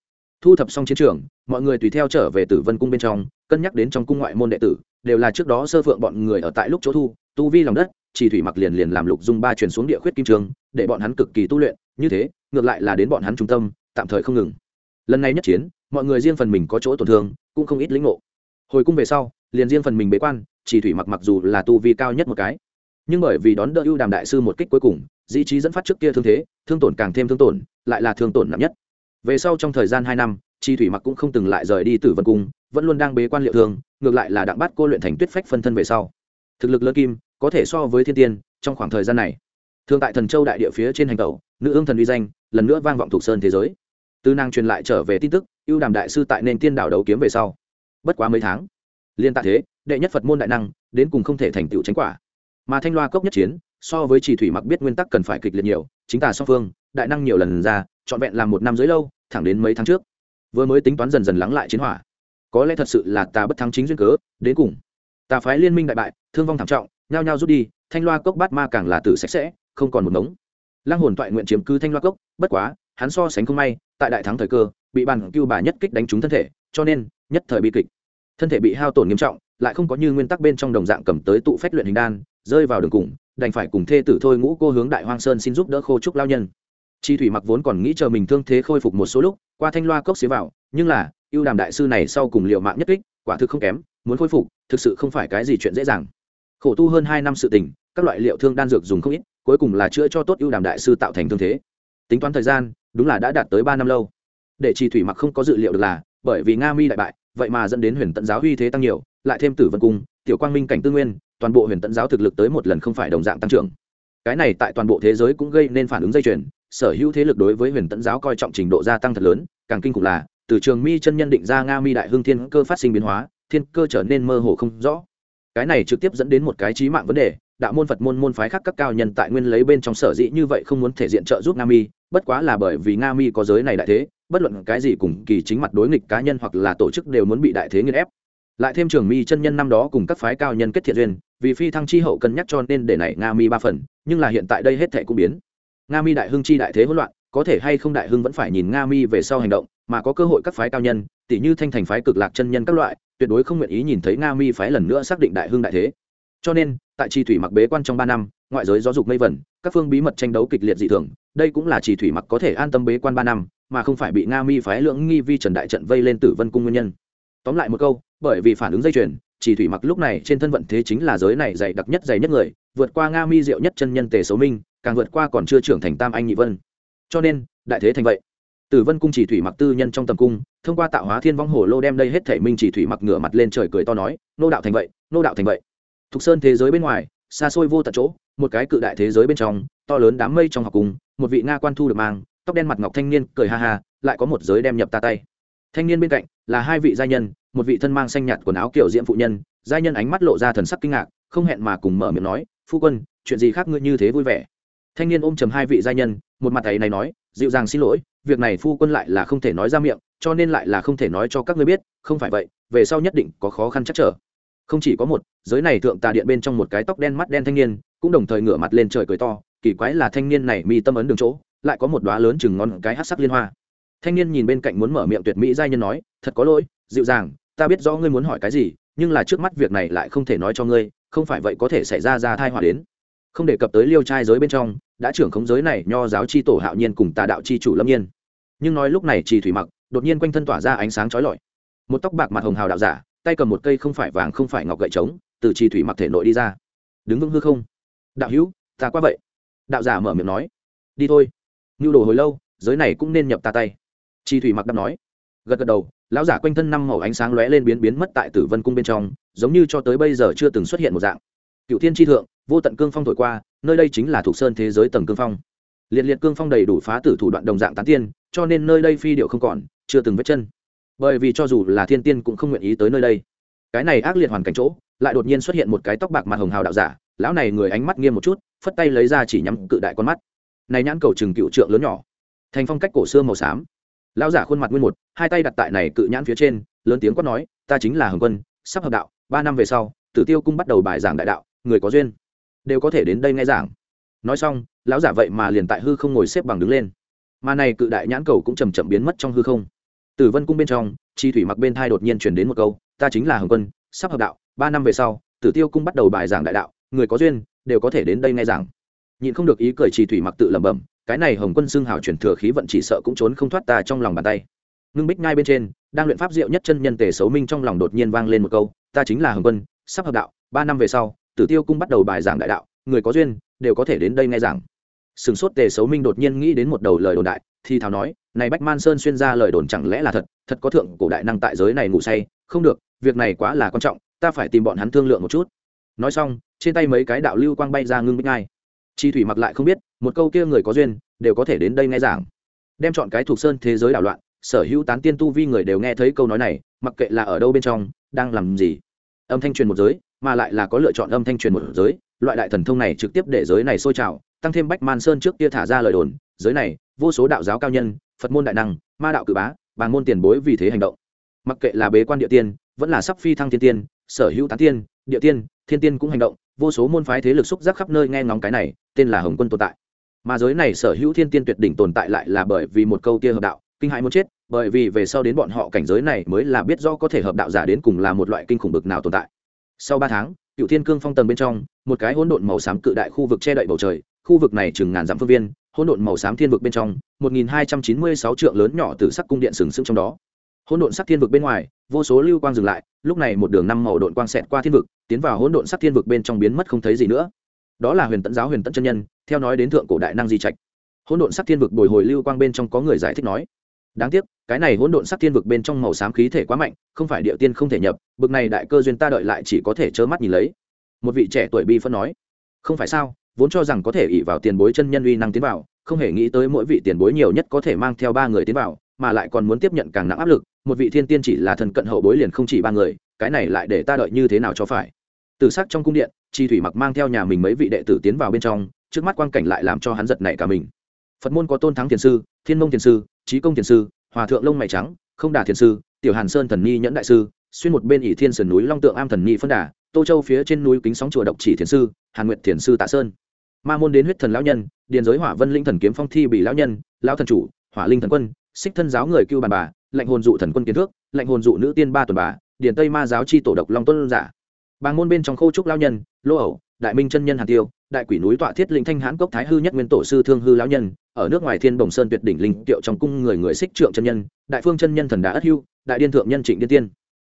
Thu thập xong chiến trường, mọi người tùy theo trở về tử vân cung bên trong, cân nhắc đến trong cung ngoại môn đệ tử, đều là trước đó sơ phượng bọn người ở tại lúc chỗ thu, tu vi lòng đất chỉ thủy mặc liền liền làm lục dung ba chuyển xuống địa khuyết kim trường, để bọn hắn cực kỳ tu luyện, như thế, ngược lại là đến bọn hắn trung tâm, tạm thời không ngừng lần này nhất chiến, mọi người riêng phần mình có chỗ tổn thương, cũng không ít lĩnh ngộ. Hồi cung về sau, liền riêng phần mình bế quan, chỉ thủy mặc mặc dù là tu vi cao nhất một cái. Nhưng bởi vì đón đỡ ưu đàm đại sư một kích cuối cùng, dĩ trí dẫn phát trước kia thương thế, thương tổn càng thêm thương tổn, lại là thương tổn nặng nhất. Về sau trong thời gian hai năm, chi thủy mặc cũng không từng lại rời đi tử vân cung, vẫn luôn đang bế quan liệu thương, ngược lại là đặng bắt cô luyện thành tuyết phách phân thân về sau. Thực lực lớn kim, có thể so với thiên tiên, trong khoảng thời gian này. Thương tại thần châu đại địa phía trên hành tẩu, nữ ương thần uy danh, lần nữa vang vọng thuộc sơn thế giới tư năng truyền lại trở về tin tức, ưu đàm đại sư tại nền tiên đảo đấu kiếm về sau. Bất quá mấy tháng liên tạ thế, đệ nhất phật môn đại năng, đến cùng không thể thành tựu tránh quả. Mà thanh loa cốc nhất chiến, so với chỉ thủy mặc biết nguyên tắc cần phải kịch liệt nhiều, chính tà song phương, đại năng nhiều lần ra, trọn vẹn làm một năm dưới lâu, thẳng đến mấy tháng trước. Vừa mới tính toán dần dần lắng lại chiến hỏa. Có lẽ thật sự là ta bất thắng chính duyên cớ, đến cùng. Tà phái liên minh đại bại, thương vong thảm trọng, nhao nhao rút đi, thanh loa cốc bát ma càng là tử sạch sẽ, không còn một ngống. Lăng hồn toại nguyện chiếm cứ thanh loa cốc, bất quá, hắn so sánh không may tại đại thắng thời cơ, bị bàn cưu bà nhất kích đánh trúng thân thể, cho nên, nhất thời bi kịch. Thân thể bị hao tổn nghiêm trọng, lại không có như nguyên tắc bên trong đồng dạng cầm tới tụ phách luyện hình đan, rơi vào đường cùng, đành phải cùng thê tử thôi ngũ cô hướng đại hoang sơn xin giúp đỡ khô trúc lao nhân. Chi thủy mặc vốn còn nghĩ chờ mình thương thế khôi phục một số lúc, qua thanh loa cốc xế vào, nhưng là, ưu đàm đại sư này sau cùng liệu mạng nhất kích, quả thực không kém, muốn khôi phục, thực sự không phải cái gì chuyện dễ dàng. Khổ tu hơn hai năm sự tình, các loại liệu thương đan dược dùng không ít, cuối cùng là chữa cho tốt ưu đàm đại sư tạo thành thương thế. Tính toán thời gian đúng là đã đạt tới ba năm lâu. Để trì thủy mặc không có dự liệu được là, bởi vì nga mi đại bại, vậy mà dẫn đến huyền tận giáo uy thế tăng nhiều, lại thêm tử vân cung, tiểu quang minh cảnh tư nguyên, toàn bộ huyền tận giáo thực lực tới một lần không phải đồng dạng tăng trưởng. Cái này tại toàn bộ thế giới cũng gây nên phản ứng dây chuyền, sở hữu thế lực đối với huyền tận giáo coi trọng trình độ gia tăng thật lớn, càng kinh khủng là, từ trường mi chân nhân định ra nga mi đại hưng thiên cơ phát sinh biến hóa, thiên cơ trở nên mơ hồ không rõ. Cái này trực tiếp dẫn đến một cái trí mạng vấn đề, đạo môn phật môn môn phái khác các cao nhân tại nguyên lấy bên trong sở dĩ như vậy không muốn thể diện trợ giúp nga mi bất quá là bởi vì nga mi có giới này đại thế, bất luận cái gì cùng kỳ chính mặt đối nghịch cá nhân hoặc là tổ chức đều muốn bị đại thế nghiên ép. Lại thêm trường mi chân nhân năm đó cùng các phái cao nhân kết thiện duyên, vì phi thăng chi hậu cân nhắc cho nên để này nga mi ba phần, nhưng là hiện tại đây hết thể cũng biến. Nga mi đại hưng chi đại thế hỗn loạn, có thể hay không đại hưng vẫn phải nhìn nga mi về sau hành động, mà có cơ hội các phái cao nhân tỷ như thanh thành phái cực lạc chân nhân các loại, tuyệt đối không nguyện ý nhìn thấy nga mi phái lần nữa xác định đại hưng đại thế. Cho nên, tại chi thủy mặc bế quan trong ba năm, ngoại giới giáo dục mây vẩn các phương bí mật tranh đấu kịch liệt dị thường, đây cũng là chỉ thủy mặc có thể an tâm bế quan ba năm, mà không phải bị nga mi phái lưỡng nghi vi trần đại trận vây lên tử vân cung nguyên nhân. Tóm lại một câu, bởi vì phản ứng dây chuyền, chỉ thủy mặc lúc này trên thân vận thế chính là giới này dày đặc nhất dày nhất người, vượt qua nga mi diệu nhất chân nhân tề số minh, càng vượt qua còn chưa trưởng thành tam anh nhị vân. Cho nên, đại thế thành vậy. Tử vân cung chỉ thủy mặc tư nhân trong tầm cung, thông qua tạo hóa thiên vong hồ lô đem đây hết thể minh chỉ thủy mặc ngửa mặt lên trời cười to nói, nô đạo thành vậy, nô đạo thành vậy. Thục sơn thế giới bên ngoài, xa xôi vô tận chỗ một cái cự đại thế giới bên trong to lớn đám mây trong học cùng, một vị nga quan thu được mang tóc đen mặt ngọc thanh niên cười ha ha lại có một giới đem nhập ta tay. Thanh niên bên cạnh là hai vị gia nhân một vị thân mang xanh nhạt quần áo kiểu diễm phụ nhân gia nhân ánh mắt lộ ra thần sắc kinh ngạc không hẹn mà cùng mở miệng nói phu quân chuyện gì khác ngươi như thế vui vẻ? Thanh niên ôm chầm hai vị gia nhân một mặt ấy này nói dịu dàng xin lỗi việc này phu quân lại là không thể nói ra miệng cho nên lại là không thể nói cho các ngươi biết không phải vậy về sau nhất định có khó khăn chắc trở không chỉ có một, giới này thượng tà điện bên trong một cái tóc đen mắt đen thanh niên, cũng đồng thời ngửa mặt lên trời cười to, kỳ quái là thanh niên này mi tâm ấn đường chỗ, lại có một đóa lớn chừng ngon cái hát sắc liên hoa. Thanh niên nhìn bên cạnh muốn mở miệng tuyệt mỹ giai nhân nói, thật có lỗi, dịu dàng, ta biết rõ ngươi muốn hỏi cái gì, nhưng là trước mắt việc này lại không thể nói cho ngươi, không phải vậy có thể xảy ra ra thai họa đến. Không đề cập tới liêu trai giới bên trong, đã trưởng khống giới này nho giáo chi tổ hạo nhiên cùng tà đạo chi chủ lâm nhiên. Nhưng nói lúc này chỉ thủy mặc, đột nhiên quanh thân tỏa ra ánh sáng trói lọi. Một tóc bạc mặt hồng hào đạo giả tay cầm một cây không phải vàng không phải ngọc gậy trống, từ trì thủy mặc thể nội đi ra. Đứng vững hư không. Đạo hữu, ta qua vậy. Đạo giả mở miệng nói. Đi thôi. Ngưu đồ hồi lâu, giới này cũng nên nhập ta tay. Chi thủy mặc đáp nói. Gật gật đầu, lão giả quanh thân năm màu ánh sáng lóe lên biến biến mất tại tử vân cung bên trong, giống như cho tới bây giờ chưa từng xuất hiện một dạng. Cựu thiên tri thượng, vô tận cương phong thổi qua, nơi đây chính là thuộc sơn thế giới tầng cương phong. Liệt liệt cương phong đầy đủ phá tử thủ đoạn đồng dạng tán tiên, cho nên nơi đây phi điệu không còn, chưa từng vết chân bởi vì cho dù là thiên tiên cũng không nguyện ý tới nơi đây. Cái này ác liệt hoàn cảnh chỗ, lại đột nhiên xuất hiện một cái tóc bạc mặt hồng hào đạo giả, lão này người ánh mắt nghiêm một chút, phất tay lấy ra chỉ nhắm cự đại con mắt. Này nhãn cầu chừng cựu trượng lớn nhỏ, thành phong cách cổ xưa màu xám. Lão giả khuôn mặt nguyên một, hai tay đặt tại này cự nhãn phía trên, lớn tiếng quát nói, ta chính là hồng quân, sắp hợp đạo, ba năm về sau, tử tiêu cung bắt đầu bài giảng đại đạo, người có duyên, đều có thể đến đây nghe giảng. Nói xong, lão giả vậy mà liền tại hư không ngồi xếp bằng đứng lên. Mà này cự đại nhãn cầu cũng chầm chậm biến mất trong hư không tử vân cung bên trong, chi thủy mặc bên thai đột nhiên chuyển đến một câu, ta chính là hồng quân, sắp hợp đạo, ba năm về sau, tử tiêu cung bắt đầu bài giảng đại đạo, người có duyên, đều có thể đến đây nghe giảng. Nhịn không được ý cười chi thủy mặc tự lẩm bẩm, cái này hồng quân xưng hào chuyển thừa khí vận chỉ sợ cũng trốn không thoát ta trong lòng bàn tay. Ngưng bích ngay bên trên, đang luyện pháp diệu nhất chân nhân tề xấu minh trong lòng đột nhiên vang lên một câu, ta chính là hồng quân, sắp hợp đạo, ba năm về sau, tử tiêu cung bắt đầu bài giảng đại đạo, người có duyên, đều có thể đến đây nghe giảng. Sừng sốt tề xấu minh đột nhiên nghĩ đến một đầu lời đồn đại thì thào nói, này bách man sơn xuyên ra lời đồn chẳng lẽ là thật? Thật có thượng cổ đại năng tại giới này ngủ say. Không được, việc này quá là quan trọng, ta phải tìm bọn hắn thương lượng một chút. Nói xong, trên tay mấy cái đạo lưu quang bay ra ngưng bích ngay chi thủy mặc lại không biết, một câu kia người có duyên, đều có thể đến đây nghe giảng. Đem chọn cái thuộc sơn thế giới đảo loạn, sở hữu tán tiên tu vi người đều nghe thấy câu nói này, mặc kệ là ở đâu bên trong, đang làm gì. Âm thanh truyền một giới, mà lại là có lựa chọn âm thanh truyền một giới, loại đại thần thông này trực tiếp để giới này sôi trào, tăng thêm bách man sơn trước kia thả ra lời đồn, giới này vô số đạo giáo cao nhân, phật môn đại năng, ma đạo cử bá bàn môn tiền bối vì thế hành động. Mặc kệ là bế quan địa tiên, vẫn là sắp phi thăng thiên tiên, sở hữu tán tiên, địa tiên, thiên tiên cũng hành động, vô số môn phái thế lực xúc giác khắp nơi nghe ngóng cái này, tên là hồng quân tồn tại. Mà giới này sở hữu thiên tiên tuyệt đỉnh tồn tại lại là bởi vì một câu tia hợp đạo, kinh hãi muốn chết, bởi vì về sau đến bọn họ cảnh giới này mới là biết rõ có thể hợp đạo giả đến cùng là một loại kinh khủng bực nào tồn tại. Sau ba tháng cựu thiên cương phong tầng bên trong, một cái hỗn độn màu xám cự đại khu vực che đậy bầu trời, khu vực này chừng ngàn dặm phương viên hỗn độn màu xám thiên vực bên trong, một nghìn hai trăm chín mươi sáu trượng lớn nhỏ tử sắc cung điện sừng sững trong đó. Hỗn độn sắc thiên vực bên ngoài, vô số lưu quang dừng lại, lúc này một đường năm màu độn quang xẹt qua thiên vực, tiến vào hỗn độn sắc thiên vực bên trong biến mất không thấy gì nữa. Đó là huyền tẫn giáo, huyền tẫn chân nhân, theo nói đến thượng cổ đại năng di trạch. Hỗn độn sắc thiên vực bồi hồi lưu quang bên trong có người giải thích nói, đáng tiếc, cái này hỗn độn sắc thiên vực bên trong màu xám khí thể quá mạnh, không phải địa tiên không thể nhập, bực này đại cơ duyên ta đợi lại chỉ có thể trơ mắt nhìn lấy. Một vị trẻ tuổi bi phân nói, không phải sao? Vốn cho rằng có thể ỉ vào tiền bối chân nhân uy năng tiến vào, không hề nghĩ tới mỗi vị tiền bối nhiều nhất có thể mang theo ba người tiến vào, mà lại còn muốn tiếp nhận càng nặng áp lực, một vị thiên tiên chỉ là thần cận hậu bối liền không chỉ ba người, cái này lại để ta đợi như thế nào cho phải? Từ sắc trong cung điện, chi thủy mặc mang theo nhà mình mấy vị đệ tử tiến vào bên trong, trước mắt quang cảnh lại làm cho hắn giật nảy cả mình. Phật môn có tôn thắng thiền sư, thiên mông thiền sư, trí công thiền sư, hòa thượng lông mày trắng, không đà thiền sư, tiểu hàn sơn thần ni nhẫn đại sư, xuyên một bên ỷ thiên sườn núi long tượng am thần ni phân đà, tô châu phía trên núi kính sóng chùa độc chỉ thiền sư, hàn nguyệt thiền sư tạ sơn ma môn đến huyết thần lão nhân, điền giới hỏa vân linh thần kiếm phong thi bị lão nhân, lão thần chủ, hỏa linh thần quân, xích thân giáo người cưu bàn bà lệnh hồn dụ thần quân kiến thước lệnh hồn dụ nữ tiên ba tuần bà, điền tây ma giáo chi tổ độc long tuân giả. Bàng môn bên trong khâu trúc lao nhân, lô ẩu, đại minh chân nhân hàn tiêu, đại quỷ núi tọa thiết linh thanh hãn cốc thái hư nhất nguyên tổ sư thương hư lão nhân, ở nước ngoài thiên bồng sơn tuyệt đỉnh linh tiệu trong cung người người xích trượng chân nhân, đại phương chân nhân thần đá ất hưu, đại điên thượng nhân trịnh điên tiên.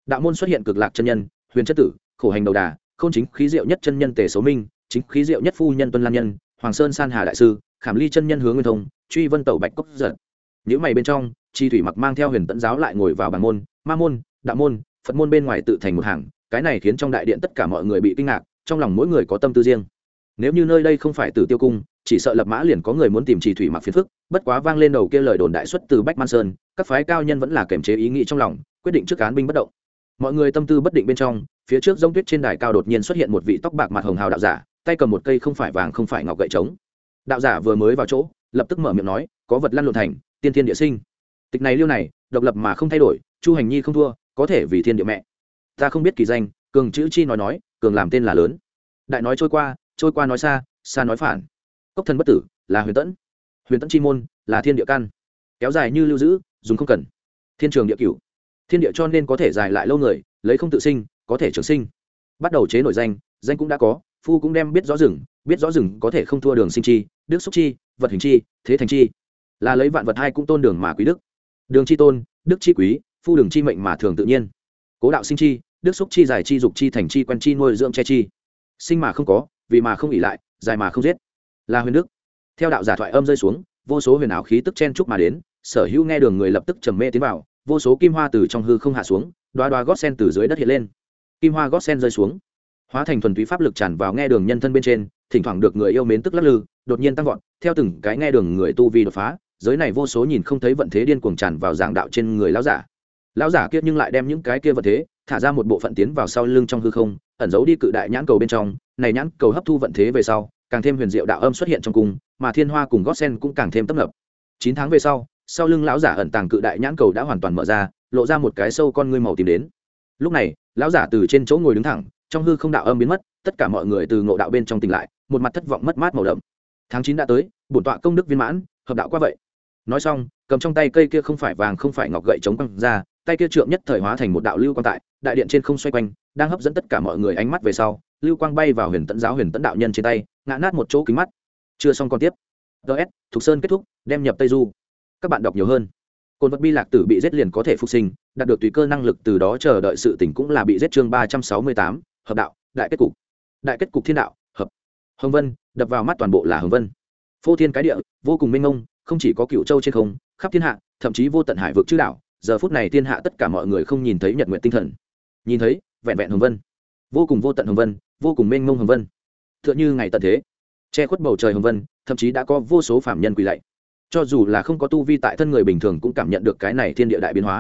Đạo môn xuất hiện cực lạc chân nhân, huyền chất tử, khổ hành đầu đà không chính khí diệu nhất chân nhân tề số minh chính khí diệu nhất phu nhân tuân lan nhân, hoàng sơn san hà đại sư, khảm ly chân nhân hướng nguyên thông, truy vân tẩu bạch cốc giật. Những mày bên trong, chi thủy mặc mang theo huyền tẫn giáo lại ngồi vào bàn môn, ma môn, đạo môn, phật môn bên ngoài tự thành một hàng, cái này khiến trong đại điện tất cả mọi người bị kinh ngạc, trong lòng mỗi người có tâm tư riêng. Nếu như nơi đây không phải từ tiêu cung, chỉ sợ lập mã liền có người muốn tìm chỉ thủy mặc phiền phức, bất quá vang lên đầu kia lời đồn đại xuất từ bách man sơn, các phái cao nhân vẫn là kềm chế ý nghĩ trong lòng, quyết định trước cán binh bất động. Mọi người tâm tư bất định bên trong, phía trước giống tuyết trên đài cao đột nhiên xuất hiện một vị tóc bạc mặt hồng hào đạo giả tay cầm một cây không phải vàng không phải ngọc gậy trống. Đạo giả vừa mới vào chỗ, lập tức mở miệng nói, có vật lăn lộn thành, tiên thiên địa sinh. Tịch này liêu này, độc lập mà không thay đổi, chu hành nhi không thua, có thể vì thiên địa mẹ. Ta không biết kỳ danh, cường chữ chi nói nói, cường làm tên là lớn. Đại nói trôi qua trôi qua nói xa xa nói phản. Cốc thần bất tử, là huyền tẫn. Huyền tẫn chi môn, là thiên địa căn. Kéo dài như lưu giữ, dùng không cần. Thiên trường địa cửu. Thiên địa cho nên có thể dài lại lâu người, lấy không tự sinh, có thể trường sinh. Bắt đầu chế nổi danh danh cũng đã có phu cũng đem biết rõ rừng, biết rõ rừng có thể không thua đường sinh chi, đức xúc chi, vật hình chi, thế thành chi. Là lấy vạn vật hai cũng tôn đường mà quý đức. Đường chi tôn, đức chi quý, phu đường chi mệnh mà thường tự nhiên. Cố đạo sinh chi, đức xúc chi dài chi dục chi thành chi quen chi nuôi dưỡng che chi. Sinh mà không có, vì mà không ỉ lại dài mà không giết. Là huyền đức. Theo đạo giả thoại âm rơi xuống, vô số huyền ảo khí tức chen chúc mà đến, sở hữu nghe đường người lập tức trầm mê tiến vào, vô số kim hoa từ trong hư không hạ xuống, đoá đoá gót sen từ dưới đất hiện lên. Kim hoa gót sen rơi xuống hóa thành thuần túy pháp lực tràn vào nghe đường nhân thân bên trên, thỉnh thoảng được người yêu mến tức lắc lư, đột nhiên tăng vọt, theo từng cái nghe đường người tu vi đột phá, giới này vô số nhìn không thấy vận thế điên cuồng tràn vào giảng đạo trên người lão giả. Lão giả kia nhưng lại đem những cái kia vận thế, thả ra một bộ phận tiến vào sau lưng trong hư không, ẩn giấu đi cự đại nhãn cầu bên trong, này nhãn cầu hấp thu vận thế về sau, càng thêm huyền diệu đạo âm xuất hiện trong cung, mà thiên hoa cùng gót sen cũng càng thêm tấp nập. Chín tháng về sau sau lưng lão giả ẩn tàng cự đại nhãn cầu đã hoàn toàn mở ra, lộ ra một cái sâu con ngươi màu tìm đến. Lúc này, lão giả từ trên chỗ ngồi đứng thẳng trong hư không đạo âm biến mất, tất cả mọi người từ ngộ đạo bên trong tỉnh lại, một mặt thất vọng mất mát màu đậm. Tháng chín đã tới, bổn tọa công đức viên mãn, hợp đạo qua vậy. Nói xong, cầm trong tay cây kia không phải vàng không phải ngọc gậy chống quăng ra, tay kia trượng nhất thời hóa thành một đạo lưu quang tại, đại điện trên không xoay quanh, đang hấp dẫn tất cả mọi người ánh mắt về sau, lưu quang bay vào huyền tẫn giáo huyền tẫn đạo nhân trên tay, ngã nát một chỗ kính mắt. Chưa xong còn tiếp. Ts thục sơn kết thúc, đem nhập tây du. Các bạn đọc nhiều hơn. Cồn vật bi lạc tử bị giết liền có thể phục sinh, đạt được tùy cơ năng lực từ đó chờ đợi sự tỉnh cũng là bị giết chương ba trăm sáu mươi tám hợp đạo, đại kết cục. Đại kết cục thiên đạo, hợp. Hồng vân, đập vào mắt toàn bộ là hồng vân. Phô thiên cái địa, vô cùng minh ngông không chỉ có cựu châu trên không, khắp thiên hạ, thậm chí vô tận hải vực chữ đạo giờ phút này thiên hạ tất cả mọi người không nhìn thấy nhật nguyện tinh thần. Nhìn thấy, vẹn vẹn hồng vân. Vô cùng vô tận hồng vân, vô cùng mênh mông hồng vân. T h ư ợ n h ư ngày tận thế. Che khuất bầu trời hồng vân, thậm chí đã có vô số phạm nhân quỳ lạy. Cho dù là không có tu vi tại thân người bình thường cũng cảm nhận được cái này thiên địa đại biến hóa.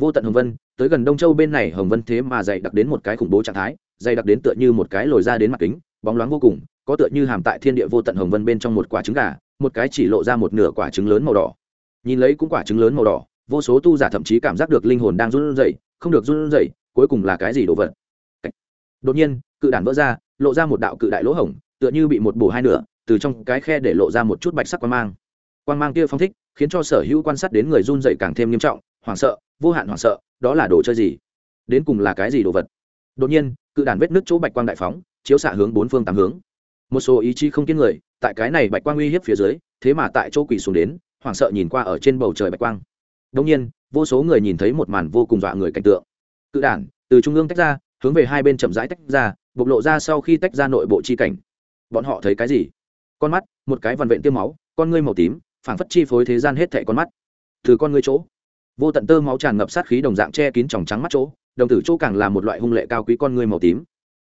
Vô tận hồng vân, tới gần đông châu bên này hồng vân thế mà dày đặc đến một cái khủng bố trạng thái dày đặc đến tựa như một cái lồi ra đến mặt kính, bóng loáng vô cùng, có tựa như hàm tại thiên địa vô tận hồng vân bên trong một quả trứng gà, một cái chỉ lộ ra một nửa quả trứng lớn màu đỏ. Nhìn lấy cũng quả trứng lớn màu đỏ, vô số tu giả thậm chí cảm giác được linh hồn đang run rẩy, không được run rẩy, cuối cùng là cái gì đồ vật? Đột nhiên, cự đản vỡ ra, lộ ra một đạo cự đại lỗ hổng, tựa như bị một bổ hai nửa, từ trong cái khe để lộ ra một chút bạch sắc quan mang. Quan mang kia phong thích, khiến cho sở hữu quan sát đến người run rẩy càng thêm nghiêm trọng, hoảng sợ, vô hạn hoảng sợ, đó là đồ chơi gì? Đến cùng là cái gì đồ vật? Đột nhiên cự đàn vết nước chỗ bạch quang đại phóng, chiếu xạ hướng bốn phương tám hướng. Một số ý chí không kiên người, tại cái này bạch quang uy hiếp phía dưới, thế mà tại chỗ quỳ xuống đến, hoảng sợ nhìn qua ở trên bầu trời bạch quang. Đông nhiên, vô số người nhìn thấy một màn vô cùng dọa người cảnh tượng. Cự đản từ trung ương tách ra, hướng về hai bên chậm rãi tách ra, bộc lộ ra sau khi tách ra nội bộ chi cảnh. Bọn họ thấy cái gì? Con mắt, một cái vằn vện tiêm máu, con ngươi màu tím, phảng phất chi phối thế gian hết thảy con mắt. Từ con ngươi chỗ, vô tận tơ máu tràn ngập sát khí đồng dạng che kín tròng trắng mắt chỗ đồng tử chỗ càng là một loại hung lệ cao quý con người màu tím.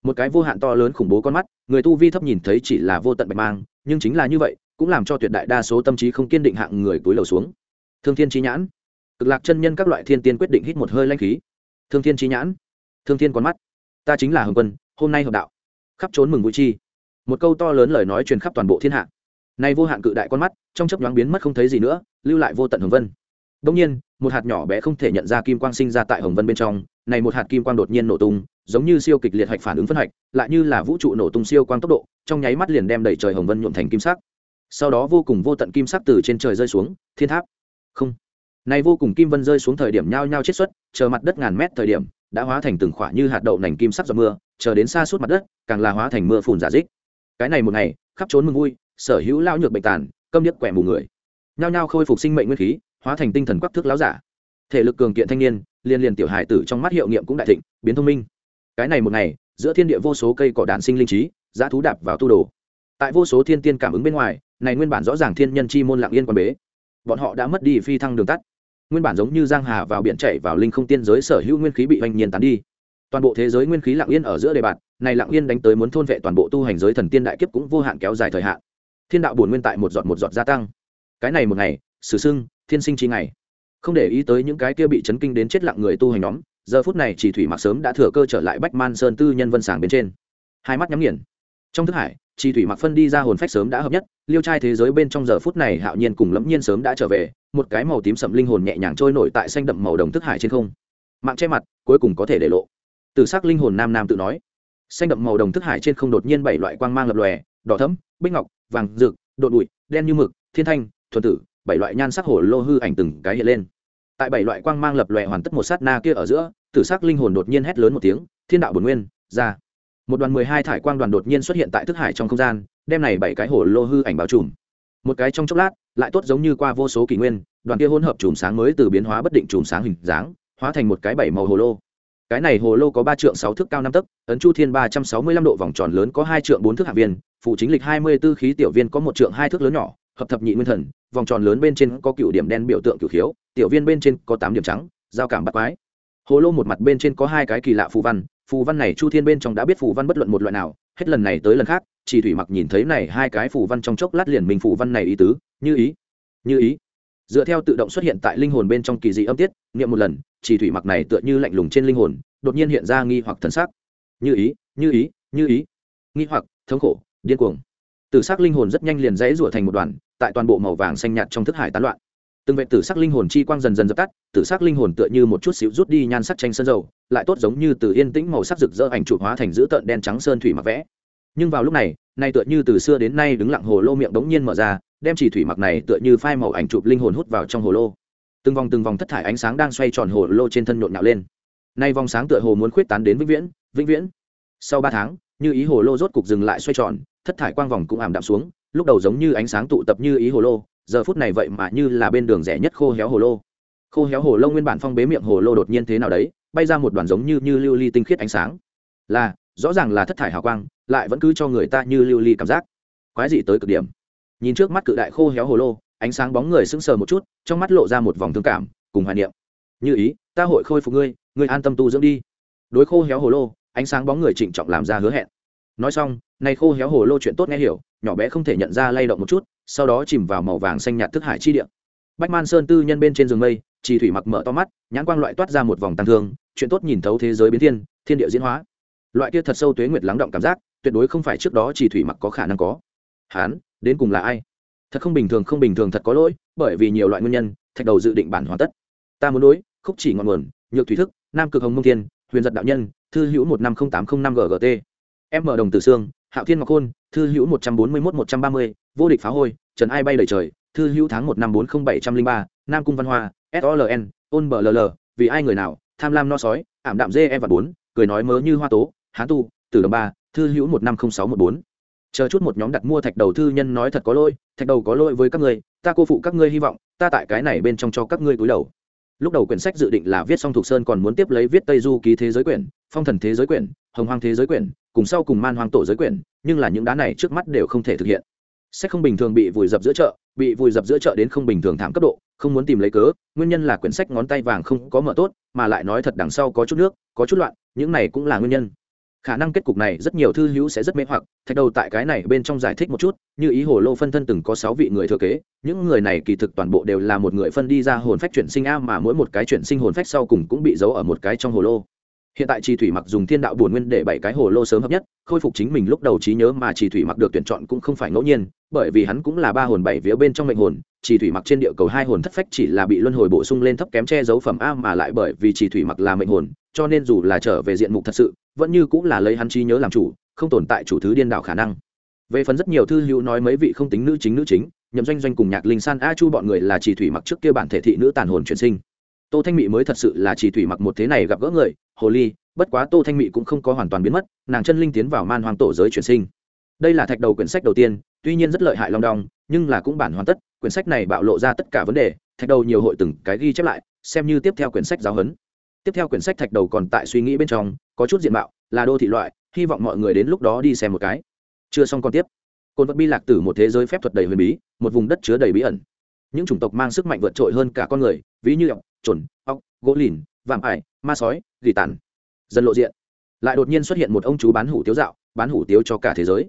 Một cái vô hạn to lớn khủng bố con mắt, người tu vi thấp nhìn thấy chỉ là vô tận bạch mang, nhưng chính là như vậy, cũng làm cho tuyệt đại đa số tâm trí không kiên định hạng người túi lầu xuống. Thương thiên trí nhãn. Cực lạc chân nhân các loại thiên tiên quyết định hít một hơi lanh khí. Thương thiên trí nhãn. Thương thiên con mắt. Ta chính là hồng quân, hôm nay hợp đạo. Khắp trốn mừng vui chi. Một câu to lớn lời nói truyền khắp toàn bộ thiên hạ. Nay vô hạn cự đại con mắt, trong chấp nhoáng biến mất không thấy gì nữa, lưu lại vô tận hồng vân. Đông nhiên, một hạt nhỏ bé không thể nhận ra kim quang sinh ra tại hồng vân bên trong này một hạt kim quang đột nhiên nổ tung, giống như siêu kịch liệt hạch phản ứng phân hạch, lại như là vũ trụ nổ tung siêu quang tốc độ, trong nháy mắt liền đem đẩy trời hồng vân nhuộm thành kim sắc. Sau đó vô cùng vô tận kim sắc từ trên trời rơi xuống, thiên tháp. Không. Này vô cùng kim vân rơi xuống thời điểm nhao nhao chết xuất, chờ mặt đất ngàn mét thời điểm, đã hóa thành từng khỏa như hạt đậu nành kim sắc giọt mưa, chờ đến xa suốt mặt đất, càng là hóa thành mưa phùn giả dích. Cái này một ngày, khắp trốn mừng vui, sở hữu lao nhược bệnh tàn, câm điếc quẻ mù người. Nhao nhao khôi phục sinh mệnh nguyên khí, hóa thành tinh thần quắc thước láo giả. Thể lực cường kiện thanh niên liên liên tiểu hải tử trong mắt hiệu nghiệm cũng đại thịnh, biến thông minh. Cái này một ngày, giữa thiên địa vô số cây cỏ đạn sinh linh trí, giá thú đạp vào tu đồ. Tại vô số thiên tiên cảm ứng bên ngoài, này nguyên bản rõ ràng thiên nhân chi môn lặng yên quan bế. Bọn họ đã mất đi phi thăng đường tắt. Nguyên bản giống như giang hà vào biển chảy vào linh không tiên giới sở hữu nguyên khí bị hoành nhiên tán đi. Toàn bộ thế giới nguyên khí lặng yên ở giữa đề bạt, này lặng yên đánh tới muốn thôn vệ toàn bộ tu hành giới thần tiên đại kiếp cũng vô hạn kéo dài thời hạn. Thiên đạo bổn nguyên tại một giọt một giọt gia tăng. Cái này một ngày, sử sưng, thiên sinh chi ngày không để ý tới những cái kia bị chấn kinh đến chết lặng người tu hành nhóm, giờ phút này chỉ thủy mặc sớm đã thừa cơ trở lại bách man sơn tư nhân vân sàng bên trên. Hai mắt nhắm nghiền. Trong thức hải, chỉ thủy mặc phân đi ra hồn phách sớm đã hợp nhất, liêu trai thế giới bên trong giờ phút này hạo nhiên cùng lẫm nhiên sớm đã trở về, một cái màu tím sậm linh hồn nhẹ nhàng trôi nổi tại xanh đậm màu đồng thức hải trên không. Mạng che mặt, cuối cùng có thể để lộ. Từ sắc linh hồn nam nam tự nói. Xanh đậm màu đồng thức hải trên không đột nhiên bảy loại quang mang lập lòe, đỏ thấm bích ngọc, vàng rực, đột bụi, đen như mực, thiên thanh, thuần tử, bảy loại nhan sắc hồ lô hư ảnh từng cái hiện lên tại bảy loại quang mang lập lòe hoàn tất một sát na kia ở giữa, tử sắc linh hồn đột nhiên hét lớn một tiếng, thiên đạo bổn nguyên, ra. Một đoàn mười hai thải quang đoàn đột nhiên xuất hiện tại thức hải trong không gian, đem này bảy cái hồ lô hư ảnh bao trùm. Một cái trong chốc lát, lại tốt giống như qua vô số kỷ nguyên, đoàn kia hỗn hợp chùm sáng mới từ biến hóa bất định chùm sáng hình dáng, hóa thành một cái bảy màu hồ lô. Cái này hồ lô có ba trượng sáu thước cao năm tấc, ấn chu thiên ba trăm sáu mươi lăm độ vòng tròn lớn có hai trượng bốn thước hạ viên, phụ chính lịch hai mươi b ố khí tiểu viên có một trượng hai thước lớn nhỏ, hợp thập nhị nguyên thần vòng tròn lớn bên trên có cựu điểm đen biểu tượng cựu khiếu, tiểu viên bên trên có tám điểm trắng, giao cảm bắt quái. Hồ lô một mặt bên trên có hai cái kỳ lạ phù văn phù văn này chu thiên bên trong đã biết phù văn bất luận một loại nào, hết lần này tới lần khác, chỉ thủy mặc nhìn thấy này hai cái phù văn trong chốc lát liền mình phù văn này ý tứ, như ý như ý. Dựa theo tự động xuất hiện tại linh hồn bên trong kỳ dị âm tiết, nghiệm một lần, chỉ thủy mặc này tựa như lạnh lùng trên linh hồn, đột nhiên hiện ra nghi hoặc thần sắc. Như ý như ý như ý. Nghi hoặc, thống khổ, điên cuồng tử sắc linh hồn rất nhanh liền dãy rủa thành một đoàn, tại toàn bộ màu vàng xanh nhạt trong thức hải tán loạn. Từng vệ tử sắc linh hồn chi quang dần dần dập tắt, tử sắc linh hồn tựa như một chút xíu rút đi nhan sắc tranh sơn dầu, lại tốt giống như từ yên tĩnh màu sắc rực rỡ ảnh chụp hóa thành dữ tợn đen trắng sơn thủy mặc vẽ. Nhưng vào lúc này, nay tựa như từ xưa đến nay đứng lặng hồ lô miệng đống nhiên mở ra, đem chỉ thủy mặc này tựa như phai màu ảnh chụp linh hồn hút vào trong hồ lô. Từng vòng từng vòng thất thải ánh sáng đang xoay tròn hồ lô trên thân nhộn nhạo lên. Nay vòng sáng tựa hồ muốn khuyết tán đến vĩnh viễn vĩnh viễn. Sau ba tháng, như ý hồ lô rốt cục dừng lại xoay tròn thất thải quang vòng cũng ảm đạm xuống, lúc đầu giống như ánh sáng tụ tập như ý hồ lô, giờ phút này vậy mà như là bên đường rẻ nhất khô héo hồ lô. Khô héo hồ lô nguyên bản phong bế miệng hồ lô đột nhiên thế nào đấy, bay ra một đoàn giống như như lưu ly tinh khiết ánh sáng. Là, rõ ràng là thất thải hào quang, lại vẫn cứ cho người ta như lưu ly cảm giác. Quái dị tới cực điểm. Nhìn trước mắt cự đại khô héo hồ lô, ánh sáng bóng người sững sờ một chút, trong mắt lộ ra một vòng thương cảm, cùng hoài niệm. Như ý, ta hội khôi phục ngươi ngươi an tâm tu dưỡng đi. Đối khô héo hồ lô, ánh sáng bóng người trịnh trọng làm ra hứa hẹn nói xong nay khô héo hồ lô chuyện tốt nghe hiểu, nhỏ bé không thể nhận ra lay động một chút, sau đó chìm vào màu vàng xanh nhạt thức hải chi địa. Bách man sơn tư nhân bên trên giường mây, chỉ thủy mặc mở to mắt, nhãn quang loại toát ra một vòng tăng thương, chuyện tốt nhìn thấu thế giới biến thiên thiên địa diễn hóa. Loại kia thật sâu tuế nguyệt lắng động cảm giác, tuyệt đối không phải trước đó chỉ thủy mặc có khả năng có. Hán, đến cùng là ai? Thật không bình thường, không bình thường thật có lỗi, bởi vì nhiều loại nguyên nhân, thạch đầu dự định bản hoàn tất. Ta muốn đối, khúc chỉ ngọn nguồn, nhược thủy thức, nam cực hồng mông thiên, huyền giật đạo nhân, thư hữu một năm không tám không năm ggt m đồng tử xương, hạo thiên ngọc khôn, thư hữu một trăm bốn mươi một một trăm ba mươi, vô địch phá hôi, trần ai bay đầy trời, thư hữu tháng một năm bốn không bảy trăm linh ba, nam cung văn hoa soln ôn bờ ll vì ai người nào, tham lam no sói, ảm đạm dê em và bốn, cười nói mớ như hoa tố hán tu từ đồng ba, thư hữu một năm không sáu một bốn. Chờ chút một nhóm đặt mua thạch đầu thư nhân nói thật có lỗi, thạch đầu có lỗi với các ngươi, ta cô phụ các ngươi hy vọng, ta tại cái này bên trong cho các ngươi cúi đầu. Lúc đầu quyển sách dự định là viết xong thục sơn còn muốn tiếp lấy viết tây du ký thế giới quyển phong thần thế giới quyển, hồng hoang thế giới quyển, cùng sau cùng man hoang tổ giới quyển, nhưng là những đá này trước mắt đều không thể thực hiện. Sách không bình thường bị vùi dập giữa chợ, bị vùi dập giữa chợ đến không bình thường thảm cấp độ, không muốn tìm lấy cớ, nguyên nhân là quyển sách ngón tay vàng không có mở tốt, mà lại nói thật đằng sau có chút nước, có chút loạn, những này cũng là nguyên nhân. Khả năng kết cục này rất nhiều thư hữu sẽ rất mê hoặc, thạch đầu tại cái này bên trong giải thích một chút, như ý hồ lô phân thân từng có sáu vị người thừa kế, những người này kỳ thực toàn bộ đều là một người phân đi ra hồn phách chuyển sinh a mà mỗi một cái chuyển sinh hồn phách sau cùng cũng bị giấu ở một cái trong hồ lô hiện tại trì thủy mặc dùng thiên đạo bổn nguyên để bảy cái hồ lô sớm hợp nhất, khôi phục chính mình lúc đầu trí nhớ mà trì thủy mặc được tuyển chọn cũng không phải ngẫu nhiên, bởi vì hắn cũng là ba hồn bảy vía bên trong mệnh hồn, trì thủy mặc trên địa cầu hai hồn thất phách chỉ là bị luân hồi bổ sung lên thấp kém che giấu phẩm a mà lại bởi vì trì thủy mặc là mệnh hồn, cho nên dù là trở về diện mục thật sự, vẫn như cũng là lấy hắn trí nhớ làm chủ, không tồn tại chủ thứ điên đảo khả năng. Về phần rất nhiều thư hữu nói mấy vị không tính nữ chính nữ chính, nhậm doanh doanh cùng nhạc linh san a chu bọn người là chỉ thủy mặc trước kia bản thể thị nữ tàn hồn chuyển sinh tô thanh mị mới thật sự là chỉ thủy mặc một thế này gặp gỡ người, hồ ly, bất quá tô thanh mị cũng không có hoàn toàn biến mất, nàng chân linh tiến vào man hoang tổ giới chuyển sinh. Đây là thạch đầu quyển sách đầu tiên, tuy nhiên rất lợi hại long đong, nhưng là cũng bản hoàn tất, quyển sách này bạo lộ ra tất cả vấn đề, thạch đầu nhiều hội từng cái ghi chép lại, xem như tiếp theo quyển sách giáo huấn. Tiếp theo quyển sách thạch đầu còn tại suy nghĩ bên trong, có chút diện mạo, là đô thị loại, hy vọng mọi người đến lúc đó đi xem một cái. Chưa xong còn tiếp. Côn vật bi lạc tử một thế giới phép thuật đầy huyền bí, một vùng đất chứa đầy bí ẩn. Những chủng tộc mang sức mạnh vượt trội hơn cả con người, ví như ọc chuẩn ốc, gỗ lìn, vạm ải, ma sói, gỉ tàn. Dần lộ diện. Lại đột nhiên xuất hiện một ông chú bán hủ tiếu dạo, bán hủ tiếu cho cả thế giới.